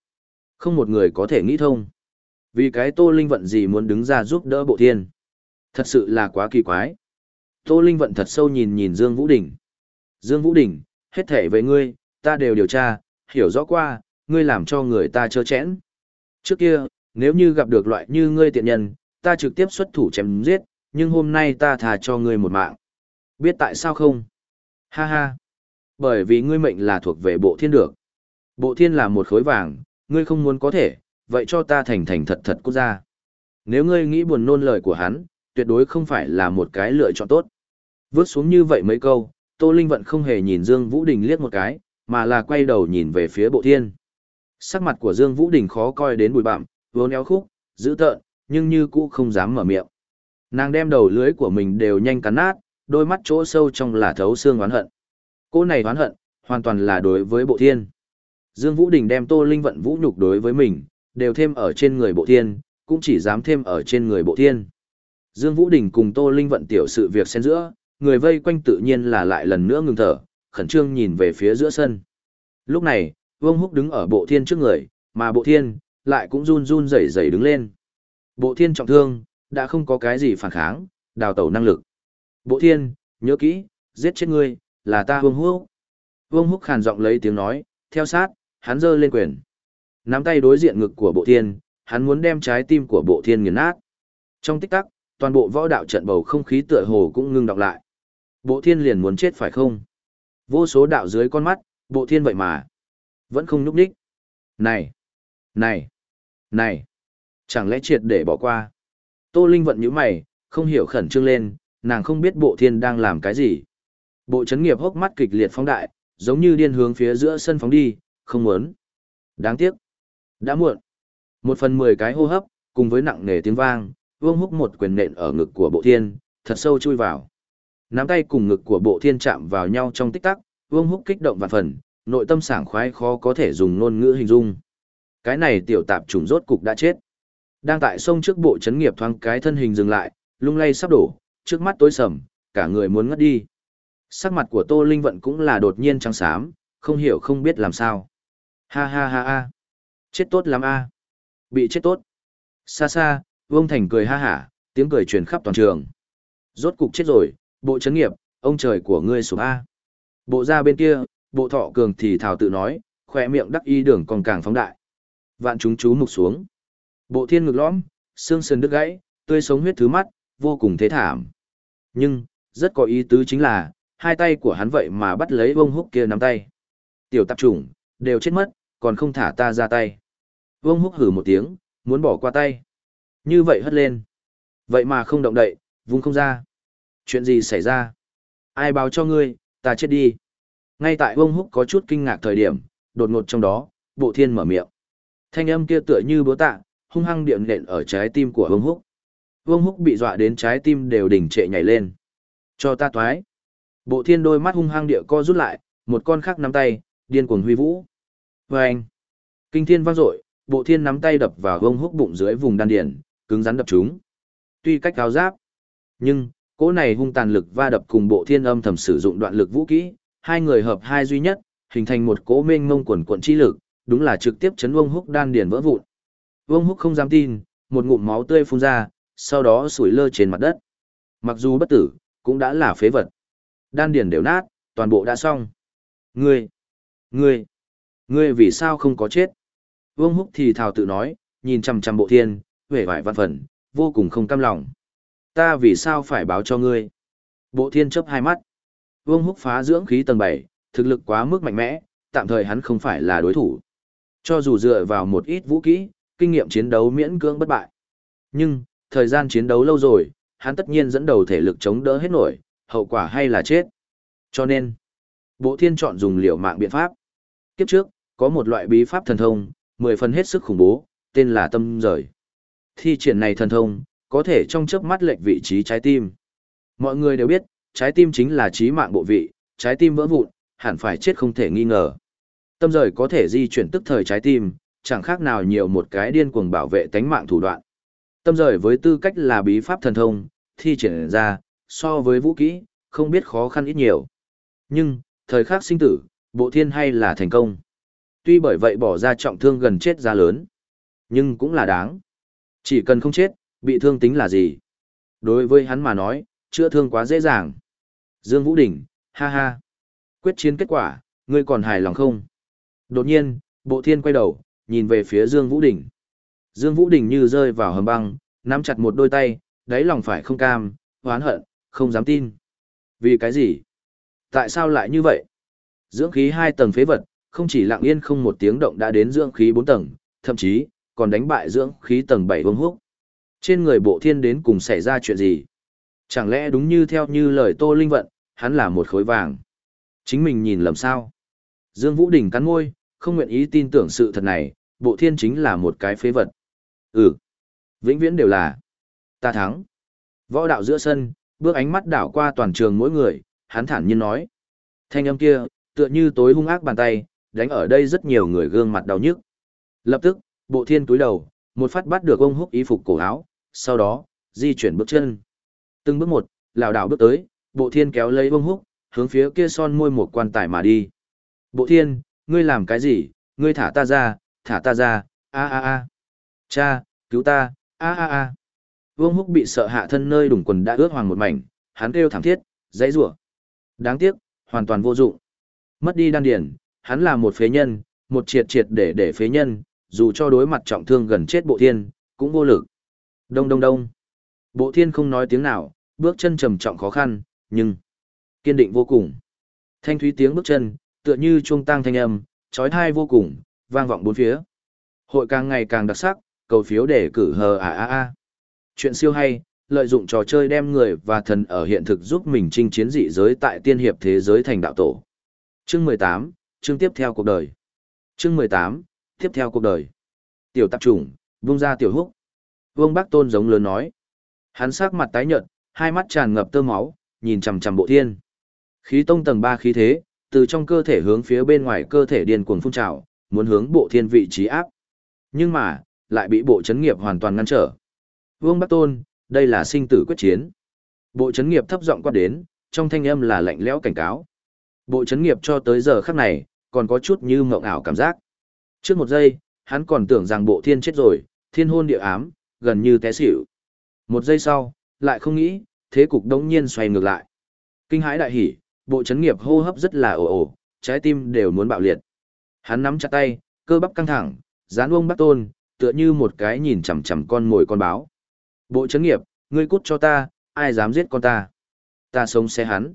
Không một người có thể nghĩ thông. Vì cái Tô Linh Vận gì muốn đứng ra giúp đỡ bộ thiên. Thật sự là quá kỳ quái. Tô Linh Vận thật sâu nhìn nhìn Dương Vũ Đỉnh. Dương Vũ Đỉnh, hết thể với ngươi, ta đều điều tra, hiểu rõ qua, ngươi làm cho người ta chơ chẽn. Trước kia, nếu như gặp được loại như ngươi tiện nhân, ta trực tiếp xuất thủ chém giết, nhưng hôm nay ta thà cho ngươi một mạng. Biết tại sao không? Ha ha. Bởi vì ngươi mệnh là thuộc về bộ thiên được. Bộ thiên là một khối vàng, ngươi không muốn có thể, vậy cho ta thành thành thật thật quốc gia. Nếu ngươi nghĩ buồn nôn lời của hắn, tuyệt đối không phải là một cái lựa chọn tốt. Vớt xuống như vậy mấy câu, Tô Linh Vận không hề nhìn Dương Vũ Đình liếc một cái, mà là quay đầu nhìn về phía bộ thiên. Sắc mặt của Dương Vũ Đình khó coi đến bụi bặm, vốn éo khúc, dữ tợn, nhưng như cũ không dám mở miệng. Nàng đem đầu lưới của mình đều nhanh cắn nát, đôi mắt chỗ sâu trong là thấu xương oán hận. Cô này oán hận, hoàn toàn là đối với bộ thiên. Dương Vũ Đình đem Tô Linh Vận vũ nhục đối với mình, đều thêm ở trên người bộ thiên, cũng chỉ dám thêm ở trên người bộ thiên. Dương Vũ Đình cùng Tô Linh Vận tiểu sự việc xen giữa, người vây quanh tự nhiên là lại lần nữa ngừng thở, khẩn trương nhìn về phía giữa sân. Lúc này, Vương Húc đứng ở bộ thiên trước người, mà bộ thiên, lại cũng run run rẩy rẩy đứng lên. Bộ thiên trọng thương, đã không có cái gì phản kháng, đào tẩu năng lực. Bộ thiên, nhớ kỹ, giết chết ngươi, là ta Vương Húc. Vương Húc khàn giọng lấy tiếng nói, theo sát, hắn giơ lên quyền. Nắm tay đối diện ngực của bộ thiên, hắn muốn đem trái tim của bộ thiên nghiền nát. Trong tích tắc, toàn bộ võ đạo trận bầu không khí tựa hồ cũng ngưng đọc lại. Bộ thiên liền muốn chết phải không? Vô số đạo dưới con mắt, bộ thiên vậy mà. Vẫn không nhúc đích. Này! Này! Này! Chẳng lẽ triệt để bỏ qua? Tô Linh vận như mày, không hiểu khẩn trương lên, nàng không biết bộ thiên đang làm cái gì. Bộ chấn nghiệp hốc mắt kịch liệt phóng đại, giống như điên hướng phía giữa sân phóng đi, không muốn. Đáng tiếc. Đã muộn. Một phần mười cái hô hấp, cùng với nặng nề tiếng vang, vương húc một quyền nện ở ngực của bộ thiên, thật sâu chui vào. Nắm tay cùng ngực của bộ thiên chạm vào nhau trong tích tắc, vương húc kích động vạn phần, nội tâm sảng khoái khó có thể dùng ngôn ngữ hình dung. Cái này tiểu tạp trùng rốt cục đã chết. Đang tại sông trước bộ chấn nghiệp thoáng cái thân hình dừng lại, lung lay sắp đổ, trước mắt tối sầm, cả người muốn ngất đi. Sắc mặt của Tô Linh Vận cũng là đột nhiên trắng xám, không hiểu không biết làm sao. Ha ha ha ha. Chết tốt lắm a. Bị chết tốt. Xa xa, Vương Thành cười ha hả, tiếng cười truyền khắp toàn trường. Rốt cục chết rồi, bộ chấn nghiệp, ông trời của ngươi sụp A. Bộ ra bên kia, bộ thọ cường thì thảo tự nói, khỏe miệng đắc y đường còn càng phóng đại. Vạn chúng chú mục xuống. Bộ thiên ngực lõm, xương sườn đứt gãy, tươi sống huyết thứ mắt, vô cùng thế thảm. Nhưng, rất có ý tứ chính là, hai tay của hắn vậy mà bắt lấy vông húc kia nắm tay. Tiểu tạp trùng, Đều chết mất, còn không thả ta ra tay. Vương húc hử một tiếng, muốn bỏ qua tay. Như vậy hất lên. Vậy mà không động đậy, vung không ra. Chuyện gì xảy ra? Ai báo cho ngươi, ta chết đi. Ngay tại Vương húc có chút kinh ngạc thời điểm, đột ngột trong đó, bộ thiên mở miệng. Thanh âm kia tựa như búa tạ, hung hăng điện nện ở trái tim của Vương húc. Vương húc bị dọa đến trái tim đều đỉnh trệ nhảy lên. Cho ta toái. Bộ thiên đôi mắt hung hăng địa co rút lại, một con khác nắm tay, điên cuồng huy vũ. Và anh, kinh thiên vang dội, bộ thiên nắm tay đập vào ông húc bụng dưới vùng đan điển, cứng rắn đập chúng. Tuy cách cao giáp, nhưng, cỗ này hung tàn lực va đập cùng bộ thiên âm thầm sử dụng đoạn lực vũ kỹ, hai người hợp hai duy nhất, hình thành một cỗ mênh mông quần quận chi lực, đúng là trực tiếp chấn Vương húc đan điển vỡ vụn. Vương húc không dám tin, một ngụm máu tươi phun ra, sau đó sủi lơ trên mặt đất. Mặc dù bất tử, cũng đã là phế vật. Đan điển đều nát, toàn bộ đã xong. Ngươi, ngươi, ngươi vì sao không có chết? Vương Húc thì thào tự nói, nhìn chằm chằm bộ thiên, vẻ vải văn phần, vô cùng không cam lòng. Ta vì sao phải báo cho ngươi? Bộ thiên chấp hai mắt. Vương Húc phá dưỡng khí tầng 7, thực lực quá mức mạnh mẽ, tạm thời hắn không phải là đối thủ. Cho dù dựa vào một ít vũ kỹ, kinh nghiệm chiến đấu miễn cưỡng bất bại. Nhưng, thời gian chiến đấu lâu rồi, hắn tất nhiên dẫn đầu thể lực chống đỡ hết nổi, hậu quả hay là chết. Cho nên, bộ thiên chọn dùng liều mạng biện pháp. Kiếp trước, có một loại bí pháp thần thông, mười phần hết sức khủng bố, tên là tâm rời. Thi triển này thần thông, có thể trong chớp mắt lệch vị trí trái tim. Mọi người đều biết, trái tim chính là trí mạng bộ vị, trái tim vỡ vụn, hẳn phải chết không thể nghi ngờ. Tâm rời có thể di chuyển tức thời trái tim, chẳng khác nào nhiều một cái điên cuồng bảo vệ tánh mạng thủ đoạn. Tâm rời với tư cách là bí pháp thần thông, thi triển ra, so với vũ kỹ, không biết khó khăn ít nhiều. Nhưng, thời khắc sinh tử, bộ thiên hay là thành công. Tuy bởi vậy bỏ ra trọng thương gần chết ra lớn, nhưng cũng là đáng. Chỉ cần không chết, bị thương tính là gì? Đối với hắn mà nói, chữa thương quá dễ dàng. Dương Vũ Đình, ha ha. Quyết chiến kết quả, ngươi còn hài lòng không? Đột nhiên, bộ thiên quay đầu, nhìn về phía Dương Vũ Đình. Dương Vũ Đình như rơi vào hầm băng, nắm chặt một đôi tay, đáy lòng phải không cam, hoán hận, không dám tin. Vì cái gì? Tại sao lại như vậy? Dưỡng khí hai tầng phế vật, không chỉ lặng yên không một tiếng động đã đến dưỡng khí bốn tầng, thậm chí, còn đánh bại dưỡng khí tầng bảy vương húc. Trên người bộ thiên đến cùng xảy ra chuyện gì? Chẳng lẽ đúng như theo như lời Tô Linh Vận, hắn là một khối vàng. Chính mình nhìn lầm sao? Dương Vũ Đình cắn môi, không nguyện ý tin tưởng sự thật này, bộ thiên chính là một cái phế vật. Ừ, vĩnh viễn đều là. Ta thắng. Võ đạo giữa sân, bước ánh mắt đảo qua toàn trường mỗi người, hắn thản nhiên nói. Thanh âm kia, tựa như tối hung ác bàn tay, đánh ở đây rất nhiều người gương mặt đau nhức. Lập tức, bộ thiên túi đầu, một phát bắt được ông húc y phục cổ áo, sau đó, di chuyển bước chân. Từng bước một, lảo đảo bước tới, bộ thiên kéo lấy ông húc, hướng phía kia son môi một quan tài mà đi. Bộ thiên, ngươi làm cái gì, ngươi thả ta ra, thả ta ra, a a a. Cha, cứu ta, a a a. Vương Húc bị sợ hạ thân nơi đủng quần đã ướt hoàng một mảnh, hắn kêu thảm thiết, dãy rủa. Đáng tiếc, hoàn toàn vô dụng. Mất đi đan điền, hắn là một phế nhân, một triệt triệt để để phế nhân, dù cho đối mặt trọng thương gần chết bộ thiên, cũng vô lực. Đông đông đông. Bộ thiên không nói tiếng nào, bước chân trầm trọng khó khăn, nhưng kiên định vô cùng. Thanh thúy tiếng bước chân, tựa như chuông tang thanh âm, trói thai vô cùng, vang vọng bốn phía. Hội càng ngày càng đặc sắc, cầu phiếu để cử hờ à a a. Chuyện siêu hay, lợi dụng trò chơi đem người và thần ở hiện thực giúp mình chinh chiến dị giới tại tiên hiệp thế giới thành đạo tổ. Chương 18, chương tiếp theo cuộc đời. Chương 18, tiếp theo cuộc đời. Tiểu tạp trùng, vung ra tiểu húc. Vương Bắc Tôn giống lớn nói. Hắn sắc mặt tái nhợt, hai mắt tràn ngập tơ máu, nhìn chằm chằm bộ thiên. Khí tông tầng 3 khí thế, từ trong cơ thể hướng phía bên ngoài cơ thể điên cuồng phun trào, muốn hướng bộ thiên vị trí áp. Nhưng mà, lại bị bộ chấn nghiệp hoàn toàn ngăn trở. Vương Bắc Tôn, đây là sinh tử quyết chiến. Bộ chấn nghiệp thấp giọng quát đến, trong thanh âm là lạnh lẽo cảnh cáo. Bộ chấn nghiệp cho tới giờ khắc này, còn có chút như mộng ảo cảm giác. Trước một giây, hắn còn tưởng rằng bộ thiên chết rồi, thiên hôn địa ám, gần như té xỉu. Một giây sau, lại không nghĩ, thế cục đống nhiên xoay ngược lại. Kinh hãi đại hỉ, bộ chấn nghiệp hô hấp rất là ồ ồ, trái tim đều muốn bạo liệt. Hắn nắm chặt tay, cơ bắp căng thẳng, dán ông bắt tôn, tựa như một cái nhìn chằm chằm con mồi con báo. Bộ chấn nghiệp, ngươi cút cho ta, ai dám giết con ta. Ta sống xe hắn.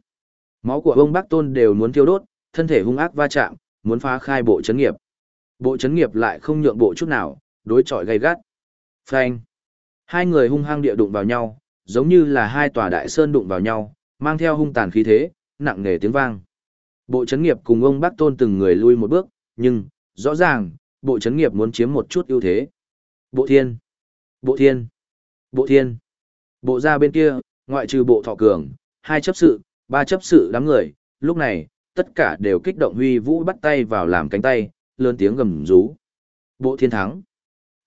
Máu của ông bác tôn đều muốn thiêu đốt, thân thể hung ác va chạm, muốn phá khai bộ chấn nghiệp. Bộ chấn nghiệp lại không nhượng bộ chút nào, đối chọi gay gắt. Phanh. Hai người hung hăng địa đụng vào nhau, giống như là hai tòa đại sơn đụng vào nhau, mang theo hung tàn khí thế, nặng nề tiếng vang. Bộ chấn nghiệp cùng ông bác tôn từng người lui một bước, nhưng, rõ ràng, bộ chấn nghiệp muốn chiếm một chút ưu thế. Bộ thiên, bộ thiên, bộ thiên, bộ ra bên kia, ngoại trừ bộ thọ cường, hai chấp sự, ba chấp sự đám người, lúc này, tất cả đều kích động huy vũ bắt tay vào làm cánh tay, lớn tiếng gầm rú. Bộ thiên thắng,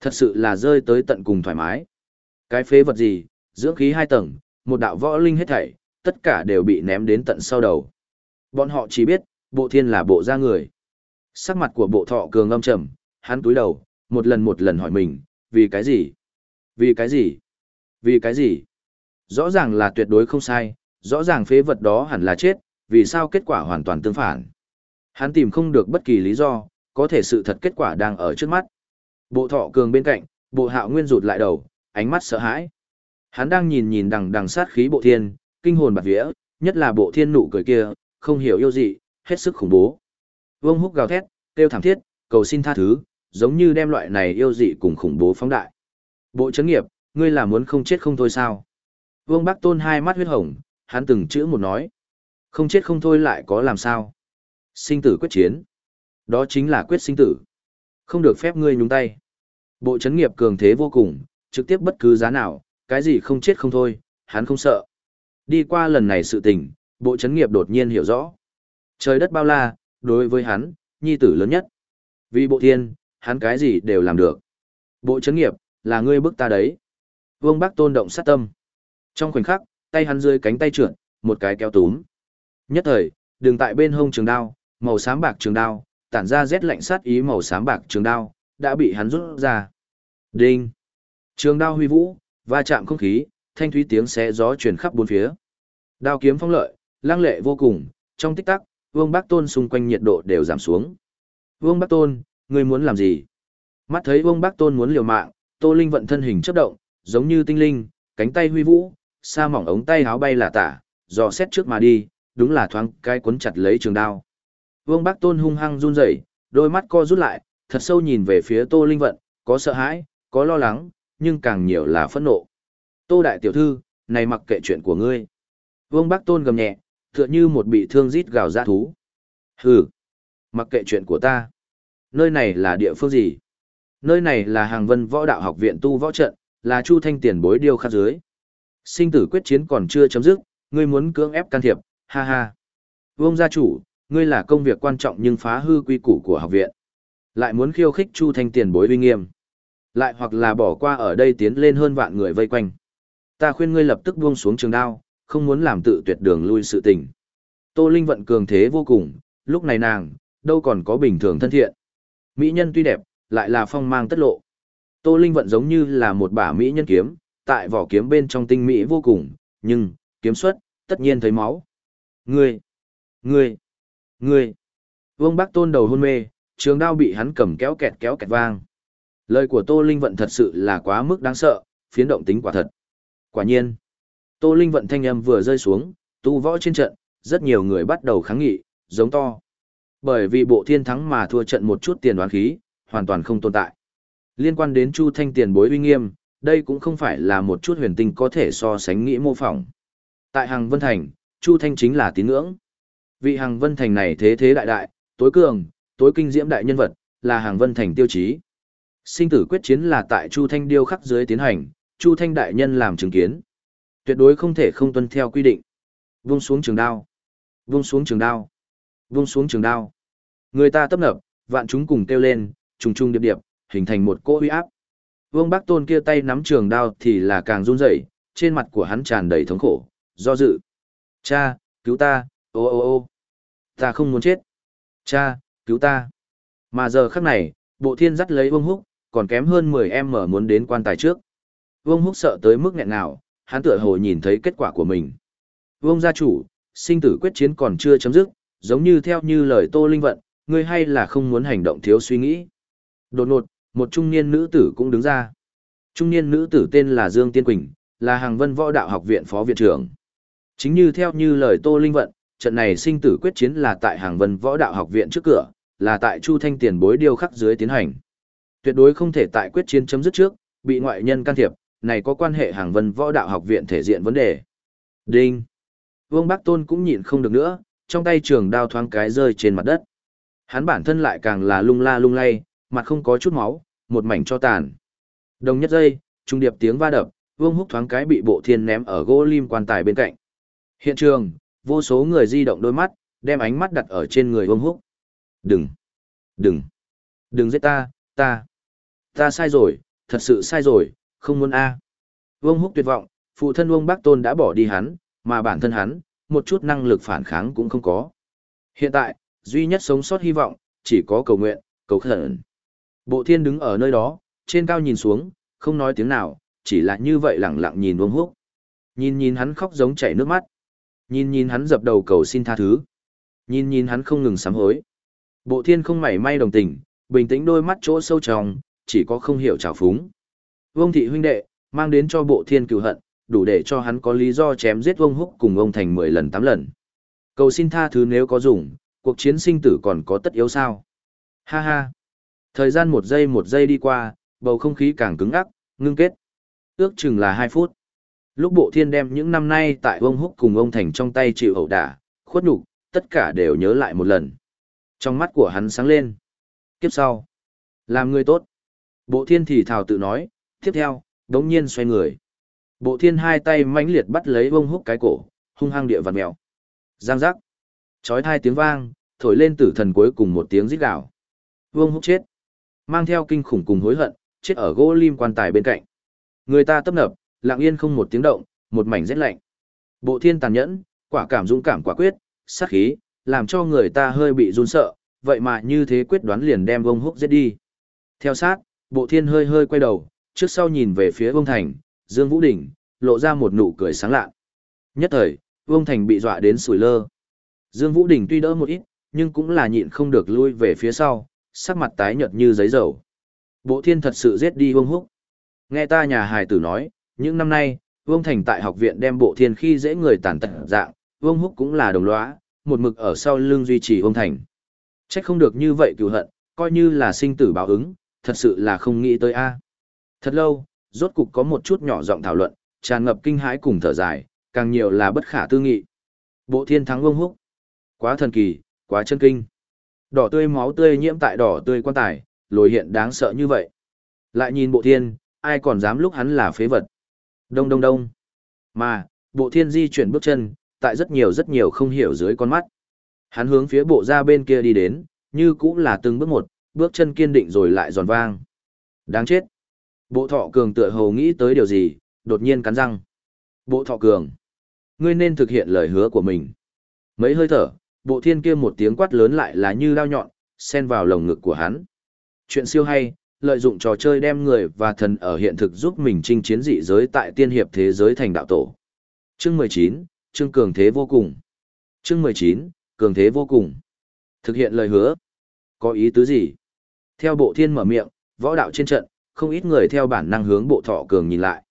thật sự là rơi tới tận cùng thoải mái. Cái phế vật gì, dưỡng khí hai tầng, một đạo võ linh hết thảy, tất cả đều bị ném đến tận sau đầu. Bọn họ chỉ biết, bộ thiên là bộ ra người. Sắc mặt của bộ thọ cường âm trầm, hắn túi đầu, một lần một lần hỏi mình, vì cái gì? Vì cái gì? Vì cái gì? Rõ ràng là tuyệt đối không sai, rõ ràng phế vật đó hẳn là chết, vì sao kết quả hoàn toàn tương phản? Hắn tìm không được bất kỳ lý do, có thể sự thật kết quả đang ở trước mắt. Bộ thọ cường bên cạnh, bộ hạo nguyên rụt lại đầu, ánh mắt sợ hãi. Hắn đang nhìn nhìn đằng đằng sát khí bộ thiên, kinh hồn bạt vía, nhất là bộ thiên nụ cười kia, không hiểu yêu gì, hết sức khủng bố. Vông húc gào thét, kêu thảm thiết, cầu xin tha thứ, giống như đem loại này yêu dị cùng khủng bố phóng đại. Bộ chấn nghiệp, ngươi là muốn không chết không thôi sao? Vương Bắc Tôn hai mắt huyết hồng, hắn từng chữ một nói. Không chết không thôi lại có làm sao? Sinh tử quyết chiến. Đó chính là quyết sinh tử. Không được phép ngươi nhúng tay. Bộ chấn nghiệp cường thế vô cùng, trực tiếp bất cứ giá nào, cái gì không chết không thôi, hắn không sợ. Đi qua lần này sự tình, bộ chấn nghiệp đột nhiên hiểu rõ. Trời đất bao la, đối với hắn, nhi tử lớn nhất. Vì bộ thiên, hắn cái gì đều làm được. Bộ chấn nghiệp, là ngươi bức ta đấy. Vương Bắc tôn động sát tâm. Trong khoảnh khắc, tay hắn rơi cánh tay trượt, một cái kéo túm. Nhất thời, đường tại bên hông trường đao, màu xám bạc trường đao, tản ra rét lạnh sát ý màu xám bạc trường đao, đã bị hắn rút ra. Đinh! Trường đao huy vũ, va chạm không khí, thanh thúy tiếng xé gió truyền khắp bốn phía. Đao kiếm phong lợi, lang lệ vô cùng, trong tích tắc, Vương Bắc Tôn xung quanh nhiệt độ đều giảm xuống. Vương Bắc Tôn, ngươi muốn làm gì? Mắt thấy Vương Bắc Tôn muốn liều mạng, Tô Linh vận thân hình chấp động, giống như tinh linh, cánh tay huy vũ, sa mỏng ống tay háo bay là tả, dò xét trước mà đi, đúng là thoáng cái cuốn chặt lấy trường đao. Vương Bắc Tôn hung hăng run rẩy, đôi mắt co rút lại, thật sâu nhìn về phía Tô Linh vận, có sợ hãi, có lo lắng, nhưng càng nhiều là phẫn nộ. Tô đại tiểu thư, này mặc kệ chuyện của ngươi. Vương Bắc Tôn gầm nhẹ, tựa như một bị thương rít gào ra thú. Hừ, mặc kệ chuyện của ta. Nơi này là địa phương gì? Nơi này là hàng vân võ đạo học viện tu võ trận, là Chu Thanh tiền bối điêu khắc dưới. Sinh tử quyết chiến còn chưa chấm dứt, ngươi muốn cưỡng ép can thiệp, ha ha. Vương gia chủ, ngươi là công việc quan trọng nhưng phá hư quy củ của học viện. Lại muốn khiêu khích Chu Thanh tiền bối uy nghiêm. Lại hoặc là bỏ qua ở đây tiến lên hơn vạn người vây quanh. Ta khuyên ngươi lập tức buông xuống trường đao, không muốn làm tự tuyệt đường lui sự tình. Tô Linh vận cường thế vô cùng, lúc này nàng, đâu còn có bình thường thân thiện. Mỹ nhân tuy đẹp, lại là phong mang tất lộ. Tô Linh vận giống như là một bả Mỹ nhân kiếm, tại vỏ kiếm bên trong tinh Mỹ vô cùng, nhưng, kiếm xuất, tất nhiên thấy máu. Ngươi! Ngươi! Ngươi! Vương Bắc Tôn đầu hôn mê, trường đao bị hắn cầm kéo kẹt kéo kẹt vang. Lời của Tô Linh vận thật sự là quá mức đáng sợ, phiến động tính quả thật. Quả nhiên, Tô Linh vận thanh âm vừa rơi xuống, tu võ trên trận, rất nhiều người bắt đầu kháng nghị, giống to. Bởi vì bộ thiên thắng mà thua trận một chút tiền đoán khí, hoàn toàn không tồn tại. Liên quan đến Chu Thanh tiền bối uy nghiêm, đây cũng không phải là một chút huyền tinh có thể so sánh nghĩ mô phỏng. Tại hàng Vân Thành, Chu Thanh chính là tín ngưỡng. Vị hàng Vân Thành này thế thế đại đại, tối cường, tối kinh diễm đại nhân vật, là hàng Vân Thành tiêu chí. Sinh tử quyết chiến là tại Chu Thanh điêu khắc dưới tiến hành, Chu Thanh đại nhân làm chứng kiến. Tuyệt đối không thể không tuân theo quy định. Vung xuống trường đao. Vung xuống trường đao. Vung xuống trường đao. Người ta tấp nập, vạn chúng cùng kêu lên, trùng trùng điệp điệp, hình thành một cỗ uy áp. Vương Bắc Tôn kia tay nắm trường đao thì là càng run rẩy, trên mặt của hắn tràn đầy thống khổ, do dự. Cha, cứu ta, ô ô ô. Ta không muốn chết. Cha, cứu ta. Mà giờ khắc này, bộ thiên dắt lấy Vương Húc, còn kém hơn 10 em mở muốn đến quan tài trước. Vương Húc sợ tới mức nghẹn nào, hắn tựa hồ nhìn thấy kết quả của mình. Vương gia chủ, sinh tử quyết chiến còn chưa chấm dứt, giống như theo như lời Tô Linh Vận, ngươi hay là không muốn hành động thiếu suy nghĩ. Đột ngột, một trung niên nữ tử cũng đứng ra. Trung niên nữ tử tên là Dương Tiên Quỳnh, là hàng vân võ đạo học viện phó viện trưởng. Chính như theo như lời Tô Linh Vận, trận này sinh tử quyết chiến là tại hàng vân võ đạo học viện trước cửa, là tại Chu Thanh tiền bối điều khắc dưới tiến hành. Tuyệt đối không thể tại quyết chiến chấm dứt trước, bị ngoại nhân can thiệp, này có quan hệ hàng vân võ đạo học viện thể diện vấn đề. Đinh. Vương Bắc Tôn cũng nhịn không được nữa, trong tay trường đao thoáng cái rơi trên mặt đất. Hắn bản thân lại càng là lung la lung lay, mặt không có chút máu, một mảnh cho tàn. Đồng nhất giây, trung điệp tiếng va đập, Vương Húc thoáng cái bị bộ thiên ném ở gỗ lim quan tài bên cạnh. Hiện trường, vô số người di động đôi mắt, đem ánh mắt đặt ở trên người Vương Húc. Đừng! Đừng! Đừng giết ta, ta! Ta sai rồi, thật sự sai rồi, không muốn a. Vương Húc tuyệt vọng, phụ thân Vương Bác Tôn đã bỏ đi hắn, mà bản thân hắn, một chút năng lực phản kháng cũng không có. Hiện tại, duy nhất sống sót hy vọng, chỉ có cầu nguyện, cầu khẩn. Bộ thiên đứng ở nơi đó, trên cao nhìn xuống, không nói tiếng nào, chỉ là như vậy lặng lặng nhìn Vương Húc. Nhìn nhìn hắn khóc giống chảy nước mắt. Nhìn nhìn hắn dập đầu cầu xin tha thứ. Nhìn nhìn hắn không ngừng sám hối. Bộ thiên không mảy may đồng tình, bình tĩnh đôi mắt chỗ sâu trong, chỉ có không hiểu trào phúng. Vương thị huynh đệ, mang đến cho bộ thiên cựu hận, đủ để cho hắn có lý do chém giết Vương Húc cùng ông thành 10 lần 8 lần. Cầu xin tha thứ nếu có dùng, cuộc chiến sinh tử còn có tất yếu sao? Ha ha! Thời gian một giây một giây đi qua, bầu không khí càng cứng ngắc, ngưng kết. Ước chừng là 2 phút. Lúc bộ thiên đem những năm nay tại ông húc cùng ông thành trong tay chịu ẩu đả, khuất nhục tất cả đều nhớ lại một lần. Trong mắt của hắn sáng lên. Kiếp sau. Làm người tốt. Bộ thiên thì thào tự nói, tiếp theo, đống nhiên xoay người. Bộ thiên hai tay mãnh liệt bắt lấy ông húc cái cổ, hung hăng địa vặt mèo. Giang giác. Chói hai tiếng vang, thổi lên tử thần cuối cùng một tiếng rít gào. Vương húc chết. Mang theo kinh khủng cùng hối hận, chết ở gỗ lim quan tài bên cạnh. Người ta tấp nập, lặng yên không một tiếng động, một mảnh rét lạnh. Bộ thiên tàn nhẫn, quả cảm dũng cảm quả quyết, sát khí, làm cho người ta hơi bị run sợ, vậy mà như thế quyết đoán liền đem vông húc giết đi. Theo sát, bộ thiên hơi hơi quay đầu, trước sau nhìn về phía vông thành, Dương Vũ Đỉnh, lộ ra một nụ cười sáng lạ. Nhất thời, vông thành bị dọa đến sủi lơ. Dương Vũ Đỉnh tuy đỡ một ít, nhưng cũng là nhịn không được lui về phía sau, sắc mặt tái nhợt như giấy dầu. Bộ thiên thật sự giết đi vông húc. Nghe ta nhà hài tử nói, những năm nay, Vương Thành tại học viện đem bộ thiên khi dễ người tàn tật dạng, Vương Húc cũng là đồng lõa, một mực ở sau lưng duy trì Vương Thành. Trách không được như vậy cựu hận, coi như là sinh tử báo ứng, thật sự là không nghĩ tới a. Thật lâu, rốt cục có một chút nhỏ giọng thảo luận, tràn ngập kinh hãi cùng thở dài, càng nhiều là bất khả tư nghị. Bộ thiên thắng Vương Húc. Quá thần kỳ, quá chân kinh. Đỏ tươi máu tươi nhiễm tại đỏ tươi quan tài, lồi hiện đáng sợ như vậy. Lại nhìn bộ thiên, ai còn dám lúc hắn là phế vật. Đông đông đông. Mà, bộ thiên di chuyển bước chân, tại rất nhiều rất nhiều không hiểu dưới con mắt. Hắn hướng phía bộ ra bên kia đi đến, như cũng là từng bước một, bước chân kiên định rồi lại giòn vang. Đáng chết. Bộ thọ cường tựa hồ nghĩ tới điều gì, đột nhiên cắn răng. Bộ thọ cường. Ngươi nên thực hiện lời hứa của mình. Mấy hơi thở, bộ thiên kia một tiếng quát lớn lại là như lao nhọn, xen vào lồng ngực của hắn. Chuyện siêu hay, lợi dụng trò chơi đem người và thần ở hiện thực giúp mình chinh chiến dị giới tại tiên hiệp thế giới thành đạo tổ. Chương 19, chương cường thế vô cùng. Chương 19, cường thế vô cùng. Thực hiện lời hứa. Có ý tứ gì? Theo bộ thiên mở miệng, võ đạo trên trận, không ít người theo bản năng hướng bộ thọ cường nhìn lại.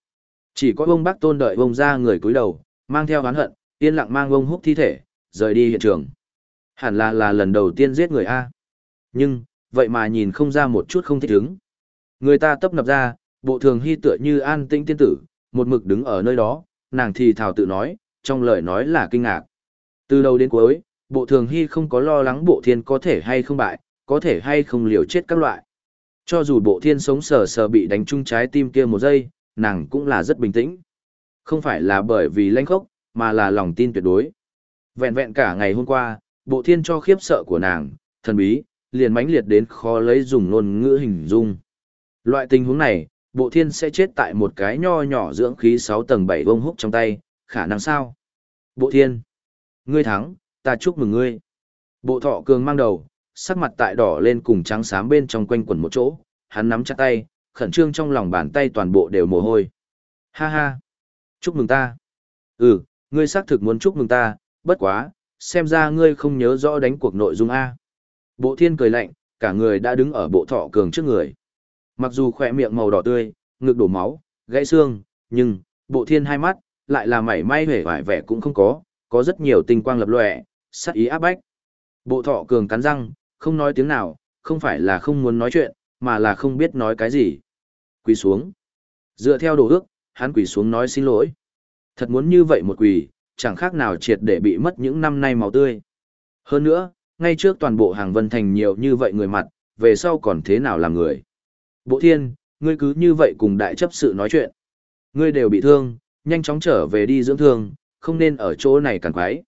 Chỉ có ông bác tôn đợi ông ra người cúi đầu, mang theo oán hận, yên lặng mang ông húc thi thể, rời đi hiện trường. Hẳn là là lần đầu tiên giết người A. Nhưng, vậy mà nhìn không ra một chút không thích ứng. Người ta tấp nập ra, bộ thường hy tựa như an tĩnh tiên tử, một mực đứng ở nơi đó, nàng thì thào tự nói, trong lời nói là kinh ngạc. Từ đầu đến cuối, bộ thường hy không có lo lắng bộ thiên có thể hay không bại, có thể hay không liều chết các loại. Cho dù bộ thiên sống sờ sờ bị đánh trúng trái tim kia một giây, nàng cũng là rất bình tĩnh. Không phải là bởi vì lãnh khốc, mà là lòng tin tuyệt đối. Vẹn vẹn cả ngày hôm qua, bộ thiên cho khiếp sợ của nàng, thần bí, liền mãnh liệt đến khó lấy dùng ngôn ngữ hình dung. Loại tình huống này, bộ thiên sẽ chết tại một cái nho nhỏ dưỡng khí 6 tầng 7 vông húc trong tay, khả năng sao? Bộ thiên, ngươi thắng, ta chúc mừng ngươi. Bộ thọ cường mang đầu, sắc mặt tại đỏ lên cùng trắng xám bên trong quanh quần một chỗ, hắn nắm chặt tay, khẩn trương trong lòng bàn tay toàn bộ đều mồ hôi. Ha ha, chúc mừng ta. Ừ, ngươi xác thực muốn chúc mừng ta, bất quá, xem ra ngươi không nhớ rõ đánh cuộc nội dung A. Bộ thiên cười lạnh, cả người đã đứng ở bộ thọ cường trước người. Mặc dù khỏe miệng màu đỏ tươi, ngực đổ máu, gãy xương, nhưng, bộ thiên hai mắt, lại là mảy may vẻ vải vẻ cũng không có, có rất nhiều tinh quang lập lòe, sắc ý áp bách. Bộ thọ cường cắn răng, không nói tiếng nào, không phải là không muốn nói chuyện, mà là không biết nói cái gì. Quỳ xuống. Dựa theo đồ ước, hắn quỳ xuống nói xin lỗi. Thật muốn như vậy một quỳ, chẳng khác nào triệt để bị mất những năm nay màu tươi. Hơn nữa, ngay trước toàn bộ hàng vân thành nhiều như vậy người mặt, về sau còn thế nào làm người. Bộ thiên, ngươi cứ như vậy cùng đại chấp sự nói chuyện. Ngươi đều bị thương, nhanh chóng trở về đi dưỡng thương, không nên ở chỗ này càng quái.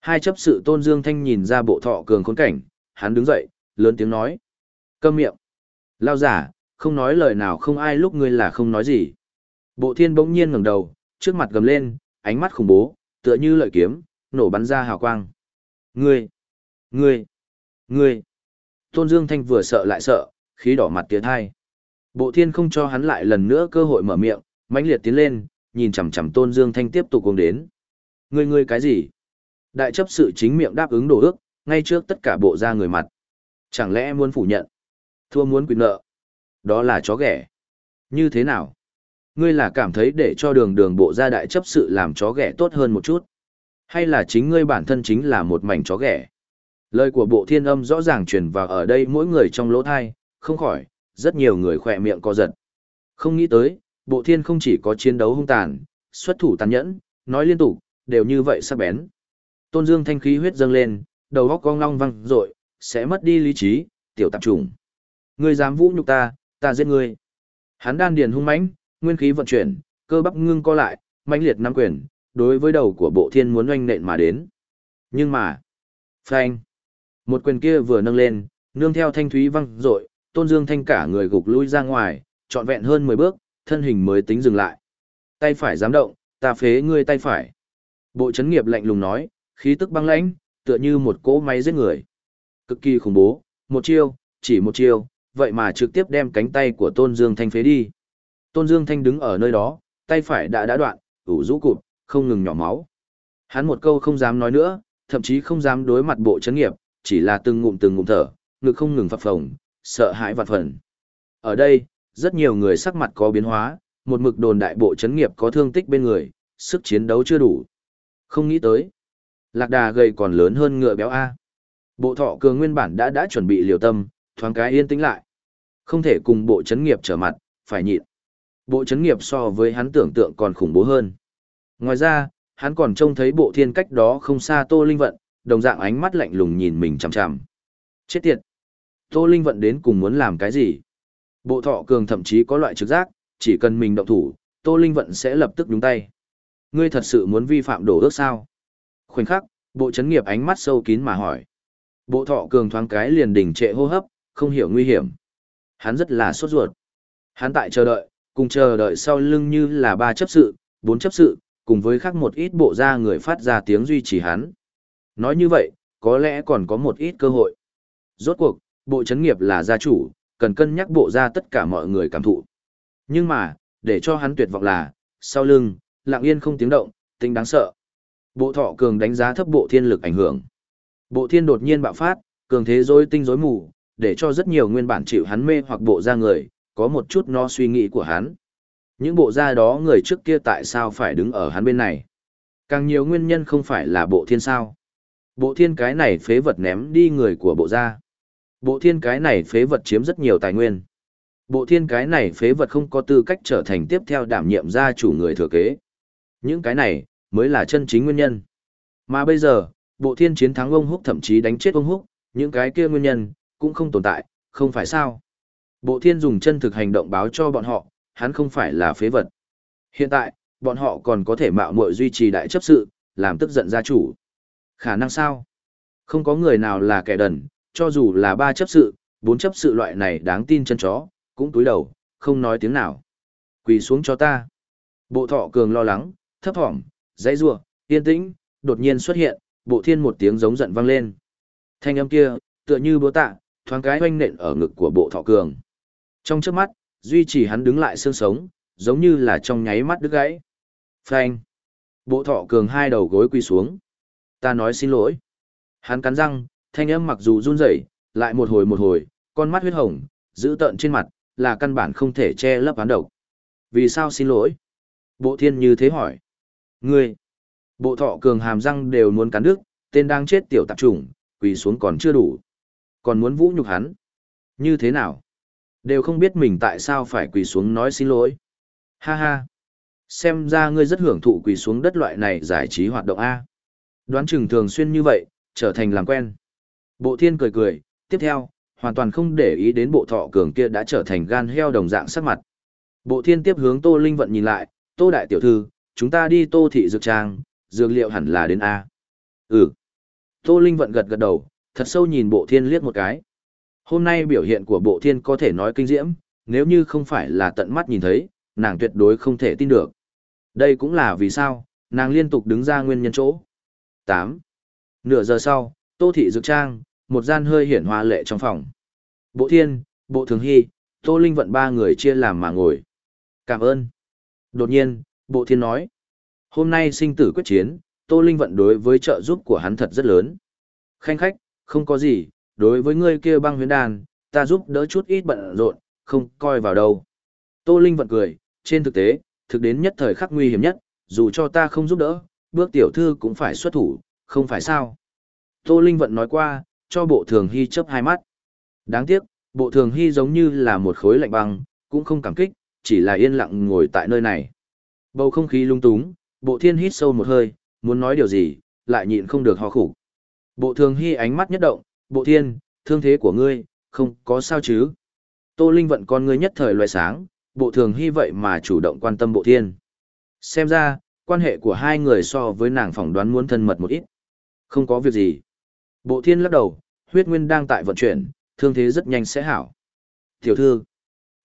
Hai chấp sự tôn dương thanh nhìn ra bộ thọ cường khốn cảnh, hắn đứng dậy, lớn tiếng nói. Câm miệng. Lao giả, không nói lời nào không ai lúc ngươi là không nói gì. Bộ thiên bỗng nhiên ngẩng đầu, trước mặt gầm lên, ánh mắt khủng bố, tựa như lợi kiếm, nổ bắn ra hào quang. Ngươi! Ngươi! Ngươi! Tôn Dương Thanh vừa sợ lại sợ, khí đỏ mặt tiến hai. Bộ thiên không cho hắn lại lần nữa cơ hội mở miệng, mãnh liệt tiến lên, nhìn chằm chằm Tôn Dương Thanh tiếp tục cùng đến. Ngươi ngươi cái gì? Đại chấp sự chính miệng đáp ứng đồ ước, ngay trước tất cả bộ ra người mặt. Chẳng lẽ muốn phủ nhận? Thua muốn quyền nợ? Đó là chó ghẻ. Như thế nào? Ngươi là cảm thấy để cho đường đường bộ gia đại chấp sự làm chó ghẻ tốt hơn một chút? Hay là chính ngươi bản thân chính là một mảnh chó ghẻ? Lời của bộ thiên âm rõ ràng truyền vào ở đây mỗi người trong lỗ thai, không khỏi, rất nhiều người khỏe miệng co giật. Không nghĩ tới, bộ thiên không chỉ có chiến đấu hung tàn, xuất thủ tàn nhẫn, nói liên tục, đều như vậy sắc bén. Tôn Dương thanh khí huyết dâng lên, đầu góc cong long văng rội, sẽ mất đi lý trí, tiểu tạp trùng. Ngươi dám vũ nhục ta, ta giết ngươi. Hắn đan điền hung mãnh, nguyên khí vận chuyển, cơ bắp ngưng co lại, mãnh liệt nắm quyền, đối với đầu của bộ thiên muốn oanh nện mà đến. Nhưng mà, phanh, một quyền kia vừa nâng lên, nương theo thanh thúy văng rội, tôn dương thanh cả người gục lui ra ngoài, trọn vẹn hơn 10 bước, thân hình mới tính dừng lại. Tay phải dám động, ta phế ngươi tay phải. Bộ chấn nghiệp lạnh lùng nói, khí tức băng lãnh, tựa như một cỗ máy giết người. Cực kỳ khủng bố, một chiêu, chỉ một chiêu, vậy mà trực tiếp đem cánh tay của Tôn Dương Thanh phế đi. Tôn Dương Thanh đứng ở nơi đó, tay phải đã đã đoạn, ủ rũ cụt, không ngừng nhỏ máu. Hắn một câu không dám nói nữa, thậm chí không dám đối mặt bộ chấn nghiệp, chỉ là từng ngụm từng ngụm thở, ngực không ngừng phập phồng, sợ hãi vạn phần. Ở đây, rất nhiều người sắc mặt có biến hóa, một mực đồn đại bộ chấn nghiệp có thương tích bên người, sức chiến đấu chưa đủ. Không nghĩ tới, lạc đà gầy còn lớn hơn ngựa béo A. Bộ thọ cường nguyên bản đã đã chuẩn bị liều tâm, thoáng cái yên tĩnh lại. Không thể cùng bộ chấn nghiệp trở mặt, phải nhịn. Bộ chấn nghiệp so với hắn tưởng tượng còn khủng bố hơn. Ngoài ra, hắn còn trông thấy bộ thiên cách đó không xa Tô Linh Vận, đồng dạng ánh mắt lạnh lùng nhìn mình chằm chằm. Chết tiệt! Tô Linh Vận đến cùng muốn làm cái gì? Bộ thọ cường thậm chí có loại trực giác, chỉ cần mình động thủ, Tô Linh Vận sẽ lập tức đúng tay. Ngươi thật sự muốn vi phạm đổ ước sao? Khoảnh khắc, bộ chấn nghiệp ánh mắt sâu kín mà hỏi. Bộ thọ cường thoáng cái liền đình trệ hô hấp, không hiểu nguy hiểm. Hắn rất là sốt ruột. Hắn tại chờ đợi, cùng chờ đợi sau lưng như là ba chấp sự, bốn chấp sự, cùng với khác một ít bộ da người phát ra tiếng duy trì hắn. Nói như vậy, có lẽ còn có một ít cơ hội. Rốt cuộc, bộ chấn nghiệp là gia chủ, cần cân nhắc bộ ra tất cả mọi người cảm thụ. Nhưng mà, để cho hắn tuyệt vọng là, sau lưng, lặng yên không tiếng động, tính đáng sợ. Bộ thọ cường đánh giá thấp bộ thiên lực ảnh hưởng. Bộ thiên đột nhiên bạo phát, cường thế rối tinh rối mù, để cho rất nhiều nguyên bản chịu hắn mê hoặc bộ ra người, có một chút no suy nghĩ của hắn. Những bộ ra đó người trước kia tại sao phải đứng ở hắn bên này? Càng nhiều nguyên nhân không phải là bộ thiên sao. Bộ thiên cái này phế vật ném đi người của bộ gia. Bộ thiên cái này phế vật chiếm rất nhiều tài nguyên. Bộ thiên cái này phế vật không có tư cách trở thành tiếp theo đảm nhiệm gia chủ người thừa kế. Những cái này, mới là chân chính nguyên nhân. Mà bây giờ, bộ thiên chiến thắng ông húc thậm chí đánh chết ông húc, những cái kia nguyên nhân, cũng không tồn tại, không phải sao. Bộ thiên dùng chân thực hành động báo cho bọn họ, hắn không phải là phế vật. Hiện tại, bọn họ còn có thể mạo muội duy trì đại chấp sự, làm tức giận gia chủ. Khả năng sao? Không có người nào là kẻ đần, cho dù là ba chấp sự, bốn chấp sự loại này đáng tin chân chó, cũng túi đầu, không nói tiếng nào. Quỳ xuống cho ta. Bộ thọ cường lo lắng, thấp thỏm, dãy rua, yên tĩnh, đột nhiên xuất hiện, bộ thiên một tiếng giống giận vang lên. Thanh âm kia, tựa như búa tạ, thoáng cái hoanh nện ở ngực của bộ thọ cường. Trong trước mắt, duy trì hắn đứng lại xương sống, giống như là trong nháy mắt đứt gãy. Phanh. Bộ thọ cường hai đầu gối quỳ xuống. Ta nói xin lỗi. Hắn cắn răng, thanh âm mặc dù run rẩy, lại một hồi một hồi, con mắt huyết hồng, giữ tợn trên mặt, là căn bản không thể che lấp hắn độc. Vì sao xin lỗi? Bộ thiên như thế hỏi. Ngươi. Bộ thọ cường hàm răng đều muốn cắn đứt, tên đang chết tiểu tạp chủng, quỳ xuống còn chưa đủ. Còn muốn vũ nhục hắn. Như thế nào? Đều không biết mình tại sao phải quỳ xuống nói xin lỗi. Ha ha. Xem ra ngươi rất hưởng thụ quỳ xuống đất loại này giải trí hoạt động A. Đoán chừng thường xuyên như vậy, trở thành làm quen. Bộ thiên cười cười, tiếp theo, hoàn toàn không để ý đến bộ thọ cường kia đã trở thành gan heo đồng dạng sắc mặt. Bộ thiên tiếp hướng Tô Linh Vận nhìn lại, Tô Đại Tiểu Thư, chúng ta đi Tô Thị Dược Trang, dược liệu hẳn là đến A. Ừ. Tô Linh Vận gật gật đầu, thật sâu nhìn bộ thiên liếc một cái. Hôm nay biểu hiện của bộ thiên có thể nói kinh diễm, nếu như không phải là tận mắt nhìn thấy, nàng tuyệt đối không thể tin được. Đây cũng là vì sao, nàng liên tục đứng ra nguyên nhân chỗ. 8. Nửa giờ sau, Tô Thị Dược Trang, một gian hơi hiển hoa lệ trong phòng. Bộ Thiên, Bộ Thường Hy, Tô Linh Vận ba người chia làm mà ngồi. Cảm ơn. Đột nhiên, Bộ Thiên nói. Hôm nay sinh tử quyết chiến, Tô Linh Vận đối với trợ giúp của hắn thật rất lớn. Khanh khách, không có gì, đối với ngươi kia băng huyến đàn, ta giúp đỡ chút ít bận rộn, không coi vào đâu. Tô Linh Vận cười, trên thực tế, thực đến nhất thời khắc nguy hiểm nhất, dù cho ta không giúp đỡ, bước tiểu thư cũng phải xuất thủ, không phải sao. Tô Linh Vận nói qua, cho bộ thường hy chấp hai mắt. Đáng tiếc, bộ thường hy giống như là một khối lạnh băng, cũng không cảm kích, chỉ là yên lặng ngồi tại nơi này. Bầu không khí lung túng, bộ thiên hít sâu một hơi, muốn nói điều gì, lại nhịn không được ho khủ. Bộ thường hy ánh mắt nhất động, bộ thiên, thương thế của ngươi, không có sao chứ. Tô Linh vận con ngươi nhất thời loại sáng, bộ thường hy vậy mà chủ động quan tâm bộ thiên. Xem ra, quan hệ của hai người so với nàng phỏng đoán muốn thân mật một ít. Không có việc gì. Bộ thiên lắc đầu, huyết nguyên đang tại vận chuyển, thương thế rất nhanh sẽ hảo. Tiểu thư.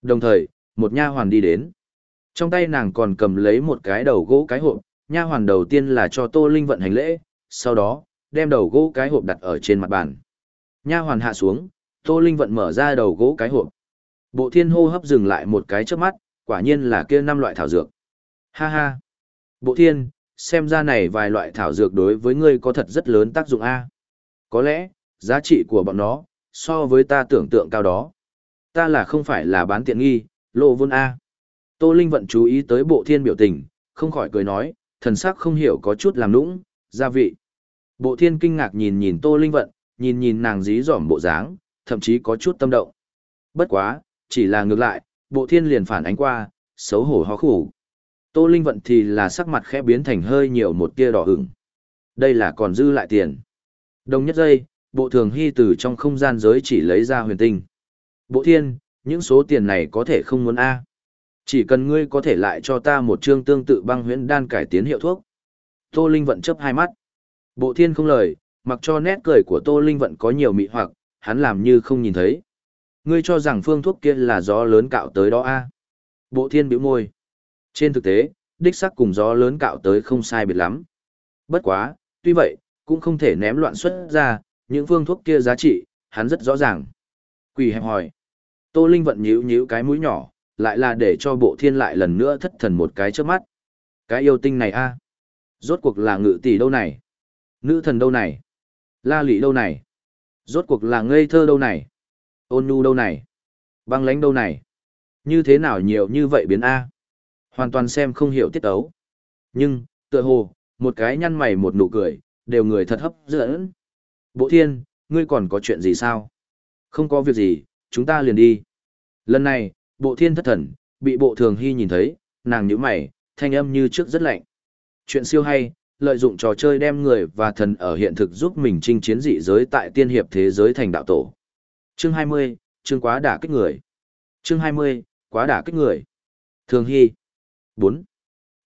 Đồng thời, một nha hoàn đi đến. Trong tay nàng còn cầm lấy một cái đầu gỗ cái hộp, nha hoàn đầu tiên là cho Tô Linh vận hành lễ, sau đó, đem đầu gỗ cái hộp đặt ở trên mặt bàn. Nha hoàn hạ xuống, Tô Linh vận mở ra đầu gỗ cái hộp. Bộ thiên hô hấp dừng lại một cái trước mắt, quả nhiên là kia năm loại thảo dược. Ha ha. Bộ thiên, xem ra này vài loại thảo dược đối với ngươi có thật rất lớn tác dụng A. Có lẽ, giá trị của bọn nó, so với ta tưởng tượng cao đó. Ta là không phải là bán tiện nghi, lộ vôn A. Tô Linh vận chú ý tới bộ thiên biểu tình, không khỏi cười nói, thần sắc không hiểu có chút làm nũng, gia vị. Bộ thiên kinh ngạc nhìn nhìn Tô Linh vận, nhìn nhìn nàng dí dỏm bộ dáng, thậm chí có chút tâm động. Bất quá, chỉ là ngược lại, bộ thiên liền phản ánh qua, xấu hổ hó khủ. Tô Linh vận thì là sắc mặt khẽ biến thành hơi nhiều một tia đỏ ửng. Đây là còn dư lại tiền. Đồng nhất giây, bộ thường hy từ trong không gian giới chỉ lấy ra huyền tinh. Bộ thiên, những số tiền này có thể không muốn A. Chỉ cần ngươi có thể lại cho ta một chương tương tự băng huyễn đan cải tiến hiệu thuốc. Tô Linh vận chấp hai mắt. Bộ thiên không lời, mặc cho nét cười của Tô Linh vận có nhiều mị hoặc, hắn làm như không nhìn thấy. Ngươi cho rằng phương thuốc kia là gió lớn cạo tới đó a? Bộ thiên bĩu môi. Trên thực tế, đích sắc cùng gió lớn cạo tới không sai biệt lắm. Bất quá, tuy vậy, cũng không thể ném loạn xuất ra, những phương thuốc kia giá trị, hắn rất rõ ràng. Quỷ hẹp hỏi. Tô Linh vận nhíu nhíu cái mũi nhỏ, lại là để cho bộ thiên lại lần nữa thất thần một cái trước mắt. Cái yêu tinh này a Rốt cuộc là ngự tỷ đâu này? Nữ thần đâu này? La lị đâu này? Rốt cuộc là ngây thơ đâu này? Ôn nhu đâu này? Băng lãnh đâu này? Như thế nào nhiều như vậy biến A? Hoàn toàn xem không hiểu tiết ấu. Nhưng, tựa hồ, một cái nhăn mày một nụ cười, đều người thật hấp dẫn. Bộ thiên, ngươi còn có chuyện gì sao? Không có việc gì, chúng ta liền đi. Lần này, bộ thiên thất thần, bị bộ thường hy nhìn thấy, nàng nhíu mày, thanh âm như trước rất lạnh. Chuyện siêu hay, lợi dụng trò chơi đem người và thần ở hiện thực giúp mình chinh chiến dị giới tại tiên hiệp thế giới thành đạo tổ. Chương 20, chương quá đả kích người. Chương 20, quá đả kích người. Thường hy. 4.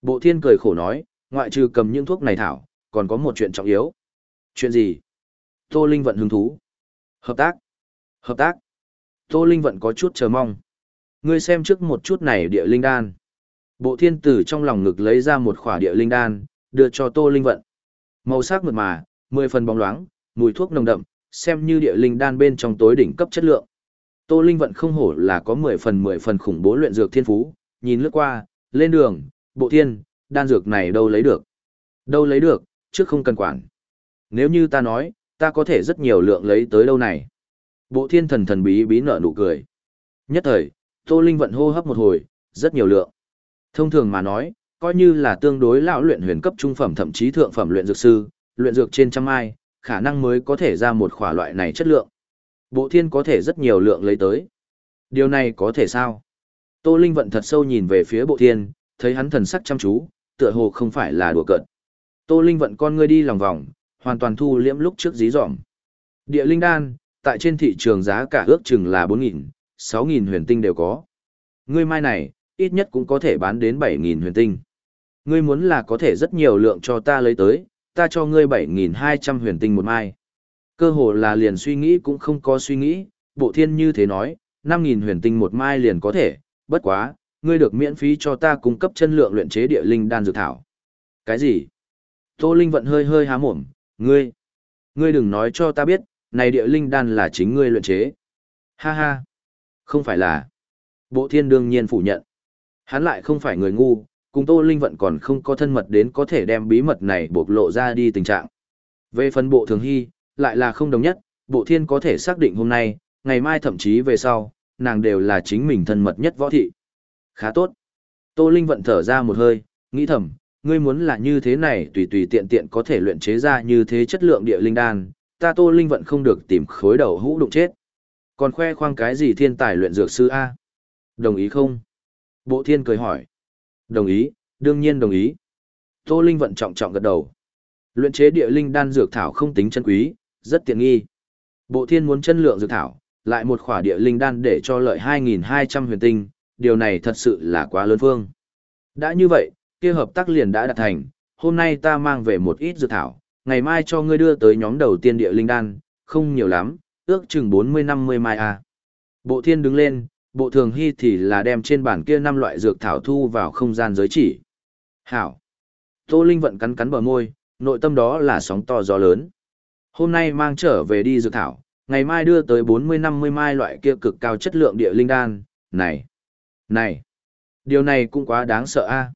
Bộ thiên cười khổ nói, ngoại trừ cầm những thuốc này thảo, còn có một chuyện trọng yếu. Chuyện gì? Tô Linh vận hứng thú. Hợp tác. Hợp tác. Tô Linh vận có chút chờ mong. Ngươi xem trước một chút này địa linh đan. Bộ thiên tử trong lòng ngực lấy ra một khỏa địa linh đan, đưa cho Tô Linh vận. Màu sắc mượt mà, mười phần bóng loáng, mùi thuốc nồng đậm, xem như địa linh đan bên trong tối đỉnh cấp chất lượng. Tô Linh vận không hổ là có mười phần mười phần khủng bố luyện dược thiên phú, nhìn lướt qua, lên đường, bộ thiên, đan dược này đâu lấy được. Đâu lấy được, trước không cần quản. Nếu như ta nói, ta có thể rất nhiều lượng lấy tới đâu này. Bộ thiên thần thần bí bí nở nụ cười. Nhất thời, Tô Linh vận hô hấp một hồi, rất nhiều lượng. Thông thường mà nói, coi như là tương đối lão luyện huyền cấp trung phẩm thậm chí thượng phẩm luyện dược sư, luyện dược trên trăm ai, khả năng mới có thể ra một khỏa loại này chất lượng. Bộ thiên có thể rất nhiều lượng lấy tới. Điều này có thể sao? Tô Linh vận thật sâu nhìn về phía bộ thiên, thấy hắn thần sắc chăm chú, tựa hồ không phải là đùa cợt. Tô Linh vận con ngươi đi lòng vòng, hoàn toàn thu liễm lúc trước dí dỏm. Địa linh đan, tại trên thị trường giá cả ước chừng là 4.000, 6.000 huyền tinh đều có. Ngươi mai này, ít nhất cũng có thể bán đến 7.000 huyền tinh. Ngươi muốn là có thể rất nhiều lượng cho ta lấy tới, ta cho ngươi 7.200 huyền tinh một mai. Cơ hồ là liền suy nghĩ cũng không có suy nghĩ, bộ thiên như thế nói, 5.000 huyền tinh một mai liền có thể, bất quá, ngươi được miễn phí cho ta cung cấp chân lượng luyện chế địa linh đan dược thảo. Cái gì? Tô Linh vận hơi hơi há mồm, ngươi, ngươi đừng nói cho ta biết, này địa linh đan là chính ngươi luyện chế. Ha ha, không phải là. Bộ thiên đương nhiên phủ nhận. Hắn lại không phải người ngu, cùng Tô Linh vận còn không có thân mật đến có thể đem bí mật này bộc lộ ra đi tình trạng. Về phần bộ thường hy, lại là không đồng nhất, bộ thiên có thể xác định hôm nay, ngày mai thậm chí về sau, nàng đều là chính mình thân mật nhất võ thị. Khá tốt. Tô Linh vận thở ra một hơi, nghĩ thầm, ngươi muốn là như thế này tùy tùy tiện tiện có thể luyện chế ra như thế chất lượng địa linh đan, ta Tô Linh vận không được tìm khối đầu hũ đụng chết. Còn khoe khoang cái gì thiên tài luyện dược sư A? Đồng ý không? Bộ thiên cười hỏi. Đồng ý, đương nhiên đồng ý. Tô Linh vận trọng trọng gật đầu. Luyện chế địa linh đan dược thảo không tính chân quý, rất tiện nghi. Bộ thiên muốn chân lượng dược thảo, lại một khỏa địa linh đan để cho lợi 2.200 huyền tinh, điều này thật sự là quá lớn phương. Đã như vậy, kia hợp tác liền đã đạt thành, hôm nay ta mang về một ít dược thảo, ngày mai cho ngươi đưa tới nhóm đầu tiên địa linh đan, không nhiều lắm, ước chừng 40-50 mai à. Bộ thiên đứng lên, bộ thường hy thì là đem trên bản kia năm loại dược thảo thu vào không gian giới chỉ. Hảo. Tô Linh vận cắn cắn bờ môi, nội tâm đó là sóng to gió lớn. Hôm nay mang trở về đi dược thảo, ngày mai đưa tới 40-50 mai loại kia cực cao chất lượng địa linh đan, này, này, điều này cũng quá đáng sợ a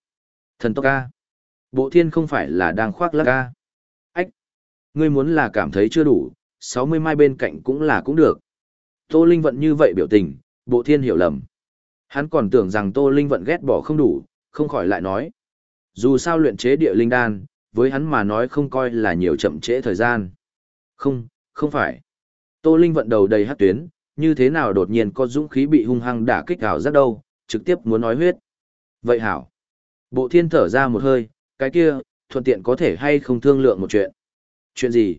Thần tốc a Bộ thiên không phải là đang khoác lác a Ách, ngươi muốn là cảm thấy chưa đủ, 60 mai bên cạnh cũng là cũng được. Tô Linh Vận như vậy biểu tình, bộ thiên hiểu lầm. Hắn còn tưởng rằng Tô Linh Vận ghét bỏ không đủ, không khỏi lại nói. Dù sao luyện chế địa linh đan, với hắn mà nói không coi là nhiều chậm trễ thời gian. Không, không phải. Tô Linh vận đầu đầy hát tuyến, như thế nào đột nhiên có dũng khí bị hung hăng đả kích ảo rất đâu, trực tiếp muốn nói huyết. Vậy hảo. Bộ thiên thở ra một hơi, cái kia, thuận tiện có thể hay không thương lượng một chuyện. Chuyện gì?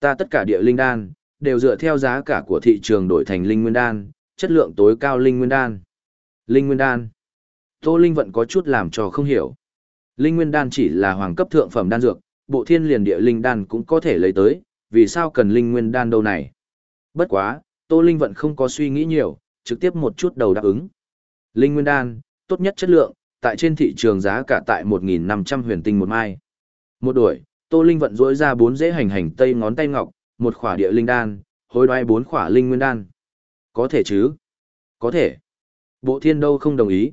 Ta tất cả địa linh đan, đều dựa theo giá cả của thị trường đổi thành linh nguyên đan, chất lượng tối cao linh nguyên đan. Linh nguyên đan. Tô Linh vận có chút làm cho không hiểu. Linh nguyên đan chỉ là hoàng cấp thượng phẩm đan dược, bộ thiên liền địa linh đan cũng có thể lấy tới, vì sao cần linh nguyên đan đâu này? Bất quá, Tô Linh vẫn không có suy nghĩ nhiều, trực tiếp một chút đầu đáp ứng. Linh nguyên đan, tốt nhất chất lượng, tại trên thị trường giá cả tại 1.500 huyền tinh một mai. Một đuổi, Tô Linh vận rỗi ra bốn dễ hành hành tây ngón tay ngọc, một khỏa địa linh đan, hối đoái bốn khỏa linh nguyên đan. Có thể chứ? Có thể. Bộ thiên đâu không đồng ý.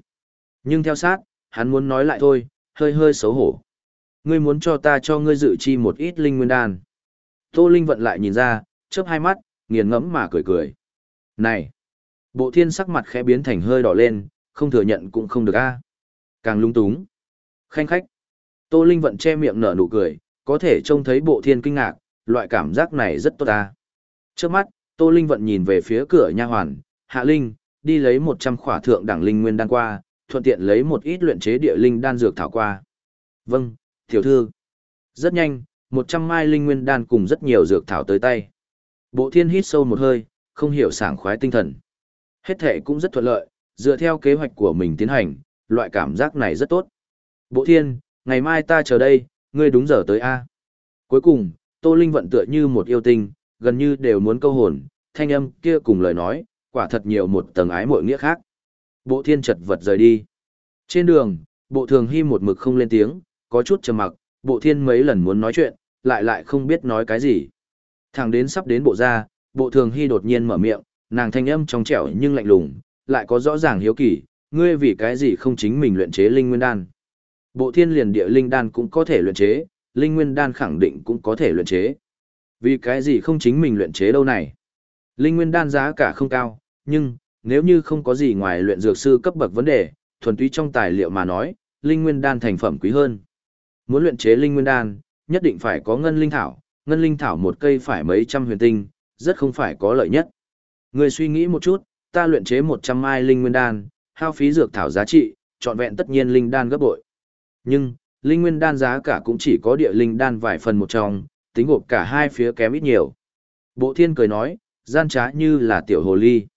Nhưng theo sát, hắn muốn nói lại thôi, hơi hơi xấu hổ. Ngươi muốn cho ta cho ngươi dự chi một ít linh nguyên đan. Tô Linh vận lại nhìn ra, chớp hai mắt, nghiền ngẫm mà cười cười. Này! Bộ thiên sắc mặt khẽ biến thành hơi đỏ lên, không thừa nhận cũng không được a. Càng lung túng. Khanh khách. Tô Linh vận che miệng nở nụ cười, có thể trông thấy bộ thiên kinh ngạc, loại cảm giác này rất tốt ta. Trước mắt, Tô Linh vận nhìn về phía cửa nha hoàn, Hạ Linh, đi lấy 100 khỏa thượng đẳng linh nguyên đan qua, thuận tiện lấy một ít luyện chế địa linh đan dược thảo qua. Vâng, tiểu thư. Rất nhanh, 100 mai linh nguyên đan cùng rất nhiều dược thảo tới tay. Bộ thiên hít sâu một hơi, không hiểu sảng khoái tinh thần. Hết thể cũng rất thuận lợi, dựa theo kế hoạch của mình tiến hành, loại cảm giác này rất tốt. Bộ thiên, ngày mai ta chờ đây, ngươi đúng giờ tới A. Cuối cùng, Tô Linh vận tựa như một yêu tinh, gần như đều muốn câu hồn, thanh âm kia cùng lời nói, quả thật nhiều một tầng ái mội nghĩa khác. Bộ thiên chật vật rời đi. Trên đường, bộ thường hy một mực không lên tiếng, có chút trầm mặc, bộ thiên mấy lần muốn nói chuyện, lại lại không biết nói cái gì. Thẳng đến sắp đến bộ ra, bộ thường hy đột nhiên mở miệng, nàng thanh âm trong trẻo nhưng lạnh lùng, lại có rõ ràng hiếu kỳ, ngươi vì cái gì không chính mình luyện chế linh nguyên đan. Bộ thiên liền địa linh đan cũng có thể luyện chế, linh nguyên đan khẳng định cũng có thể luyện chế. Vì cái gì không chính mình luyện chế đâu này? Linh nguyên đan giá cả không cao, nhưng, nếu như không có gì ngoài luyện dược sư cấp bậc vấn đề, thuần túy trong tài liệu mà nói, linh nguyên đan thành phẩm quý hơn. Muốn luyện chế linh nguyên đan, nhất định phải có ngân linh thảo, ngân linh thảo một cây phải mấy trăm huyền tinh, rất không phải có lợi nhất. Người suy nghĩ một chút, ta luyện chế 100 mai linh nguyên đan, hao phí dược thảo giá trị, trọn vẹn tất nhiên linh đan gấp bội. Nhưng, linh nguyên đan giá cả cũng chỉ có địa linh đan vài phần một trong, tính gộp cả hai phía kém ít nhiều. Bộ thiên cười nói, gian trá như là tiểu hồ ly.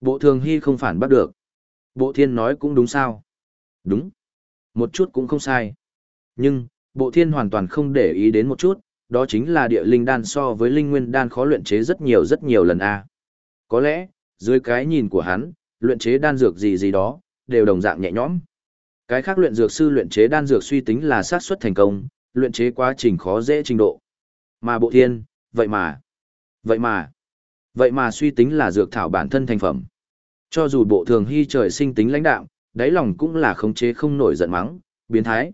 Bộ thường hy không phản bắt được. Bộ thiên nói cũng đúng sao? Đúng. Một chút cũng không sai. Nhưng, bộ thiên hoàn toàn không để ý đến một chút, đó chính là địa linh đan so với linh nguyên đan khó luyện chế rất nhiều rất nhiều lần a. Có lẽ, dưới cái nhìn của hắn, luyện chế đan dược gì gì đó, đều đồng dạng nhẹ nhõm. Cái khác luyện dược sư luyện chế đan dược suy tính là xác suất thành công, luyện chế quá trình khó dễ trình độ. Mà bộ thiên, vậy mà, vậy mà, vậy mà suy tính là dược thảo bản thân thành phẩm. Cho dù bộ thường hy trời sinh tính lãnh đạo, đáy lòng cũng là khống chế không nổi giận mắng, biến thái.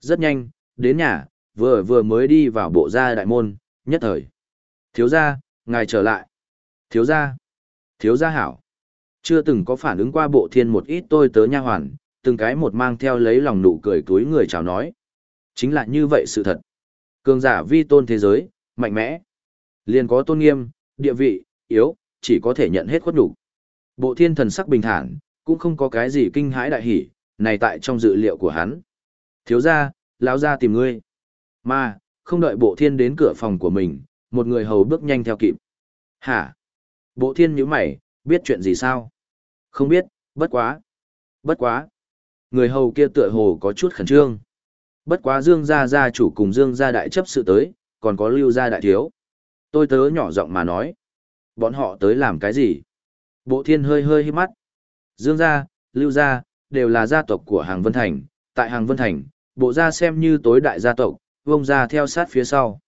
Rất nhanh, đến nhà, vừa vừa mới đi vào bộ gia đại môn, nhất thời. Thiếu gia, ngài trở lại. Thiếu gia, thiếu gia hảo. Chưa từng có phản ứng qua bộ thiên một ít tôi tớ nha hoàn, từng cái một mang theo lấy lòng nụ cười túi người chào nói. Chính là như vậy sự thật. Cường giả vi tôn thế giới, mạnh mẽ. Liền có tôn nghiêm, địa vị, yếu, chỉ có thể nhận hết khuất đủ. Bộ thiên thần sắc bình thản, cũng không có cái gì kinh hãi đại hỉ, này tại trong dự liệu của hắn. Thiếu gia lão gia tìm ngươi. Mà, không đợi bộ thiên đến cửa phòng của mình, một người hầu bước nhanh theo kịp. Hả? Bộ thiên nhíu mày, biết chuyện gì sao? Không biết, bất quá. Bất quá. Người hầu kia tựa hồ có chút khẩn trương. Bất quá Dương gia gia chủ cùng Dương gia đại chấp sự tới, còn có Lưu gia đại thiếu. Tôi tớ nhỏ giọng mà nói. Bọn họ tới làm cái gì? Bộ thiên hơi hơi hít mắt. Dương gia, Lưu gia, đều là gia tộc của Hàng Vân Thành. Tại Hàng Vân Thành, bộ gia xem như tối đại gia tộc, vông gia theo sát phía sau.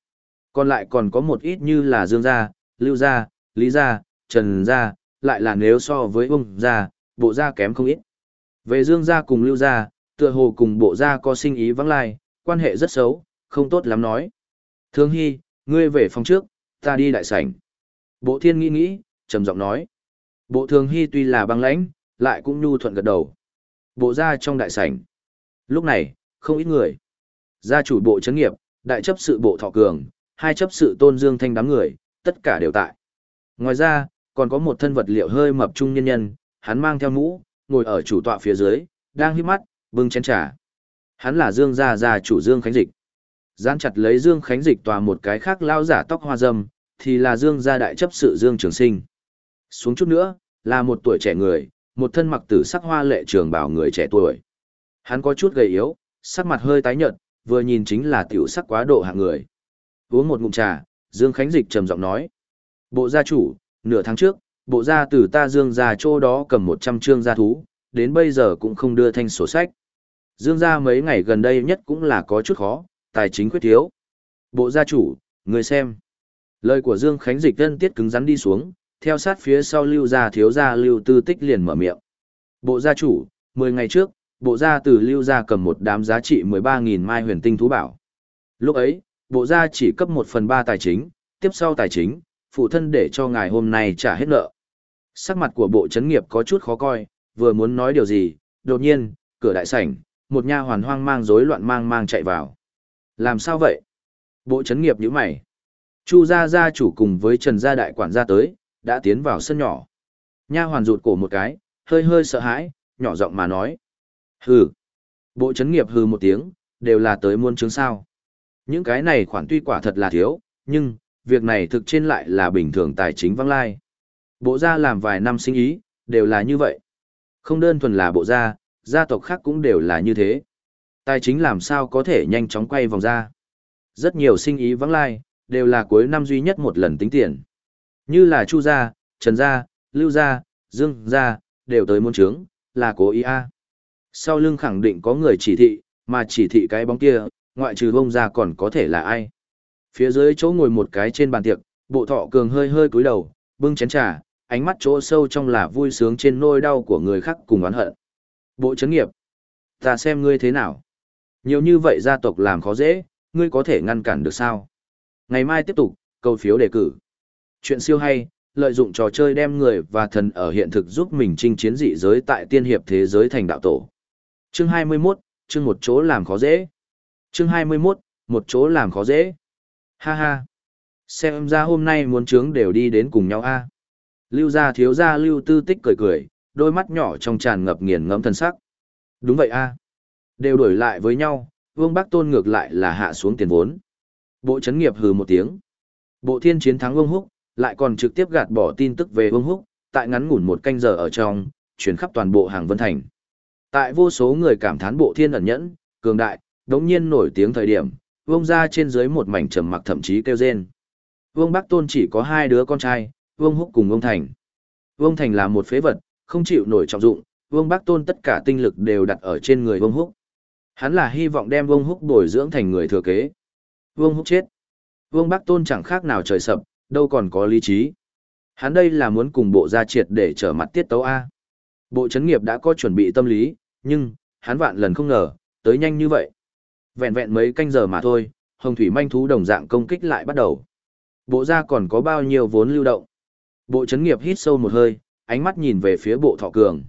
Còn lại còn có một ít như là Dương gia, Lưu gia, Lý gia, Trần gia, lại là nếu so với vông gia, bộ gia kém không ít. Về Dương gia cùng Lưu gia, tựa hồ cùng bộ gia có sinh ý vắng lai, quan hệ rất xấu, không tốt lắm nói. Thương Hy, ngươi về phòng trước, ta đi đại sảnh. Bộ thiên nghĩ nghĩ, trầm giọng nói. Bộ thường hy tuy là băng lãnh, lại cũng nhu thuận gật đầu. Bộ ra trong đại sảnh. Lúc này, không ít người. Gia chủ bộ chấn nghiệp, đại chấp sự bộ thọ cường, hai chấp sự tôn dương thanh đám người, tất cả đều tại. Ngoài ra, còn có một thân vật liệu hơi mập trung nhân nhân, hắn mang theo mũ, ngồi ở chủ tọa phía dưới, đang hít mắt, bưng chén trà. Hắn là Dương gia gia chủ Dương Khánh Dịch. Gián chặt lấy Dương Khánh Dịch tòa một cái khác lao giả tóc hoa dâm, thì là Dương gia đại chấp sự Dương Trường Sinh. Xuống chút nữa, là một tuổi trẻ người, một thân mặc tử sắc hoa lệ trường bảo người trẻ tuổi. Hắn có chút gầy yếu, sắc mặt hơi tái nhợt, vừa nhìn chính là tiểu sắc quá độ hạng người. Uống một ngụm trà, Dương Khánh Dịch trầm giọng nói. Bộ gia chủ, nửa tháng trước, bộ gia từ ta Dương gia chỗ đó cầm 100 trương gia thú, đến bây giờ cũng không đưa thanh sổ sách. Dương gia mấy ngày gần đây nhất cũng là có chút khó, tài chính khuyết thiếu. Bộ gia chủ, người xem. Lời của Dương Khánh Dịch tân tiết cứng rắn đi xuống, theo sát phía sau lưu gia thiếu gia lưu tư tích liền mở miệng. Bộ gia chủ, 10 ngày trước, bộ gia từ lưu gia cầm một đám giá trị 13.000 mai huyền tinh thú bảo. Lúc ấy, bộ gia chỉ cấp 1 phần 3 tài chính, tiếp sau tài chính, phụ thân để cho ngài hôm nay trả hết nợ. Sắc mặt của bộ chấn nghiệp có chút khó coi, vừa muốn nói điều gì, đột nhiên, cửa đại sảnh, một nha hoàn hoang mang rối loạn mang mang chạy vào. Làm sao vậy? Bộ chấn nghiệp nhíu mày. Chu gia gia chủ cùng với Trần gia đại quản gia tới, đã tiến vào sân nhỏ. Nha hoàn rụt cổ một cái, hơi hơi sợ hãi, nhỏ giọng mà nói. Hừ. Bộ chấn nghiệp hừ một tiếng, đều là tới muôn chứng sao. Những cái này khoản tuy quả thật là thiếu, nhưng, việc này thực trên lại là bình thường tài chính văng lai. Bộ gia làm vài năm sinh ý, đều là như vậy. Không đơn thuần là bộ gia, gia tộc khác cũng đều là như thế. Tài chính làm sao có thể nhanh chóng quay vòng ra. Rất nhiều sinh ý vắng lai, đều là cuối năm duy nhất một lần tính tiền. Như là Chu gia, Trần gia, Lưu gia, Dương gia, đều tới muôn trướng, là cố ý a. Sau lưng khẳng định có người chỉ thị, mà chỉ thị cái bóng kia, ngoại trừ bông ra còn có thể là ai. Phía dưới chỗ ngồi một cái trên bàn tiệc, bộ thọ cường hơi hơi cúi đầu, bưng chén trà, ánh mắt chỗ sâu trong là vui sướng trên nỗi đau của người khác cùng oán hận. Bộ chấn nghiệp, ta xem ngươi thế nào. Nhiều như vậy gia tộc làm khó dễ, ngươi có thể ngăn cản được sao? Ngày mai tiếp tục, cầu phiếu đề cử. Chuyện siêu hay, lợi dụng trò chơi đem người và thần ở hiện thực giúp mình chinh chiến dị giới tại tiên hiệp thế giới thành đạo tổ. Chương 21, chương một chỗ làm khó dễ. Chương 21, một chỗ làm khó dễ. Ha ha. Xem ra hôm nay muốn trướng đều đi đến cùng nhau a. Lưu gia thiếu gia Lưu Tư Tích cười cười, đôi mắt nhỏ trong tràn ngập nghiền ngẫm thân sắc. Đúng vậy a, Đều đổi lại với nhau, Vương Bắc Tôn ngược lại là hạ xuống tiền vốn. Bộ chấn nghiệp hừ một tiếng. Bộ thiên chiến thắng Vương Húc, lại còn trực tiếp gạt bỏ tin tức về Vương Húc, tại ngắn ngủn một canh giờ ở trong, chuyển khắp toàn bộ hàng Vân Thành. Tại vô số người cảm thán bộ thiên ẩn nhẫn, cường đại, đống nhiên nổi tiếng thời điểm, Vương ra trên dưới một mảnh trầm mặc thậm chí kêu rên. Vương Bắc Tôn chỉ có hai đứa con trai, Vương Húc cùng Vương Thành. Vương Thành là một phế vật, không chịu nổi trọng dụng, Vương Bắc Tôn tất cả tinh lực đều đặt ở trên người Vương Húc. Hắn là hy vọng đem Vương Húc bồi dưỡng thành người thừa kế. Vương Húc chết. Vương Bắc Tôn chẳng khác nào trời sập, đâu còn có lý trí. Hắn đây là muốn cùng bộ gia triệt để trở mặt tiết tấu A. Bộ chấn nghiệp đã có chuẩn bị tâm lý, nhưng, hắn vạn lần không ngờ, tới nhanh như vậy. Vẹn vẹn mấy canh giờ mà thôi, hồng thủy manh thú đồng dạng công kích lại bắt đầu. Bộ gia còn có bao nhiêu vốn lưu động. Bộ chấn nghiệp hít sâu một hơi, ánh mắt nhìn về phía bộ thọ cường.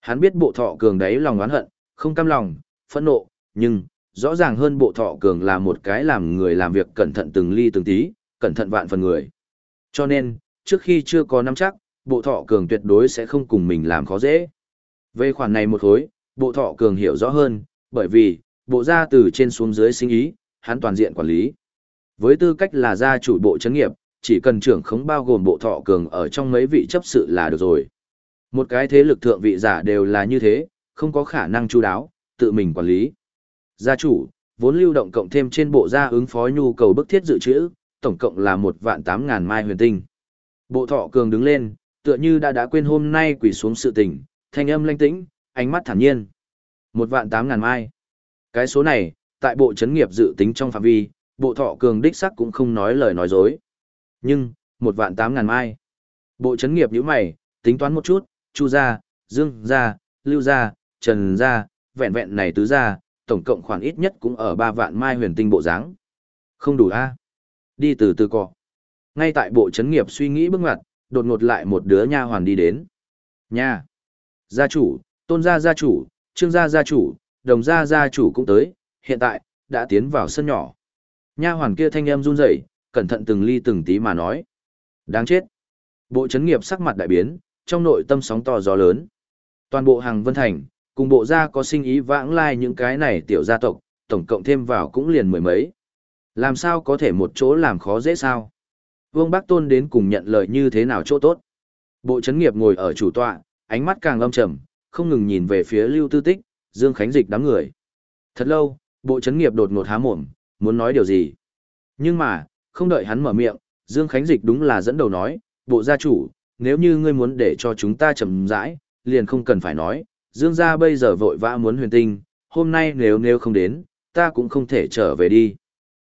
Hắn biết bộ thọ cường đấy lòng oán hận, không cam lòng, phẫn nộ, nhưng, rõ ràng hơn bộ thọ cường là một cái làm người làm việc cẩn thận từng ly từng tí, cẩn thận vạn phần người. Cho nên, trước khi chưa có nắm chắc, bộ thọ cường tuyệt đối sẽ không cùng mình làm khó dễ. Về khoản này một khối, bộ thọ cường hiểu rõ hơn, bởi vì, bộ gia từ trên xuống dưới sinh ý, hắn toàn diện quản lý. Với tư cách là gia chủ bộ chấn nghiệp, chỉ cần trưởng khống bao gồm bộ thọ cường ở trong mấy vị chấp sự là được rồi. Một cái thế lực thượng vị giả đều là như thế, không có khả năng chu đáo, tự mình quản lý. Gia chủ, vốn lưu động cộng thêm trên bộ gia ứng phó nhu cầu bức thiết dự trữ, tổng cộng là một vạn tám ngàn mai huyền tinh. Bộ thọ cường đứng lên, tựa như đã đã quên hôm nay quỳ xuống sự tình, thanh âm lanh tĩnh, ánh mắt thản nhiên. Một vạn tám ngàn mai. Cái số này, tại bộ chấn nghiệp dự tính trong phạm vi, bộ thọ cường đích sắc cũng không nói lời nói dối. Nhưng, một vạn tám ngàn mai. Bộ chấn nghiệp như mày, tính toán một chút, chu gia, dương gia, lưu gia, trần gia, vẹn vẹn này tứ gia, tổng cộng khoản ít nhất cũng ở ba vạn mai huyền tinh bộ dáng Không đủ a Đi từ từ cọ. Ngay tại bộ chấn nghiệp suy nghĩ bước ngoặt, đột ngột lại một đứa nha hoàn đi đến. Nha! Gia chủ, tôn gia gia chủ, trương gia gia chủ, đồng gia gia chủ cũng tới, hiện tại, đã tiến vào sân nhỏ. Nha hoàn kia thanh em run rẩy, cẩn thận từng ly từng tí mà nói. Đáng chết! Bộ chấn nghiệp sắc mặt đại biến, trong nội tâm sóng to gió lớn. Toàn bộ hàng vân thành, cùng bộ gia có sinh ý vãng lai những cái này tiểu gia tộc, tổng cộng thêm vào cũng liền mười mấy. Làm sao có thể một chỗ làm khó dễ sao? Vương Bắc Tôn đến cùng nhận lời như thế nào chỗ tốt? Bộ chấn nghiệp ngồi ở chủ tọa, ánh mắt càng âm trầm, không ngừng nhìn về phía Lưu Tư Tích, Dương Khánh Dịch đám người. Thật lâu, bộ chấn nghiệp đột ngột há mồm, muốn nói điều gì? Nhưng mà, không đợi hắn mở miệng, Dương Khánh Dịch đúng là dẫn đầu nói, bộ gia chủ, nếu như ngươi muốn để cho chúng ta chậm rãi, liền không cần phải nói, Dương gia bây giờ vội vã muốn huyền tinh, hôm nay nếu nếu không đến, ta cũng không thể trở về đi.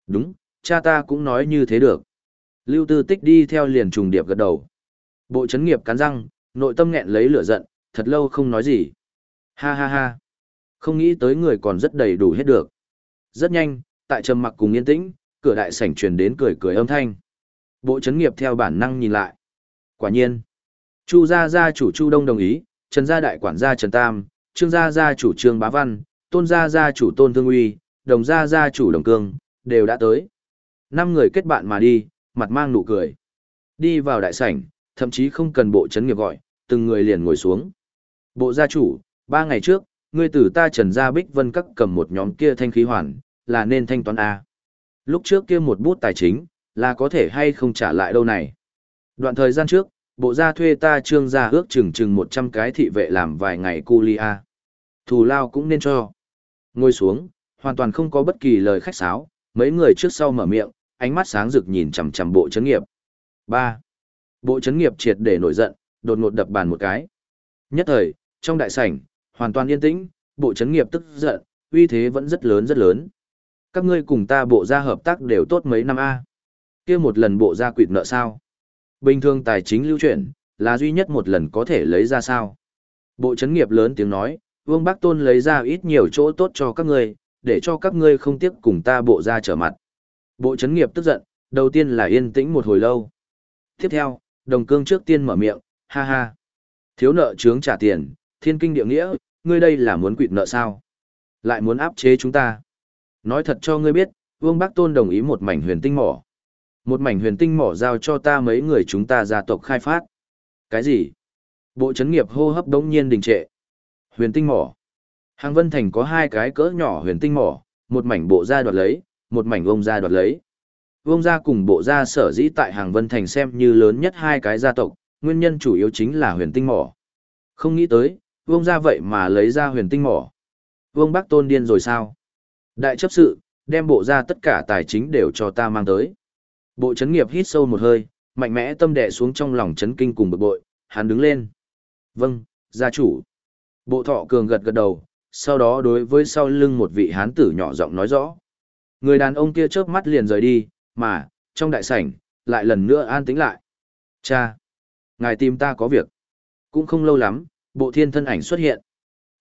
Đúng, cha ta cũng nói như thế được. Lưu Tư Tích đi theo liền trùng điệp gật đầu. Bộ chấn nghiệp cắn răng, nội tâm nghẹn lấy lửa giận, thật lâu không nói gì. Ha ha ha. Không nghĩ tới người còn rất đầy đủ hết được. Rất nhanh, tại trầm mặc cùng yên tĩnh, cửa đại sảnh truyền đến cười cười âm thanh. Bộ chấn nghiệp theo bản năng nhìn lại. Quả nhiên, Chu gia gia chủ Chu Đông đồng ý, Trần gia đại quản gia Trần Tam, Trương gia gia chủ Trương Bá Văn, Tôn gia gia chủ Tôn Thương Uy, Đồng gia gia chủ Đồng Cương, đều đã tới. Năm người kết bạn mà đi, mặt mang nụ cười. Đi vào đại sảnh, thậm chí không cần bộ chấn nghiệp gọi, từng người liền ngồi xuống. Bộ gia chủ, ba ngày trước, ngươi tử ta Trần gia Bích Vân Các cầm một nhóm kia thanh khí hoàn, là nên thanh toán A. Lúc trước kia một bút tài chính, là có thể hay không trả lại đâu này. Đoạn thời gian trước, bộ gia thuê ta trương gia ước chừng chừng 100 cái thị vệ làm vài ngày cu lia. Thù lao cũng nên cho. Ngồi xuống, hoàn toàn không có bất kỳ lời khách sáo, mấy người trước sau mở miệng, ánh mắt sáng rực nhìn chằm chằm bộ chấn nghiệp. 3. Bộ chấn nghiệp triệt để nổi giận, đột ngột đập bàn một cái. Nhất thời, trong đại sảnh, hoàn toàn yên tĩnh, bộ chấn nghiệp tức giận, uy thế vẫn rất lớn rất lớn. Các ngươi cùng ta bộ gia hợp tác đều tốt mấy năm a. Kia một lần bộ gia quỵt nợ sao? Bình thường tài chính lưu chuyển, là duy nhất một lần có thể lấy ra sao? Bộ chấn nghiệp lớn tiếng nói, Vương Bắc Tôn lấy ra ít nhiều chỗ tốt cho các ngươi, để cho các ngươi không tiếc cùng ta bộ gia trở mặt. Bộ chấn nghiệp tức giận, đầu tiên là yên tĩnh một hồi lâu. Tiếp theo, đồng cương trước tiên mở miệng, ha ha. Thiếu nợ trướng trả tiền, thiên kinh địa nghĩa, ngươi đây là muốn quỵt nợ sao? Lại muốn áp chế chúng ta. Nói thật cho ngươi biết, Vương Bắc Tôn đồng ý một mảnh huyền tinh mỏ. Một mảnh huyền tinh mỏ giao cho ta mấy người chúng ta gia tộc khai phát. Cái gì? Bộ chấn nghiệp hô hấp đống nhiên đình trệ. Huyền tinh mỏ. Hàng Vân Thành có hai cái cỡ nhỏ huyền tinh mỏ, một mảnh bộ gia đoạt lấy, một mảnh vông gia đoạt lấy. Vông gia cùng bộ gia sở dĩ tại Hàng Vân Thành xem như lớn nhất hai cái gia tộc, nguyên nhân chủ yếu chính là huyền tinh mỏ. Không nghĩ tới, vông gia vậy mà lấy ra huyền tinh mỏ. Vương Bắc Tôn điên rồi sao? Đại chấp sự, đem bộ gia tất cả tài chính đều cho ta mang tới. Bộ chấn nghiệp hít sâu một hơi, mạnh mẽ tâm đè xuống trong lòng chấn kinh cùng bực bội, hắn đứng lên. Vâng, gia chủ. Bộ thọ cường gật gật đầu, sau đó đối với sau lưng một vị hán tử nhỏ giọng nói rõ. Người đàn ông kia chớp mắt liền rời đi, mà, trong đại sảnh, lại lần nữa an tĩnh lại. Cha! Ngài tìm ta có việc. Cũng không lâu lắm, bộ thiên thân ảnh xuất hiện.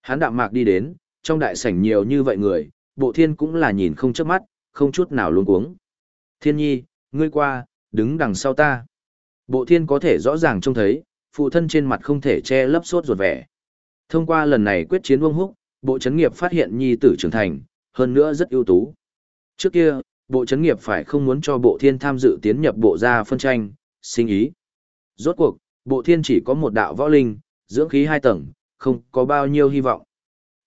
Hán đạm mạc đi đến, trong đại sảnh nhiều như vậy người, bộ thiên cũng là nhìn không chớp mắt, không chút nào luống cuống. Thiên nhi, ngươi qua, đứng đằng sau ta. Bộ thiên có thể rõ ràng trông thấy, phụ thân trên mặt không thể che lấp sốt ruột vẻ. Thông qua lần này quyết chiến vương húc, bộ chấn nghiệp phát hiện nhi tử trưởng thành, hơn nữa rất ưu tú. Trước kia, bộ chấn nghiệp phải không muốn cho bộ thiên tham dự tiến nhập bộ gia phân tranh, sinh ý. Rốt cuộc, bộ thiên chỉ có một đạo võ linh, dưỡng khí hai tầng, không có bao nhiêu hy vọng.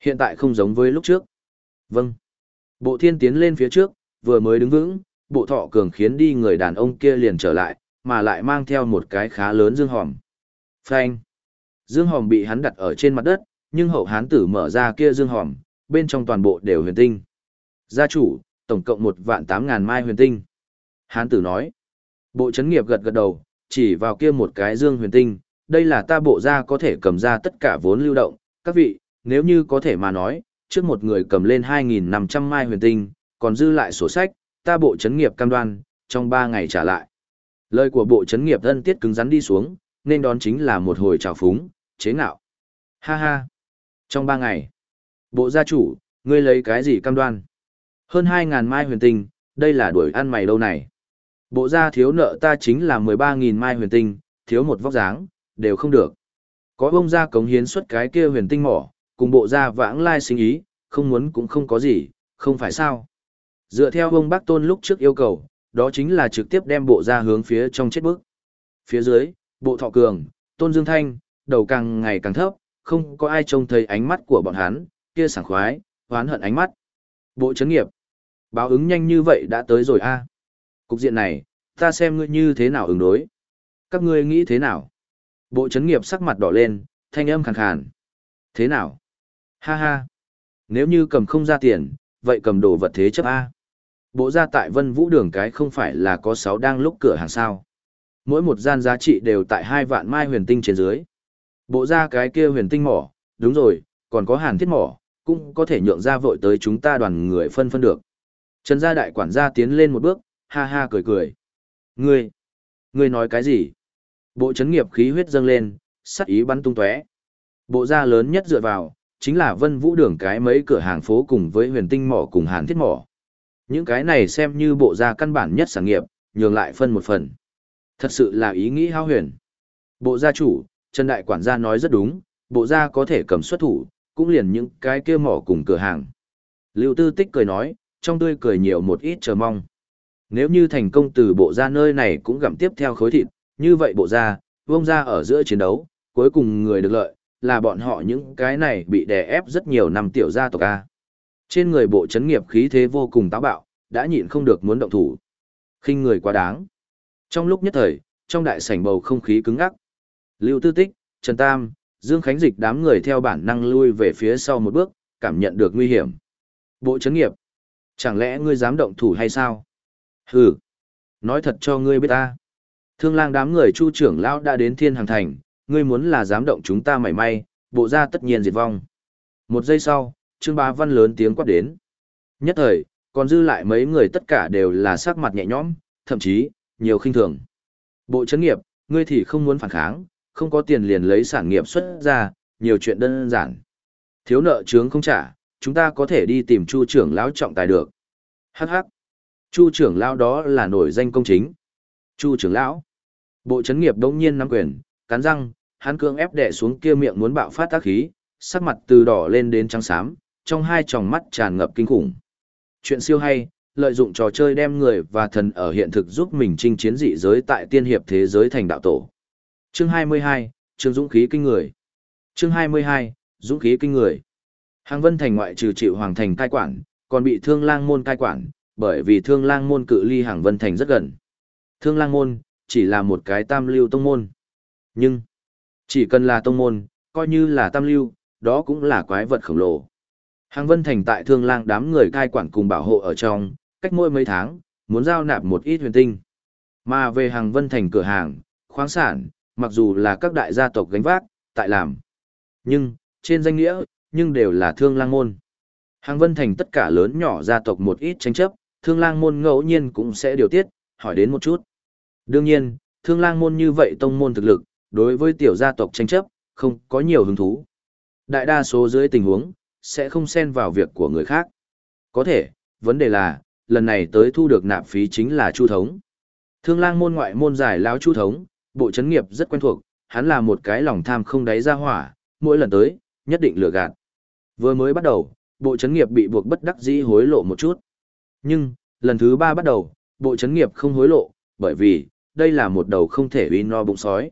Hiện tại không giống với lúc trước. Vâng. Bộ thiên tiến lên phía trước, vừa mới đứng vững, bộ thọ cường khiến đi người đàn ông kia liền trở lại, mà lại mang theo một cái khá lớn dương hòm. Phanh. Dương hòm bị hắn đặt ở trên mặt đất, nhưng hậu hán tử mở ra kia dương hòm, bên trong toàn bộ đều huyền tinh. Gia chủ, tổng cộng một vạn tám ngàn mai huyền tinh. Hán tử nói. Bộ chấn nghiệp gật gật đầu, chỉ vào kia một cái dương huyền tinh, đây là ta bộ ra có thể cầm ra tất cả vốn lưu động. Các vị, nếu như có thể mà nói, trước một người cầm lên 2.500 mai huyền tinh, còn dư lại sổ sách, ta bộ chấn nghiệp cam đoan, trong 3 ngày trả lại. Lời của bộ chấn nghiệp thân tiết cứng rắn đi xuống, nên đón chính là một hồi trào phúng, chế ngạo. Ha ha! Trong 3 ngày, bộ gia chủ, ngươi lấy cái gì cam đoan? Hơn 2.000 mai huyền tinh, đây là đuổi ăn mày đâu này. Bộ gia thiếu nợ ta chính là 13.000 mai huyền tinh, thiếu một vóc dáng, đều không được. Có bông gia cống hiến xuất cái kia huyền tinh mỏ, cùng bộ gia vãng lai sinh ý, không muốn cũng không có gì, không phải sao. Dựa theo ông bác tôn lúc trước yêu cầu, đó chính là trực tiếp đem bộ gia hướng phía trong chết bước. Phía dưới, bộ thọ cường, tôn dương thanh, đầu càng ngày càng thấp, không có ai trông thấy ánh mắt của bọn hắn, kia sảng khoái, hoán hận ánh mắt. Bộ chấn nghiệp, báo ứng nhanh như vậy đã tới rồi a. Cục diện này, ta xem ngươi như thế nào ứng đối. Các ngươi nghĩ thế nào? Bộ chấn nghiệp sắc mặt đỏ lên, thanh âm khàn khàn. Thế nào? Ha ha. Nếu như cầm không ra tiền, vậy cầm đồ vật thế chấp A. Bộ ra tại Vân Vũ Đường cái không phải là có 6 đang lúc cửa hàng sao. Mỗi một gian giá trị đều tại hai vạn mai huyền tinh trên dưới. Bộ ra cái kia huyền tinh mỏ, đúng rồi, còn có hàn thiết mỏ, cũng có thể nhượng ra vội tới chúng ta đoàn người phân phân được. Trần gia đại quản gia tiến lên một bước, ha ha cười cười. Ngươi, ngươi nói cái gì? Bộ chấn nghiệp khí huyết dâng lên, sắc ý bắn tung tóe. Bộ gia lớn nhất dựa vào, chính là vân vũ đường cái mấy cửa hàng phố cùng với huyền tinh mỏ cùng hàn thiết mỏ. Những cái này xem như bộ gia căn bản nhất sản nghiệp, nhường lại phân một phần. Thật sự là ý nghĩ hao huyền. Bộ gia chủ, Trần Đại Quản gia nói rất đúng, bộ gia có thể cầm xuất thủ, cũng liền những cái kia mỏ cùng cửa hàng. Lưu Tư Tích cười nói, trong tươi cười nhiều một ít chờ mong. Nếu như thành công từ bộ gia nơi này cũng gặm tiếp theo khối thịt, như vậy bộ gia, vông gia ở giữa chiến đấu, cuối cùng người được lợi, là bọn họ những cái này bị đè ép rất nhiều năm tiểu gia tộc A. Trên người bộ chấn nghiệp khí thế vô cùng táo bạo, đã nhịn không được muốn động thủ. khinh người quá đáng. Trong lúc nhất thời, trong đại sảnh bầu không khí cứng ngắc. Lưu Tư Tích, Trần Tam, Dương Khánh Dịch đám người theo bản năng lui về phía sau một bước, cảm nhận được nguy hiểm. Bộ chấn nghiệp. Chẳng lẽ ngươi dám động thủ hay sao? Hừ. Nói thật cho ngươi biết ta. Thương lang đám người chu trưởng lão đã đến thiên hàng thành, ngươi muốn là dám động chúng ta mảy may, bộ ra tất nhiên diệt vong. Một giây sau, Trương Bá Văn lớn tiếng quát đến. Nhất thời, còn dư lại mấy người tất cả đều là sắc mặt nhẹ nhõm, thậm chí, nhiều khinh thường. Bộ chấn nghiệp, ngươi thì không muốn phản kháng, không có tiền liền lấy sản nghiệp xuất ra, nhiều chuyện đơn giản. Thiếu nợ chướng không trả, chúng ta có thể đi tìm Chu trưởng lão trọng tài được. Hắc hắc. Chu trưởng lão đó là nổi danh công chính. Chu trưởng lão. Bộ chấn nghiệp đống nhiên nắm quyền, cắn răng, hắn cương ép đè xuống kia miệng muốn bạo phát tác khí, sắc mặt từ đỏ lên đến trắng xám, trong hai tròng mắt tràn ngập kinh khủng. Chuyện siêu hay, lợi dụng trò chơi đem người và thần ở hiện thực giúp mình chinh chiến dị giới tại tiên hiệp thế giới thành đạo tổ. Chương 22, chương Dũng khí kinh người. Chương 22, Dũng khí kinh người. Hàng Vân Thành ngoại trừ chịu Hoàng Thành cai quản, còn bị Thương Lang Môn cai quản, bởi vì Thương Lang Môn cự ly Hàng Vân Thành rất gần. Thương Lang Môn chỉ là một cái tam lưu tông môn. Nhưng, chỉ cần là tông môn, coi như là tam lưu, đó cũng là quái vật khổng lồ. Hàng Vân Thành tại Thương Lang đám người cai quản cùng bảo hộ ở trong, cách mỗi mấy tháng, muốn giao nạp một ít huyền tinh. Mà về Hàng Vân Thành cửa hàng, khoáng sản, mặc dù là các đại gia tộc gánh vác, tại làm. Nhưng, trên danh nghĩa, nhưng đều là thương lang môn. Hàng Vân Thành tất cả lớn nhỏ gia tộc một ít tranh chấp, thương lang môn ngẫu nhiên cũng sẽ điều tiết, hỏi đến một chút. Đương nhiên, thương lang môn như vậy tông môn thực lực, đối với tiểu gia tộc tranh chấp, không có nhiều hứng thú. Đại đa số dưới tình huống, sẽ không xen vào việc của người khác. Có thể, vấn đề là, lần này tới thu được nạp phí chính là Chu Thống. Thương lang môn ngoại môn giải lão Chu Thống, bộ chấn nghiệp rất quen thuộc, hắn là một cái lòng tham không đáy ra hỏa, mỗi lần tới, nhất định lừa gạt. Vừa mới bắt đầu, bộ chấn nghiệp bị buộc bất đắc dĩ hối lộ một chút. Nhưng, lần thứ ba bắt đầu, bộ chấn nghiệp không hối lộ, bởi vì, đây là một đầu không thể uy no bụng sói.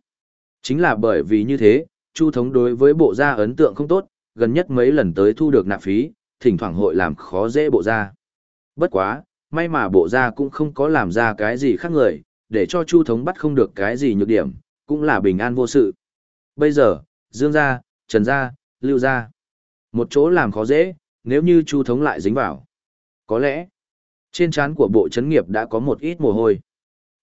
Chính là bởi vì như thế, Chu thống đối với bộ gia ấn tượng không tốt, gần nhất mấy lần tới thu được nạp phí, thỉnh thoảng hội làm khó dễ bộ gia. Bất quá, may mà bộ gia cũng không có làm ra cái gì khác người, để cho Chu thống bắt không được cái gì nhược điểm, cũng là bình an vô sự. Bây giờ, Dương gia, Trần gia, Lưu gia, một chỗ làm khó dễ, nếu như Chu thống lại dính vào. Có lẽ, trên trán của bộ chấn nghiệp đã có một ít mồ hôi.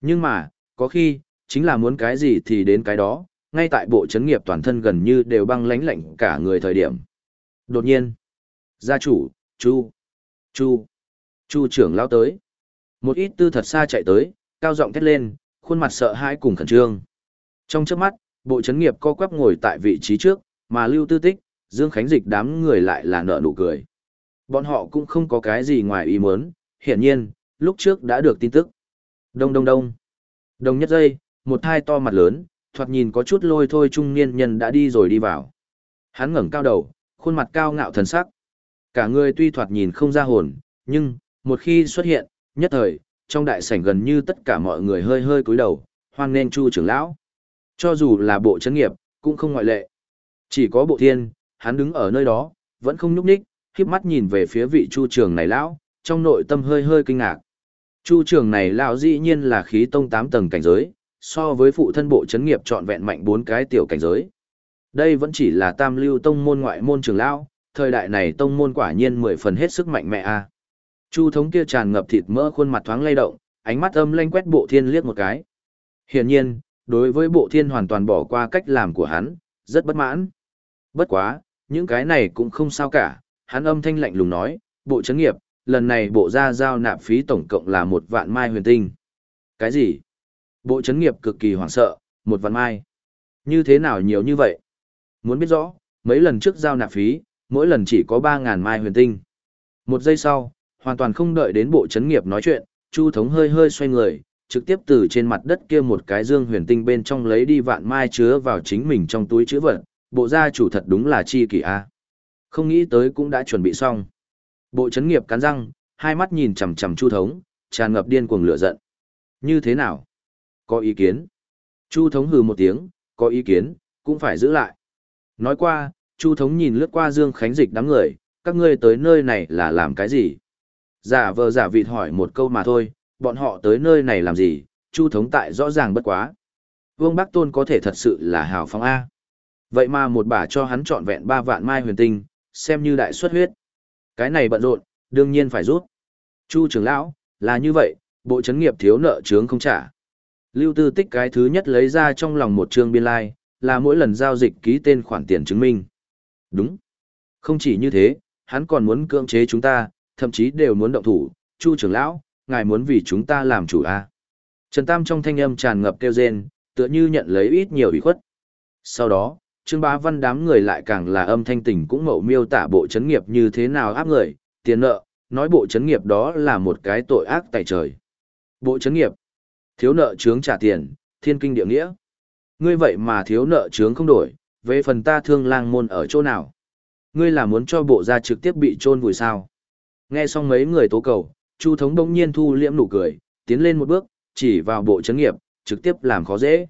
Nhưng mà, có khi, chính là muốn cái gì thì đến cái đó, ngay tại bộ chấn nghiệp toàn thân gần như đều băng lánh lạnh cả người thời điểm. Đột nhiên, gia chủ, Chu, Chu, Chu trưởng lao tới. Một ít tư thật xa chạy tới, cao giọng thét lên, khuôn mặt sợ hãi cùng khẩn trương. Trong chớp mắt, bộ chấn nghiệp co quắp ngồi tại vị trí trước, mà Lưu Tư Tích, Dương Khánh Dịch đám người lại là nợ nụ cười. Bọn họ cũng không có cái gì ngoài ý muốn, hiển nhiên, lúc trước đã được tin tức. Đông đông đông. Đồng nhất giây, một thai to mặt lớn, thoạt nhìn có chút lôi thôi trung niên nhân đã đi rồi đi vào. Hắn ngẩng cao đầu, khuôn mặt cao ngạo thần sắc. Cả người tuy thoạt nhìn không ra hồn, nhưng, một khi xuất hiện, nhất thời, trong đại sảnh gần như tất cả mọi người hơi hơi cúi đầu, hoan nên Chu trưởng lão. Cho dù là bộ chấn nghiệp, cũng không ngoại lệ. Chỉ có bộ thiên, hắn đứng ở nơi đó, vẫn không nhúc nhích, khiếp mắt nhìn về phía vị Chu trường này lão, trong nội tâm hơi hơi kinh ngạc. Chu trường này lão dĩ nhiên là khí tông 8 tầng cảnh giới, so với phụ thân bộ chấn nghiệp trọn vẹn mạnh bốn cái tiểu cảnh giới. Đây vẫn chỉ là tam lưu tông môn ngoại môn trường lão, thời đại này tông môn quả nhiên mười phần hết sức mạnh mẽ a. Chu thống kia tràn ngập thịt mỡ khuôn mặt thoáng lay động, ánh mắt âm lanh quét bộ thiên liếc một cái. Hiển nhiên, đối với bộ thiên hoàn toàn bỏ qua cách làm của hắn, rất bất mãn. Bất quá, những cái này cũng không sao cả, hắn âm thanh lạnh lùng nói, bộ chấn nghiệp, lần này bộ ra giao nạp phí tổng cộng là một vạn mai huyền tinh. Cái gì? Bộ chấn nghiệp cực kỳ hoảng sợ, một vạn mai. Như thế nào nhiều như vậy? Muốn biết rõ, mấy lần trước giao nạp phí, mỗi lần chỉ có 3.000 mai huyền tinh. Một giây sau, hoàn toàn không đợi đến bộ chấn nghiệp nói chuyện, Chu Thống hơi hơi xoay người, trực tiếp từ trên mặt đất kia một cái dương huyền tinh bên trong lấy đi vạn mai chứa vào chính mình trong túi chứa vật, bộ gia chủ thật đúng là chi kỷ a. Không nghĩ tới cũng đã chuẩn bị xong. Bộ chấn nghiệp cắn răng, hai mắt nhìn chằm chằm Chu Thống, tràn ngập điên cuồng lửa giận. Như thế nào? Có ý kiến? Chu Thống hừ một tiếng, có ý kiến, cũng phải giữ lại. Nói qua, Chu Thống nhìn lướt qua Dương Khánh Dịch đám người, các ngươi tới nơi này là làm cái gì? Giả vờ giả vịt hỏi một câu mà thôi, bọn họ tới nơi này làm gì, Chu Thống tại rõ ràng bất quá. Vương Bắc Tôn có thể thật sự là hào phóng A. Vậy mà một bà cho hắn trọn vẹn ba vạn mai huyền tinh, xem như đại xuất huyết. Cái này bận rộn, đương nhiên phải rút. Chu trưởng lão, là như vậy, bộ chấn nghiệp thiếu nợ chướng không trả. Lưu Tư Tích cái thứ nhất lấy ra trong lòng một chương biên lai, là mỗi lần giao dịch ký tên khoản tiền chứng minh. Đúng. Không chỉ như thế, hắn còn muốn cưỡng chế chúng ta, thậm chí đều muốn động thủ, Chu trưởng lão, ngài muốn vì chúng ta làm chủ à. Trần Tam trong thanh âm tràn ngập kêu rên, tựa như nhận lấy ít nhiều ủy khuất. Sau đó, Trương Bá Văn đám người lại càng là âm thanh tình cũng mậu miêu tả bộ chấn nghiệp như thế nào áp người, tiền nợ, nói bộ chấn nghiệp đó là một cái tội ác tại trời. Bộ chấn nghiệp, thiếu nợ chướng trả tiền, thiên kinh địa nghĩa. Ngươi vậy mà thiếu nợ chướng không đổi, về phần ta thương lang môn ở chỗ nào? Ngươi là muốn cho bộ gia trực tiếp bị trôn vùi sao? Nghe xong mấy người tố cầu, Chu thống bỗng nhiên thu liễm nụ cười, tiến lên một bước, chỉ vào bộ chấn nghiệp, trực tiếp làm khó dễ.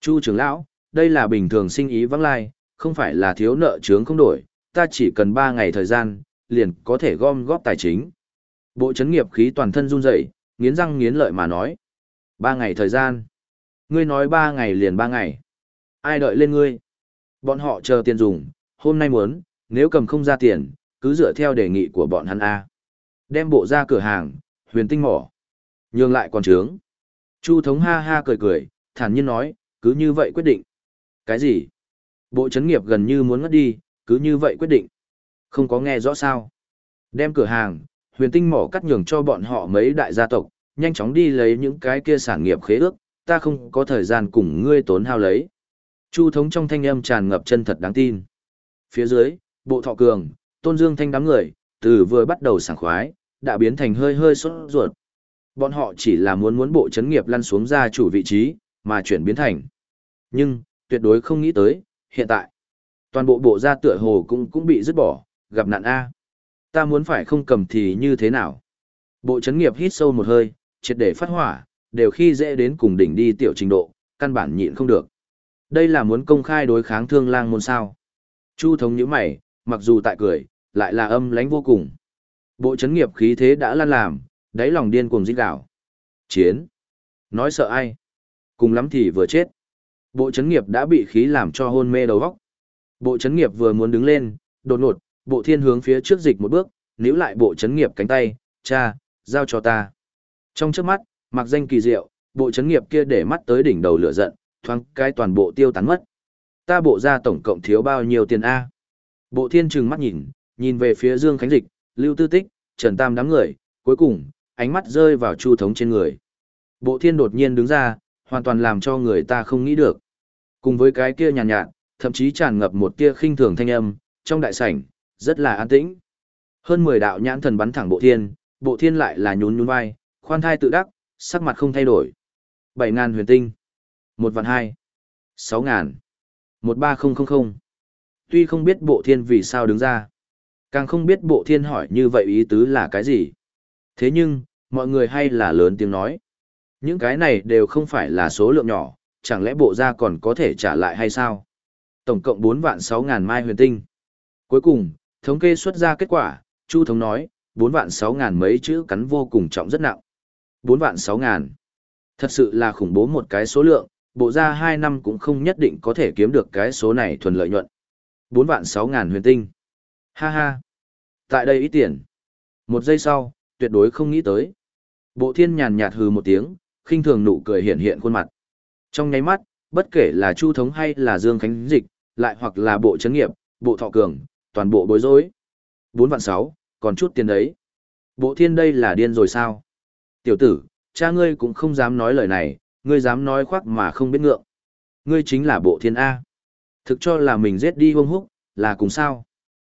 Chu trưởng lão, đây là bình thường sinh ý vắng lai, không phải là thiếu nợ chướng không đổi, ta chỉ cần 3 ngày thời gian, liền có thể gom góp tài chính. Bộ chấn nghiệp khí toàn thân run rẩy, nghiến răng nghiến lợi mà nói. 3 ngày thời gian. Ngươi nói 3 ngày liền 3 ngày. Ai đợi lên ngươi? Bọn họ chờ tiền dùng, hôm nay muốn, nếu cầm không ra tiền, cứ dựa theo đề nghị của bọn hắn A. Đem bộ ra cửa hàng, huyền tinh mỏ. Nhường lại còn trướng. Chu thống ha ha cười cười, thản nhiên nói, cứ như vậy quyết định. Cái gì? Bộ chấn nghiệp gần như muốn ngất đi, cứ như vậy quyết định. Không có nghe rõ sao. Đem cửa hàng, huyền tinh mỏ cắt nhường cho bọn họ mấy đại gia tộc, nhanh chóng đi lấy những cái kia sản nghiệp khế ước, ta không có thời gian cùng ngươi tốn hao lấy. Chu thống trong thanh âm tràn ngập chân thật đáng tin. Phía dưới, bộ thọ cường, tôn dương thanh đám người, từ vừa bắt đầu sảng khoái, đã biến thành hơi hơi sốt ruột. Bọn họ chỉ là muốn muốn bộ chấn nghiệp lăn xuống ra chủ vị trí, mà chuyển biến thành. Nhưng, tuyệt đối không nghĩ tới, hiện tại, toàn bộ bộ gia tựa hồ cũng cũng bị dứt bỏ, gặp nạn A. Ta muốn phải không cầm thì như thế nào? Bộ chấn nghiệp hít sâu một hơi, triệt để phát hỏa, đều khi dễ đến cùng đỉnh đi tiểu trình độ, căn bản nhịn không được. Đây là muốn công khai đối kháng thương lang môn sao. Chu thống nhíu mày, mặc dù tại cười, lại là âm lánh vô cùng. Bộ chấn nghiệp khí thế đã lan làm, đáy lòng điên cuồng dít đảo. Chiến. Nói sợ ai? Cùng lắm thì vừa chết. Bộ chấn nghiệp đã bị khí làm cho hôn mê đầu góc. Bộ chấn nghiệp vừa muốn đứng lên, đột ngột, bộ thiên hướng phía trước dịch một bước, níu lại bộ chấn nghiệp cánh tay, cha, giao cho ta. Trong trước mắt, mặc danh kỳ diệu, bộ chấn nghiệp kia để mắt tới đỉnh đầu lửa giận, thoáng cái toàn bộ tiêu tán mất. Ta bộ ra tổng cộng thiếu bao nhiêu tiền A. Bộ thiên trừng mắt nhìn, nhìn về phía Dương Khánh Dịch, Lưu Tư Tích, Trần Tam đám người, cuối cùng, ánh mắt rơi vào Chu Thống trên người. Bộ thiên đột nhiên đứng ra, hoàn toàn làm cho người ta không nghĩ được. Cùng với cái kia nhàn nhạt, nhạt, thậm chí tràn ngập một tia khinh thường thanh âm, trong đại sảnh, rất là an tĩnh. Hơn 10 đạo nhãn thần bắn thẳng bộ thiên, bộ thiên lại là nhún nhún vai, khoan thai tự đắc, sắc mặt không thay đổi. 7.000 huyền tinh. 1 vạn 2. 6.000. 13000. Tuy không biết bộ thiên vì sao đứng ra. Càng không biết bộ thiên hỏi như vậy ý tứ là cái gì. Thế nhưng, mọi người hay là lớn tiếng nói. Những cái này đều không phải là số lượng nhỏ, chẳng lẽ bộ gia còn có thể trả lại hay sao? Tổng cộng 4 vạn 6 ngàn mai huyền tinh. Cuối cùng, thống kê xuất ra kết quả, Chu Thống nói, 4 vạn 6 ngàn mấy chữ cắn vô cùng trọng rất nặng. 4 vạn 6 ngàn. Thật sự là khủng bố một cái số lượng, bộ gia 2 năm cũng không nhất định có thể kiếm được cái số này thuần lợi nhuận. 4 vạn 6 ngàn huyền tinh. Ha ha. Tại đây ít tiền. Một giây sau, tuyệt đối không nghĩ tới. Bộ thiên nhàn nhạt hừ một tiếng, khinh thường nụ cười hiện hiện khuôn mặt. Trong nháy mắt, bất kể là Chu Thống hay là Dương Khánh Dịch, lại hoặc là bộ chấn nghiệp, bộ thọ cường, toàn bộ bối rối. bốn vạn sáu, còn chút tiền đấy. Bộ thiên đây là điên rồi sao? Tiểu tử, cha ngươi cũng không dám nói lời này, ngươi dám nói khoác mà không biết ngượng. Ngươi chính là bộ thiên A. Thực cho là mình giết đi hông húc, là cùng sao?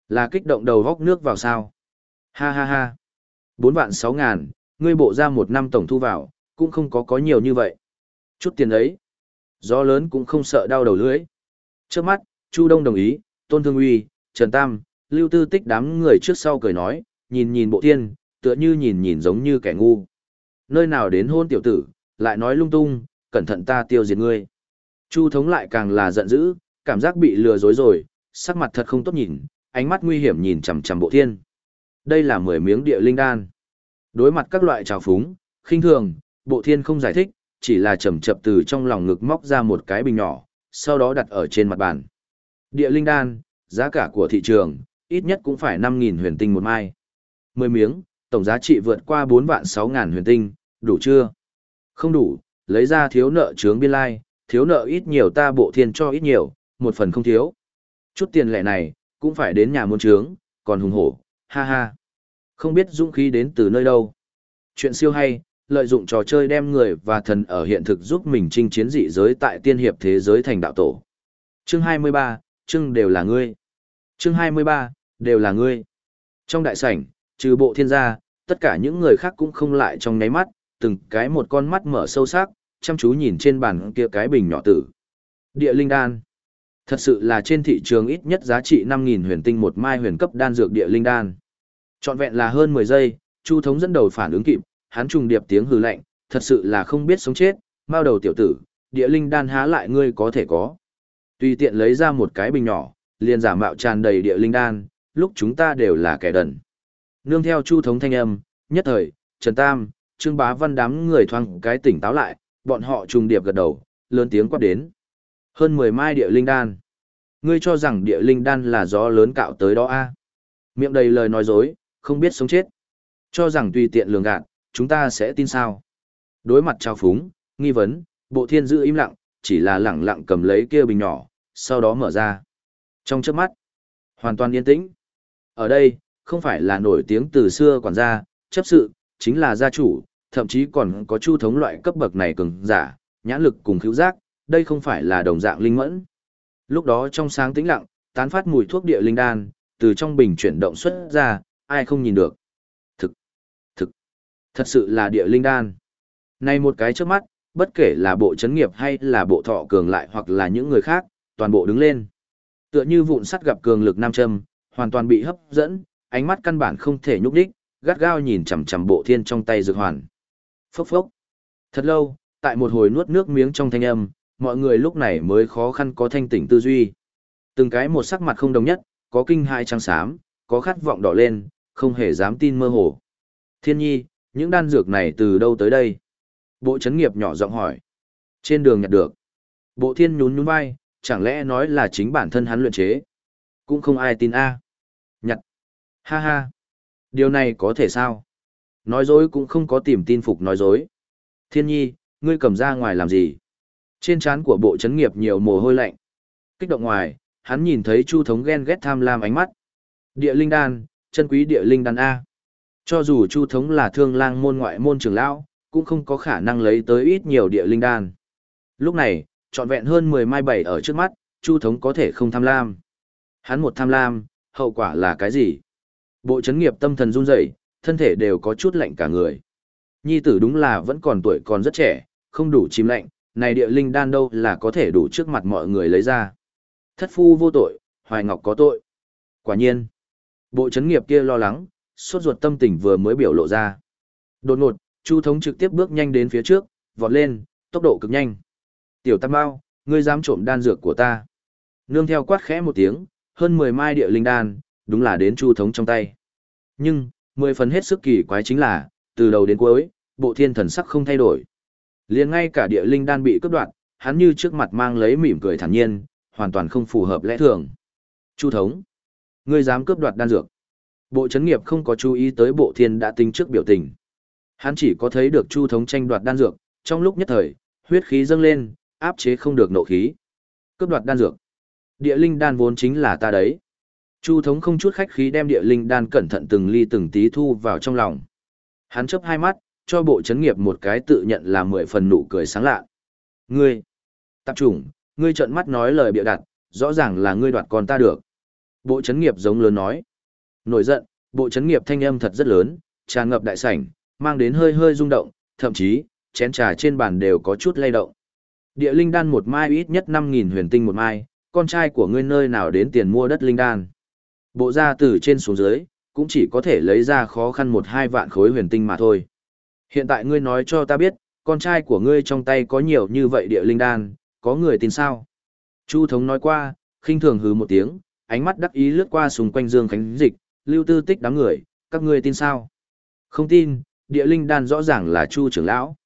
Là kích động đầu góc nước vào sao? Ha ha ha. bốn vạn sáu ngàn, ngươi bộ ra một năm tổng thu vào, cũng không có có nhiều như vậy. Chút tiền ấy. Gió lớn cũng không sợ đau đầu lưỡi. Trước mắt, Chu Đông đồng ý, Tôn Thương Uy, Trần Tam, Lưu Tư Tích đám người trước sau cười nói, nhìn nhìn bộ thiên, tựa như nhìn nhìn giống như kẻ ngu. Nơi nào đến hôn tiểu tử, lại nói lung tung, cẩn thận ta tiêu diệt ngươi. Chu thống lại càng là giận dữ, cảm giác bị lừa dối rồi, sắc mặt thật không tốt nhìn, ánh mắt nguy hiểm nhìn chằm chằm bộ thiên. Đây là mười miếng địa linh đan. Đối mặt các loại trào phúng, khinh thường, bộ thiên không giải thích, chỉ là chậm chậm từ trong lòng ngực móc ra một cái bình nhỏ, sau đó đặt ở trên mặt bàn. Địa linh đan, giá cả của thị trường, ít nhất cũng phải 5.000 huyền tinh một mai. 10 miếng, tổng giá trị vượt qua 4 vạn 6.000 huyền tinh, đủ chưa? Không đủ, lấy ra thiếu nợ trướng biên lai, thiếu nợ ít nhiều ta bộ thiên cho ít nhiều, một phần không thiếu. Chút tiền lẻ này, cũng phải đến nhà muôn trướng, còn hùng hổ, ha ha. Không biết dũng khí đến từ nơi đâu. Chuyện siêu hay, lợi dụng trò chơi đem người và thần ở hiện thực giúp mình chinh chiến dị giới tại tiên hiệp thế giới thành đạo tổ. Chương 23, chương đều là ngươi. Chương 23, đều là ngươi. Trong đại sảnh, trừ bộ thiên gia, tất cả những người khác cũng không lại trong nháy mắt, từng cái một con mắt mở sâu sắc, chăm chú nhìn trên bàn kia cái bình nhỏ tử. Địa linh đan. Thật sự là trên thị trường ít nhất giá trị 5.000 huyền tinh một mai huyền cấp đan dược địa linh đan. Chọn vẹn là hơn 10 giây, Chu thống dẫn đầu phản ứng kịp, hắn trùng điệp tiếng hừ lạnh, thật sự là không biết sống chết, mao đầu tiểu tử, địa linh đan há lại ngươi có thể có. Tùy tiện lấy ra một cái bình nhỏ, liền giả mạo tràn đầy địa linh đan, lúc chúng ta đều là kẻ đần. Nương theo Chu thống thanh âm, nhất thời, Trần Tam, Trương Bá Văn đám người thoáng cái tỉnh táo lại, bọn họ trùng điệp gật đầu, lớn tiếng quát đến. Hơn 10 mai địa linh đan. Ngươi cho rằng địa linh đan là gió lớn cạo tới đó a? Miệng đầy lời nói dối, không biết sống chết. Cho rằng tùy tiện lường gạt, chúng ta sẽ tin sao? Đối mặt trao phúng, nghi vấn, bộ thiên giữ im lặng, chỉ là lẳng lặng cầm lấy kia bình nhỏ, sau đó mở ra. Trong chớp mắt, hoàn toàn yên tĩnh. Ở đây, không phải là nổi tiếng từ xưa quản gia, chấp sự, chính là gia chủ, thậm chí còn có chu thống loại cấp bậc này cường giả, nhãn lực cùng khiếu giác, đây không phải là đồng dạng linh mẫn. Lúc đó trong sáng tĩnh lặng, tán phát mùi thuốc địa linh đan, từ trong bình chuyển động xuất ra, ai không nhìn được. Thật sự là địa linh đan. Này một cái trước mắt, bất kể là bộ chấn nghiệp hay là bộ thọ cường lại hoặc là những người khác, toàn bộ đứng lên. Tựa như vụn sắt gặp cường lực nam châm, hoàn toàn bị hấp dẫn, ánh mắt căn bản không thể nhúc đích, gắt gao nhìn chằm chằm bộ thiên trong tay dược hoàn. Phốc phốc. Thật lâu, tại một hồi nuốt nước miếng trong thanh âm, mọi người lúc này mới khó khăn có thanh tỉnh tư duy. Từng cái một sắc mặt không đồng nhất, có kinh hại trắng xám, có khát vọng đỏ lên, không hề dám tin mơ hồ. Thiên nhi, những đan dược này từ đâu tới đây? Bộ chấn nghiệp nhỏ giọng hỏi. Trên đường nhặt được. Bộ thiên nhún nhún vai, chẳng lẽ nói là chính bản thân hắn luyện chế? Cũng không ai tin a. Nhặt. Ha ha. Điều này có thể sao? Nói dối cũng không có tìm tin phục nói dối. Thiên nhi, ngươi cầm ra ngoài làm gì? Trên trán của bộ chấn nghiệp nhiều mồ hôi lạnh. Kích động ngoài, hắn nhìn thấy Chu Thống ghen ghét tham lam ánh mắt. Địa linh đan, chân quý địa linh đan A. Cho dù Chu Thống là thương lang môn ngoại môn trưởng lão, cũng không có khả năng lấy tới ít nhiều địa linh đan. Lúc này, trọn vẹn hơn 10 mai bảy ở trước mắt, Chu Thống có thể không tham lam. Hắn một tham lam, hậu quả là cái gì? Bộ chấn nghiệp tâm thần run rẩy, thân thể đều có chút lạnh cả người. Nhi tử đúng là vẫn còn tuổi còn rất trẻ, không đủ chìm lạnh, này địa linh đan đâu là có thể đủ trước mặt mọi người lấy ra. Thất phu vô tội, hoài ngọc có tội. Quả nhiên, bộ chấn nghiệp kia lo lắng, sốt ruột tâm tình vừa mới biểu lộ ra. Đột ngột, Chu thống trực tiếp bước nhanh đến phía trước, vọt lên, tốc độ cực nhanh. Tiểu Tam Bao, ngươi dám trộm đan dược của ta. Nương theo quát khẽ một tiếng, hơn 10 mai địa linh đan, đúng là đến Chu thống trong tay. Nhưng, mười phần hết sức kỳ quái chính là, từ đầu đến cuối, bộ thiên thần sắc không thay đổi. liền ngay cả địa linh đan bị cướp đoạt, hắn như trước mặt mang lấy mỉm cười thản nhiên, hoàn toàn không phù hợp lẽ thường. Chu thống, ngươi dám cướp đoạt đan dược. Bộ chấn nghiệp không có chú ý tới bộ thiên đã tính trước biểu tình. Hắn chỉ có thấy được chu thống tranh đoạt đan dược, trong lúc nhất thời, huyết khí dâng lên, áp chế không được nộ khí. Cướp đoạt đan dược. Địa linh đan vốn chính là ta đấy. Chu thống không chút khách khí đem địa linh đan cẩn thận từng ly từng tí thu vào trong lòng. Hắn chớp hai mắt, cho bộ chấn nghiệp một cái tự nhận là mười phần nụ cười sáng lạ. Ngươi, tập trung, ngươi trợn mắt nói lời bịa đặt, rõ ràng là ngươi đoạt con ta được. Bộ chấn nghiệp giống lớn nói. Nổi giận, bộ chấn nghiệp thanh âm thật rất lớn, tràn ngập đại sảnh, mang đến hơi hơi rung động, thậm chí, chén trà trên bàn đều có chút lay động. Địa linh đan một mai ít nhất 5.000 huyền tinh một mai, con trai của ngươi nơi nào đến tiền mua đất linh đan. Bộ ra từ trên xuống dưới, cũng chỉ có thể lấy ra khó khăn một hai vạn khối huyền tinh mà thôi. Hiện tại ngươi nói cho ta biết, con trai của ngươi trong tay có nhiều như vậy địa linh đan, có người tin sao? Chu thống nói qua, khinh thường hứ một tiếng, ánh mắt đắc ý lướt qua xung quanh Dương Khánh Dịch, lưu tư tích đám người, các ngươi tin sao? Không tin, địa linh đan rõ ràng là Chu trưởng lão.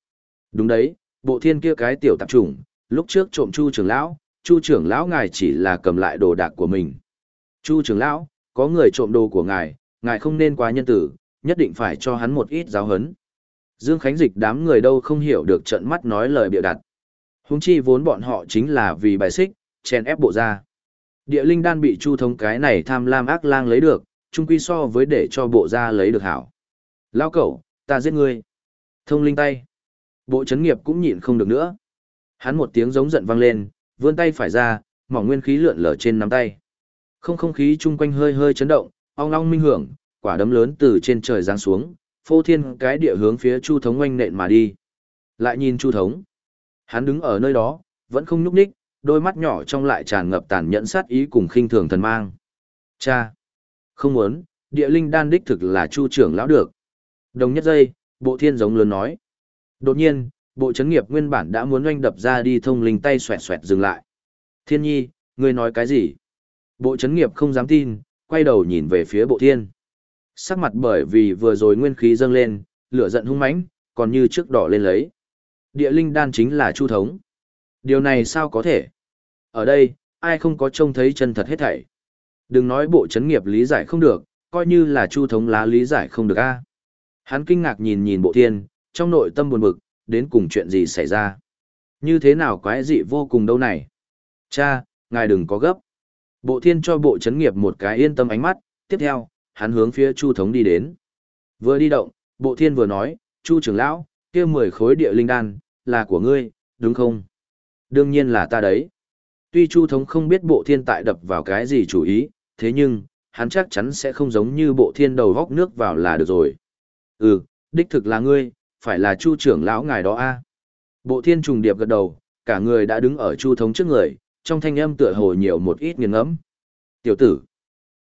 Đúng đấy, bộ thiên kia cái tiểu tạp chủng, lúc trước trộm Chu trưởng lão, Chu trưởng lão ngài chỉ là cầm lại đồ đạc của mình. Chu trưởng lão, có người trộm đồ của ngài, ngài không nên quá nhân tử, nhất định phải cho hắn một ít giáo hấn. Dương Khánh Dịch đám người đâu không hiểu được trận mắt nói lời bịa đặt. Húng chi vốn bọn họ chính là vì bài xích, chèn ép bộ ra. Địa linh đan bị chu thống cái này tham lam ác lang lấy được, Trung quy so với để cho bộ ra lấy được hảo. Lao cẩu, ta giết ngươi. Thông linh tay. Bộ chấn nghiệp cũng nhịn không được nữa. Hắn một tiếng giống giận vang lên, vươn tay phải ra, mỏng nguyên khí lượn lở trên nắm tay. Không không khí chung quanh hơi hơi chấn động, ong ong minh hưởng, quả đấm lớn từ trên trời giáng xuống, phô thiên cái địa hướng phía Chu Thống oanh nện mà đi. Lại nhìn Chu Thống. Hắn đứng ở nơi đó, vẫn không nhúc nhích, đôi mắt nhỏ trong lại tràn ngập tàn nhẫn sát ý cùng khinh thường thần mang. Cha! Không muốn, địa linh đan đích thực là Chu trưởng lão được. Đồng nhất giây, bộ thiên giống lớn nói. Đột nhiên, bộ chấn nghiệp nguyên bản đã muốn oanh đập ra đi thông linh tay xoẹt xoẹt dừng lại. Thiên nhi, Ngươi nói cái gì? Bộ chấn nghiệp không dám tin, quay đầu nhìn về phía bộ thiên. Sắc mặt bởi vì vừa rồi nguyên khí dâng lên, lửa giận hung mãnh, còn như trước đỏ lên lấy. Địa linh đan chính là chu thống. Điều này sao có thể? Ở đây, ai không có trông thấy chân thật hết thảy. Đừng nói bộ chấn nghiệp lý giải không được, coi như là chu thống lá lý giải không được a. Hắn kinh ngạc nhìn nhìn bộ thiên, trong nội tâm buồn bực, đến cùng chuyện gì xảy ra. Như thế nào quái dị vô cùng đâu này. Cha, ngài đừng có gấp. Bộ thiên cho bộ chấn nghiệp một cái yên tâm ánh mắt, tiếp theo, hắn hướng phía chu thống đi đến. Vừa đi động, bộ thiên vừa nói, chu trưởng lão, kia mười khối địa linh đan, là của ngươi, đúng không? Đương nhiên là ta đấy. Tuy chu thống không biết bộ thiên tại đập vào cái gì chủ ý, thế nhưng, hắn chắc chắn sẽ không giống như bộ thiên đầu góc nước vào là được rồi. Ừ, đích thực là ngươi, phải là chu trưởng lão ngài đó a Bộ thiên trùng điệp gật đầu, cả người đã đứng ở chu thống trước người, trong thanh âm tựa hồ nhiều một ít nghiền ngẫm. Tiểu tử,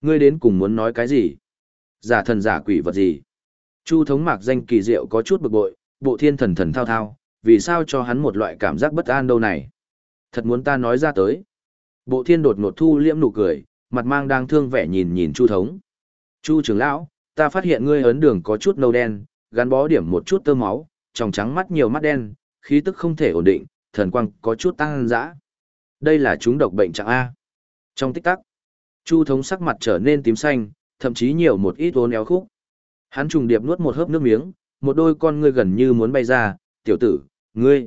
ngươi đến cùng muốn nói cái gì? Giả thần giả quỷ vật gì? Chu thống mạc danh kỳ diệu có chút bực bội, bộ thiên thần thần thao thao, vì sao cho hắn một loại cảm giác bất an đâu này? Thật muốn ta nói ra tới. Bộ thiên đột ngột thu liễm nụ cười, mặt mang đang thương vẻ nhìn nhìn chu thống. Chu trưởng lão, ta phát hiện ngươi ấn đường có chút nâu đen, gắn bó điểm một chút tơ máu, tròng trắng mắt nhiều mắt đen, khí tức không thể ổn định, thần quang có chút tăng dã. Đây là chúng độc bệnh trạng A. Trong tích tắc, Chu thống sắc mặt trở nên tím xanh, thậm chí nhiều một ít vốn éo khúc. Hắn trùng điệp nuốt một hớp nước miếng, một đôi con ngươi gần như muốn bay ra, tiểu tử, ngươi,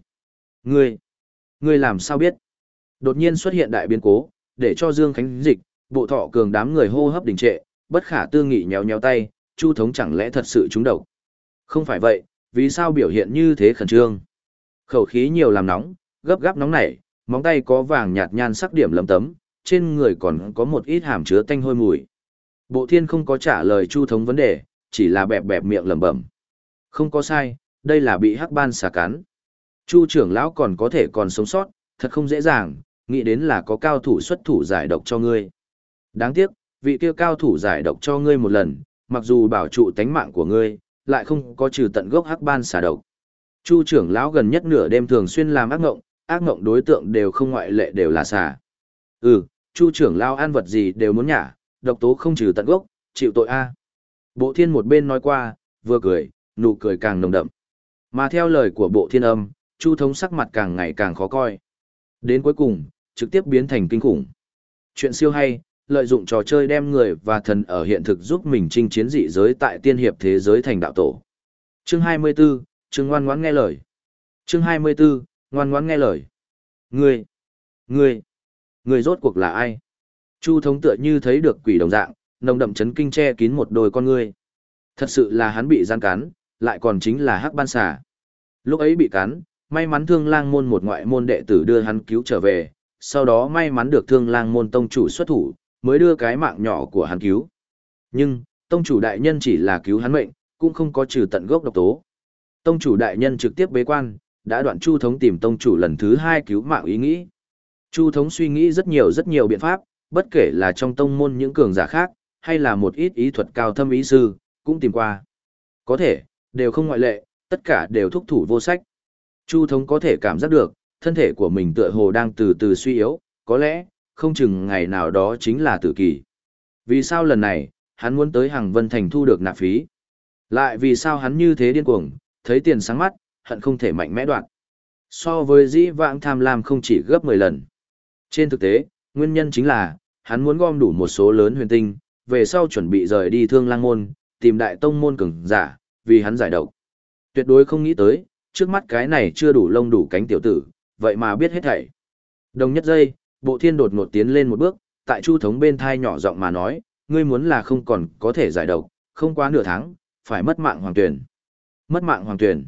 ngươi, ngươi làm sao biết? Đột nhiên xuất hiện đại biến cố, để cho Dương Khánh dịch, bộ thọ cường đám người hô hấp đình trệ, bất khả tư nghị nhéo nhéo tay, Chu thống chẳng lẽ thật sự trúng độc? Không phải vậy, vì sao biểu hiện như thế khẩn trương? Khẩu khí nhiều làm nóng, gấp gáp nóng nảy, móng tay có vàng nhạt nhan sắc điểm lấm tấm, trên người còn có một ít hàm chứa tanh hôi mùi. Bộ thiên không có trả lời chu thống vấn đề, chỉ là bẹp bẹp miệng lẩm bẩm. Không có sai, đây là bị hắc ban xà cắn. Chu trưởng lão còn có thể còn sống sót, thật không dễ dàng, nghĩ đến là có cao thủ xuất thủ giải độc cho ngươi. Đáng tiếc, vị kia cao thủ giải độc cho ngươi một lần, mặc dù bảo trụ tánh mạng của ngươi, lại không có trừ tận gốc hắc ban xả độc. Chu trưởng lão gần nhất nửa đêm thường xuyên làm ác ngộng, ác ngộng đối tượng đều không ngoại lệ đều là xả Ừ, Chu trưởng lão ăn vật gì đều muốn nhả, độc tố không trừ tận gốc, chịu tội a. Bộ thiên một bên nói qua, vừa cười, nụ cười càng nồng đậm. Mà theo lời của bộ thiên âm, Chu thống sắc mặt càng ngày càng khó coi. Đến cuối cùng, trực tiếp biến thành kinh khủng. Chuyện siêu hay, lợi dụng trò chơi đem người và thần ở hiện thực giúp mình chinh chiến dị giới tại tiên hiệp thế giới thành đạo tổ. Chương 24, chương ngoan ngoãn nghe lời. Chương 24, ngoan ngoãn nghe lời. Ngươi, ngươi, ngươi rốt cuộc là ai? Chu thống tựa như thấy được quỷ đồng dạng, nồng đậm chấn kinh che kín một đôi con ngươi. Thật sự là hắn bị gian cắn, lại còn chính là hắc ban xà. Lúc ấy bị cắn, may mắn thương lang môn một ngoại môn đệ tử đưa hắn cứu trở về, sau đó may mắn được thương lang môn tông chủ xuất thủ, mới đưa cái mạng nhỏ của hắn cứu. Nhưng, tông chủ đại nhân chỉ là cứu hắn mệnh, cũng không có trừ tận gốc độc tố. Tông chủ đại nhân trực tiếp bế quan, đã đoạn Chu thống tìm tông chủ lần thứ hai cứu mạng ý nghĩ. Chu thống suy nghĩ rất nhiều rất nhiều biện pháp, bất kể là trong tông môn những cường giả khác, hay là một ít ý thuật cao thâm ý sư, cũng tìm qua. Có thể, đều không ngoại lệ, tất cả đều thúc thủ vô sách. Chu thống có thể cảm giác được, thân thể của mình tựa hồ đang từ từ suy yếu, có lẽ, không chừng ngày nào đó chính là tử kỳ. Vì sao lần này, hắn muốn tới hàng vân thành thu được nạp phí? Lại vì sao hắn như thế điên cuồng, thấy tiền sáng mắt, hận không thể mạnh mẽ đoạn. So với dĩ vãng tham lam không chỉ gấp 10 lần. Trên thực tế, nguyên nhân chính là, hắn muốn gom đủ một số lớn huyền tinh, về sau chuẩn bị rời đi thương lang môn, tìm đại tông môn cường giả, vì hắn giải độc. Tuyệt đối không nghĩ tới, trước mắt cái này chưa đủ lông đủ cánh tiểu tử, vậy mà biết hết thảy. Đồng nhất giây, bộ thiên đột ngột tiến lên một bước, tại chu thống bên thai nhỏ giọng mà nói, ngươi muốn là không còn có thể giải độc, không quá nửa tháng, phải mất mạng hoàng tuyển. Mất mạng hoàng tuyển.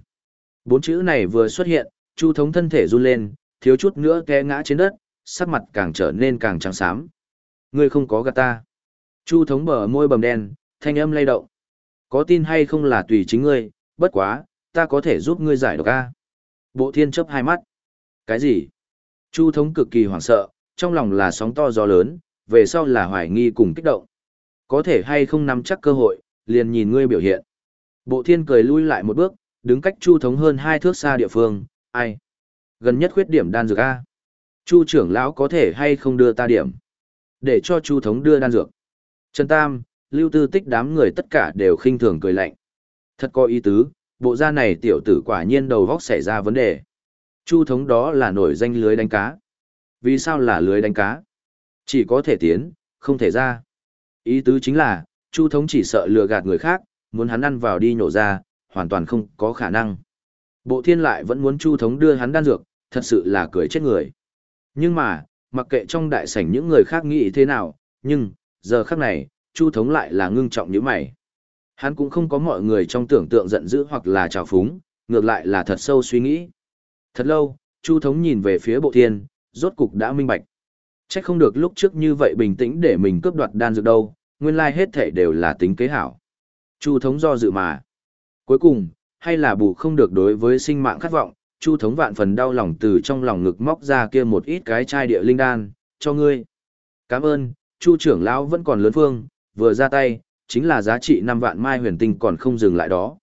Bốn chữ này vừa xuất hiện, chu thống thân thể run lên, thiếu chút nữa té ngã trên đất, sắc mặt càng trở nên càng trắng xám. Ngươi không có gạt ta. Chu thống bờ môi bầm đen, thanh âm lay động. Có tin hay không là tùy chính ngươi, bất quá, ta có thể giúp ngươi giải độc a. Bộ thiên chấp hai mắt. Cái gì? Chu thống cực kỳ hoảng sợ, trong lòng là sóng to gió lớn, về sau là hoài nghi cùng kích động. Có thể hay không nắm chắc cơ hội, liền nhìn ngươi biểu hiện. Bộ thiên cười lui lại một bước, đứng cách chu thống hơn hai thước xa địa phương, ai? Gần nhất khuyết điểm đan dược A. Chu trưởng lão có thể hay không đưa ta điểm? Để cho Chu thống đưa đan dược. Trần Tam, Lưu Tư Tích đám người tất cả đều khinh thường cười lạnh. Thật có ý tứ, bộ da này tiểu tử quả nhiên đầu vóc xảy ra vấn đề. Chu thống đó là nổi danh lưới đánh cá. Vì sao là lưới đánh cá? Chỉ có thể tiến, không thể ra. Ý tứ chính là, Chu thống chỉ sợ lừa gạt người khác, muốn hắn ăn vào đi nhổ ra, hoàn toàn không có khả năng. Bộ thiên lại vẫn muốn Chu thống đưa hắn đan dược, thật sự là cười chết người. Nhưng mà, mặc kệ trong đại sảnh những người khác nghĩ thế nào, nhưng, giờ khắc này, Chu thống lại là ngưng trọng như mày. Hắn cũng không có mọi người trong tưởng tượng giận dữ hoặc là trào phúng, ngược lại là thật sâu suy nghĩ. Thật lâu, Chu thống nhìn về phía bộ thiên, rốt cục đã minh bạch. Chắc không được lúc trước như vậy bình tĩnh để mình cướp đoạt đan dược đâu, nguyên lai hết thể đều là tính kế hảo. Chu thống do dự mà. Cuối cùng, hay là bù không được đối với sinh mạng khát vọng, Chu thống vạn phần đau lòng từ trong lòng ngực móc ra kia một ít cái chai địa linh đan, cho ngươi. Cảm ơn, Chu trưởng lão vẫn còn lớn phương, vừa ra tay, chính là giá trị 5 vạn mai huyền tinh còn không dừng lại đó.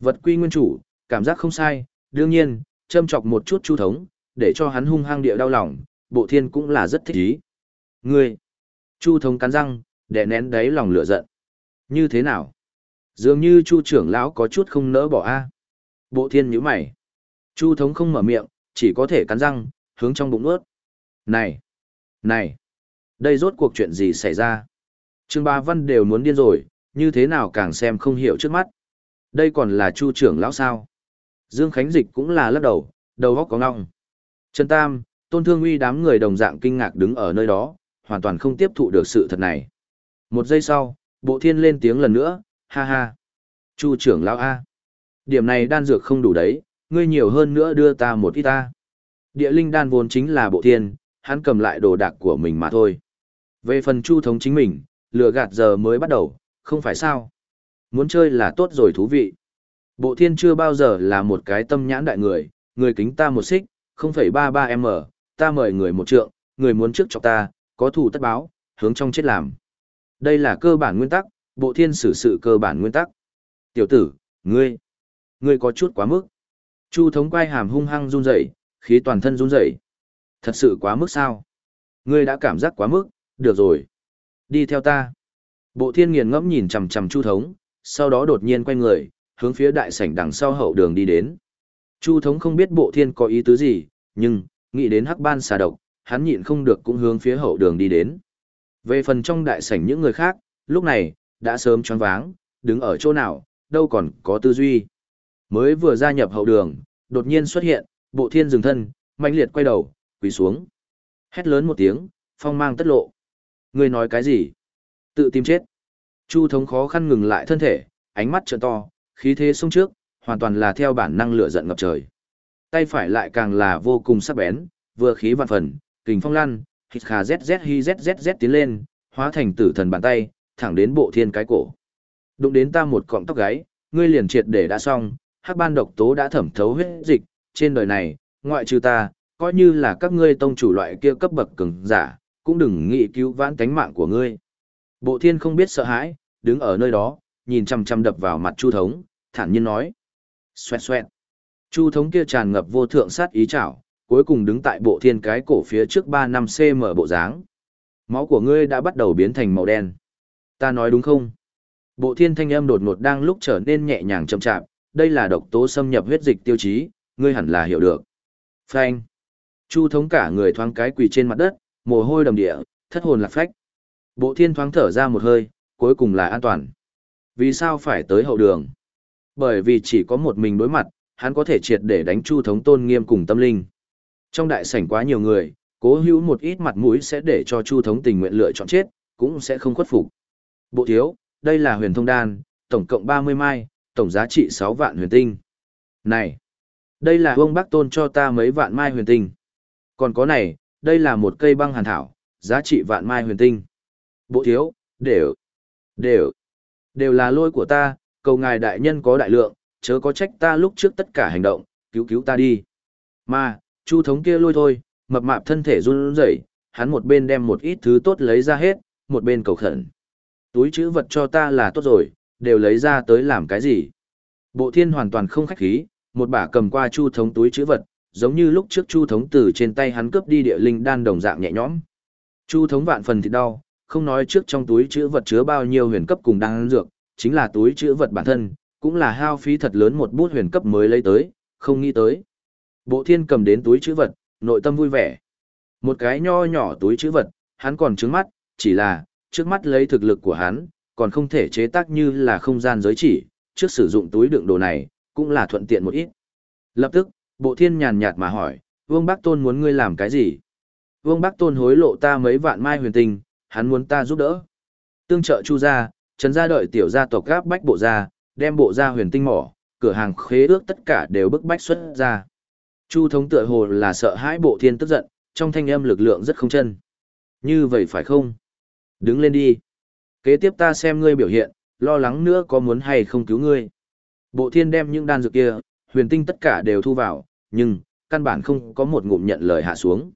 Vật quy nguyên chủ, cảm giác không sai, đương nhiên, châm chọc một chút Chu thống, để cho hắn hung hăng địa đau lòng, bộ thiên cũng là rất thích ý. Ngươi, Chu thống cắn răng, đè nén đáy lòng lửa giận. Như thế nào? Dường như Chu trưởng lão có chút không nỡ bỏ a. Bộ thiên nhíu mày. Chu thống không mở miệng, chỉ có thể cắn răng, hướng trong bụng ướt. Này! Này! Đây rốt cuộc chuyện gì xảy ra? Trương Ba Văn đều muốn điên rồi, như thế nào càng xem không hiểu trước mắt. Đây còn là Chu trưởng lão sao? Dương Khánh Dịch cũng là lắc đầu, đầu góc có ngọng. Trần Tam, Tôn Thương Uy đám người đồng dạng kinh ngạc đứng ở nơi đó, hoàn toàn không tiếp thụ được sự thật này. Một giây sau, Bộ Thiên lên tiếng lần nữa, ha ha. Chu trưởng lão A. Điểm này đan dược không đủ đấy, ngươi nhiều hơn nữa đưa ta một ít ta. Địa linh đan vốn chính là bộ thiên, hắn cầm lại đồ đạc của mình mà thôi. Về phần chu thống chính mình, lừa gạt giờ mới bắt đầu, không phải sao. Muốn chơi là tốt rồi thú vị. Bộ thiên chưa bao giờ là một cái tâm nhãn đại người, người kính ta một xích, 0,33m, ta mời người một trượng, người muốn trước cho ta, có thù tất báo, hướng trong chết làm. Đây là cơ bản nguyên tắc, bộ thiên xử sự cơ bản nguyên tắc. Tiểu tử, ngươi, ngươi có chút quá mức. Chu thống quay hàm hung hăng run rẩy, khí toàn thân run rẩy. Thật sự quá mức sao? Ngươi đã cảm giác quá mức, được rồi. Đi theo ta. Bộ thiên nghiền ngẫm nhìn chằm chằm chu thống, sau đó đột nhiên quay người, hướng phía đại sảnh đằng sau hậu đường đi đến. Chu thống không biết bộ thiên có ý tứ gì, nhưng, nghĩ đến hắc ban xà độc, hắn nhịn không được cũng hướng phía hậu đường đi đến. Về phần trong đại sảnh những người khác, lúc này, đã sớm choáng váng, đứng ở chỗ nào, đâu còn có tư duy. Mới vừa gia nhập hậu đường, đột nhiên xuất hiện, bộ thiên dừng thân, mạnh liệt quay đầu, quỳ xuống. Hét lớn một tiếng, phong mang tất lộ. Người nói cái gì? Tự tìm chết. Chu thống khó khăn ngừng lại thân thể, ánh mắt trợn to, khí thế sung trước, hoàn toàn là theo bản năng lửa giận ngập trời. Tay phải lại càng là vô cùng sắc bén, vừa khí vạn phần, kình phong lăn, hít khà zz hi zzz tiến lên, hóa thành tử thần bàn tay, thẳng đến bộ thiên cái cổ. Đụng đến ta một cọng tóc gáy, ngươi liền triệt để đã xong, hắc ban độc tố đã thẩm thấu huyết dịch, trên đời này, ngoại trừ ta, coi như là các ngươi tông chủ loại kia cấp bậc cường giả, cũng đừng nghĩ cứu vãn tánh mạng của ngươi. Bộ thiên không biết sợ hãi, đứng ở nơi đó, nhìn chăm chăm đập vào mặt Chu thống, thản nhiên nói. Xoẹt xoẹt. Chu thống kia tràn ngập vô thượng sát ý chảo, cuối cùng đứng tại bộ thiên cái cổ phía trước 3 năm cm bộ dáng. Máu của ngươi đã bắt đầu biến thành màu đen. Ta nói đúng không? Bộ thiên thanh âm đột ngột đang lúc trở nên nhẹ nhàng chậm chạp, đây là độc tố xâm nhập huyết dịch tiêu chí, ngươi hẳn là hiểu được. Phanh. Chu thống cả người thoáng cái quỳ trên mặt đất, mồ hôi đầm địa, thất hồn lạc phách. Bộ thiên thoáng thở ra một hơi, cuối cùng là an toàn. Vì sao phải tới hậu đường? Bởi vì chỉ có một mình đối mặt, hắn có thể triệt để đánh chu thống tôn nghiêm cùng tâm linh. Trong đại sảnh quá nhiều người, cố hữu một ít mặt mũi sẽ để cho chu thống tình nguyện lựa chọn chết, cũng sẽ không khuất phục. Bộ thiếu, đây là huyền thông đan, tổng cộng 30 mai, tổng giá trị 6 vạn huyền tinh. Này, đây là vương bác tôn cho ta mấy vạn mai huyền tinh. Còn có này, đây là một cây băng hàn thảo, giá trị vạn mai huyền tinh. Bộ thiếu, đều, đều, đều là lôi của ta, cầu ngài đại nhân có đại lượng, chớ có trách ta lúc trước tất cả hành động, cứu cứu ta đi. Mà, chu thống kia lôi thôi, mập mạp thân thể run rẩy, hắn một bên đem một ít thứ tốt lấy ra hết, một bên cầu khẩn. Túi chữ vật cho ta là tốt rồi, đều lấy ra tới làm cái gì. Bộ thiên hoàn toàn không khách khí, một bả cầm qua chu thống túi chữ vật, giống như lúc trước Chu thống từ trên tay hắn cướp đi địa linh đan đồng dạng nhẹ nhõm. Chu thống vạn phần thì đau, không nói trước trong túi chữ vật chứa bao nhiêu huyền cấp cùng đan dược, chính là túi chữ vật bản thân, cũng là hao phí thật lớn một bút huyền cấp mới lấy tới, không nghĩ tới. Bộ thiên cầm đến túi chữ vật, nội tâm vui vẻ. Một cái nho nhỏ túi chữ vật, hắn còn trứng mắt, chỉ là, trước mắt lấy thực lực của hắn, còn không thể chế tác như là không gian giới chỉ, trước sử dụng túi đựng đồ này, cũng là thuận tiện một ít. Lập tức, bộ thiên nhàn nhạt mà hỏi, Vương Bác Tôn muốn ngươi làm cái gì? Vương Bác Tôn hối lộ ta mấy vạn mai huyền tinh, hắn muốn ta giúp đỡ. Tương trợ chu ra, trần gia đợi tiểu gia tộc gáp bách bộ ra, đem bộ ra huyền tinh mỏ, cửa hàng khế ước tất cả đều bức bách xuất ra. Chu thống tựa hồ là sợ hãi bộ thiên tức giận, trong thanh âm lực lượng rất không chân. Như vậy phải không? Đứng lên đi. Kế tiếp ta xem ngươi biểu hiện, lo lắng nữa có muốn hay không cứu ngươi. Bộ thiên đem những đan dược kia, huyền tinh tất cả đều thu vào, nhưng, căn bản không có một ngụm nhận lời hạ xuống.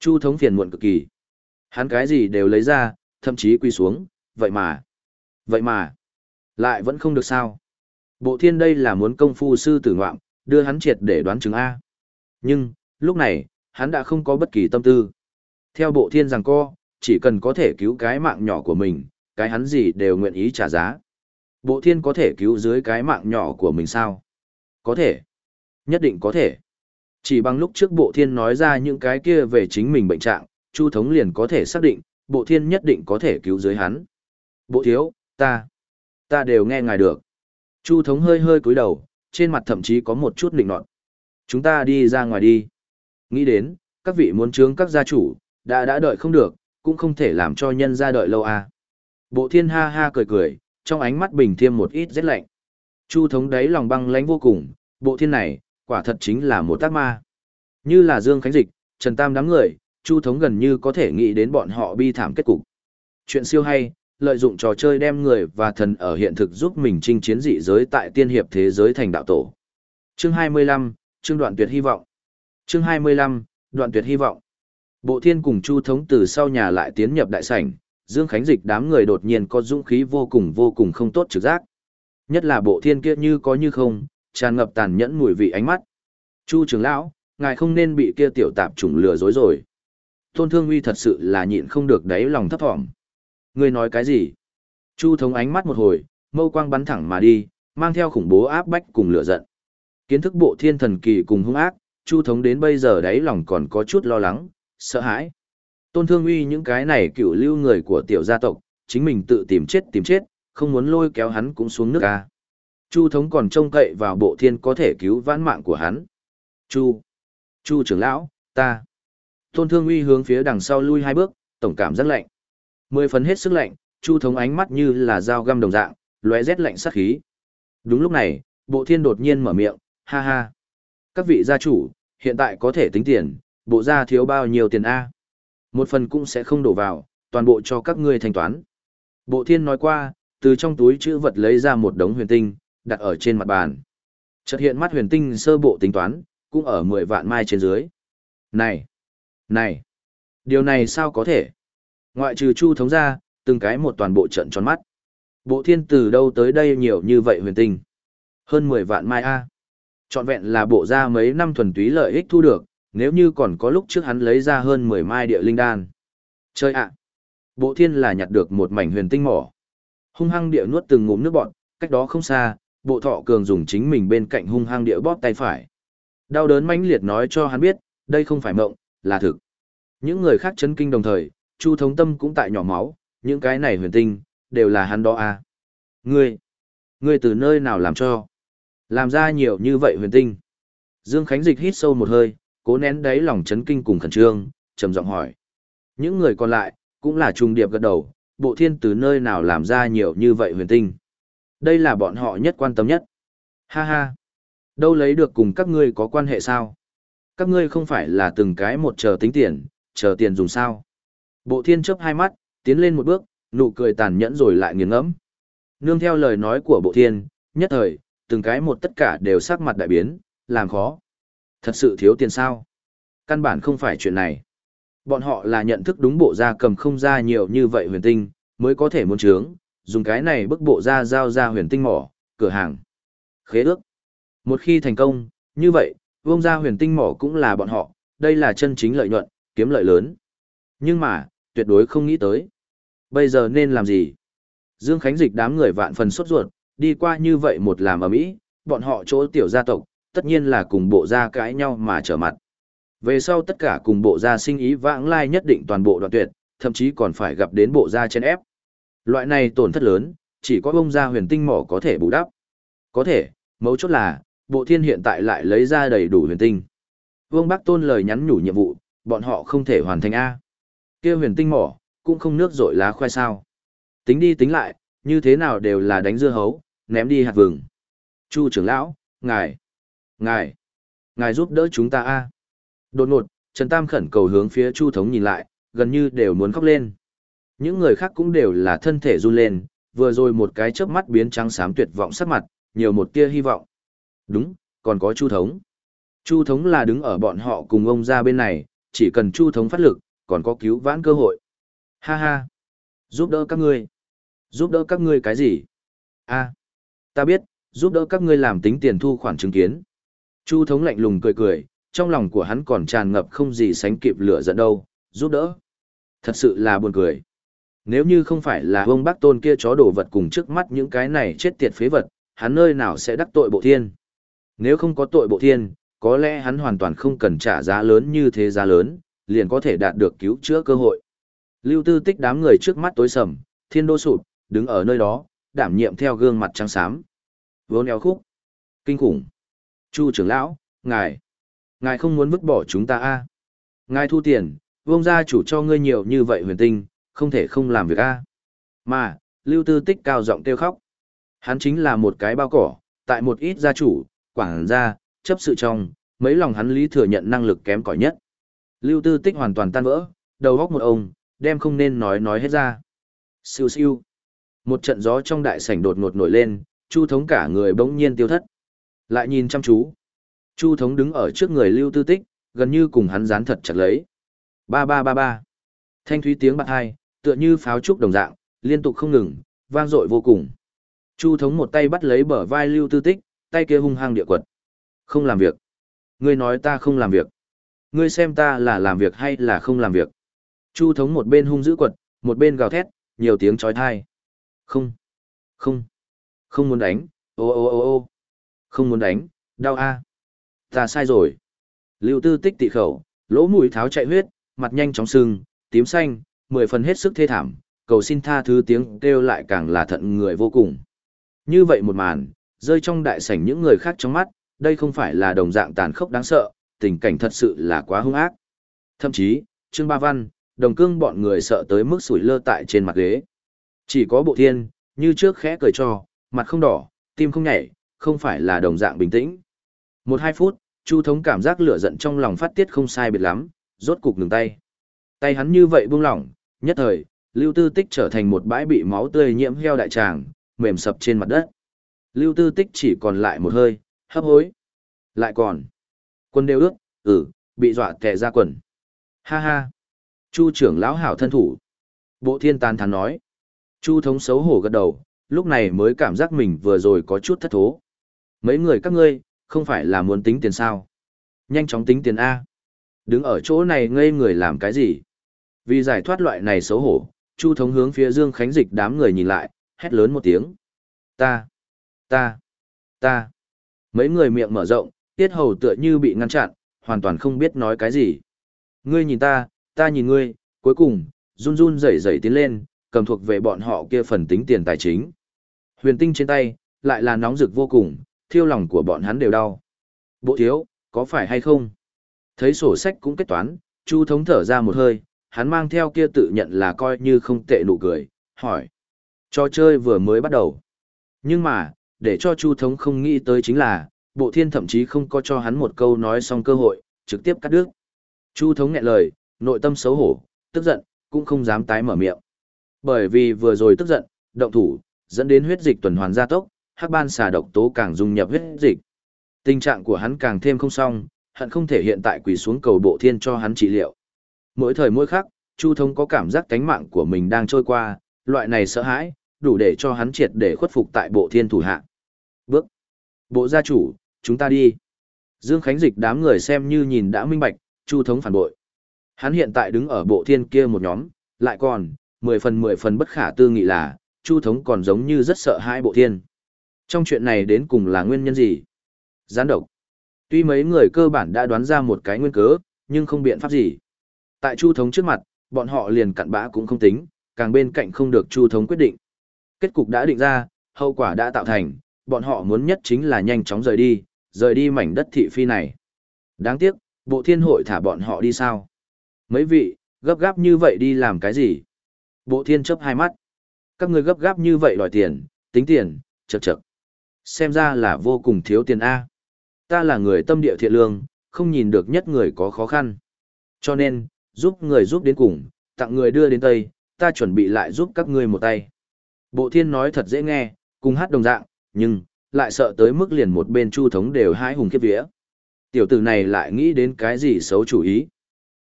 Chu thống phiền muộn cực kỳ. Hắn cái gì đều lấy ra, thậm chí quy xuống, vậy mà. Vậy mà. Lại vẫn không được sao. Bộ thiên đây là muốn công phu sư tử ngoạm, đưa hắn triệt để đoán chứng A. Nhưng, lúc này, hắn đã không có bất kỳ tâm tư. Theo bộ thiên rằng co, chỉ cần có thể cứu cái mạng nhỏ của mình, cái hắn gì đều nguyện ý trả giá. Bộ thiên có thể cứu dưới cái mạng nhỏ của mình sao? Có thể. Nhất định có thể. Chỉ bằng lúc trước bộ thiên nói ra những cái kia về chính mình bệnh trạng, Chu thống liền có thể xác định, bộ thiên nhất định có thể cứu dưới hắn. Bộ thiếu, ta, ta đều nghe ngài được. Chu thống hơi hơi cúi đầu, trên mặt thậm chí có một chút nịnh nọt. Chúng ta đi ra ngoài đi. Nghĩ đến, các vị muốn trướng các gia chủ, đã đã đợi không được, cũng không thể làm cho nhân ra đợi lâu à. Bộ thiên ha ha cười cười, trong ánh mắt bình thiêm một ít rét lạnh. Chu thống đấy lòng băng lãnh vô cùng, bộ thiên này, quả thật chính là một tác ma. Như là Dương Khánh Dịch, Trần Tam đám người, Chu thống gần như có thể nghĩ đến bọn họ bi thảm kết cục. Chuyện siêu hay, lợi dụng trò chơi đem người và thần ở hiện thực giúp mình chinh chiến dị giới tại tiên hiệp thế giới thành đạo tổ. Chương 25, chương đoạn tuyệt hy vọng. Chương 25, đoạn tuyệt hy vọng. Bộ thiên cùng Chu thống từ sau nhà lại tiến nhập đại sảnh, Dương Khánh Dịch đám người đột nhiên có dũng khí vô cùng vô cùng không tốt trực giác. Nhất là bộ thiên kia như có như không, tràn ngập tàn nhẫn mùi vị ánh mắt. Chu trưởng lão, ngài không nên bị kia tiểu tạp chủng lừa dối rồi. Tôn Thương Uy thật sự là nhịn không được đáy lòng thấp thỏm. Ngươi nói cái gì? Chu thống ánh mắt một hồi, mâu quang bắn thẳng mà đi, mang theo khủng bố áp bách cùng lửa giận. Kiến thức bộ thiên thần kỳ cùng hung ác, Chu thống đến bây giờ đáy lòng còn có chút lo lắng, sợ hãi. Tôn Thương Uy những cái này cựu lưu người của tiểu gia tộc, chính mình tự tìm chết tìm chết, không muốn lôi kéo hắn cũng xuống nước ca. Chu thống còn trông cậy vào bộ thiên có thể cứu vãn mạng của hắn. Chu, Chu trưởng lão, ta. Tôn Thương Uy hướng phía đằng sau lui hai bước, tổng cảm rất lạnh. Mười phần hết sức lạnh, Chu thống ánh mắt như là dao găm đồng dạng, lóe rét lạnh sát khí. Đúng lúc này, bộ thiên đột nhiên mở miệng, ha ha. Các vị gia chủ, hiện tại có thể tính tiền, bộ gia thiếu bao nhiêu tiền A. Một phần cũng sẽ không đổ vào, toàn bộ cho các ngươi thanh toán. Bộ thiên nói qua, từ trong túi chữ vật lấy ra một đống huyền tinh, đặt ở trên mặt bàn. Chợt hiện mắt huyền tinh sơ bộ tính toán, cũng ở 10 vạn mai trên dưới. Này! Này! Điều này sao có thể? Ngoại trừ chu thống ra, từng cái một toàn bộ trận tròn mắt. Bộ thiên từ đâu tới đây nhiều như vậy huyền tinh? Hơn 10 vạn mai A. Chọn vẹn là bộ ra mấy năm thuần túy lợi ích thu được, nếu như còn có lúc trước hắn lấy ra hơn 10 mai địa linh đan. Chơi ạ! Bộ thiên là nhặt được một mảnh huyền tinh mỏ. Hung hăng địa nuốt từng ngụm nước bọn, cách đó không xa, bộ thọ cường dùng chính mình bên cạnh hung hăng địa bóp tay phải. Đau đớn mãnh liệt nói cho hắn biết, đây không phải mộng, là thực. Những người khác chấn kinh đồng thời, Chu Thống Tâm cũng tại nhỏ máu, những cái này huyền tinh, đều là hắn đó à. Ngươi, ngươi từ nơi nào làm cho? Làm ra nhiều như vậy huyền tinh. Dương Khánh Dịch hít sâu một hơi, cố nén đáy lòng chấn kinh cùng khẩn trương, trầm giọng hỏi. Những người còn lại, cũng là trùng điệp gật đầu, bộ thiên từ nơi nào làm ra nhiều như vậy huyền tinh. Đây là bọn họ nhất quan tâm nhất. Ha ha. Đâu lấy được cùng các ngươi có quan hệ sao? Các ngươi không phải là từng cái một chờ tính tiền, chờ tiền dùng sao? Bộ thiên chớp hai mắt, tiến lên một bước, nụ cười tàn nhẫn rồi lại nghiền ngẫm. Nương theo lời nói của bộ thiên, nhất thời, từng cái một tất cả đều sắc mặt đại biến, làm khó. Thật sự thiếu tiền sao? Căn bản không phải chuyện này. Bọn họ là nhận thức đúng bộ gia cầm không ra nhiều như vậy huyền tinh, mới có thể muốn trướng, dùng cái này bức bộ gia giao ra huyền tinh mỏ, cửa hàng. Khế ước. Một khi thành công, như vậy, Vông gia huyền tinh mỏ cũng là bọn họ, đây là chân chính lợi nhuận, kiếm lợi lớn. Nhưng mà, tuyệt đối không nghĩ tới. Bây giờ nên làm gì? Dương Khánh Dịch đám người vạn phần sốt ruột, đi qua như vậy một làm ở mỹ, bọn họ chỗ tiểu gia tộc, tất nhiên là cùng bộ gia cãi nhau mà trở mặt. Về sau tất cả cùng bộ gia sinh ý vãng lai nhất định toàn bộ đoạn tuyệt, thậm chí còn phải gặp đến bộ gia chen ép. Loại này tổn thất lớn, chỉ có bông gia huyền tinh mỏ có thể bù đắp. Có thể, mấu chốt là, bộ thiên hiện tại lại lấy ra đầy đủ huyền tinh. Vương Bắc Tôn lời nhắn nhủ nhiệm vụ, bọn họ không thể hoàn thành A kia huyền tinh mỏ, cũng không nước rội lá khoai sao. Tính đi tính lại, như thế nào đều là đánh dưa hấu, ném đi hạt vừng. Chu trưởng lão, ngài, ngài, ngài giúp đỡ chúng ta A. Đột ngột, Trần Tam khẩn cầu hướng phía Chu Thống nhìn lại, gần như đều muốn khóc lên. Những người khác cũng đều là thân thể run lên, vừa rồi một cái chớp mắt biến trắng xám tuyệt vọng sắc mặt, nhiều một tia hy vọng. Đúng, còn có Chu Thống. Chu Thống là đứng ở bọn họ cùng ông ra bên này, chỉ cần Chu Thống phát lực, còn có cứu vãn cơ hội. Ha ha. Giúp đỡ các ngươi. Giúp đỡ các ngươi cái gì? A, ta biết, giúp đỡ các ngươi làm tính tiền thu khoản chứng kiến. Chu Thống lạnh lùng cười cười, trong lòng của hắn còn tràn ngập không gì sánh kịp lửa giận đâu, giúp đỡ. Thật sự là buồn cười. Nếu như không phải là ông bác tôn kia chó đổ vật cùng trước mắt những cái này chết tiệt phế vật, hắn nơi nào sẽ đắc tội bộ thiên. Nếu không có tội bộ thiên, có lẽ hắn hoàn toàn không cần trả giá lớn như thế giá lớn, liền có thể đạt được cứu chữa cơ hội. Lưu tư tích đám người trước mắt tối sầm, thiên đô sụp, đứng ở nơi đó, đảm nhiệm theo gương mặt trắng xám. Vốn eo khúc. Kinh khủng. Chu trưởng lão, ngài. Ngài không muốn vứt bỏ chúng ta a à? Ngài thu tiền, vông gia chủ cho ngươi nhiều như vậy huyền tinh, không thể không làm việc a Mà, lưu tư tích cao giọng kêu khóc. Hắn chính là một cái bao cỏ, tại một ít gia chủ, quảng gia, chấp sự trong, mấy lòng hắn lý thừa nhận năng lực kém cỏi nhất. Lưu tư tích hoàn toàn tan vỡ, đầu góc một ông, đem không nên nói nói hết ra. Siêu siêu. Một trận gió trong đại sảnh đột ngột nổi lên, Chu thống cả người bỗng nhiên tiêu thất. Lại nhìn chăm chú. Chu thống đứng ở trước người lưu tư tích, gần như cùng hắn dán thật chặt lấy. Ba ba ba ba. Thanh thúy tiếng bạc hai, tựa như pháo trúc đồng dạng, liên tục không ngừng, vang dội vô cùng. Chu thống một tay bắt lấy bờ vai lưu tư tích, tay kia hung hăng địa quật. Không làm việc. Ngươi nói ta không làm việc. Ngươi xem ta là làm việc hay là không làm việc. Chu thống một bên hung dữ quật, một bên gào thét, nhiều tiếng trói thai. Không. Không. Không muốn đánh, ô ô ô ô. Không muốn đánh, đau a. Ta sai rồi. Lưu tư tích tị khẩu, lỗ mũi tháo chạy huyết, mặt nhanh chóng sưng, tím xanh, mười phần hết sức thê thảm, cầu xin tha thứ tiếng kêu lại càng là thận người vô cùng. Như vậy một màn, rơi trong đại sảnh những người khác trong mắt, đây không phải là đồng dạng tàn khốc đáng sợ, tình cảnh thật sự là quá hung ác. Thậm chí, Trương Ba Văn, đồng cương bọn người sợ tới mức sủi lơ tại trên mặt ghế. Chỉ có bộ thiên, như trước khẽ cười cho, mặt không đỏ, tim không nhảy, không phải là đồng dạng bình tĩnh. Một hai phút, Chu thống cảm giác lửa giận trong lòng phát tiết không sai biệt lắm, rốt cục ngừng tay. Tay hắn như vậy buông lỏng, nhất thời, Lưu Tư Tích trở thành một bãi bị máu tươi nhiễm heo đại tràng, mềm sập trên mặt đất. Lưu Tư Tích chỉ còn lại một hơi, hấp hối. Lại còn. Quân đều ước, ừ, bị dọa tè ra quần. Ha ha. Chu trưởng lão hảo thân thủ. Bộ thiên tàn thắn nói. Chu thống xấu hổ gật đầu, lúc này mới cảm giác mình vừa rồi có chút thất thố. Mấy người các ngươi, không phải là muốn tính tiền sao? Nhanh chóng tính tiền A. Đứng ở chỗ này ngây người làm cái gì? Vì giải thoát loại này xấu hổ, Chu thống hướng phía Dương Khánh Dịch đám người nhìn lại, hét lớn một tiếng. Ta, ta, ta. Mấy người miệng mở rộng, tiết hầu tựa như bị ngăn chặn, hoàn toàn không biết nói cái gì. Ngươi nhìn ta, ta nhìn ngươi, cuối cùng, run run rẩy rẩy tiến lên, cầm thuộc về bọn họ kia phần tính tiền tài chính. Huyền tinh trên tay, lại là nóng rực vô cùng, thiêu lòng của bọn hắn đều đau. Bộ thiếu, có phải hay không? Thấy sổ sách cũng kết toán, Chu thống thở ra một hơi, hắn mang theo kia tự nhận là coi như không tệ nụ cười, hỏi. Trò chơi vừa mới bắt đầu. Nhưng mà, để cho Chu thống không nghĩ tới chính là, bộ thiên thậm chí không có cho hắn một câu nói xong cơ hội, trực tiếp cắt đứt. Chu thống nghẹn lời, nội tâm xấu hổ, tức giận, cũng không dám tái mở miệng. Bởi vì vừa rồi tức giận, động thủ, dẫn đến huyết dịch tuần hoàn gia tốc, hắc ban xà độc tố càng dung nhập huyết dịch. Tình trạng của hắn càng thêm không xong, hận không thể hiện tại quỳ xuống cầu bộ thiên cho hắn trị liệu. Mỗi thời mỗi khắc, Chu thống có cảm giác cánh mạng của mình đang trôi qua, loại này sợ hãi, đủ để cho hắn triệt để khuất phục tại bộ thiên thủ hạ. Bước. Bộ gia chủ, chúng ta đi. Dương Khánh Dịch đám người xem như nhìn đã minh bạch, Chu thống phản bội. Hắn hiện tại đứng ở bộ thiên kia một nhóm, lại còn, mười phần mười phần bất khả tư nghị là, Chu thống còn giống như rất sợ hai bộ thiên. Trong chuyện này đến cùng là nguyên nhân gì? Gián độc. Tuy mấy người cơ bản đã đoán ra một cái nguyên cớ, nhưng không biện pháp gì. Tại Chu thống trước mặt, bọn họ liền cặn bã cũng không tính, càng bên cạnh không được Chu thống quyết định. Kết cục đã định ra, hậu quả đã tạo thành, bọn họ muốn nhất chính là nhanh chóng rời đi, rời đi mảnh đất thị phi này. Đáng tiếc, bộ thiên hội thả bọn họ đi sao? Mấy vị, gấp gáp như vậy đi làm cái gì? Bộ thiên chấp hai mắt. Các người gấp gáp như vậy đòi tiền, tính tiền, chật chật. Xem ra là vô cùng thiếu tiền A. Ta là người tâm địa thiện lương, không nhìn được nhất người có khó khăn. Cho nên, giúp người giúp đến cùng, tặng người đưa đến Tây, ta chuẩn bị lại giúp các ngươi một tay. Bộ thiên nói thật dễ nghe, cùng hát đồng dạng, nhưng, lại sợ tới mức liền một bên chu thống đều hai hùng kiếp vía. Tiểu tử này lại nghĩ đến cái gì xấu chủ ý.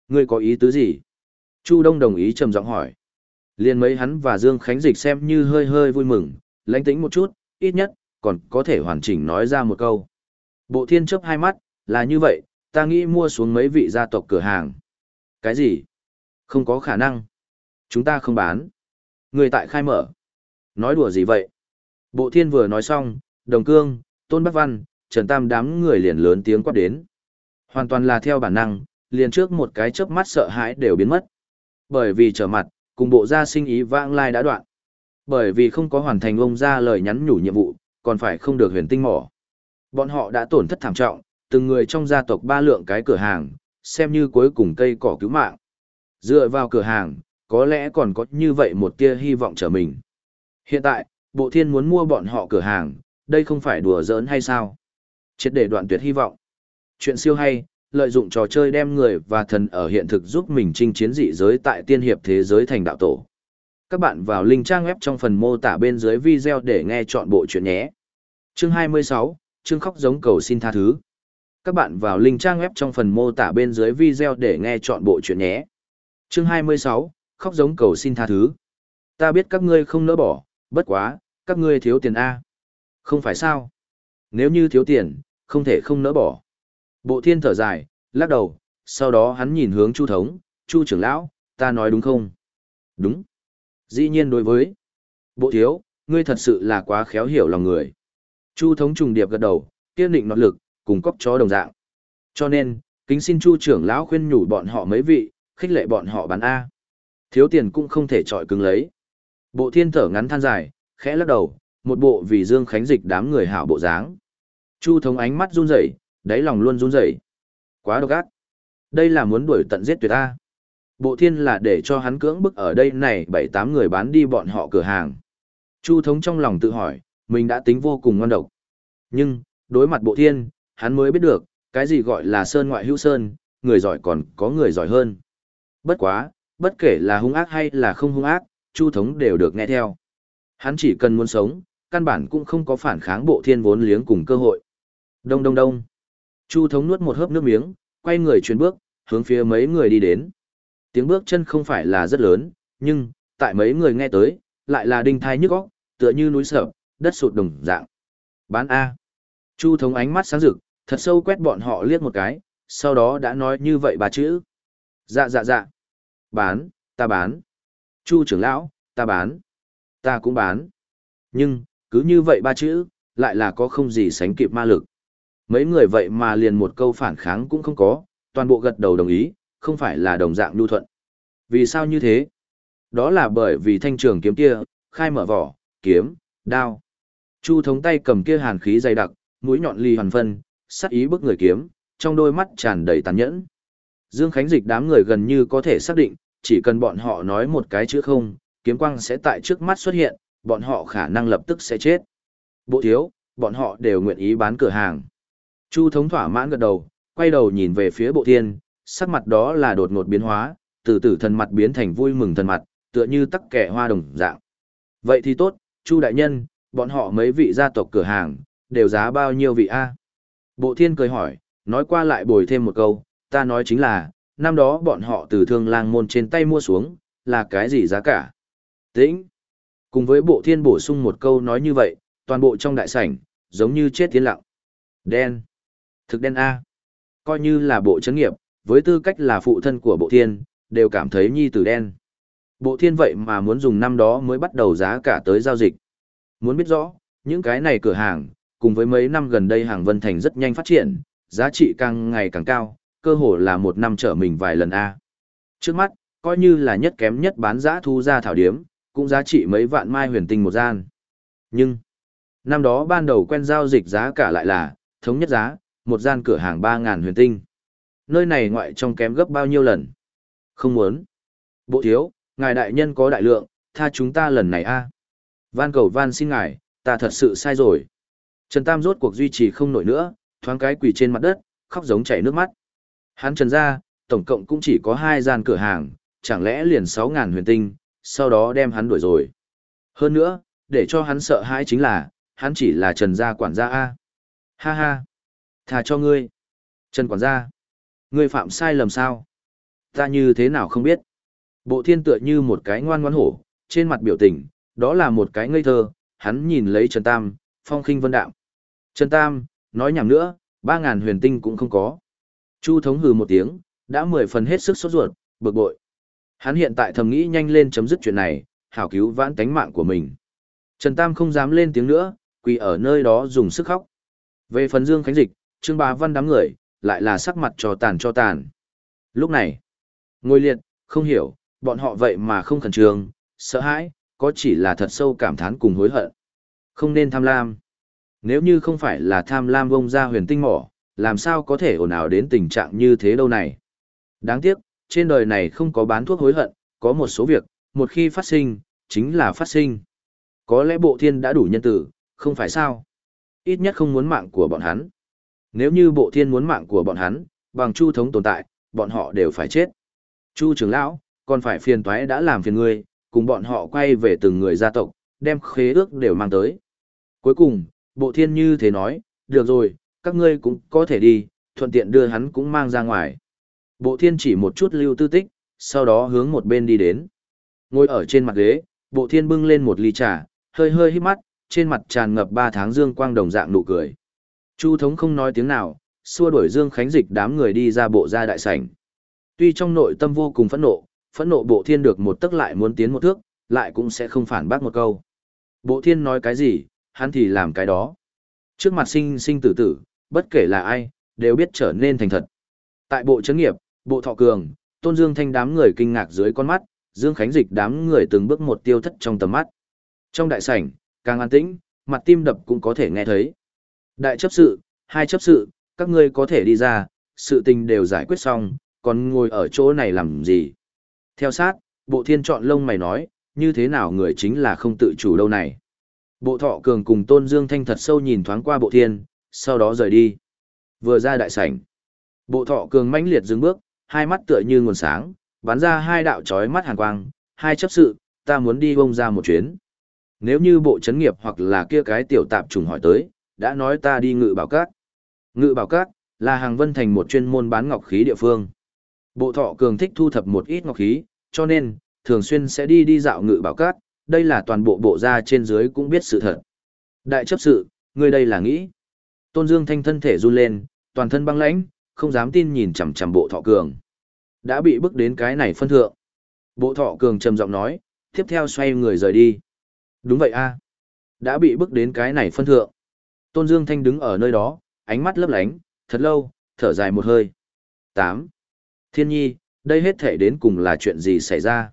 Ngươi có ý tứ gì? Chu Đông đồng ý trầm giọng hỏi. Liền mấy hắn và Dương Khánh Dịch xem như hơi hơi vui mừng, lãnh tĩnh một chút, ít nhất, còn có thể hoàn chỉnh nói ra một câu. Bộ thiên chấp hai mắt, là như vậy, ta nghĩ mua xuống mấy vị gia tộc cửa hàng. Cái gì? Không có khả năng. Chúng ta không bán. Người tại khai mở. Nói đùa gì vậy? Bộ thiên vừa nói xong, đồng cương, tôn bắc văn, trần tam đám người liền lớn tiếng quát đến. Hoàn toàn là theo bản năng, liền trước một cái chớp mắt sợ hãi đều biến mất. Bởi vì trở mặt, cùng bộ gia sinh ý vãng lai đã đoạn. Bởi vì không có hoàn thành ông ra lời nhắn nhủ nhiệm vụ, còn phải không được huyền tinh mỏ. Bọn họ đã tổn thất thảm trọng, từng người trong gia tộc ba lượng cái cửa hàng, xem như cuối cùng cây cỏ cứu mạng. Dựa vào cửa hàng, có lẽ còn có như vậy một tia hy vọng trở mình. Hiện tại, bộ thiên muốn mua bọn họ cửa hàng, đây không phải đùa giỡn hay sao? Chết để đoạn tuyệt hy vọng. Chuyện siêu hay, lợi dụng trò chơi đem người và thần ở hiện thực giúp mình chinh chiến dị giới tại tiên hiệp thế giới thành đạo tổ. Các bạn vào link trang web trong phần mô tả bên dưới video để nghe chọn bộ chuyện nhé. Chương 26, chương khóc giống cầu xin tha thứ. Các bạn vào link trang web trong phần mô tả bên dưới video để nghe chọn bộ chuyện nhé. Chương 26, khóc giống cầu xin tha thứ. Ta biết các ngươi không nỡ bỏ, bất quá, các ngươi thiếu tiền A. Không phải sao? Nếu như thiếu tiền, không thể không nỡ bỏ. Bộ thiên thở dài, lắc đầu, sau đó hắn nhìn hướng Chu thống, Chu trưởng lão, ta nói đúng không? Đúng. Dĩ nhiên đối với. Bộ thiếu, ngươi thật sự là quá khéo hiểu lòng người. Chu thống trùng điệp gật đầu, kiên định nọt lực, cùng cóc chó đồng dạng. Cho nên, kính xin Chu trưởng lão khuyên nhủ bọn họ mấy vị, khích lệ bọn họ bán A. Thiếu tiền cũng không thể trọi cứng lấy. Bộ thiên thở ngắn than dài, khẽ lắc đầu, một bộ vì Dương Khánh Dịch đám người hảo bộ dáng. Chu thống ánh mắt run rẩy, đáy lòng luôn run rẩy. Quá độc ác. Đây là muốn đuổi tận giết tuyệt ta. Bộ thiên là để cho hắn cưỡng bức ở đây này bảy tám người bán đi bọn họ cửa hàng. Chu thống trong lòng tự hỏi, mình đã tính vô cùng ngon độc. Nhưng, đối mặt bộ thiên, hắn mới biết được, cái gì gọi là sơn ngoại hữu sơn, người giỏi còn có người giỏi hơn. Bất quá, bất kể là hung ác hay là không hung ác, Chu thống đều được nghe theo. Hắn chỉ cần muốn sống, căn bản cũng không có phản kháng bộ thiên vốn liếng cùng cơ hội. Đông đông đông. Chu thống nuốt một hớp nước miếng, quay người chuyển bước, hướng phía mấy người đi đến. Tiếng bước chân không phải là rất lớn, nhưng, tại mấy người nghe tới, lại là đinh thai nhức óc, tựa như núi sập đất sụt đồng dạng. Bán A. Chu thống ánh mắt sáng rực, thật sâu quét bọn họ liếc một cái, sau đó đã nói như vậy bà chữ. Dạ dạ dạ. Bán, ta bán. Chu trưởng lão, ta bán. Ta cũng bán. Nhưng, cứ như vậy ba chữ, lại là có không gì sánh kịp ma lực. Mấy người vậy mà liền một câu phản kháng cũng không có, toàn bộ gật đầu đồng ý, không phải là đồng dạng nhu thuận. Vì sao như thế? Đó là bởi vì thanh trường kiếm kia, khai mở vỏ, kiếm, đao. Chu thống tay cầm kia hàn khí dày đặc, mũi nhọn ly hoàn phân, sắc ý bức người kiếm, trong đôi mắt tràn đầy tàn nhẫn. Dương Khánh Dịch đám người gần như có thể xác định, chỉ cần bọn họ nói một cái chữ không, kiếm quang sẽ tại trước mắt xuất hiện, bọn họ khả năng lập tức sẽ chết. Bộ thiếu, bọn họ đều nguyện ý bán cửa hàng. Chu thống thỏa mãn gật đầu, quay đầu nhìn về phía bộ thiên, sắc mặt đó là đột ngột biến hóa, từ từ thần mặt biến thành vui mừng thần mặt, tựa như tắc kẻ hoa đồng dạng. Vậy thì tốt, Chu đại nhân, bọn họ mấy vị gia tộc cửa hàng, đều giá bao nhiêu vị A? Bộ thiên cười hỏi, nói qua lại bồi thêm một câu, ta nói chính là, năm đó bọn họ từ thương lang môn trên tay mua xuống, là cái gì giá cả? Tĩnh. Cùng với bộ thiên bổ sung một câu nói như vậy, toàn bộ trong đại sảnh, giống như chết tiến lặng. Đen. Thực đen A. coi như là bộ chấn nghiệp, với tư cách là phụ thân của bộ thiên, đều cảm thấy nhi tử đen. Bộ thiên vậy mà muốn dùng năm đó mới bắt đầu giá cả tới giao dịch. Muốn biết rõ, những cái này cửa hàng, cùng với mấy năm gần đây hàng Vân Thành rất nhanh phát triển, giá trị càng ngày càng cao, cơ hồ là một năm trở mình vài lần A. Trước mắt, coi như là nhất kém nhất bán giá thu ra thảo điếm, cũng giá trị mấy vạn mai huyền tinh một gian. Nhưng, năm đó ban đầu quen giao dịch giá cả lại là, thống nhất giá, một gian cửa hàng 3.000 huyền tinh. Nơi này ngoại trong kém gấp bao nhiêu lần? Không muốn. Bộ thiếu, ngài đại nhân có đại lượng, tha chúng ta lần này a. Van cầu van xin ngài, ta thật sự sai rồi. Trần Tam rốt cuộc duy trì không nổi nữa, thoáng cái quỳ trên mặt đất, khóc giống chảy nước mắt. Hắn trần ra, tổng cộng cũng chỉ có hai gian cửa hàng, chẳng lẽ liền 6.000 huyền tinh, sau đó đem hắn đuổi rồi. Hơn nữa, để cho hắn sợ hãi chính là, hắn chỉ là trần gia quản gia A. Ha ha. Thà cho ngươi. Trần quản gia. Ngươi phạm sai lầm sao? Ta như thế nào không biết. Bộ thiên tựa như một cái ngoan ngoãn hổ, trên mặt biểu tình, đó là một cái ngây thơ, hắn nhìn lấy Trần Tam, phong khinh vân đạm. Trần Tam, nói nhảm nữa, ba ngàn huyền tinh cũng không có. Chu thống hừ một tiếng, đã mười phần hết sức sốt ruột, bực bội. Hắn hiện tại thầm nghĩ nhanh lên chấm dứt chuyện này, hảo cứu vãn tánh mạng của mình. Trần Tam không dám lên tiếng nữa, quỳ ở nơi đó dùng sức khóc. Về phần Dương Khánh Dịch, Trương Bá Văn đám người, lại là sắc mặt cho tàn cho tàn. Lúc này, ngồi liệt, không hiểu, bọn họ vậy mà không khẩn trương, sợ hãi, có chỉ là thật sâu cảm thán cùng hối hận. Không nên tham lam. Nếu như không phải là tham lam bông ra huyền tinh mỏ, làm sao có thể ồn ào đến tình trạng như thế đâu này. Đáng tiếc, trên đời này không có bán thuốc hối hận, có một số việc, một khi phát sinh, chính là phát sinh. Có lẽ bộ thiên đã đủ nhân tử, không phải sao? Ít nhất không muốn mạng của bọn hắn. Nếu như bộ thiên muốn mạng của bọn hắn, bằng chu thống tồn tại, bọn họ đều phải chết. Chu trưởng lão, còn phải phiền toái đã làm phiền ngươi, cùng bọn họ quay về từng người gia tộc, đem khế ước đều mang tới. Cuối cùng, bộ thiên như thế nói, được rồi, các ngươi cũng có thể đi, thuận tiện đưa hắn cũng mang ra ngoài. Bộ thiên chỉ một chút lưu tư tích, sau đó hướng một bên đi đến. Ngồi ở trên mặt ghế, bộ thiên bưng lên một ly trà, hơi hơi hít mắt, trên mặt tràn ngập ba tháng dương quang đồng dạng nụ cười. Chu thống không nói tiếng nào, xua đuổi Dương Khánh Dịch đám người đi ra bộ ra đại sảnh. Tuy trong nội tâm vô cùng phẫn nộ, phẫn nộ bộ thiên được một tức lại muốn tiến một thước, lại cũng sẽ không phản bác một câu. Bộ thiên nói cái gì, hắn thì làm cái đó. Trước mặt sinh sinh tử tử, bất kể là ai, đều biết trở nên thành thật. Tại bộ chấn nghiệp, bộ thọ cường, tôn dương thanh đám người kinh ngạc dưới con mắt, Dương Khánh Dịch đám người từng bước một tiêu thất trong tầm mắt. Trong đại sảnh, càng an tĩnh, mặt tim đập cũng có thể nghe thấy. Đại chấp sự, hai chấp sự, các ngươi có thể đi ra, sự tình đều giải quyết xong, còn ngồi ở chỗ này làm gì? Theo sát, bộ thiên chọn lông mày nói, như thế nào người chính là không tự chủ đâu này. Bộ thọ cường cùng tôn dương thanh thật sâu nhìn thoáng qua bộ thiên, sau đó rời đi. Vừa ra đại sảnh. Bộ thọ cường mãnh liệt dừng bước, hai mắt tựa như nguồn sáng, bắn ra hai đạo chói mắt hàn quang, hai chấp sự, ta muốn đi bông ra một chuyến. Nếu như bộ chấn nghiệp hoặc là kia cái tiểu tạp trùng hỏi tới, đã nói ta đi ngự bảo cát. Ngự bảo cát, là hàng vân thành một chuyên môn bán ngọc khí địa phương. Bộ thọ cường thích thu thập một ít ngọc khí, cho nên, thường xuyên sẽ đi đi dạo ngự bảo cát, đây là toàn bộ bộ gia trên dưới cũng biết sự thật. Đại chấp sự, người đây là nghĩ. Tôn Dương thanh thân thể run lên, toàn thân băng lãnh, không dám tin nhìn chằm chằm bộ thọ cường. Đã bị bức đến cái này phân thượng. Bộ thọ cường trầm giọng nói, tiếp theo xoay người rời đi. Đúng vậy a Đã bị bức đến cái này phân thượng. Tôn Dương Thanh đứng ở nơi đó, ánh mắt lấp lánh, thật lâu, thở dài một hơi. 8. Thiên nhi, đây hết thể đến cùng là chuyện gì xảy ra?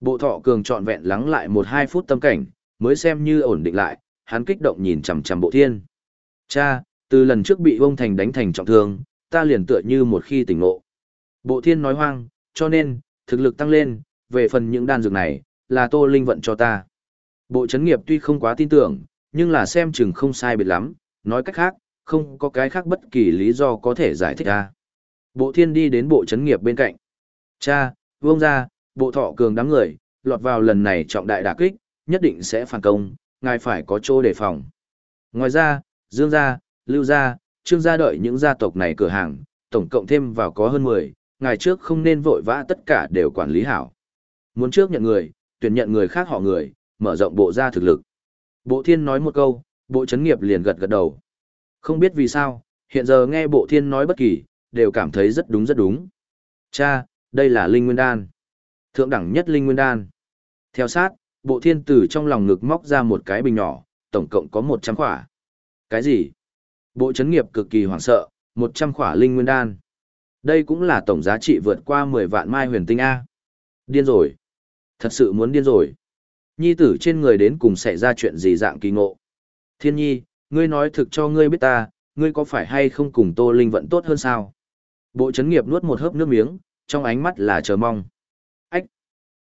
Bộ thọ cường trọn vẹn lắng lại một hai phút tâm cảnh, mới xem như ổn định lại, hắn kích động nhìn chằm chằm bộ thiên. Cha, từ lần trước bị vông thành đánh thành trọng thương, ta liền tựa như một khi tỉnh ngộ. Bộ thiên nói hoang, cho nên, thực lực tăng lên, về phần những đan dược này, là tô linh vận cho ta. Bộ chấn nghiệp tuy không quá tin tưởng, nhưng là xem chừng không sai biệt lắm, nói cách khác, không có cái khác bất kỳ lý do có thể giải thích ra. Bộ thiên đi đến bộ chấn nghiệp bên cạnh. Cha, vương ra, bộ thọ cường đám người, lọt vào lần này trọng đại đả kích, nhất định sẽ phản công, ngài phải có chỗ đề phòng. Ngoài ra, Dương gia, Lưu gia, Trương gia đợi những gia tộc này cửa hàng, tổng cộng thêm vào có hơn 10, ngài trước không nên vội vã tất cả đều quản lý hảo. Muốn trước nhận người, tuyển nhận người khác họ người, mở rộng bộ gia thực lực. Bộ thiên nói một câu, bộ chấn nghiệp liền gật gật đầu. Không biết vì sao, hiện giờ nghe bộ thiên nói bất kỳ, đều cảm thấy rất đúng rất đúng. Cha, đây là linh nguyên đan. Thượng đẳng nhất linh nguyên đan. Theo sát, bộ thiên tử trong lòng ngực móc ra một cái bình nhỏ, tổng cộng có 100 khỏa. Cái gì? Bộ chấn nghiệp cực kỳ hoảng sợ, 100 khỏa linh nguyên đan. Đây cũng là tổng giá trị vượt qua 10 vạn mai huyền tinh A. Điên rồi. Thật sự muốn điên rồi. Nhi tử trên người đến cùng xảy ra chuyện gì dạng kỳ ngộ. Thiên nhi, ngươi nói thực cho ngươi biết ta, ngươi có phải hay không cùng Tô Linh vận tốt hơn sao? Bộ chấn nghiệp nuốt một hớp nước miếng, trong ánh mắt là chờ mong. Ách!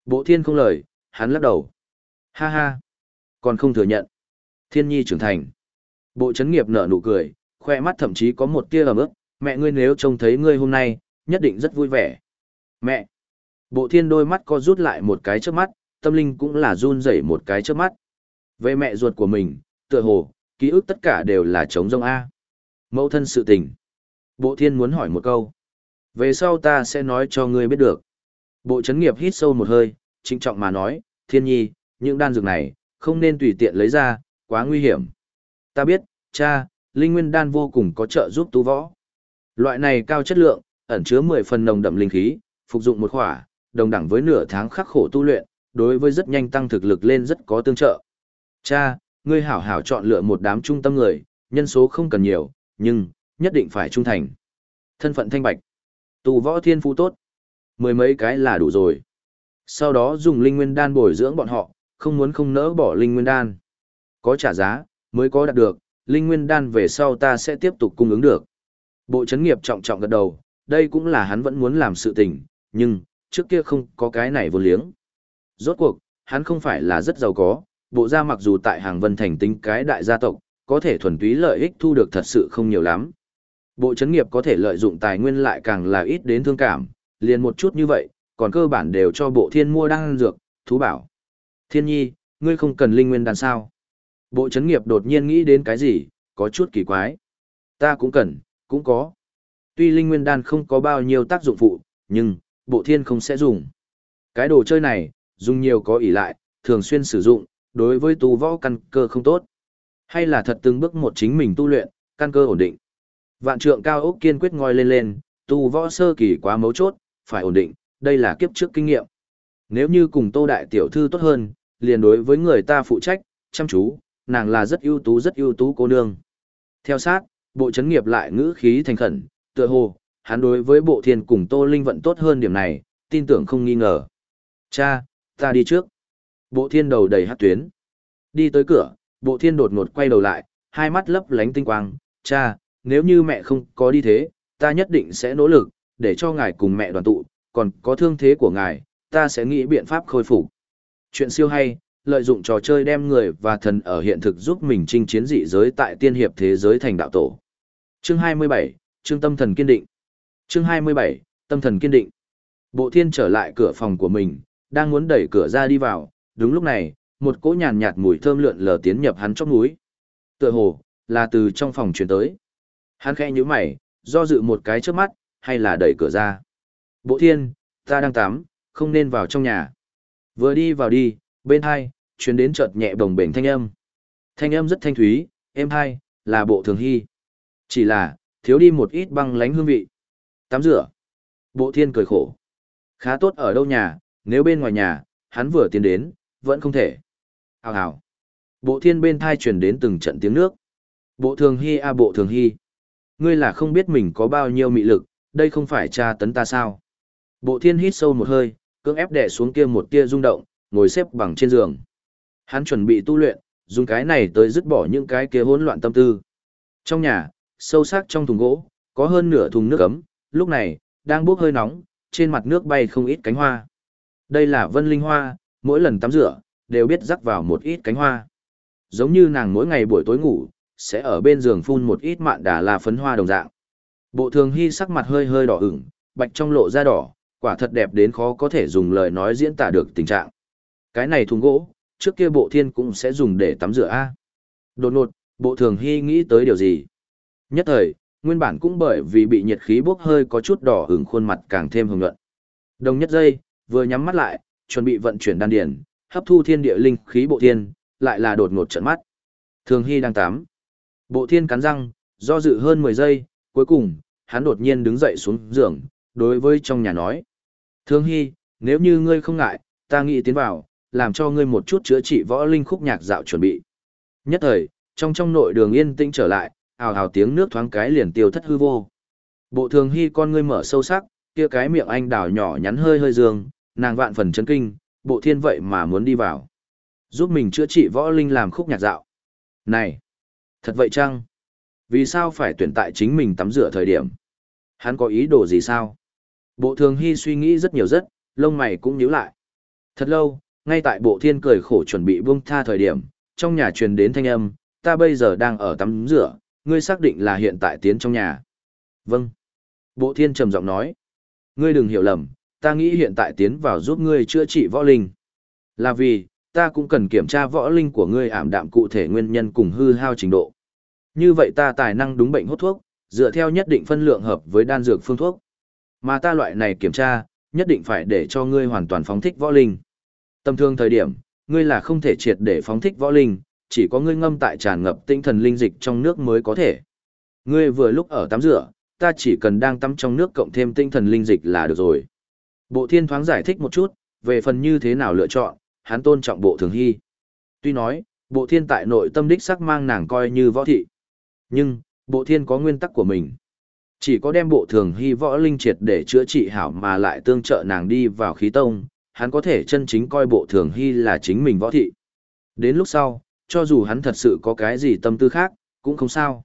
Bộ thiên không lời, hắn lắc đầu. Ha ha! Còn không thừa nhận. Thiên nhi trưởng thành. Bộ chấn nghiệp nở nụ cười, khoe mắt thậm chí có một tia ẩm ướt. Mẹ ngươi nếu trông thấy ngươi hôm nay, nhất định rất vui vẻ. Mẹ! Bộ thiên đôi mắt co rút lại một cái trước mắt, tâm linh cũng là run rẩy một cái trước mắt. Về mẹ ruột của mình, tựa hồ, ký ức tất cả đều là trống rông A. Mẫu thân sự tình. Bộ thiên muốn hỏi một câu. Về sau ta sẽ nói cho ngươi biết được. Bộ chấn nghiệp hít sâu một hơi, trịnh trọng mà nói, thiên nhi, những đan dược này, không nên tùy tiện lấy ra, quá nguy hiểm. Ta biết, cha, linh nguyên đan vô cùng có trợ giúp tu võ. Loại này cao chất lượng, ẩn chứa 10 phần nồng đậm linh khí, phục dụng một khỏa, đồng đẳng với nửa tháng khắc khổ tu luyện, đối với rất nhanh tăng thực lực lên rất có tương trợ. Cha, ngươi hảo hảo chọn lựa một đám trung tâm người, nhân số không cần nhiều, nhưng, nhất định phải trung thành. Thân phận thanh bạch, tu võ thiên phú tốt, mười mấy cái là đủ rồi. Sau đó dùng linh nguyên đan bồi dưỡng bọn họ, không muốn không nỡ bỏ linh nguyên đan. Có trả giá, mới có đạt được, linh nguyên đan về sau ta sẽ tiếp tục cung ứng được. Bộ chấn nghiệp trọng trọng gật đầu, đây cũng là hắn vẫn muốn làm sự tình, nhưng, trước kia không có cái này vô liếng. Rốt cuộc, hắn không phải là rất giàu có, bộ gia mặc dù tại hàng vân thành tính cái đại gia tộc, có thể thuần túy lợi ích thu được thật sự không nhiều lắm. Bộ chấn nghiệp có thể lợi dụng tài nguyên lại càng là ít đến thương cảm, liền một chút như vậy, còn cơ bản đều cho bộ thiên mua đan dược, thú bảo. Thiên nhi, ngươi không cần linh nguyên đan sao? Bộ chấn nghiệp đột nhiên nghĩ đến cái gì, có chút kỳ quái. Ta cũng cần, cũng có. Tuy linh nguyên đan không có bao nhiêu tác dụng phụ, nhưng, bộ thiên không sẽ dùng. Cái đồ chơi này, dùng nhiều có ỷ lại, thường xuyên sử dụng, đối với tu võ căn cơ không tốt. Hay là thật từng bước một chính mình tu luyện, căn cơ ổn định. Vạn trượng cao ốc kiên quyết ngoi lên lên, tu võ sơ kỳ quá mấu chốt, phải ổn định, đây là kiếp trước kinh nghiệm. Nếu như cùng tô đại tiểu thư tốt hơn, liền đối với người ta phụ trách, chăm chú, nàng là rất ưu tú rất ưu tú cô nương. Theo sát, bộ chấn nghiệp lại ngữ khí thành khẩn, tựa hồ, hắn đối với bộ thiên cùng tô linh vận tốt hơn điểm này, tin tưởng không nghi ngờ. Cha, ta đi trước. Bộ thiên đầu đầy hát tuyến. Đi tới cửa, bộ thiên đột ngột quay đầu lại, hai mắt lấp lánh tinh quang. Cha, nếu như mẹ không có đi thế, ta nhất định sẽ nỗ lực, để cho ngài cùng mẹ đoàn tụ, còn có thương thế của ngài, ta sẽ nghĩ biện pháp khôi phục. Chuyện siêu hay, lợi dụng trò chơi đem người và thần ở hiện thực giúp mình chinh chiến dị giới tại tiên hiệp thế giới thành đạo tổ. Chương 27, chương tâm thần kiên định. Chương 27, tâm thần kiên định. Bộ thiên trở lại cửa phòng của mình, đang muốn đẩy cửa ra đi vào, đúng lúc này, một cỗ nhàn nhạt mùi thơm lượn lờ tiến nhập hắn chóp núi. Tựa hồ, là từ trong phòng truyền tới. Hắn khẽ nhíu mày, do dự một cái trước mắt, hay là đẩy cửa ra. Bộ thiên, ta đang tắm, không nên vào trong nhà. Vừa đi vào đi, bên hai, truyền đến chợt nhẹ bồng bềnh thanh âm. Thanh âm rất thanh thúy, êm hai, là bộ thường hy. Chỉ là, thiếu đi một ít băng lánh hương vị. Tắm rửa. Bộ thiên cười khổ. Khá tốt ở đâu nhà, nếu bên ngoài nhà, hắn vừa tiến đến, vẫn không thể. Hào hào. Bộ thiên bên thai truyền đến từng trận tiếng nước. Bộ thường hy a bộ thường hy. Ngươi là không biết mình có bao nhiêu mị lực, đây không phải tra tấn ta sao. Bộ thiên hít sâu một hơi, cưỡng ép đè xuống kia một tia rung động, ngồi xếp bằng trên giường. Hắn chuẩn bị tu luyện, dùng cái này tới dứt bỏ những cái kia hỗn loạn tâm tư. Trong nhà, sâu sắc trong thùng gỗ, có hơn nửa thùng nước ấm, lúc này, đang bốc hơi nóng, trên mặt nước bay không ít cánh hoa. Đây là vân linh hoa, mỗi lần tắm rửa, đều biết rắc vào một ít cánh hoa. Giống như nàng mỗi ngày buổi tối ngủ, sẽ ở bên giường phun một ít mạn đà là phấn hoa đồng dạng. Bộ thường hy sắc mặt hơi hơi đỏ ửng, bạch trong lộ da đỏ, quả thật đẹp đến khó có thể dùng lời nói diễn tả được tình trạng. Cái này thùng gỗ, trước kia bộ thiên cũng sẽ dùng để tắm rửa A. Đột ngột, bộ thường hy nghĩ tới điều gì? Nhất thời, nguyên bản cũng bởi vì bị nhiệt khí bốc hơi có chút đỏ hửng khuôn mặt càng thêm hồng nhuận. Đồng nhất giây, vừa nhắm mắt lại, chuẩn bị vận chuyển đan điển, hấp thu thiên địa linh khí bộ thiên, lại là đột ngột trận mắt. Thường Hy đang tắm. Bộ thiên cắn răng, do dự hơn 10 giây, cuối cùng, hắn đột nhiên đứng dậy xuống giường, đối với trong nhà nói. Thương Hy, nếu như ngươi không ngại, ta nghĩ tiến vào, làm cho ngươi một chút chữa trị võ linh khúc nhạc dạo chuẩn bị. Nhất thời, trong trong nội đường yên tĩnh trở lại, ào ào tiếng nước thoáng cái liền tiêu thất hư vô. Bộ thường hy con ngươi mở sâu sắc, kia cái miệng anh đào nhỏ nhắn hơi hơi dương, nàng vạn phần chấn kinh, bộ thiên vậy mà muốn đi vào. Giúp mình chữa trị võ linh làm khúc nhạc dạo. Này! Thật vậy chăng? Vì sao phải tuyển tại chính mình tắm rửa thời điểm? Hắn có ý đồ gì sao? Bộ thường hy suy nghĩ rất nhiều rất, lông mày cũng nhíu lại. Thật lâu, ngay tại bộ thiên cười khổ chuẩn bị buông tha thời điểm, trong nhà truyền đến thanh âm, ta bây giờ đang ở tắm rửa, ngươi xác định là hiện tại tiến trong nhà. Vâng. Bộ thiên trầm giọng nói. Ngươi đừng hiểu lầm, ta nghĩ hiện tại tiến vào giúp ngươi chữa trị võ linh. Là vì, ta cũng cần kiểm tra võ linh của ngươi ảm đạm cụ thể nguyên nhân cùng hư hao trình độ. Như vậy ta tài năng đúng bệnh hốt thuốc, dựa theo nhất định phân lượng hợp với đan dược phương thuốc. Mà ta loại này kiểm tra, nhất định phải để cho ngươi hoàn toàn phóng thích võ linh. Tâm thương thời điểm, ngươi là không thể triệt để phóng thích võ linh, chỉ có ngươi ngâm tại tràn ngập tinh thần linh dịch trong nước mới có thể. Ngươi vừa lúc ở tắm rửa, ta chỉ cần đang tắm trong nước cộng thêm tinh thần linh dịch là được rồi. Bộ thiên thoáng giải thích một chút, về phần như thế nào lựa chọn, hắn tôn trọng bộ thường hy. Tuy nói, bộ thiên tại nội tâm đích sắc mang nàng coi như võ thị. Nhưng, bộ thiên có nguyên tắc của mình. Chỉ có đem bộ thường hy võ linh triệt để chữa trị hảo mà lại tương trợ nàng đi vào khí tông, hắn có thể chân chính coi bộ thường hy là chính mình võ thị. Đến lúc sau, cho dù hắn thật sự có cái gì tâm tư khác, cũng không sao.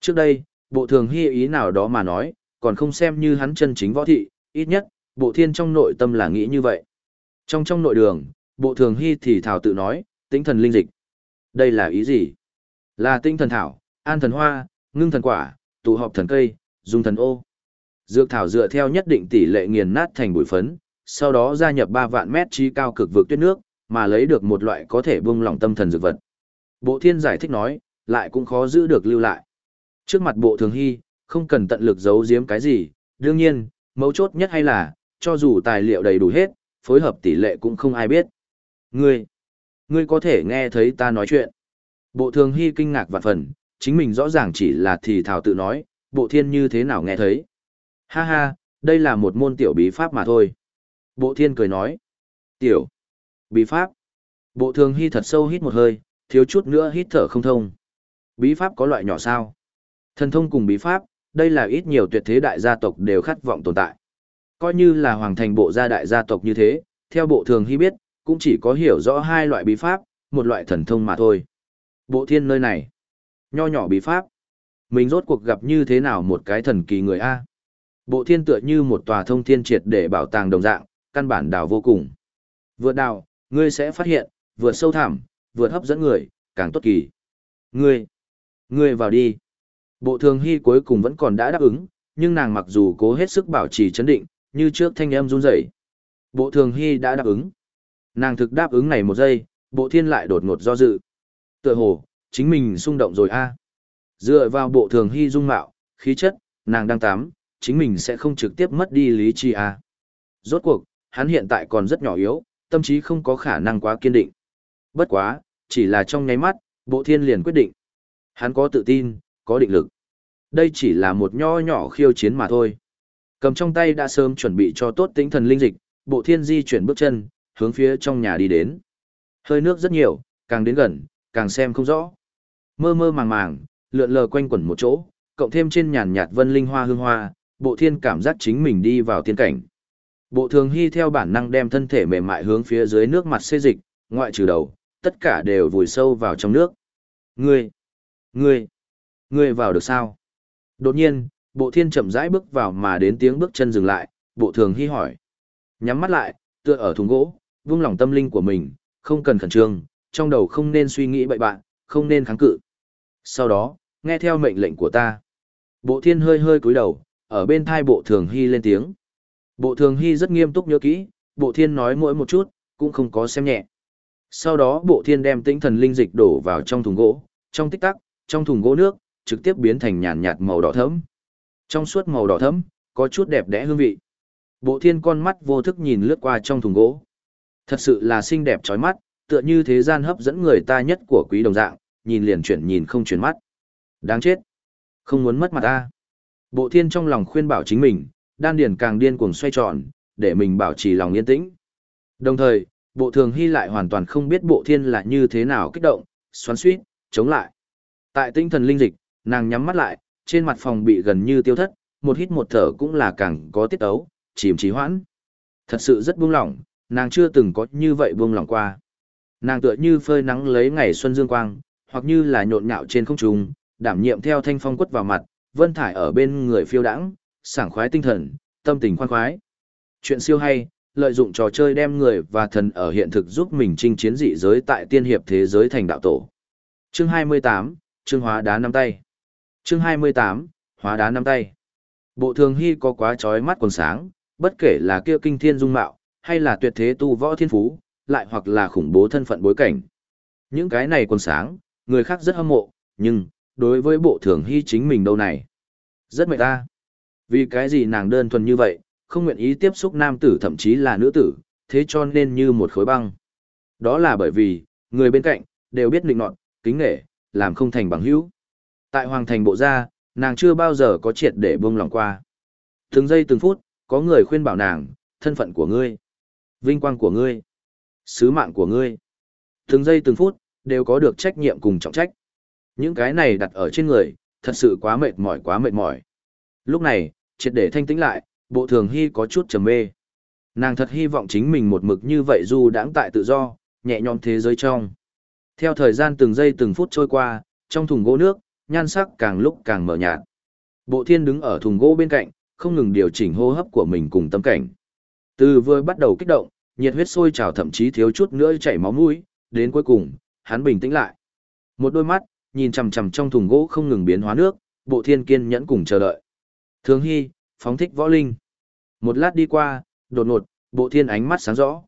Trước đây, bộ thường hy ý nào đó mà nói, còn không xem như hắn chân chính võ thị, ít nhất, bộ thiên trong nội tâm là nghĩ như vậy. Trong trong nội đường, bộ thường hy thì thảo tự nói, tinh thần linh dịch. Đây là ý gì? Là tinh thần thảo, an thần hoa, ngưng thần quả, tụ họp thần cây, dùng thần ô. Dược thảo dựa theo nhất định tỷ lệ nghiền nát thành bụi phấn, sau đó gia nhập 3 vạn mét trí cao cực vực tuyết nước, mà lấy được một loại có thể buông lỏng tâm thần dược vật. Bộ thiên giải thích nói, lại cũng khó giữ được lưu lại. Trước mặt bộ thường hy, không cần tận lực giấu giếm cái gì, đương nhiên, mấu chốt nhất hay là, cho dù tài liệu đầy đủ hết, phối hợp tỷ lệ cũng không ai biết. Ngươi, ngươi có thể nghe thấy ta nói chuyện. Bộ thường hy kinh ngạc vạn phần, chính mình rõ ràng chỉ là thì thảo tự nói, bộ thiên như thế nào nghe thấy. Ha ha, đây là một môn tiểu bí pháp mà thôi. Bộ thiên cười nói. Tiểu. Bí pháp. Bộ thường hy thật sâu hít một hơi, thiếu chút nữa hít thở không thông. Bí pháp có loại nhỏ sao? Thần thông cùng bí pháp, đây là ít nhiều tuyệt thế đại gia tộc đều khát vọng tồn tại. Coi như là hoàng thành bộ gia đại gia tộc như thế, theo bộ thường hy biết, cũng chỉ có hiểu rõ hai loại bí pháp, một loại thần thông mà thôi. Bộ thiên nơi này, nho nhỏ bí pháp, mình rốt cuộc gặp như thế nào một cái thần kỳ người A. Bộ thiên tựa như một tòa thông thiên triệt để bảo tàng đồng dạng, căn bản đào vô cùng. Vượt đào, ngươi sẽ phát hiện, vượt sâu thẳm, vượt hấp dẫn người, càng tốt kỳ. Ngươi, ngươi vào đi. Bộ thường hy cuối cùng vẫn còn đã đáp ứng, nhưng nàng mặc dù cố hết sức bảo trì chấn định, như trước thanh âm run rẩy. Bộ thường hy đã đáp ứng. Nàng thực đáp ứng này một giây, bộ thiên lại đột ngột do dự. Tựa hồ, chính mình xung động rồi a. Dựa vào bộ thường hy dung mạo, khí chất, nàng đang tám, chính mình sẽ không trực tiếp mất đi lý trí a. Rốt cuộc, hắn hiện tại còn rất nhỏ yếu, tâm trí không có khả năng quá kiên định. Bất quá, chỉ là trong nháy mắt, bộ thiên liền quyết định. Hắn có tự tin, có định lực. Đây chỉ là một nho nhỏ khiêu chiến mà thôi. Cầm trong tay đã sớm chuẩn bị cho tốt tinh thần linh dịch, bộ thiên di chuyển bước chân, hướng phía trong nhà đi đến. Hơi nước rất nhiều, càng đến gần, càng xem không rõ. Mơ mơ màng màng, lượn lờ quanh quẩn một chỗ, cộng thêm trên nhàn nhạt vân linh hoa hương hoa, bộ thiên cảm giác chính mình đi vào tiên cảnh. Bộ thường hy theo bản năng đem thân thể mềm mại hướng phía dưới nước mặt xê dịch, ngoại trừ đầu, tất cả đều vùi sâu vào trong nước. Ngươi, ngươi, ngươi vào được sao? Đột nhiên, bộ thiên chậm rãi bước vào mà đến tiếng bước chân dừng lại, bộ thường hy hỏi. Nhắm mắt lại, tựa ở thùng gỗ, vung lòng tâm linh của mình, không cần khẩn trương, trong đầu không nên suy nghĩ bậy bạn, không nên kháng cự. Sau đó, nghe theo mệnh lệnh của ta. Bộ thiên hơi hơi cúi đầu, ở bên thai bộ thường hy lên tiếng. Bộ thường hy rất nghiêm túc nhớ kỹ, bộ thiên nói mỗi một chút, cũng không có xem nhẹ. Sau đó bộ thiên đem tinh thần linh dịch đổ vào trong thùng gỗ, trong tích tắc, trong thùng gỗ nước, trực tiếp biến thành nhàn nhạt màu đỏ thẫm. Trong suốt màu đỏ thẫm, có chút đẹp đẽ hương vị. Bộ thiên con mắt vô thức nhìn lướt qua trong thùng gỗ. Thật sự là xinh đẹp chói mắt, tựa như thế gian hấp dẫn người ta nhất của quý đồng dạng, nhìn liền chuyển nhìn không chuyển mắt. Đáng chết. Không muốn mất mặt ta. Bộ thiên trong lòng khuyên bảo chính mình, đan điền càng điên cuồng xoay tròn, để mình bảo trì lòng yên tĩnh. Đồng thời, bộ thường hy lại hoàn toàn không biết bộ thiên là như thế nào kích động, xoắn suýt, chống lại. Tại tinh thần linh dịch, nàng nhắm mắt lại, trên mặt phòng bị gần như tiêu thất, một hít một thở cũng là càng có tiết ấu, chìm trí hoãn. Thật sự rất buông lỏng, nàng chưa từng có như vậy buông lỏng qua. Nàng tựa như phơi nắng lấy ngày xuân dương quang, hoặc như là nhộn nhạo trên không trung, đảm nhiệm theo thanh phong quất vào mặt, vân thải ở bên người phiêu đãng, sảng khoái tinh thần, tâm tình khoan khoái. Chuyện siêu hay, lợi dụng trò chơi đem người và thần ở hiện thực giúp mình chinh chiến dị giới tại tiên hiệp thế giới thành đạo tổ. Chương 28, chương hóa đá năm tay. Chương 28, hóa đá năm tay. Bộ thường hy có quá trói mắt còn sáng, bất kể là kia kinh thiên dung mạo, hay là tuyệt thế tu võ thiên phú, lại hoặc là khủng bố thân phận bối cảnh. Những cái này còn sáng, người khác rất hâm mộ, nhưng, đối với bộ thường hy chính mình đâu này. Rất mệt ta. Vì cái gì nàng đơn thuần như vậy, không nguyện ý tiếp xúc nam tử thậm chí là nữ tử, thế cho nên như một khối băng. Đó là bởi vì, người bên cạnh, đều biết định nọt, kính nghệ, làm không thành bằng hữu. Tại hoàng thành bộ gia, nàng chưa bao giờ có triệt để buông lòng qua. Từng giây từng phút, có người khuyên bảo nàng, thân phận của ngươi, vinh quang của ngươi, sứ mạng của ngươi. Từng giây từng phút, đều có được trách nhiệm cùng trọng trách. Những cái này đặt ở trên người, thật sự quá mệt mỏi quá mệt mỏi. Lúc này, triệt để thanh tĩnh lại, bộ thường hy có chút trầm mê. Nàng thật hy vọng chính mình một mực như vậy dù đáng tại tự do, nhẹ nhõm thế giới trong. Theo thời gian từng giây từng phút trôi qua, trong thùng gỗ nước, nhan sắc càng lúc càng mở nhạt. Bộ thiên đứng ở thùng gỗ bên cạnh, không ngừng điều chỉnh hô hấp của mình cùng tâm cảnh. Từ vừa bắt đầu kích động, nhiệt huyết sôi trào thậm chí thiếu chút nữa chảy máu mũi, đến cuối cùng, hắn bình tĩnh lại. Một đôi mắt, nhìn chằm chằm trong thùng gỗ không ngừng biến hóa nước, bộ thiên kiên nhẫn cùng chờ đợi. Thường hy, phóng thích võ linh. Một lát đi qua, đột ngột, bộ thiên ánh mắt sáng rõ.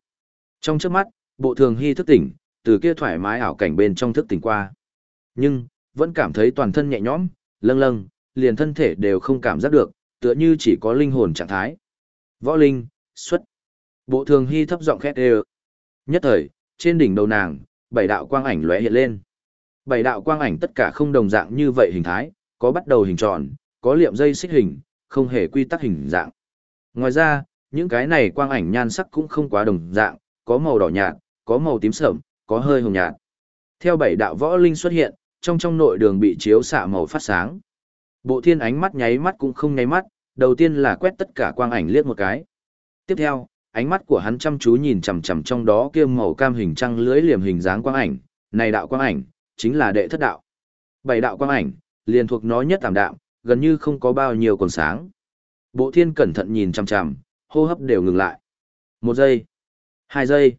Trong trước mắt, bộ thường hy thức tỉnh, từ kia thoải mái ảo cảnh bên trong thức tỉnh qua. Nhưng, vẫn cảm thấy toàn thân nhẹ nhõm, lâng lâng, liền thân thể đều không cảm giác được, tựa như chỉ có linh hồn trạng thái. Võ linh, xuất. Bộ thường hy thấp giọng khét đều. Nhất thời, trên đỉnh đầu nàng, bảy đạo quang ảnh lóe hiện lên. Bảy đạo quang ảnh tất cả không đồng dạng như vậy hình thái, có bắt đầu hình tròn, có liệm dây xích hình, không hề quy tắc hình dạng. Ngoài ra, những cái này quang ảnh nhan sắc cũng không quá đồng dạng, có màu đỏ nhạt, có màu tím sẫm, có hơi hồng nhạt. Theo bảy đạo võ linh xuất hiện, trong trong nội đường bị chiếu xạ màu phát sáng. Bộ thiên ánh mắt nháy mắt cũng không nháy mắt, đầu tiên là quét tất cả quang ảnh liếc một cái. Tiếp theo, ánh mắt của hắn chăm chú nhìn chằm chằm trong đó kia màu cam hình trăng lưới liềm hình dáng quang ảnh, này đạo quang ảnh, chính là đệ thất đạo. Bảy đạo quang ảnh, liền thuộc nó nhất tạm đạo, gần như không có bao nhiêu còn sáng. Bộ thiên cẩn thận nhìn chằm chằm, hô hấp đều ngừng lại. Một giây, hai giây,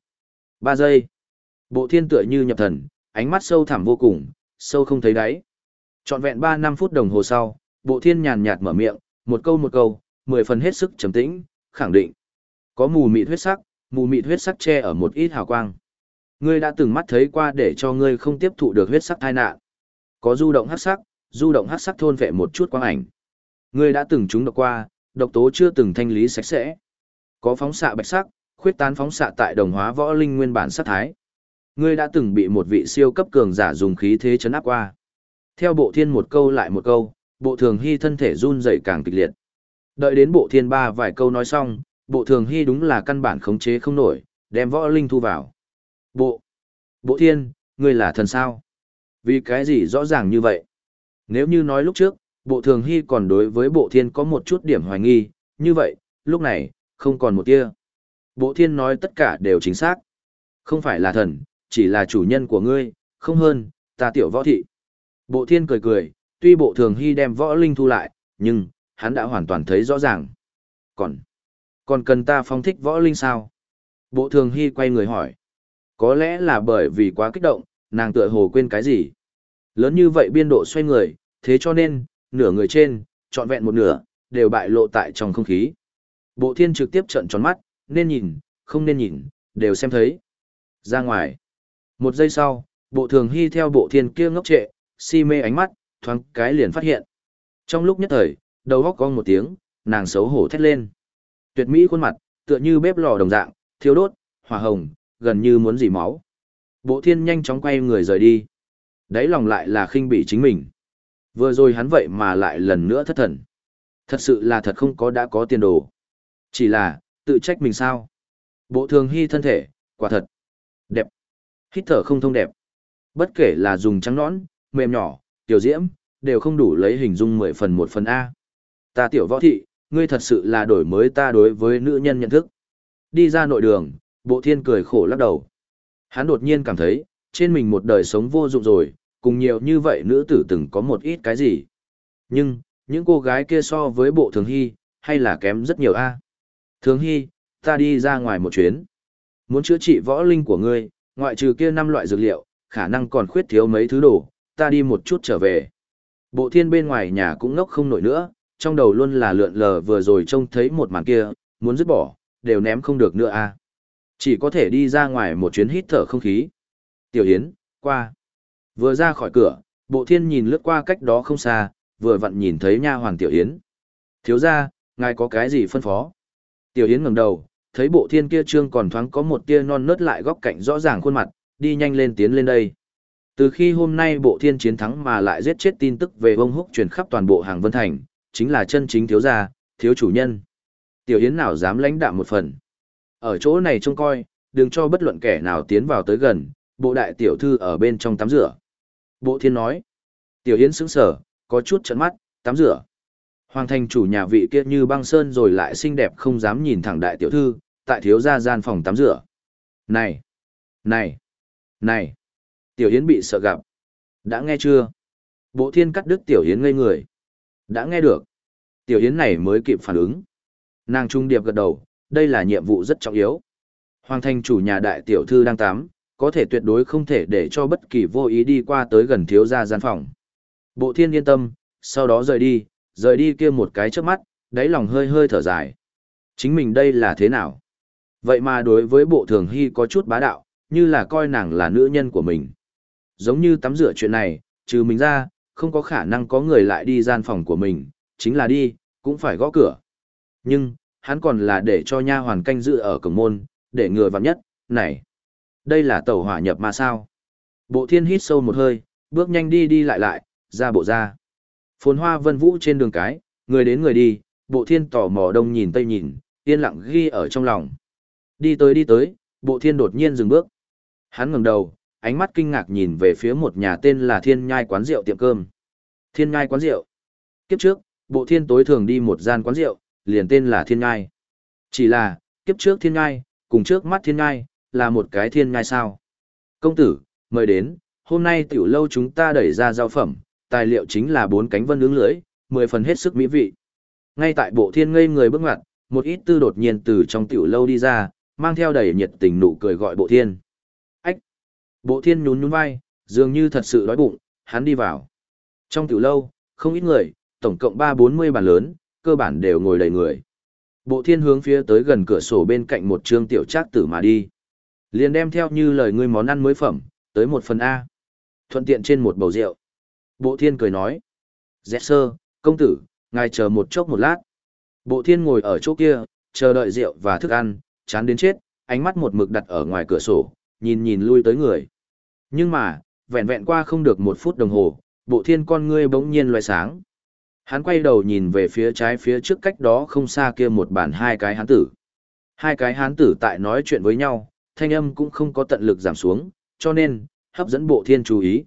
ba giây. Bộ thiên tựa như nhập thần, ánh mắt sâu thẳm vô cùng, sâu không thấy đáy. Trọn vẹn ba năm phút đồng hồ sau, bộ thiên nhàn nhạt mở miệng, một câu một câu, mười phần hết sức trầm tĩnh, khẳng định. Có mù mịt huyết sắc, mù mịt huyết sắc che ở một ít hào quang. Ngươi đã từng mắt thấy qua để cho ngươi không tiếp thụ được huyết sắc tai nạn. Có du động hắc sắc, du động hắc sắc thôn vệ một chút quang ảnh. Ngươi đã từng trúng độc qua, độc tố chưa từng thanh lý sạch sẽ. Có phóng xạ bạch sắc, khuyết tán phóng xạ tại đồng hóa võ linh nguyên bản sát thái. Ngươi đã từng bị một vị siêu cấp cường giả dùng khí thế chấn áp qua. Theo bộ thiên một câu lại một câu, bộ thường hy thân thể run rẩy càng kịch liệt. Đợi đến bộ thiên ba vài câu nói xong, bộ thường hy đúng là căn bản khống chế không nổi, đem võ linh thu vào. Bộ, bộ thiên, ngươi là thần sao? Vì cái gì rõ ràng như vậy? Nếu như nói lúc trước, bộ thường hy còn đối với bộ thiên có một chút điểm hoài nghi, như vậy, lúc này, không còn một tia. Bộ thiên nói tất cả đều chính xác. Không phải là thần, chỉ là chủ nhân của ngươi, không hơn, ta tiểu võ thị. Bộ thiên cười cười, tuy bộ thường hy đem võ linh thu lại, nhưng, hắn đã hoàn toàn thấy rõ ràng. Còn, còn cần ta phong thích võ linh sao? Bộ thường hy quay người hỏi. Có lẽ là bởi vì quá kích động, nàng tựa hồ quên cái gì. Lớn như vậy biên độ xoay người, thế cho nên, nửa người trên, trọn vẹn một nửa, đều bại lộ tại trong không khí. Bộ thiên trực tiếp trận tròn mắt, nên nhìn, không nên nhìn, đều xem thấy. Ra ngoài. Một giây sau, bộ thường hy theo bộ thiên kia ngốc trệ, si mê ánh mắt, thoáng cái liền phát hiện. Trong lúc nhất thời, đầu góc cong một tiếng, nàng xấu hổ thét lên. Tuyệt mỹ khuôn mặt, tựa như bếp lò đồng dạng, thiếu đốt, hỏa hồng, gần như muốn dỉ máu. Bộ thiên nhanh chóng quay người rời đi. Đấy lòng lại là khinh bỉ chính mình. Vừa rồi hắn vậy mà lại lần nữa thất thần. Thật sự là thật không có đã có tiền đồ. Chỉ là, tự trách mình sao. Bộ thường hy thân thể, quả thật. Đẹp. Hít thở không thông đẹp. Bất kể là dùng trắng nõn, mềm nhỏ, tiểu diễm, đều không đủ lấy hình dung mười phần một phần A. Ta tiểu võ thị, ngươi thật sự là đổi mới ta đối với nữ nhân nhận thức. Đi ra nội đường, bộ thiên cười khổ lắc đầu. Hắn đột nhiên cảm thấy, trên mình một đời sống vô dụng rồi, cùng nhiều như vậy nữ tử từng có một ít cái gì. Nhưng, những cô gái kia so với bộ thường hy, hay là kém rất nhiều a Thường hy, ta đi ra ngoài một chuyến. Muốn chữa trị võ linh của ngươi, ngoại trừ kia năm loại dược liệu, khả năng còn khuyết thiếu mấy thứ đồ, ta đi một chút trở về. Bộ thiên bên ngoài nhà cũng ngốc không nổi nữa, trong đầu luôn là lượn lờ vừa rồi trông thấy một màn kia, muốn dứt bỏ, đều ném không được nữa a Chỉ có thể đi ra ngoài một chuyến hít thở không khí. Tiểu Hiến, qua. Vừa ra khỏi cửa, bộ thiên nhìn lướt qua cách đó không xa, vừa vặn nhìn thấy nha hoàng Tiểu yến, Thiếu ra, ngài có cái gì phân phó? Tiểu yến ngẩng đầu, thấy bộ thiên kia trương còn thoáng có một tia non nớt lại góc cạnh rõ ràng khuôn mặt, đi nhanh lên tiến lên đây. Từ khi hôm nay bộ thiên chiến thắng mà lại giết chết tin tức về bông húc truyền khắp toàn bộ hàng vân thành, chính là chân chính thiếu gia, thiếu chủ nhân. Tiểu yến nào dám lãnh đạm một phần. Ở chỗ này trông coi, đừng cho bất luận kẻ nào tiến vào tới gần, bộ đại tiểu thư ở bên trong tắm rửa. Bộ thiên nói. Tiểu Hiến sững sở, có chút trận mắt, tắm rửa. Hoàng thành chủ nhà vị kia như băng sơn rồi lại xinh đẹp không dám nhìn thẳng đại tiểu thư, tại thiếu gia gian phòng tắm rửa. Này! Này! Này! Tiểu Hiến bị sợ gặp. Đã nghe chưa? Bộ thiên cắt đứt Tiểu Hiến ngây người. Đã nghe được. Tiểu Hiến này mới kịp phản ứng. Nàng trung điệp gật đầu, đây là nhiệm vụ rất trọng yếu. Hoàng thành chủ nhà đại tiểu thư đang tắm, có thể tuyệt đối không thể để cho bất kỳ vô ý đi qua tới gần thiếu gia gian phòng. Bộ thiên yên tâm, sau đó rời đi, rời đi kia một cái trước mắt, đáy lòng hơi hơi thở dài. Chính mình đây là thế nào? Vậy mà đối với bộ thường hy có chút bá đạo, như là coi nàng là nữ nhân của mình. Giống như tắm rửa chuyện này, trừ mình ra, không có khả năng có người lại đi gian phòng của mình, chính là đi, cũng phải gõ cửa. Nhưng, hắn còn là để cho nha hoàn canh giữ ở cổng môn, để ngừa vào nhất, này. Đây là tàu hỏa nhập mà sao? Bộ thiên hít sâu một hơi, bước nhanh đi đi lại lại, ra bộ ra. Phồn hoa vân vũ trên đường cái, người đến người đi, bộ thiên tò mò đông nhìn tây nhìn, yên lặng ghi ở trong lòng. Đi tới đi tới, bộ thiên đột nhiên dừng bước. Hắn ngẩng đầu, ánh mắt kinh ngạc nhìn về phía một nhà tên là Thiên Nhai quán rượu tiệm cơm. Thiên Nhai quán rượu. Kiếp trước, bộ thiên tối thường đi một gian quán rượu, liền tên là Thiên Nhai. Chỉ là, kiếp trước Thiên Nhai, cùng trước mắt Thiên Nhai, là một cái Thiên ngai sao. Công tử, mời đến, hôm nay tiểu lâu chúng ta đẩy ra giao phẩm, tài liệu chính là bốn cánh vân ứng lưới, mười phần hết sức mỹ vị. Ngay tại bộ thiên ngây người bước ngoặt, một ít tư đột nhiên từ trong tiểu lâu đi ra, mang theo đầy nhiệt tình nụ cười gọi bộ thiên. Ách! Bộ thiên nhún nhún vai, dường như thật sự đói bụng, hắn đi vào. Trong tiểu lâu, không ít người, tổng cộng ba bốn mươi bàn lớn, cơ bản đều ngồi đầy người. Bộ thiên hướng phía tới gần cửa sổ bên cạnh một trương tiểu trác tử mà đi liền đem theo như lời ngươi món ăn mới phẩm, tới một phần A. Thuận tiện trên một bầu rượu. Bộ thiên cười nói. Dẹ sơ, công tử, ngài chờ một chốc một lát. Bộ thiên ngồi ở chỗ kia, chờ đợi rượu và thức ăn, chán đến chết, ánh mắt một mực đặt ở ngoài cửa sổ, nhìn nhìn lui tới người. Nhưng mà, vẹn vẹn qua không được một phút đồng hồ, bộ thiên con ngươi bỗng nhiên loài sáng. Hắn quay đầu nhìn về phía trái phía trước cách đó không xa kia một bàn hai cái hán tử. Hai cái hán tử tại nói chuyện với nhau, thanh âm cũng không có tận lực giảm xuống, cho nên, hấp dẫn bộ thiên chú ý.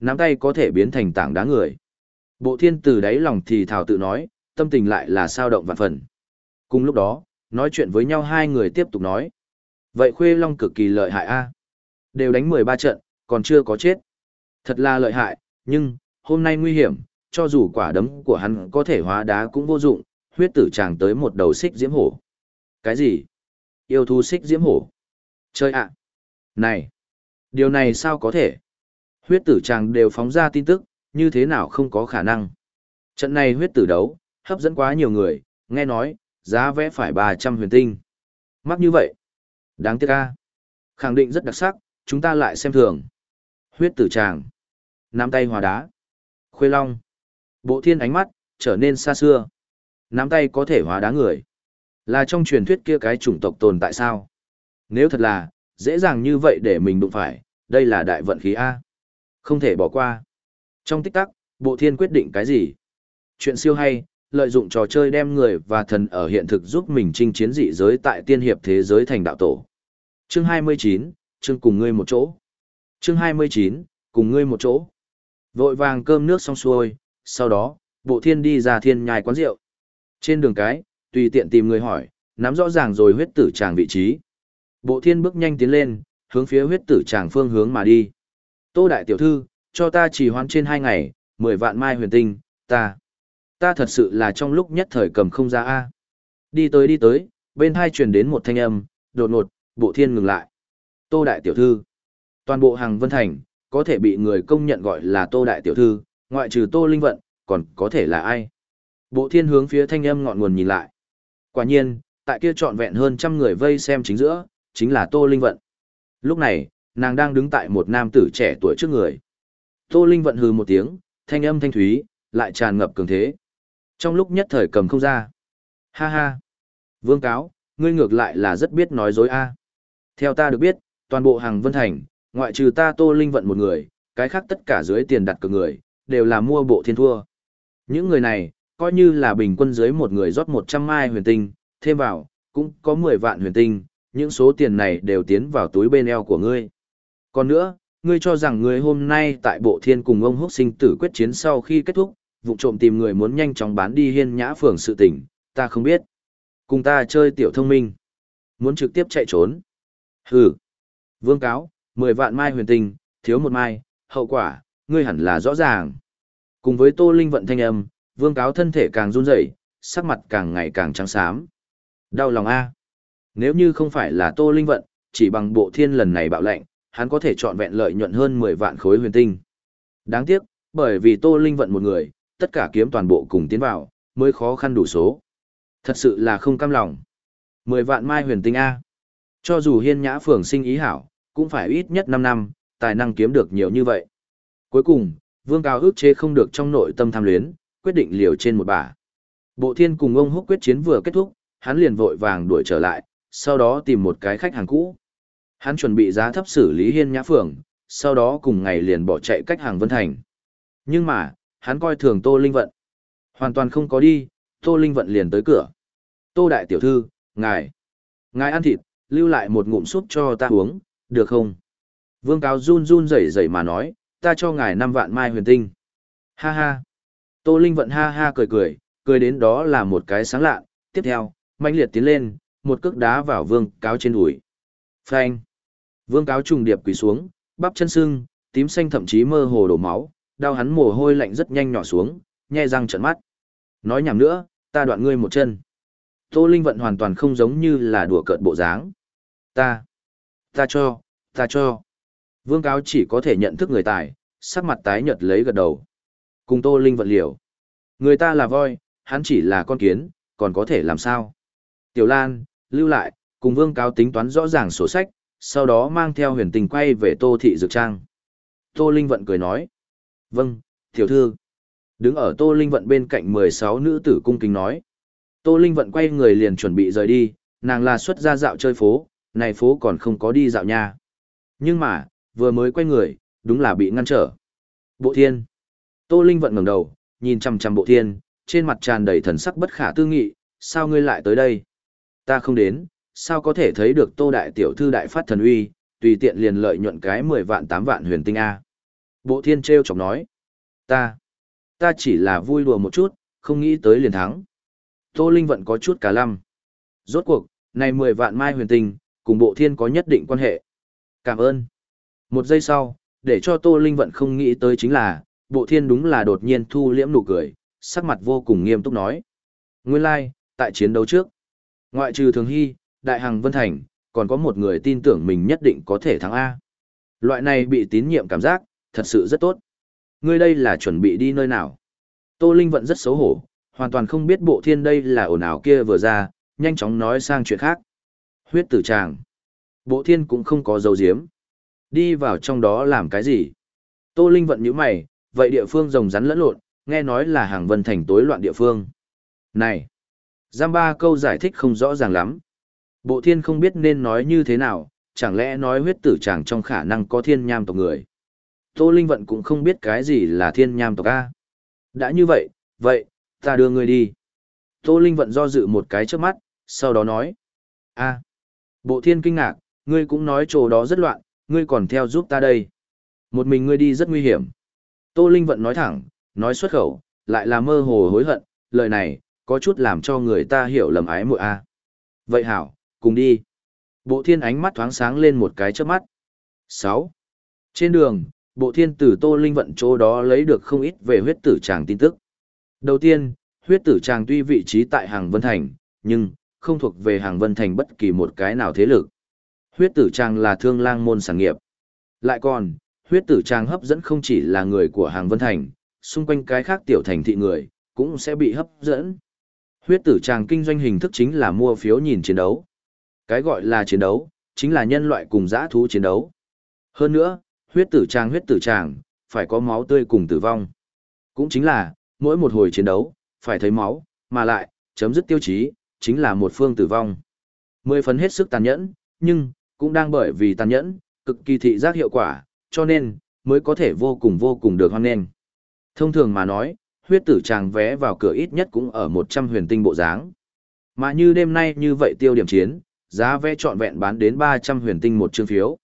Nắm tay có thể biến thành tảng đá người. Bộ thiên từ đáy lòng thì thảo tự nói, tâm tình lại là sao động vạn phần. Cùng lúc đó, nói chuyện với nhau hai người tiếp tục nói. Vậy Khuê Long cực kỳ lợi hại a Đều đánh 13 trận, còn chưa có chết. Thật là lợi hại, nhưng, hôm nay nguy hiểm, cho dù quả đấm của hắn có thể hóa đá cũng vô dụng, huyết tử chàng tới một đầu xích diễm hổ. Cái gì? Yêu thú xích diễm hổ? Chơi ạ! Này! Điều này sao có thể? Huyết tử chàng đều phóng ra tin tức, như thế nào không có khả năng. Trận này huyết tử đấu, hấp dẫn quá nhiều người, nghe nói, giá vẽ phải 300 huyền tinh. Mắc như vậy. Đáng tiếc ca. Khẳng định rất đặc sắc, chúng ta lại xem thường. Huyết tử tràng. Nắm tay hòa đá. Khuê long. Bộ thiên ánh mắt, trở nên xa xưa. Nắm tay có thể hóa đá người. Là trong truyền thuyết kia cái chủng tộc tồn tại sao? Nếu thật là, dễ dàng như vậy để mình đụng phải, đây là đại vận khí A. Không thể bỏ qua. Trong tích tắc, bộ thiên quyết định cái gì? Chuyện siêu hay, lợi dụng trò chơi đem người và thần ở hiện thực giúp mình chinh chiến dị giới tại tiên hiệp thế giới thành đạo tổ. Chương 29, chương cùng ngươi một chỗ. Chương 29, cùng ngươi một chỗ. Vội vàng cơm nước xong xuôi, sau đó, bộ thiên đi ra thiên nhai quán rượu. Trên đường cái, tùy tiện tìm người hỏi, nắm rõ ràng rồi huyết tử tràng vị trí. Bộ thiên bước nhanh tiến lên, hướng phía huyết tử tràng phương hướng mà đi. Tô đại tiểu thư, cho ta chỉ hoán trên hai ngày, mười vạn mai huyền tinh, ta. Ta thật sự là trong lúc nhất thời cầm không ra A. Đi tới đi tới, bên hai truyền đến một thanh âm, đột ngột, bộ thiên ngừng lại. Tô đại tiểu thư. Toàn bộ hàng vân thành, có thể bị người công nhận gọi là tô đại tiểu thư, ngoại trừ tô linh vận, còn có thể là ai. Bộ thiên hướng phía thanh âm ngọn nguồn nhìn lại. Quả nhiên, tại kia trọn vẹn hơn trăm người vây xem chính giữa, chính là tô linh vận. Lúc này, nàng đang đứng tại một nam tử trẻ tuổi trước người. Tô linh vận hừ một tiếng, thanh âm thanh thúy, lại tràn ngập cường thế. Trong lúc nhất thời cầm không ra. Ha ha. Vương cáo, ngươi ngược lại là rất biết nói dối a. Theo ta được biết, toàn bộ hàng vân thành, ngoại trừ ta tô linh vận một người, cái khác tất cả dưới tiền đặt cược người, đều là mua bộ thiên thua. Những người này, coi như là bình quân dưới một người rót 100 mai huyền tinh, thêm vào, cũng có 10 vạn huyền tinh, những số tiền này đều tiến vào túi bên eo của ngươi. Còn nữa, ngươi cho rằng ngươi hôm nay tại bộ thiên cùng ông húc sinh tử quyết chiến sau khi kết thúc, vụ trộm tìm người muốn nhanh chóng bán đi hiên nhã phường sự tình, ta không biết. Cùng ta chơi tiểu thông minh. Muốn trực tiếp chạy trốn. Hừ. Vương cáo, 10 vạn mai huyền tình thiếu một mai, hậu quả, ngươi hẳn là rõ ràng. Cùng với Tô Linh vận thanh âm, vương cáo thân thể càng run rẩy, sắc mặt càng ngày càng trắng xám. Đau lòng a. Nếu như không phải là Tô Linh vận, chỉ bằng bộ thiên lần này bạo lệnh, hắn có thể chọn vẹn lợi nhuận hơn 10 vạn khối huyền tinh. Đáng tiếc, bởi vì Tô Linh vận một người, tất cả kiếm toàn bộ cùng tiến vào, mới khó khăn đủ số. Thật sự là không cam lòng. 10 vạn mai huyền tinh A. Cho dù hiên nhã phường sinh ý hảo, cũng phải ít nhất 5 năm, tài năng kiếm được nhiều như vậy. Cuối cùng, vương cao ước chế không được trong nội tâm tham luyến, quyết định liều trên một bà Bộ thiên cùng ông húc quyết chiến vừa kết thúc, hắn liền vội vàng đuổi trở lại, sau đó tìm một cái khách hàng cũ. Hắn chuẩn bị giá thấp xử lý hiên nhã phường, sau đó cùng ngày liền bỏ chạy cách hàng Vân Thành. Nhưng mà, hắn coi thường Tô Linh Vận. Hoàn toàn không có đi, Tô Linh Vận liền tới cửa. Tô Đại Tiểu Thư, ngài, ngài ăn thịt, lưu lại một ngụm súp cho ta uống, được không? Vương Cáo run run rẩy rẩy mà nói, ta cho ngài năm vạn mai huyền tinh. Ha ha. Tô Linh Vận ha ha cười cười, cười đến đó là một cái sáng lạ. Tiếp theo, mãnh liệt tiến lên, một cước đá vào Vương Cáo trên đùi. Phanh. Vương Cáo trùng điệp quỳ xuống, bắp chân sưng, tím xanh thậm chí mơ hồ đổ máu, đau hắn mồ hôi lạnh rất nhanh nhỏ xuống, nhe răng trợn mắt. Nói nhảm nữa, ta đoạn ngươi một chân. Tô Linh Vận hoàn toàn không giống như là đùa cợt bộ dáng. Ta, ta cho, ta cho. Vương Cáo chỉ có thể nhận thức người tài, sắc mặt tái nhợt lấy gật đầu. Cùng Tô Linh Vận liều. Người ta là voi, hắn chỉ là con kiến, còn có thể làm sao? Tiểu Lan, lưu lại, cùng Vương Cáo tính toán rõ ràng sổ sách, sau đó mang theo huyền tình quay về Tô Thị Dược Trang. Tô Linh Vận cười nói. Vâng, tiểu thư. Đứng ở Tô Linh Vận bên cạnh 16 nữ tử cung kính nói. Tô Linh Vận quay người liền chuẩn bị rời đi, nàng là xuất ra dạo chơi phố, này phố còn không có đi dạo nha. Nhưng mà, vừa mới quay người, đúng là bị ngăn trở. Bộ thiên. Tô Linh Vận ngẩng đầu, nhìn chằm chằm bộ thiên, trên mặt tràn đầy thần sắc bất khả tư nghị, sao ngươi lại tới đây? Ta không đến, sao có thể thấy được Tô Đại Tiểu Thư Đại Phát Thần Uy, tùy tiện liền lợi nhuận cái 10 vạn 8 vạn huyền tinh A. Bộ thiên treo chọc nói. Ta, ta chỉ là vui đùa một chút, không nghĩ tới liền thắng. Tô Linh vẫn có chút cả lăm. Rốt cuộc, này 10 vạn mai huyền tinh, cùng bộ thiên có nhất định quan hệ. Cảm ơn. Một giây sau, để cho Tô Linh vận không nghĩ tới chính là, bộ thiên đúng là đột nhiên thu liễm nụ cười, sắc mặt vô cùng nghiêm túc nói. Nguyên lai, like, tại chiến đấu trước, ngoại trừ Thường Hy, Đại Hằng Vân Thành, còn có một người tin tưởng mình nhất định có thể thắng A. Loại này bị tín nhiệm cảm giác, thật sự rất tốt. Ngươi đây là chuẩn bị đi nơi nào? Tô Linh vẫn rất xấu hổ, hoàn toàn không biết bộ thiên đây là ồn ào kia vừa ra, nhanh chóng nói sang chuyện khác. Huyết tử tràng. Bộ thiên cũng không có dấu diếm. Đi vào trong đó làm cái gì? Tô Linh vận như mày, vậy địa phương rồng rắn lẫn lộn, nghe nói là hàng vân thành tối loạn địa phương. Này! Giam ba câu giải thích không rõ ràng lắm. Bộ thiên không biết nên nói như thế nào, chẳng lẽ nói huyết tử chàng trong khả năng có thiên nham tộc người. Tô Linh Vận cũng không biết cái gì là thiên nham tộc A. Đã như vậy, vậy, ta đưa ngươi đi. Tô Linh vận do dự một cái trước mắt, sau đó nói. a bộ thiên kinh ngạc, ngươi cũng nói chỗ đó rất loạn, ngươi còn theo giúp ta đây. Một mình ngươi đi rất nguy hiểm. Tô Linh vận nói thẳng, nói xuất khẩu, lại là mơ hồ hối hận, lời này, có chút làm cho người ta hiểu lầm ái muội a. Vậy hảo, cùng đi. Bộ thiên ánh mắt thoáng sáng lên một cái trước mắt. 6. Trên đường, bộ thiên tử Tô Linh vận chỗ đó lấy được không ít về huyết tử tràng tin tức. Đầu tiên, huyết tử tràng tuy vị trí tại hàng Vân Thành, nhưng, không thuộc về hàng Vân Thành bất kỳ một cái nào thế lực. Huyết tử tràng là thương lang môn sản nghiệp. Lại còn, huyết tử tràng hấp dẫn không chỉ là người của hàng Vân Thành, xung quanh cái khác tiểu thành thị người, cũng sẽ bị hấp dẫn. Huyết tử tràng kinh doanh hình thức chính là mua phiếu nhìn chiến đấu. Cái gọi là chiến đấu, chính là nhân loại cùng dã thú chiến đấu. Hơn nữa, huyết tử tràng huyết tử tràng, phải có máu tươi cùng tử vong. Cũng chính là, mỗi một hồi chiến đấu, phải thấy máu, mà lại, chấm dứt tiêu chí, chính là một phương tử vong. Mười phần hết sức tàn nhẫn, nhưng, cũng đang bởi vì tàn nhẫn, cực kỳ thị giác hiệu quả, cho nên, mới có thể vô cùng vô cùng được hoan nghênh. Thông thường mà nói, huyết tử tràng vé vào cửa ít nhất cũng ở 100 huyền tinh bộ dáng. Mà như đêm nay như vậy tiêu điểm chiến, giá vé trọn vẹn bán đến 300 huyền tinh một chương phiếu.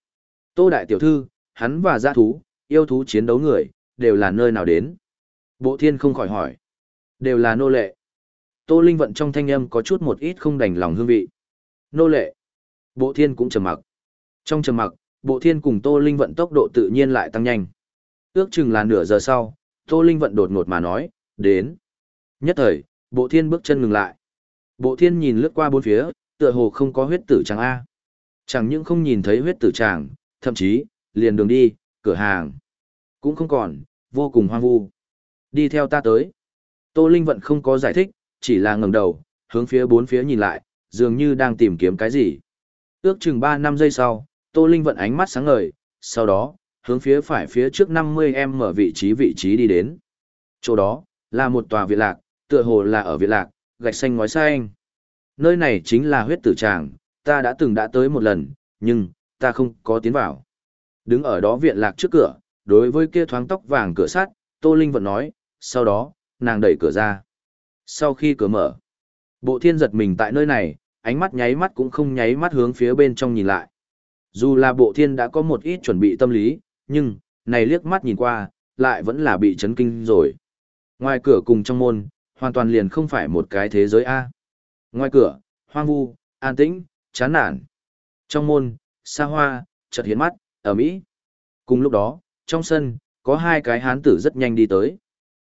Tô Đại Tiểu Thư, hắn và gia thú, yêu thú chiến đấu người, đều là nơi nào đến? Bộ thiên không khỏi hỏi. Đều là nô lệ. Tô Linh vận trong thanh âm có chút một ít không đành lòng hương vị. Nô lệ. Bộ thiên cũng trầm mặc. Trong trầm mặc, bộ thiên cùng Tô Linh vận tốc độ tự nhiên lại tăng nhanh. Ước chừng là nửa giờ sau, Tô Linh vận đột ngột mà nói, đến. Nhất thời, bộ thiên bước chân ngừng lại. Bộ thiên nhìn lướt qua bốn phía, tựa hồ không có huyết tử tràng A. Chẳng những không nhìn thấy huyết tử tràng, thậm chí, liền đường đi, cửa hàng. Cũng không còn, vô cùng hoang vu. Đi theo ta tới. Tô Linh Vận không có giải thích, chỉ là ngẩng đầu, hướng phía bốn phía nhìn lại, dường như đang tìm kiếm cái gì. Ước chừng 3 năm giây sau, Tô Linh Vận ánh mắt sáng ngời, sau đó, hướng phía phải phía trước 50 em mở vị trí vị trí đi đến. Chỗ đó, là một tòa viện lạc, tựa hồ là ở viện lạc, gạch xanh ngói xanh. Nơi này chính là huyết tử tràng, ta đã từng đã tới một lần, nhưng, ta không có tiến vào. Đứng ở đó viện lạc trước cửa, đối với kia thoáng tóc vàng cửa sắt, Tô Linh vẫn nói, sau đó, nàng đẩy cửa ra. Sau khi cửa mở, bộ thiên giật mình tại nơi này, ánh mắt nháy mắt cũng không nháy mắt hướng phía bên trong nhìn lại. Dù là bộ thiên đã có một ít chuẩn bị tâm lý, nhưng, này liếc mắt nhìn qua, lại vẫn là bị chấn kinh rồi. Ngoài cửa cùng trong môn, hoàn toàn liền không phải một cái thế giới A. Ngoài cửa, hoang vu, an tĩnh, chán nản. Trong môn, xa hoa, chợt hiến mắt, ở Mỹ. Cùng lúc đó, trong sân, có hai cái hán tử rất nhanh đi tới.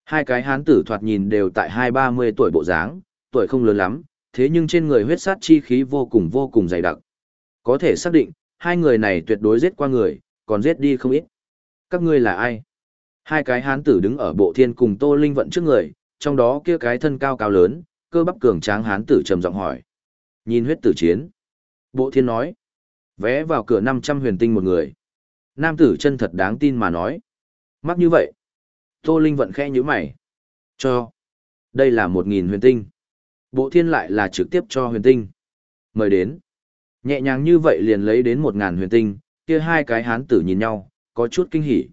Hai cái hán tử thoạt nhìn đều tại hai ba mươi tuổi bộ dáng, tuổi không lớn lắm, thế nhưng trên người huyết sát chi khí vô cùng vô cùng dày đặc. Có thể xác định, hai người này tuyệt đối giết qua người, còn giết đi không ít. Các ngươi là ai? Hai cái hán tử đứng ở bộ thiên cùng Tô Linh vận trước người, trong đó kia cái thân cao cao lớn, cơ bắp cường tráng hán tử trầm giọng hỏi. Nhìn huyết tử chiến. Bộ thiên nói. Vé vào cửa 500 huyền tinh một người. Nam tử chân thật đáng tin mà nói. Mắc như vậy. Tô Linh vận khẽ như mày. Cho. Đây là 1.000 huyền tinh. Bộ thiên lại là trực tiếp cho huyền tinh. Mời đến. Nhẹ nhàng như vậy liền lấy đến 1.000 huyền tinh, kia hai cái hán tử nhìn nhau, có chút kinh hỉ.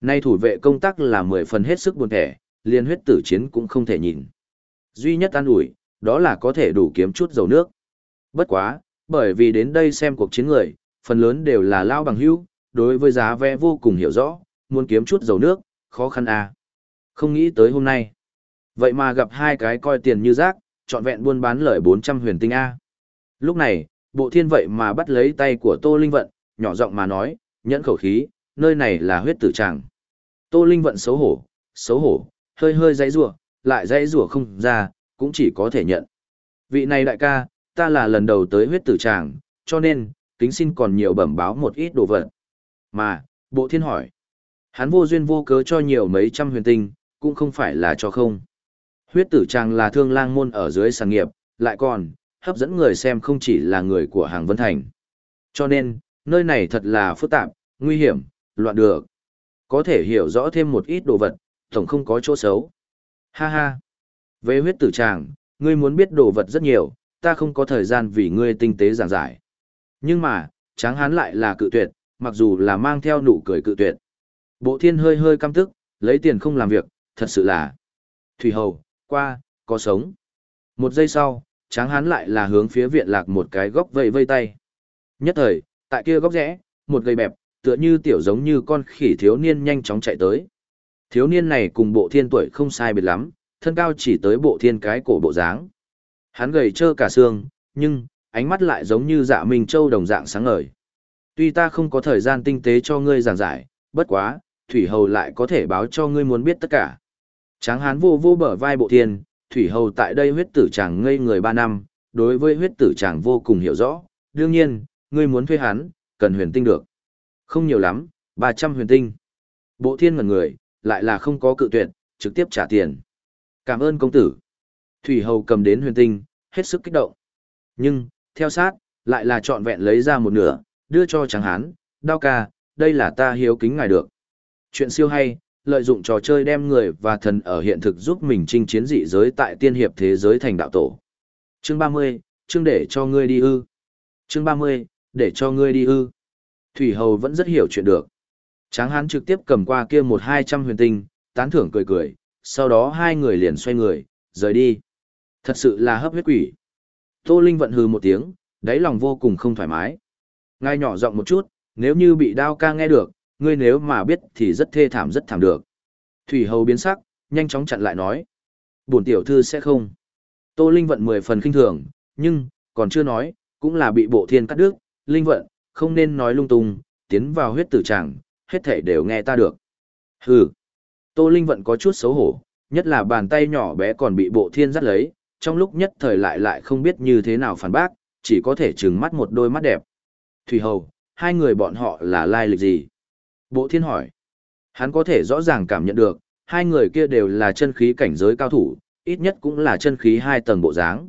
Nay thủ vệ công tác là 10 phần hết sức buồn thẻ, liền huyết tử chiến cũng không thể nhìn. Duy nhất an ủi, đó là có thể đủ kiếm chút dầu nước. Bất quá, bởi vì đến đây xem cuộc chiến người, phần lớn đều là lao bằng hữu, đối với giá vé vô cùng hiểu rõ, muốn kiếm chút dầu nước, khó khăn à. Không nghĩ tới hôm nay. Vậy mà gặp hai cái coi tiền như rác, trọn vẹn buôn bán lời 400 huyền tinh A. Lúc này, bộ thiên vậy mà bắt lấy tay của Tô Linh Vận, nhỏ giọng mà nói, nhẫn khẩu khí, nơi này là huyết tử tràng. Tô Linh Vận xấu hổ, xấu hổ, hơi hơi dãy rủa, lại dãy rủa không ra, cũng chỉ có thể nhận. Vị này đại ca, ta là lần đầu tới huyết tử tràng, cho nên, kính xin còn nhiều bẩm báo một ít đồ vật. Mà, bộ thiên hỏi. Hắn vô duyên vô cớ cho nhiều mấy trăm huyền tinh, cũng không phải là cho không. Huyết tử tràng là thương lang môn ở dưới sản nghiệp, lại còn, hấp dẫn người xem không chỉ là người của hàng Vân Thành. Cho nên, nơi này thật là phức tạp, nguy hiểm, loạn được. Có thể hiểu rõ thêm một ít đồ vật, tổng không có chỗ xấu. Ha ha. Về huyết tử tràng, ngươi muốn biết đồ vật rất nhiều, ta không có thời gian vì ngươi tinh tế giảng giải. Nhưng mà, tráng hán lại là cự tuyệt, mặc dù là mang theo nụ cười cự tuyệt. Bộ thiên hơi hơi căm tức, lấy tiền không làm việc, thật sự là. Thủy hầu, qua, có sống. Một giây sau, tráng hán lại là hướng phía viện lạc một cái góc vây vây tay. Nhất thời, tại kia góc rẽ, một gầy bẹp, tựa như tiểu giống như con khỉ thiếu niên nhanh chóng chạy tới. Thiếu niên này cùng bộ thiên tuổi không sai biệt lắm, thân cao chỉ tới bộ thiên cái cổ bộ dáng. Hắn gầy trơ cả xương, nhưng, ánh mắt lại giống như dạ minh châu đồng dạng sáng ngời. Tuy ta không có thời gian tinh tế cho ngươi giảng giải, bất quá, Thủy Hầu lại có thể báo cho ngươi muốn biết tất cả. Tráng hán vô vô bờ vai bộ thiên, Thủy Hầu tại đây huyết tử chàng ngây người ba năm, đối với huyết tử chàng vô cùng hiểu rõ, đương nhiên, ngươi muốn thuê hắn, cần huyền tinh được. Không nhiều lắm, 300 huyền tinh. Bộ thiên ngần người, lại là không có cự tuyệt, trực tiếp trả tiền. Cảm ơn công tử. Thủy Hầu cầm đến huyền tinh, hết sức kích động. Nhưng, theo sát, lại là trọn vẹn lấy ra một nửa, đưa cho tráng hán, đao ca, đây là ta hiếu kính ngài được. Chuyện siêu hay, lợi dụng trò chơi đem người và thần ở hiện thực giúp mình chinh chiến dị giới tại tiên hiệp thế giới thành đạo tổ. Chương 30, chương để cho ngươi đi ư. Chương 30, để cho ngươi đi ư. Thủy Hầu vẫn rất hiểu chuyện được. Tráng hán trực tiếp cầm qua kia một hai trăm huyền tinh, tán thưởng cười cười, sau đó hai người liền xoay người, rời đi. Thật sự là hấp huyết quỷ. Tô Linh vận hừ một tiếng, đáy lòng vô cùng không thoải mái. Ngay nhỏ giọng một chút, nếu như bị đao ca nghe được, ngươi nếu mà biết thì rất thê thảm rất thảm được. Thủy hầu biến sắc, nhanh chóng chặn lại nói. Bổn tiểu thư sẽ không. Tô Linh vận mười phần kinh thường, nhưng, còn chưa nói, cũng là bị bộ thiên cắt đứt. Linh vận, không nên nói lung tung, tiến vào huyết tử tràng, hết thể đều nghe ta được. Hừ. Tô Linh vận có chút xấu hổ, nhất là bàn tay nhỏ bé còn bị bộ thiên dắt lấy, trong lúc nhất thời lại lại không biết như thế nào phản bác, chỉ có thể trừng mắt một đôi mắt đẹp. Thủy Hầu, hai người bọn họ là lai lịch gì? Bộ thiên hỏi. Hắn có thể rõ ràng cảm nhận được, hai người kia đều là chân khí cảnh giới cao thủ, ít nhất cũng là chân khí hai tầng bộ dáng.